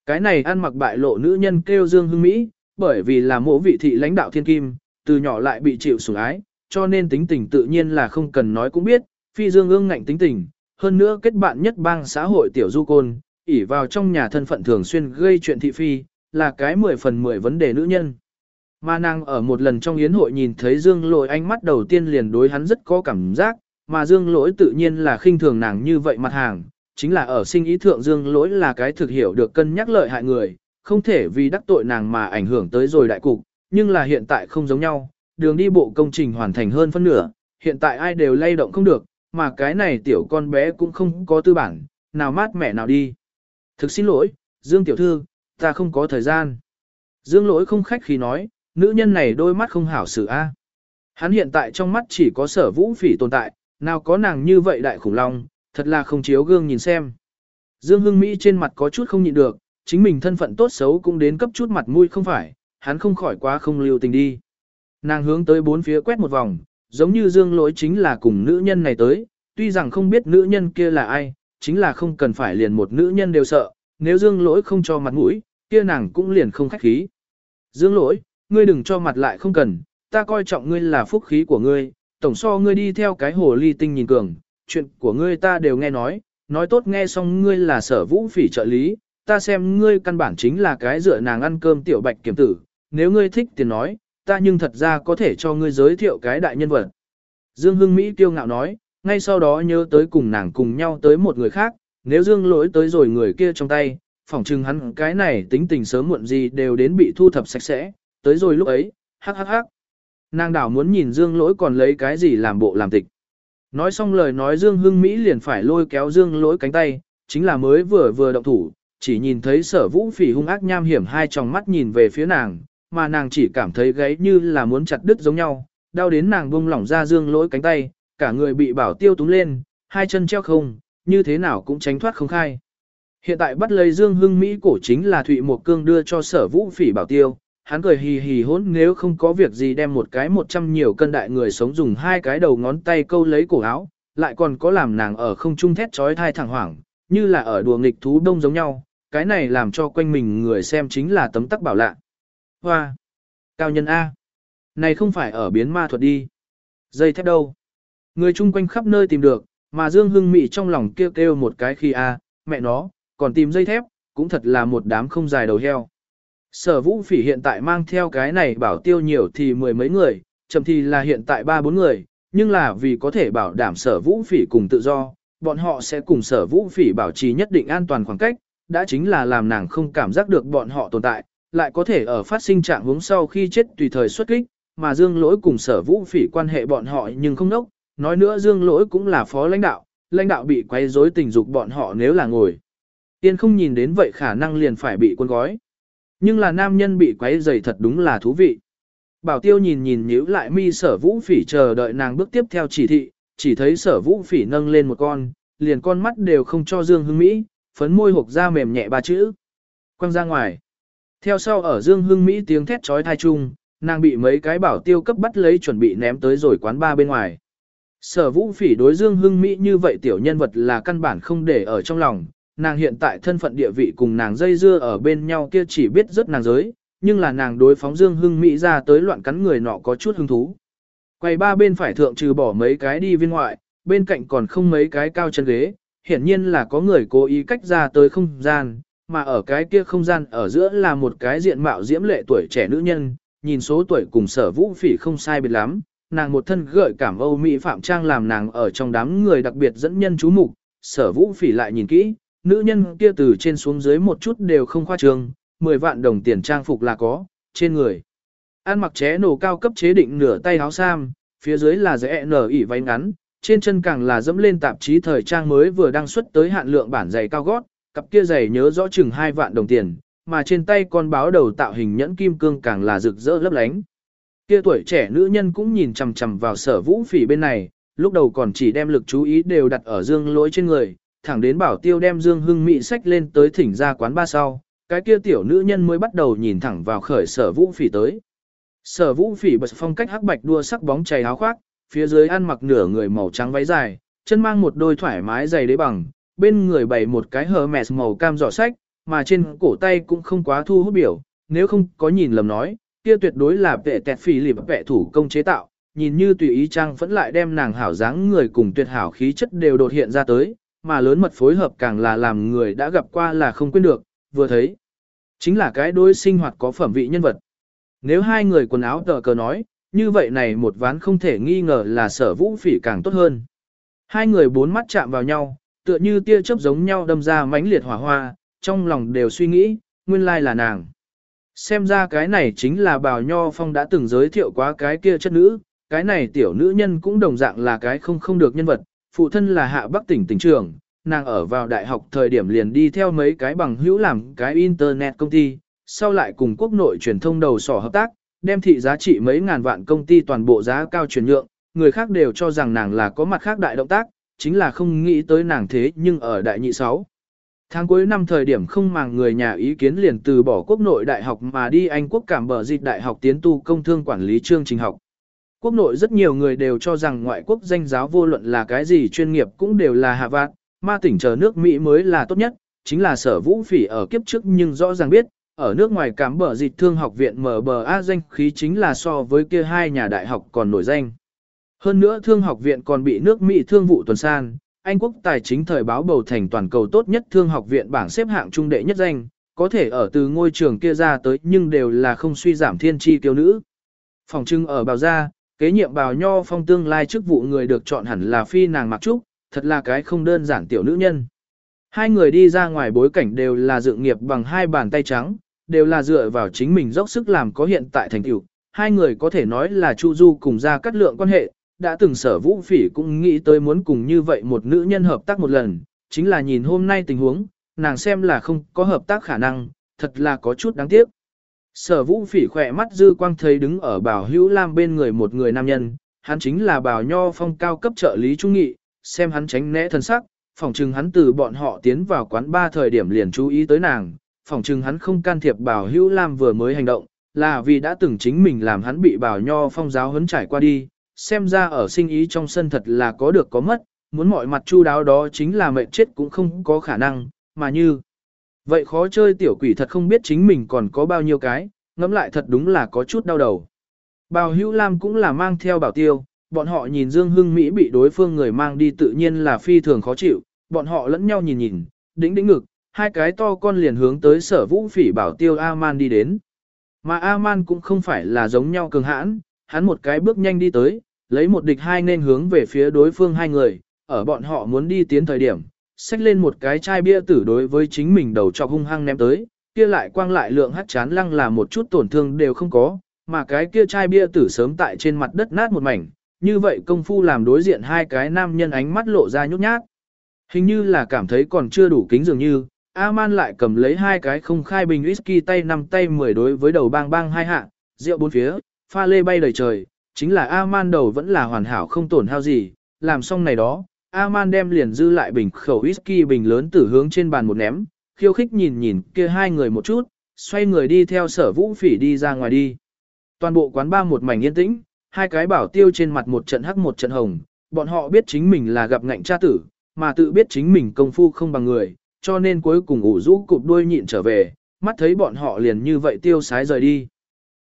Cái này ăn mặc bại lộ nữ nhân kêu Dương Hưng Mỹ, bởi vì là mộ vị thị lãnh đạo thiên kim, từ nhỏ lại bị chịu sủng ái, cho nên tính tình tự nhiên là không cần nói cũng biết, phi Dương ương ngạnh tính tình, hơn nữa kết bạn nhất bang xã hội tiểu du côn, ỉ vào trong nhà thân phận thường xuyên gây chuyện thị phi, là cái mười phần mười vấn đề nữ nhân. Mà nàng ở một lần trong yến hội nhìn thấy Dương lỗi ánh mắt đầu tiên liền đối hắn rất có cảm giác, mà Dương lỗi tự nhiên là khinh thường nàng như vậy mặt hàng, chính là ở sinh ý thượng Dương lỗi là cái thực hiểu được cân nhắc lợi hại người, không thể vì đắc tội nàng mà ảnh hưởng tới rồi đại cục, nhưng là hiện tại không giống nhau, đường đi bộ công trình hoàn thành hơn phân nửa, hiện tại ai đều lay động không được, mà cái này tiểu con bé cũng không có tư bản, nào mát mẹ nào đi. Thực xin lỗi, Dương tiểu thư, ta không có thời gian. Dương lỗi không khách khi nói, nữ nhân này đôi mắt không hảo xử a. Hắn hiện tại trong mắt chỉ có sở vũ phỉ tồn tại, nào có nàng như vậy đại khủng long, thật là không chiếu gương nhìn xem. Dương Hưng Mỹ trên mặt có chút không nhịn được, chính mình thân phận tốt xấu cũng đến cấp chút mặt mũi không phải, hắn không khỏi quá không lưu tình đi. Nàng hướng tới bốn phía quét một vòng, giống như Dương lỗi chính là cùng nữ nhân này tới, tuy rằng không biết nữ nhân kia là ai, chính là không cần phải liền một nữ nhân đều sợ, nếu Dương lỗi không cho mặt mũi, kia nàng cũng liền không khách khí. Dương lỗi, ngươi đừng cho mặt lại không cần, ta coi trọng ngươi là phúc khí của ngươi, tổng so ngươi đi theo cái hồ ly tinh nhìn cường, chuyện của ngươi ta đều nghe nói, nói tốt nghe xong ngươi là sở vũ phỉ trợ lý, ta xem ngươi căn bản chính là cái dựa nàng ăn cơm tiểu bạch kiểm tử, nếu ngươi thích tiền nói, ta nhưng thật ra có thể cho ngươi giới thiệu cái đại nhân vật. Dương Hưng Mỹ kiêu ngạo nói, ngay sau đó nhớ tới cùng nàng cùng nhau tới một người khác, nếu Dương lỗi tới rồi người kia trong tay, phỏng chừng hắn cái này tính tình sớm muộn gì đều đến bị thu thập sạch sẽ, tới rồi lúc ấy, hắc hắc hắc. Nàng đảo muốn nhìn Dương lỗi còn lấy cái gì làm bộ làm tịch. Nói xong lời nói Dương Hưng Mỹ liền phải lôi kéo Dương lỗi cánh tay, chính là mới vừa vừa động thủ, chỉ nhìn thấy sở vũ phỉ hung ác nham hiểm hai tròng mắt nhìn về phía nàng, mà nàng chỉ cảm thấy gáy như là muốn chặt đứt giống nhau, đau đến nàng buông lỏng ra Dương lỗi cánh tay, cả người bị bảo tiêu túng lên, hai chân treo không, như thế nào cũng tránh thoát không khai. Hiện tại bắt lấy Dương Hưng Mỹ cổ chính là Thụy Mộc Cương đưa cho sở vũ phỉ bảo tiêu, hắn cười hì hì hốn nếu không có việc gì đem một cái một trăm nhiều cân đại người sống dùng hai cái đầu ngón tay câu lấy cổ áo, lại còn có làm nàng ở không trung thét trói thai thẳng hoảng, như là ở đùa nghịch thú đông giống nhau, cái này làm cho quanh mình người xem chính là tấm tắc bảo lạ. Hoa! Cao nhân A! Này không phải ở biến ma thuật đi. Dây thép đâu? Người chung quanh khắp nơi tìm được, mà Dương Hưng Mị trong lòng kêu kêu một cái khi A, mẹ nó, còn tìm dây thép, cũng thật là một đám không dài đầu heo. Sở vũ phỉ hiện tại mang theo cái này bảo tiêu nhiều thì mười mấy người, chậm thì là hiện tại ba bốn người, nhưng là vì có thể bảo đảm sở vũ phỉ cùng tự do, bọn họ sẽ cùng sở vũ phỉ bảo trì nhất định an toàn khoảng cách, đã chính là làm nàng không cảm giác được bọn họ tồn tại, lại có thể ở phát sinh trạng hướng sau khi chết tùy thời xuất kích, mà dương lỗi cùng sở vũ phỉ quan hệ bọn họ nhưng không nốc, nói nữa dương lỗi cũng là phó lãnh đạo, lãnh đạo bị quay rối tình dục bọn họ nếu là ngồi. Tiên không nhìn đến vậy khả năng liền phải bị quân gói. Nhưng là nam nhân bị quấy dày thật đúng là thú vị. Bảo tiêu nhìn nhìn nhíu lại mi sở vũ phỉ chờ đợi nàng bước tiếp theo chỉ thị, chỉ thấy sở vũ phỉ nâng lên một con, liền con mắt đều không cho Dương Hưng Mỹ, phấn môi hộp ra mềm nhẹ ba chữ. Quăng ra ngoài. Theo sau ở Dương Hưng Mỹ tiếng thét trói thai chung, nàng bị mấy cái bảo tiêu cấp bắt lấy chuẩn bị ném tới rồi quán ba bên ngoài. Sở vũ phỉ đối Dương Hưng Mỹ như vậy tiểu nhân vật là căn bản không để ở trong lòng, nàng hiện tại thân phận địa vị cùng nàng dây dưa ở bên nhau kia chỉ biết rất nàng giới, nhưng là nàng đối phóng Dương Hưng Mỹ ra tới loạn cắn người nọ có chút hứng thú. Quay ba bên phải thượng trừ bỏ mấy cái đi viên ngoại, bên cạnh còn không mấy cái cao chân ghế, hiển nhiên là có người cố ý cách ra tới không gian, mà ở cái kia không gian ở giữa là một cái diện mạo diễm lệ tuổi trẻ nữ nhân, nhìn số tuổi cùng sở vũ phỉ không sai biệt lắm, nàng một thân gợi cảm Âu Mỹ Phạm Trang làm nàng ở trong đám người đặc biệt dẫn nhân chú mục sở vũ phỉ lại nhìn kỹ, nữ nhân kia từ trên xuống dưới một chút đều không khoa trương, 10 vạn đồng tiền trang phục là có, trên người. An mặc ché nổ cao cấp chế định nửa tay áo sam, phía dưới là rẽ nở ỉ váy ngắn, trên chân càng là dẫm lên tạp chí thời trang mới vừa đăng xuất tới hạn lượng bản giày cao gót, cặp kia giày nhớ rõ chừng 2 vạn đồng tiền, mà trên tay con báo đầu tạo hình nhẫn kim cương càng là rực rỡ lấp lánh. Kia tuổi trẻ nữ nhân cũng nhìn chằm chằm vào sở vũ phỉ bên này, lúc đầu còn chỉ đem lực chú ý đều đặt ở dương lỗi trên người, thẳng đến bảo tiêu đem Dương Hưng Mỹ sách lên tới thỉnh ra quán ba sau, cái kia tiểu nữ nhân mới bắt đầu nhìn thẳng vào khởi sở vũ phỉ tới. Sở vũ phỉ bật phong cách hắc bạch đua sắc bóng chày áo khoác, phía dưới ăn mặc nửa người màu trắng váy dài, chân mang một đôi thoải mái giày đế bằng, bên người bày một cái hờ mẹt màu cam giỏ sách, mà trên cổ tay cũng không quá thu hút biểu, nếu không có nhìn lầm nói, kia tuyệt đối là vệ tẹt phỉ lịp vệ thủ công chế tạo, nhìn như tùy ý trang vẫn lại đem nàng hảo dáng người cùng tuyệt hảo khí chất đều đột hiện ra tới, mà lớn mật phối hợp càng là làm người đã gặp qua là không quên được, vừa thấy. Chính là cái đôi sinh hoạt có phẩm vị nhân vật. Nếu hai người quần áo tờ cờ nói, như vậy này một ván không thể nghi ngờ là sở vũ phỉ càng tốt hơn. Hai người bốn mắt chạm vào nhau, tựa như tia chớp giống nhau đâm ra mãnh liệt hỏa hoa, trong lòng đều suy nghĩ, nguyên lai là nàng. Xem ra cái này chính là bào nho phong đã từng giới thiệu quá cái kia chất nữ, cái này tiểu nữ nhân cũng đồng dạng là cái không không được nhân vật, phụ thân là hạ bắc tỉnh tỉnh trưởng, nàng ở vào đại học thời điểm liền đi theo mấy cái bằng hữu làm cái internet công ty, sau lại cùng quốc nội truyền thông đầu sỏ hợp tác, đem thị giá trị mấy ngàn vạn công ty toàn bộ giá cao chuyển nhượng, người khác đều cho rằng nàng là có mặt khác đại động tác, chính là không nghĩ tới nàng thế nhưng ở đại nhị 6. Tháng cuối năm thời điểm không màng người nhà ý kiến liền từ bỏ quốc nội đại học mà đi Anh quốc cảm bờ dịch đại học tiến tu công thương quản lý chương trình học. Quốc nội rất nhiều người đều cho rằng ngoại quốc danh giáo vô luận là cái gì chuyên nghiệp cũng đều là hạ vạn, ma tỉnh chờ nước Mỹ mới là tốt nhất, chính là sở vũ phỉ ở kiếp trước nhưng rõ ràng biết, ở nước ngoài cám bờ dịch thương học viện MBA danh khí chính là so với kia hai nhà đại học còn nổi danh. Hơn nữa thương học viện còn bị nước Mỹ thương vụ tuần san, Anh quốc tài chính thời báo bầu thành toàn cầu tốt nhất thương học viện bảng xếp hạng trung đệ nhất danh, có thể ở từ ngôi trường kia ra tới nhưng đều là không suy giảm thiên tri tiêu nữ. Phòng trưng ở bào gia, Kế nhiệm bào nho phong tương lai chức vụ người được chọn hẳn là phi nàng mặc trúc, thật là cái không đơn giản tiểu nữ nhân. Hai người đi ra ngoài bối cảnh đều là dự nghiệp bằng hai bàn tay trắng, đều là dựa vào chính mình dốc sức làm có hiện tại thành tựu. Hai người có thể nói là Chu Du cùng ra cắt lượng quan hệ, đã từng sở vũ phỉ cũng nghĩ tới muốn cùng như vậy một nữ nhân hợp tác một lần, chính là nhìn hôm nay tình huống, nàng xem là không có hợp tác khả năng, thật là có chút đáng tiếc. Sở vũ phỉ khỏe mắt dư quang thấy đứng ở bảo hữu lam bên người một người nam nhân, hắn chính là bảo nho phong cao cấp trợ lý trung nghị, xem hắn tránh né thân sắc, phỏng chừng hắn từ bọn họ tiến vào quán ba thời điểm liền chú ý tới nàng, phỏng chừng hắn không can thiệp bảo hữu lam vừa mới hành động, là vì đã từng chính mình làm hắn bị bảo nho phong giáo huấn trải qua đi, xem ra ở sinh ý trong sân thật là có được có mất, muốn mọi mặt chu đáo đó chính là mệnh chết cũng không có khả năng, mà như Vậy khó chơi tiểu quỷ thật không biết chính mình còn có bao nhiêu cái, ngẫm lại thật đúng là có chút đau đầu. Bào Hữu Lam cũng là mang theo bảo tiêu, bọn họ nhìn Dương Hưng Mỹ bị đối phương người mang đi tự nhiên là phi thường khó chịu, bọn họ lẫn nhau nhìn nhìn, đĩnh đĩnh ngực, hai cái to con liền hướng tới sở vũ phỉ bảo tiêu A-man đi đến. Mà A-man cũng không phải là giống nhau cường hãn, hắn một cái bước nhanh đi tới, lấy một địch hai nên hướng về phía đối phương hai người, ở bọn họ muốn đi tiến thời điểm, xách lên một cái chai bia tử đối với chính mình đầu cho hung hăng ném tới, kia lại quang lại lượng hát chán lăng là một chút tổn thương đều không có, mà cái kia chai bia tử sớm tại trên mặt đất nát một mảnh, như vậy công phu làm đối diện hai cái nam nhân ánh mắt lộ ra nhút nhát. Hình như là cảm thấy còn chưa đủ kính dường như, A-man lại cầm lấy hai cái không khai bình whisky tay nằm tay mười đối với đầu bang bang hai hạ, rượu bốn phía, pha lê bay đầy trời, chính là A-man đầu vẫn là hoàn hảo không tổn hao gì, làm xong này đó, Aman đem liền dư lại bình khẩu whisky bình lớn tử hướng trên bàn một ném, khiêu khích nhìn nhìn kia hai người một chút, xoay người đi theo sở vũ phỉ đi ra ngoài đi. Toàn bộ quán ba một mảnh yên tĩnh, hai cái bảo tiêu trên mặt một trận hắc một trận hồng, bọn họ biết chính mình là gặp ngạnh cha tử, mà tự biết chính mình công phu không bằng người, cho nên cuối cùng ủ rũ cụp đuôi nhịn trở về, mắt thấy bọn họ liền như vậy tiêu sái rời đi.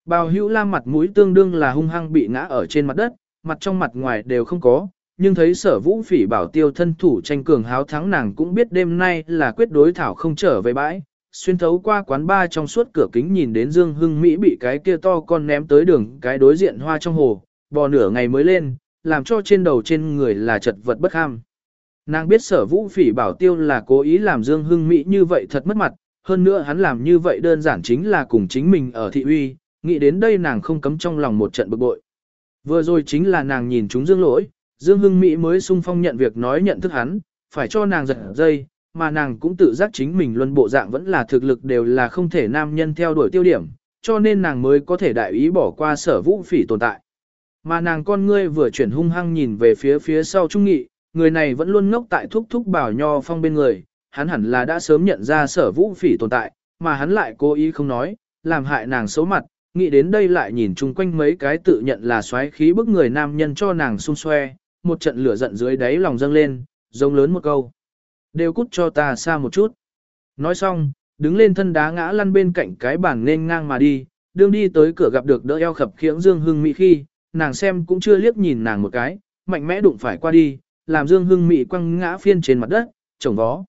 Bào hữu la mặt mũi tương đương là hung hăng bị ngã ở trên mặt đất, mặt trong mặt ngoài đều không có, nhưng thấy sở vũ phỉ bảo tiêu thân thủ tranh cường háo thắng nàng cũng biết đêm nay là quyết đối thảo không trở về bãi. Xuyên thấu qua quán ba trong suốt cửa kính nhìn đến Dương Hưng Mỹ bị cái kia to con ném tới đường cái đối diện hoa trong hồ, bò nửa ngày mới lên, làm cho trên đầu trên người là chật vật bất ham. Nàng biết sở vũ phỉ bảo tiêu là cố ý làm Dương Hưng Mỹ như vậy thật mất mặt, hơn nữa hắn làm như vậy đơn giản chính là cùng chính mình ở thị uy, nghĩ đến đây nàng không cấm trong lòng một trận bực bội. Vừa rồi chính là nàng nhìn chúng Dương lỗi, Dương Hưng Mỹ mới sung phong nhận việc nói nhận thức hắn, phải cho nàng giật dây, mà nàng cũng tự giác chính mình luân bộ dạng vẫn là thực lực đều là không thể nam nhân theo đuổi tiêu điểm, cho nên nàng mới có thể đại ý bỏ qua sở vũ phỉ tồn tại. Mà nàng con ngươi vừa chuyển hung hăng nhìn về phía phía sau trung nghị, người này vẫn luôn ngốc tại thúc thúc bảo nho phong bên người, hắn hẳn là đã sớm nhận ra sở vũ phỉ tồn tại, mà hắn lại cố ý không nói, làm hại nàng xấu mặt, nghĩ đến đây lại nhìn chung quanh mấy cái tự nhận là xoáy khí bức người nam nhân cho nàng xung xoe, một trận lửa giận dưới đáy lòng dâng lên, giống lớn một câu. Đều cút cho ta xa một chút. Nói xong, đứng lên thân đá ngã lăn bên cạnh cái bàn nên ngang mà đi, đương đi tới cửa gặp được đỡ eo khập khiễng Dương Hưng Mỹ khi, nàng xem cũng chưa liếc nhìn nàng một cái, mạnh mẽ đụng phải qua đi, làm Dương Hưng Mỹ quăng ngã phiên trên mặt đất, chồng vó.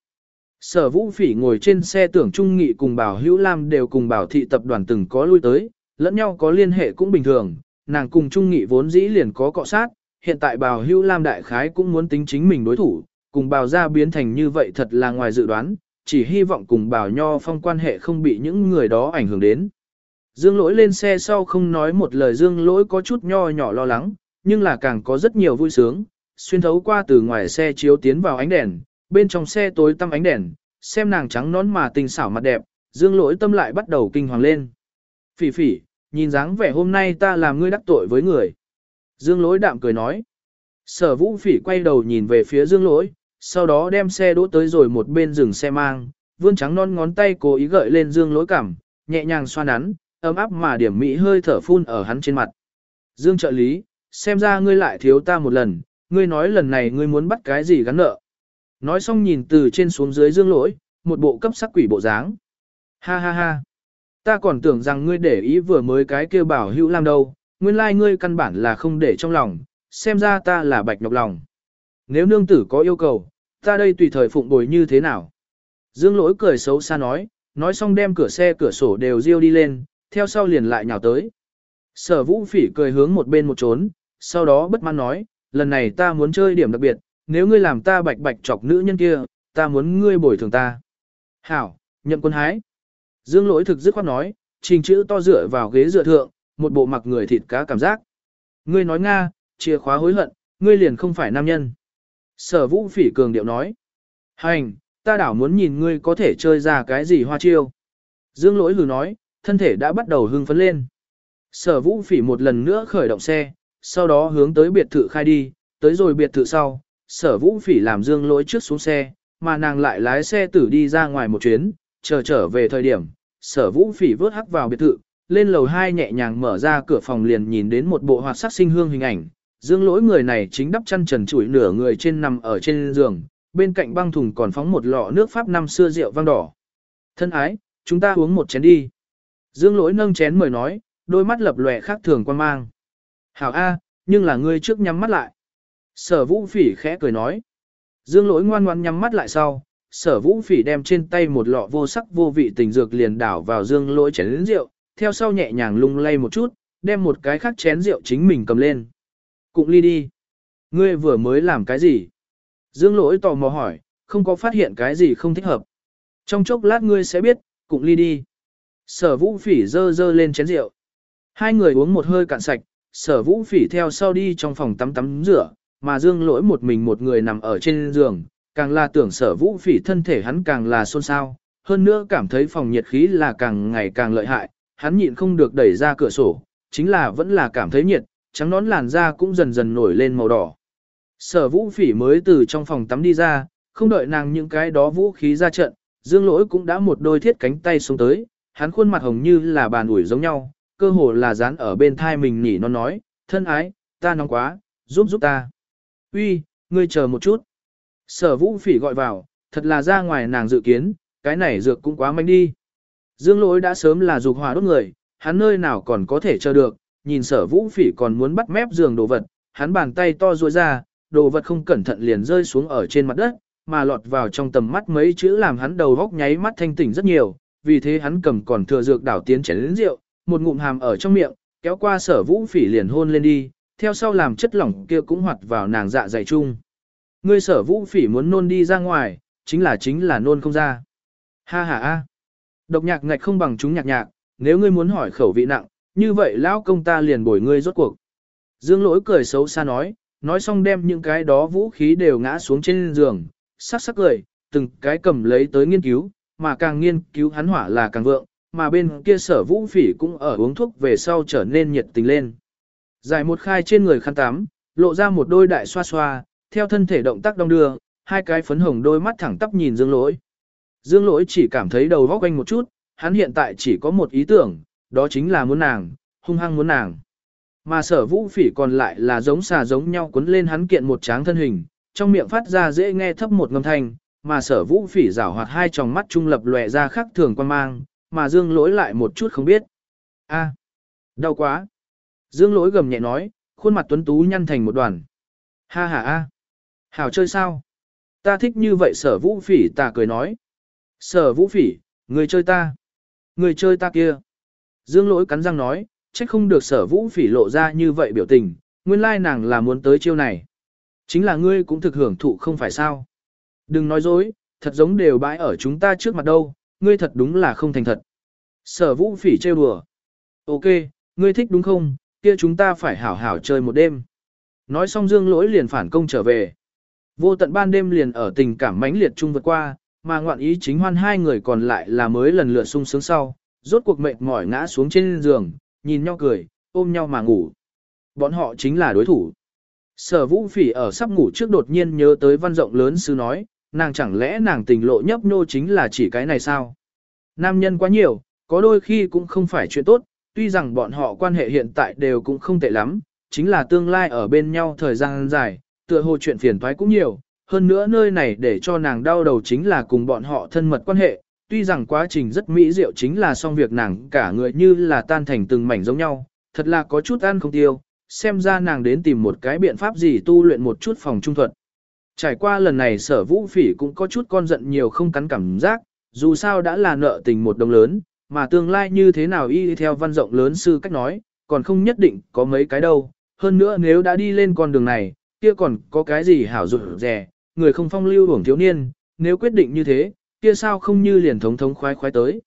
Sở Vũ Phỉ ngồi trên xe tưởng Trung Nghị cùng Bảo Hữu Lam đều cùng Bảo Thị tập đoàn từng có lui tới, lẫn nhau có liên hệ cũng bình thường, nàng cùng Trung Nghị vốn dĩ liền có cọ sát, hiện tại bào hưu lam đại khái cũng muốn tính chính mình đối thủ, cùng bào ra biến thành như vậy thật là ngoài dự đoán, chỉ hy vọng cùng bào nho phong quan hệ không bị những người đó ảnh hưởng đến. Dương lỗi lên xe sau không nói một lời dương lỗi có chút nho nhỏ lo lắng, nhưng là càng có rất nhiều vui sướng, xuyên thấu qua từ ngoài xe chiếu tiến vào ánh đèn, bên trong xe tối tăm ánh đèn, xem nàng trắng nón mà tình xảo mặt đẹp, dương lỗi tâm lại bắt đầu kinh hoàng lên. Phỉ phỉ, nhìn dáng vẻ hôm nay ta làm ngươi đắc tội với người. Dương lỗi đạm cười nói. Sở vũ phỉ quay đầu nhìn về phía dương lỗi, sau đó đem xe đỗ tới rồi một bên rừng xe mang, vươn trắng non ngón tay cố ý gợi lên dương lỗi cảm, nhẹ nhàng xoa nắn, ấm áp mà điểm mỹ hơi thở phun ở hắn trên mặt. Dương trợ lý, xem ra ngươi lại thiếu ta một lần, ngươi nói lần này ngươi muốn bắt cái gì gắn nợ. Nói xong nhìn từ trên xuống dưới dương lỗi, một bộ cấp sắc quỷ bộ dáng. Ha ha ha. Ta còn tưởng rằng ngươi để ý vừa mới cái kêu bảo hữu làm đâu, nguyên lai like ngươi căn bản là không để trong lòng, xem ra ta là bạch nhọc lòng. Nếu nương tử có yêu cầu, ta đây tùy thời phụng bồi như thế nào. Dương lỗi cười xấu xa nói, nói xong đem cửa xe cửa sổ đều riêu đi lên, theo sau liền lại nhào tới. Sở vũ phỉ cười hướng một bên một trốn, sau đó bất mãn nói, lần này ta muốn chơi điểm đặc biệt, nếu ngươi làm ta bạch bạch chọc nữ nhân kia, ta muốn ngươi bồi thường ta. Hảo, nhậm quân hái. Dương lỗi thực dứt khoát nói, trình chữ to dựa vào ghế dựa thượng, một bộ mặc người thịt cá cảm giác. Ngươi nói Nga, chìa khóa hối hận, ngươi liền không phải nam nhân. Sở vũ phỉ cường điệu nói. Hành, ta đảo muốn nhìn ngươi có thể chơi ra cái gì hoa chiêu. Dương lỗi lừ nói, thân thể đã bắt đầu hưng phấn lên. Sở vũ phỉ một lần nữa khởi động xe, sau đó hướng tới biệt thự khai đi, tới rồi biệt thự sau, sở vũ phỉ làm dương lỗi trước xuống xe, mà nàng lại lái xe tử đi ra ngoài một chuyến, chờ trở về thời điểm, sở vũ phỉ vớt hắc vào biệt thự, lên lầu 2 nhẹ nhàng mở ra cửa phòng liền nhìn đến một bộ hoạt sắc sinh hương hình ảnh, dương lỗi người này chính đắp chăn trần chuỗi nửa người trên nằm ở trên giường, bên cạnh băng thùng còn phóng một lọ nước Pháp năm xưa rượu vang đỏ. Thân ái, chúng ta uống một chén đi. Dương lỗi nâng chén mời nói, đôi mắt lập lòe khác thường quan mang. Hảo A, nhưng là ngươi trước nhắm mắt lại. Sở vũ phỉ khẽ cười nói. Dương lỗi ngoan ngoan nhắm mắt lại sau, sở vũ phỉ đem trên tay một lọ vô sắc vô vị tình dược liền đảo vào dương lỗi chén lĩnh rượu, theo sau nhẹ nhàng lung lay một chút, đem một cái khác chén rượu chính mình cầm lên. Cụng ly đi. Ngươi vừa mới làm cái gì? Dương lỗi tò mò hỏi, không có phát hiện cái gì không thích hợp. Trong chốc lát ngươi sẽ biết, cụng ly đi. Sở vũ phỉ dơ dơ lên chén rượu. Hai người uống một hơi cạn sạch, sở vũ phỉ theo sau đi trong phòng tắm tắm rửa, mà dương lỗi một mình một người nằm ở trên giường, càng là tưởng sở vũ phỉ thân thể hắn càng là xôn xao, hơn nữa cảm thấy phòng nhiệt khí là càng ngày càng lợi hại, hắn nhịn không được đẩy ra cửa sổ, chính là vẫn là cảm thấy nhiệt, trắng nón làn da cũng dần dần nổi lên màu đỏ. Sở vũ phỉ mới từ trong phòng tắm đi ra, không đợi nàng những cái đó vũ khí ra trận, dương lỗi cũng đã một đôi thiết cánh tay xuống tới, hắn khuôn mặt hồng như là bàn ủi giống nhau, cơ hồ là dán ở bên thai mình nhỉ nó nói, thân ái, ta nóng quá, giúp giúp ta. Uy, ngươi chờ một chút. Sở vũ phỉ gọi vào, thật là ra ngoài nàng dự kiến, cái này dược cũng quá mạnh đi. Dương lỗi đã sớm là dục hòa đốt người, hắn nơi nào còn có thể chờ được, nhìn sở vũ phỉ còn muốn bắt mép giường đồ vật, hắn bàn tay to ruôi ra, đồ vật không cẩn thận liền rơi xuống ở trên mặt đất, mà lọt vào trong tầm mắt mấy chữ làm hắn đầu góc nháy mắt thanh tỉnh rất nhiều, vì thế hắn cầm còn thừa dược đảo tiến chén lĩnh rượu, một ngụm hàm ở trong miệng, kéo qua sở vũ phỉ liền hôn lên đi, theo sau làm chất lỏng kia cũng hoạt vào nàng dạ dày chung. Ngươi sở vũ phỉ muốn nôn đi ra ngoài, chính là chính là nôn không ra. Ha ha ha. Độc nhạc ngạch không bằng chúng nhạc nhạc, nếu ngươi muốn hỏi khẩu vị nặng, như vậy lão công ta liền bồi ngươi rốt cuộc. Dương lỗi cười xấu xa nói, nói xong đem những cái đó vũ khí đều ngã xuống trên giường, sắc sắc cười, từng cái cầm lấy tới nghiên cứu, mà càng nghiên cứu hắn hỏa là càng vượng, mà bên kia sở vũ phỉ cũng ở uống thuốc về sau trở nên nhiệt tình lên. Giải một khai trên người khăn tắm, lộ ra một đôi đại xoa xoa, theo thân thể động tác đong đưa, hai cái phấn hồng đôi mắt thẳng tắp nhìn dương lỗi. Dương lỗi chỉ cảm thấy đầu vóc quanh một chút, hắn hiện tại chỉ có một ý tưởng, đó chính là muốn nàng, hung hăng muốn nàng. Mà sở vũ phỉ còn lại là giống xà giống nhau cuốn lên hắn kiện một tráng thân hình, trong miệng phát ra dễ nghe thấp một ngâm thanh, mà sở vũ phỉ rảo hoạt hai tròng mắt trung lập lòe ra khắc thường quan mang, mà dương lỗi lại một chút không biết. a đau quá. Dương lỗi gầm nhẹ nói, khuôn mặt tuấn tú nhăn thành một đoàn. Ha ha a Hảo chơi sao? Ta thích như vậy sở vũ phỉ ta cười nói. Sở vũ phỉ, người chơi ta. Người chơi ta kia. Dương lỗi cắn răng nói, trách không được sở vũ phỉ lộ ra như vậy biểu tình, nguyên lai nàng là muốn tới chiêu này. Chính là ngươi cũng thực hưởng thụ không phải sao. Đừng nói dối, thật giống đều bãi ở chúng ta trước mặt đâu, ngươi thật đúng là không thành thật. Sở vũ phỉ trêu đùa. Ok, ngươi thích đúng không, kia chúng ta phải hảo hảo chơi một đêm. Nói xong dương lỗi liền phản công trở về. Vô tận ban đêm liền ở tình cảm mãnh liệt chung vượt qua, mà ngoạn ý chính hoan hai người còn lại là mới lần lượt sung sướng sau, rốt cuộc mệt mỏi ngã xuống trên giường, nhìn nhau cười, ôm nhau mà ngủ. Bọn họ chính là đối thủ. Sở vũ phỉ ở sắp ngủ trước đột nhiên nhớ tới văn rộng lớn sư nói, nàng chẳng lẽ nàng tình lộ nhấp nhô chính là chỉ cái này sao? Nam nhân quá nhiều, có đôi khi cũng không phải chuyện tốt, tuy rằng bọn họ quan hệ hiện tại đều cũng không tệ lắm, chính là tương lai ở bên nhau thời gian dài, tựa hồ chuyện phiền toái cũng nhiều, hơn nữa nơi này để cho nàng đau đầu chính là cùng bọn họ thân mật quan hệ, tuy rằng quá trình rất mỹ diệu chính là xong việc nàng cả người như là tan thành từng mảnh giống nhau, thật là có chút ăn không tiêu, xem ra nàng đến tìm một cái biện pháp gì tu luyện một chút phòng trung thuật. Trải qua lần này sở vũ phỉ cũng có chút con giận nhiều không cắn cảm giác, dù sao đã là nợ tình một đồng lớn, mà tương lai như thế nào y theo văn rộng lớn sư cách nói, còn không nhất định có mấy cái đâu, hơn nữa nếu đã đi lên con đường này, kia còn có cái gì hảo rụt rẻ, người không phong lưu hưởng thiếu niên, nếu quyết định như thế, kia sao không như liền thống thống khoái khoái tới.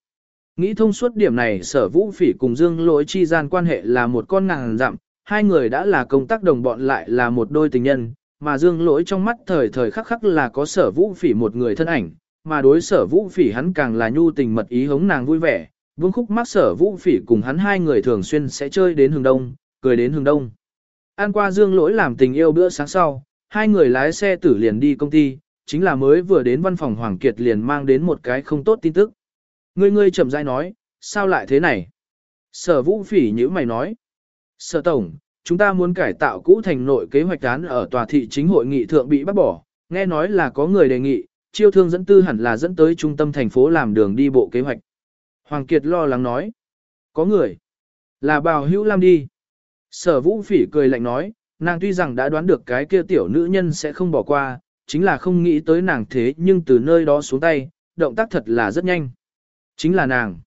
Nghĩ thông suốt điểm này sở vũ phỉ cùng dương lỗi chi gian quan hệ là một con ngàn dặm, hai người đã là công tác đồng bọn lại là một đôi tình nhân, mà dương lỗi trong mắt thời thời khắc khắc là có sở vũ phỉ một người thân ảnh, mà đối sở vũ phỉ hắn càng là nhu tình mật ý hống nàng vui vẻ, vương khúc mắc sở vũ phỉ cùng hắn hai người thường xuyên sẽ chơi đến hướng đông, cười đến hướng đông. An qua dương lỗi làm tình yêu bữa sáng sau, hai người lái xe tử liền đi công ty, chính là mới vừa đến văn phòng Hoàng Kiệt liền mang đến một cái không tốt tin tức. Ngươi ngươi chậm rãi nói, sao lại thế này? Sở vũ phỉ như mày nói. Sở tổng, chúng ta muốn cải tạo cũ thành nội kế hoạch án ở tòa thị chính hội nghị thượng bị bắt bỏ, nghe nói là có người đề nghị, chiêu thương dẫn tư hẳn là dẫn tới trung tâm thành phố làm đường đi bộ kế hoạch. Hoàng Kiệt lo lắng nói. Có người. Là bào hữu lam đi. Sở vũ phỉ cười lạnh nói, nàng tuy rằng đã đoán được cái kia tiểu nữ nhân sẽ không bỏ qua, chính là không nghĩ tới nàng thế nhưng từ nơi đó xuống tay, động tác thật là rất nhanh. Chính là nàng.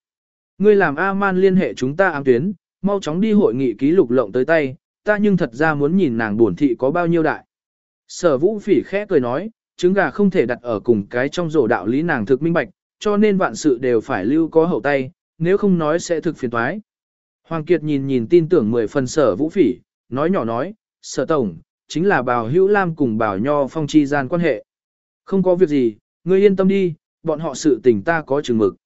Ngươi làm A-man liên hệ chúng ta ám tuyến, mau chóng đi hội nghị ký lục lộng tới tay, ta nhưng thật ra muốn nhìn nàng buồn thị có bao nhiêu đại. Sở vũ phỉ khẽ cười nói, trứng gà không thể đặt ở cùng cái trong rổ đạo lý nàng thực minh bạch, cho nên vạn sự đều phải lưu có hậu tay, nếu không nói sẽ thực phiền toái. Hoàng Kiệt nhìn nhìn tin tưởng mười phần sở vũ phỉ, nói nhỏ nói, sở tổng, chính là bào hữu lam cùng bào nho phong chi gian quan hệ. Không có việc gì, ngươi yên tâm đi, bọn họ sự tình ta có chừng mực.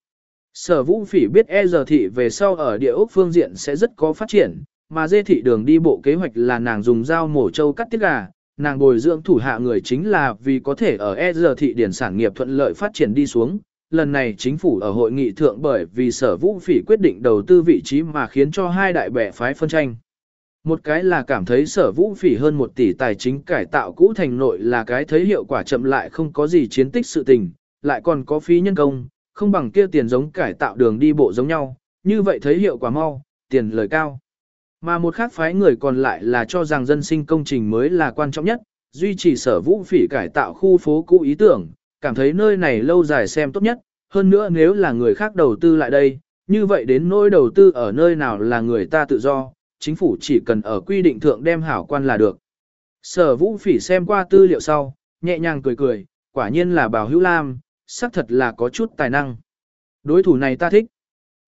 Sở vũ phỉ biết e giờ thị về sau ở địa ốc phương diện sẽ rất có phát triển, mà dê thị đường đi bộ kế hoạch là nàng dùng dao mổ trâu cắt tiết gà, nàng bồi dưỡng thủ hạ người chính là vì có thể ở e giờ thị điển sản nghiệp thuận lợi phát triển đi xuống. Lần này chính phủ ở hội nghị thượng bởi vì sở vũ phỉ quyết định đầu tư vị trí mà khiến cho hai đại bẻ phái phân tranh. Một cái là cảm thấy sở vũ phỉ hơn một tỷ tài chính cải tạo cũ thành nội là cái thấy hiệu quả chậm lại không có gì chiến tích sự tình, lại còn có phí nhân công, không bằng kia tiền giống cải tạo đường đi bộ giống nhau, như vậy thấy hiệu quả mau, tiền lời cao. Mà một khác phái người còn lại là cho rằng dân sinh công trình mới là quan trọng nhất, duy trì sở vũ phỉ cải tạo khu phố cũ ý tưởng, cảm thấy nơi này lâu dài xem tốt nhất, hơn nữa nếu là người khác đầu tư lại đây, như vậy đến nỗi đầu tư ở nơi nào là người ta tự do, chính phủ chỉ cần ở quy định thượng đem hảo quan là được. Sở vũ phỉ xem qua tư liệu sau, nhẹ nhàng cười cười, quả nhiên là bảo hữu lam, xác thật là có chút tài năng. Đối thủ này ta thích.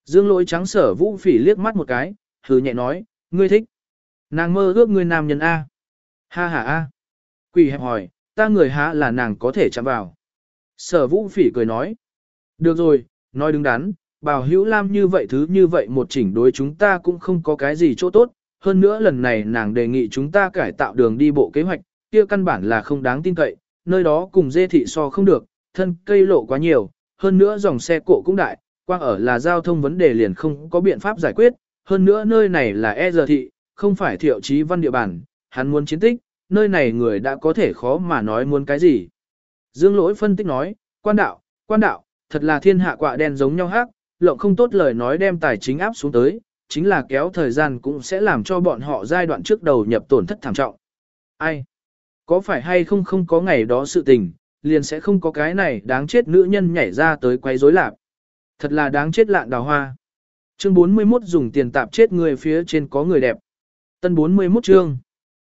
Dương lỗi trắng sở vũ phỉ liếc mắt một cái, hừ nhẹ nói, ngươi thích. Nàng mơ ước ngươi nam nhân A. Ha ha A. Quỷ hẹp hỏi, ta người há là nàng có thể chạm vào. Sở vũ phỉ cười nói. Được rồi, nói đứng đắn, bảo hữu lam như vậy thứ như vậy một chỉnh đối chúng ta cũng không có cái gì chỗ tốt. Hơn nữa lần này nàng đề nghị chúng ta cải tạo đường đi bộ kế hoạch, kia căn bản là không đáng tin cậy, nơi đó cùng dê thị so không được, thân cây lộ quá nhiều, hơn nữa dòng xe cộ cũng đại, quang ở là giao thông vấn đề liền không có biện pháp giải quyết, hơn nữa nơi này là e giờ thị, không phải thiệu chí văn địa bàn, hắn muốn chiến tích, nơi này người đã có thể khó mà nói muốn cái gì. Dương lỗi phân tích nói, quan đạo, quan đạo, thật là thiên hạ quạ đen giống nhau hát, lộng không tốt lời nói đem tài chính áp xuống tới, chính là kéo thời gian cũng sẽ làm cho bọn họ giai đoạn trước đầu nhập tổn thất thảm trọng. Ai? Có phải hay không không có ngày đó sự tình, liền sẽ không có cái này đáng chết nữ nhân nhảy ra tới quấy rối lạp. Thật là đáng chết lạn đào hoa. Chương 41 dùng tiền tạp chết người phía trên có người đẹp. Tân 41 chương.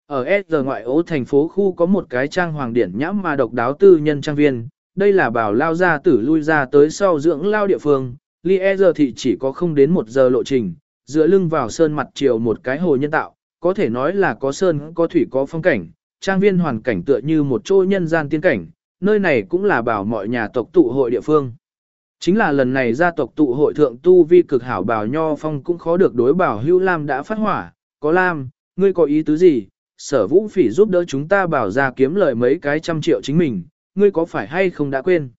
Ở S giờ ngoại ô thành phố khu có một cái trang hoàng điển nhãm mà độc đáo tư nhân trang viên. Đây là bảo lao gia tử lui ra tới sau dưỡng lao địa phương. Ly E giờ thì chỉ có không đến một giờ lộ trình. Dựa lưng vào sơn mặt chiều một cái hồ nhân tạo. Có thể nói là có sơn, có thủy, có phong cảnh. Trang viên hoàn cảnh tựa như một chỗ nhân gian tiên cảnh. Nơi này cũng là bảo mọi nhà tộc tụ hội địa phương. Chính là lần này gia tộc tụ hội thượng tu vi cực hảo bảo nho phong cũng khó được đối bảo hữu lam đã phát hỏa, có lam, ngươi có ý tứ gì, sở vũ phỉ giúp đỡ chúng ta bảo ra kiếm lời mấy cái trăm triệu chính mình, ngươi có phải hay không đã quên.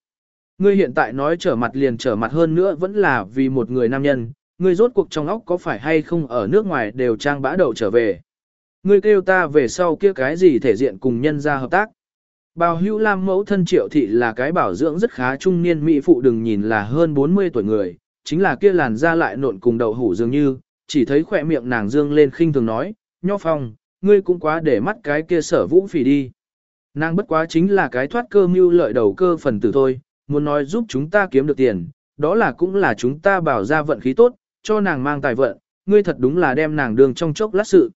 Ngươi hiện tại nói trở mặt liền trở mặt hơn nữa vẫn là vì một người nam nhân, ngươi rốt cuộc trong óc có phải hay không ở nước ngoài đều trang bã đầu trở về. Ngươi kêu ta về sau kia cái gì thể diện cùng nhân ra hợp tác. Bào hữu lam mẫu thân triệu thị là cái bảo dưỡng rất khá trung niên mỹ phụ đừng nhìn là hơn 40 tuổi người, chính là kia làn da lại nộn cùng đậu hủ dường như, chỉ thấy khỏe miệng nàng dương lên khinh thường nói, nho phong, ngươi cũng quá để mắt cái kia sở vũ phỉ đi. Nàng bất quá chính là cái thoát cơ mưu lợi đầu cơ phần tử thôi, muốn nói giúp chúng ta kiếm được tiền, đó là cũng là chúng ta bảo ra vận khí tốt, cho nàng mang tài vận, ngươi thật đúng là đem nàng đường trong chốc lát sự.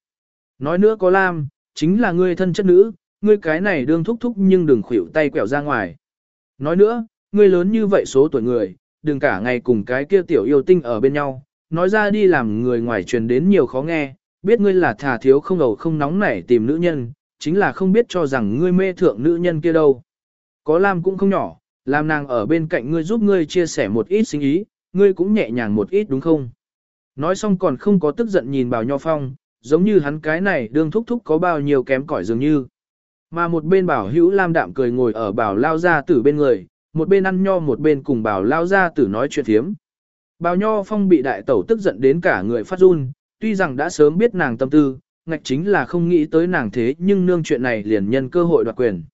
Nói nữa có Lam, chính là ngươi thân chất nữ, ngươi cái này đương thúc thúc nhưng đừng khuỷu tay quẹo ra ngoài. Nói nữa, ngươi lớn như vậy số tuổi người, đừng cả ngày cùng cái kia tiểu yêu tinh ở bên nhau, nói ra đi làm người ngoài truyền đến nhiều khó nghe, biết ngươi là thà thiếu không ầu không nóng nảy tìm nữ nhân, chính là không biết cho rằng ngươi mê thượng nữ nhân kia đâu. Có Lam cũng không nhỏ, làm nàng ở bên cạnh ngươi giúp ngươi chia sẻ một ít sinh ý, ngươi cũng nhẹ nhàng một ít đúng không? Nói xong còn không có tức giận nhìn Bảo Nho Phong, giống như hắn cái này đương thúc thúc có bao nhiêu kém cỏi dường như. Mà một bên Bảo Hữu Lam đạm cười ngồi ở Bảo Lao Gia Tử bên người, một bên ăn nho một bên cùng Bảo Lao Gia Tử nói chuyện thiếm. Bảo Nho Phong bị đại tẩu tức giận đến cả người phát run, tuy rằng đã sớm biết nàng tâm tư, ngạch chính là không nghĩ tới nàng thế nhưng nương chuyện này liền nhân cơ hội đoạt quyền.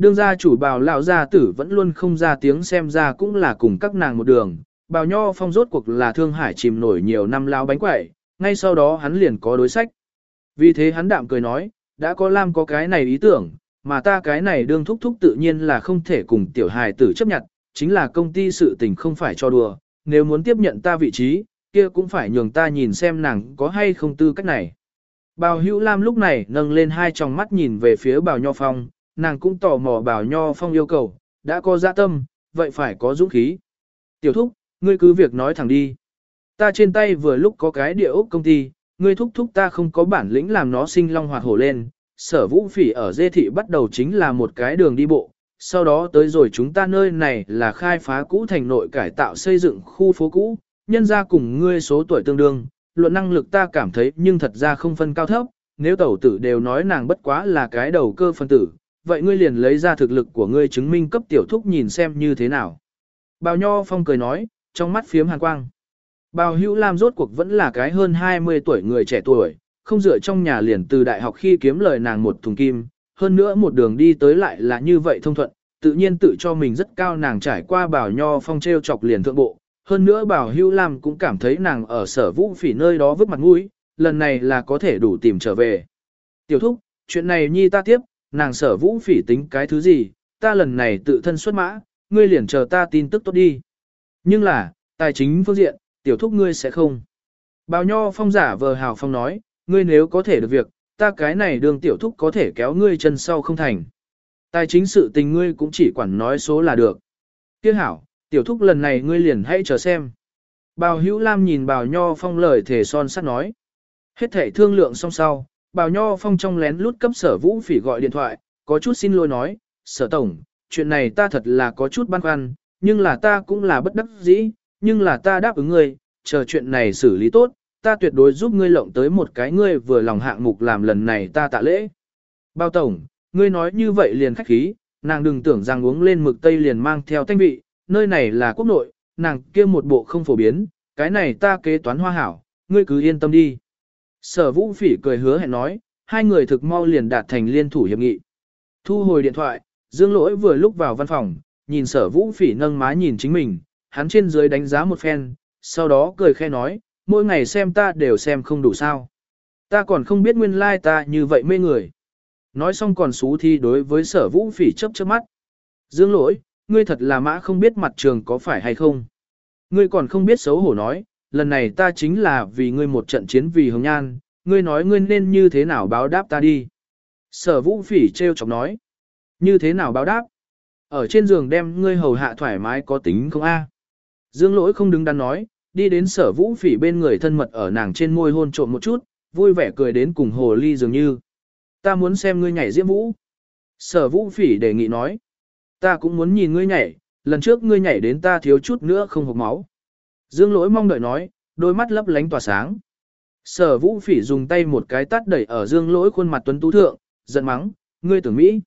Đương gia chủ bào lão gia tử vẫn luôn không ra tiếng xem ra cũng là cùng các nàng một đường, bào nho phong rốt cuộc là thương hải chìm nổi nhiều năm lao bánh quẩy, ngay sau đó hắn liền có đối sách. Vì thế hắn đạm cười nói, đã có Lam có cái này ý tưởng, mà ta cái này đương thúc thúc tự nhiên là không thể cùng tiểu hài tử chấp nhận, chính là công ty sự tình không phải cho đùa, nếu muốn tiếp nhận ta vị trí, kia cũng phải nhường ta nhìn xem nàng có hay không tư cách này. Bào hữu Lam lúc này nâng lên hai tròng mắt nhìn về phía bào nho phong, nàng cũng tò mò bảo nho phong yêu cầu, đã có dạ tâm, vậy phải có dũng khí. Tiểu thúc, ngươi cứ việc nói thẳng đi. Ta trên tay vừa lúc có cái địa ốc công ty, ngươi thúc thúc ta không có bản lĩnh làm nó sinh long hoạt hổ lên. Sở vũ phỉ ở dê thị bắt đầu chính là một cái đường đi bộ, sau đó tới rồi chúng ta nơi này là khai phá cũ thành nội cải tạo xây dựng khu phố cũ, nhân ra cùng ngươi số tuổi tương đương, luận năng lực ta cảm thấy nhưng thật ra không phân cao thấp, nếu tẩu tử đều nói nàng bất quá là cái đầu cơ phân tử, vậy ngươi liền lấy ra thực lực của ngươi chứng minh cấp tiểu thúc nhìn xem như thế nào. Bào Nho Phong cười nói, trong mắt phiếm hàn quang. Bào Hữu Lam rốt cuộc vẫn là cái hơn 20 tuổi người trẻ tuổi, không dựa trong nhà liền từ đại học khi kiếm lời nàng một thùng kim, hơn nữa một đường đi tới lại là như vậy thông thuận, tự nhiên tự cho mình rất cao nàng trải qua Bào Nho Phong treo chọc liền thượng bộ. Hơn nữa Bảo Hữu Lam cũng cảm thấy nàng ở sở vũ phỉ nơi đó vứt mặt mũi, lần này là có thể đủ tìm trở về. Tiểu thúc, chuyện này nhi ta tiếp, nàng sở vũ phỉ tính cái thứ gì, ta lần này tự thân xuất mã, ngươi liền chờ ta tin tức tốt đi. Nhưng là, tài chính phương diện, tiểu thúc ngươi sẽ không. Bào nho phong giả vờ hào phong nói, ngươi nếu có thể được việc, ta cái này đường tiểu thúc có thể kéo ngươi chân sau không thành. Tài chính sự tình ngươi cũng chỉ quản nói số là được. Tiếc hảo, tiểu thúc lần này ngươi liền hãy chờ xem. Bào hữu lam nhìn bào nho phong lời thể son sắt nói. Hết thể thương lượng xong sau, Bào Nho Phong trong lén lút cấp sở vũ phỉ gọi điện thoại, có chút xin lỗi nói, sở tổng, chuyện này ta thật là có chút băn khoăn, nhưng là ta cũng là bất đắc dĩ, nhưng là ta đáp ứng ngươi, chờ chuyện này xử lý tốt, ta tuyệt đối giúp ngươi lộng tới một cái ngươi vừa lòng hạng mục làm lần này ta tạ lễ. Bao tổng, ngươi nói như vậy liền khách khí, nàng đừng tưởng rằng uống lên mực tây liền mang theo thanh vị, nơi này là quốc nội, nàng kia một bộ không phổ biến, cái này ta kế toán hoa hảo, ngươi cứ yên tâm đi. Sở vũ phỉ cười hứa hẹn nói, hai người thực mau liền đạt thành liên thủ hiệp nghị. Thu hồi điện thoại, Dương Lỗi vừa lúc vào văn phòng, nhìn sở vũ phỉ nâng má nhìn chính mình, hắn trên dưới đánh giá một phen, sau đó cười khe nói, mỗi ngày xem ta đều xem không đủ sao. Ta còn không biết nguyên lai like ta như vậy mê người. Nói xong còn xú thi đối với sở vũ phỉ chấp chớp mắt. Dương lỗi, ngươi thật là mã không biết mặt trường có phải hay không. Ngươi còn không biết xấu hổ nói, lần này ta chính là vì ngươi một trận chiến vì hồng nhan, ngươi nói ngươi nên như thế nào báo đáp ta đi. Sở vũ phỉ treo chọc nói. Như thế nào báo đáp? Ở trên giường đem ngươi hầu hạ thoải mái có tính không a? Dương lỗi không đứng đắn nói, đi đến sở vũ phỉ bên người thân mật ở nàng trên môi hôn trộm một chút, vui vẻ cười đến cùng hồ ly dường như. Ta muốn xem ngươi nhảy diễm vũ. Sở vũ phỉ đề nghị nói. Ta cũng muốn nhìn ngươi nhảy, lần trước ngươi nhảy đến ta thiếu chút nữa không hộp máu. Dương lỗi mong đợi nói, đôi mắt lấp lánh tỏa sáng. Sở vũ phỉ dùng tay một cái tắt đẩy ở dương lỗi khuôn mặt tuấn tú thượng, giận mắng, ngươi tưởng Mỹ.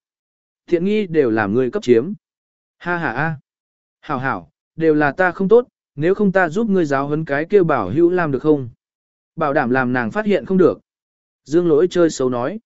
Thiện nghi đều làm ngươi cấp chiếm. Ha ha ha. Hảo hảo, đều là ta không tốt, nếu không ta giúp ngươi giáo huấn cái kêu bảo hữu làm được không? Bảo đảm làm nàng phát hiện không được. Dương lỗi chơi xấu nói.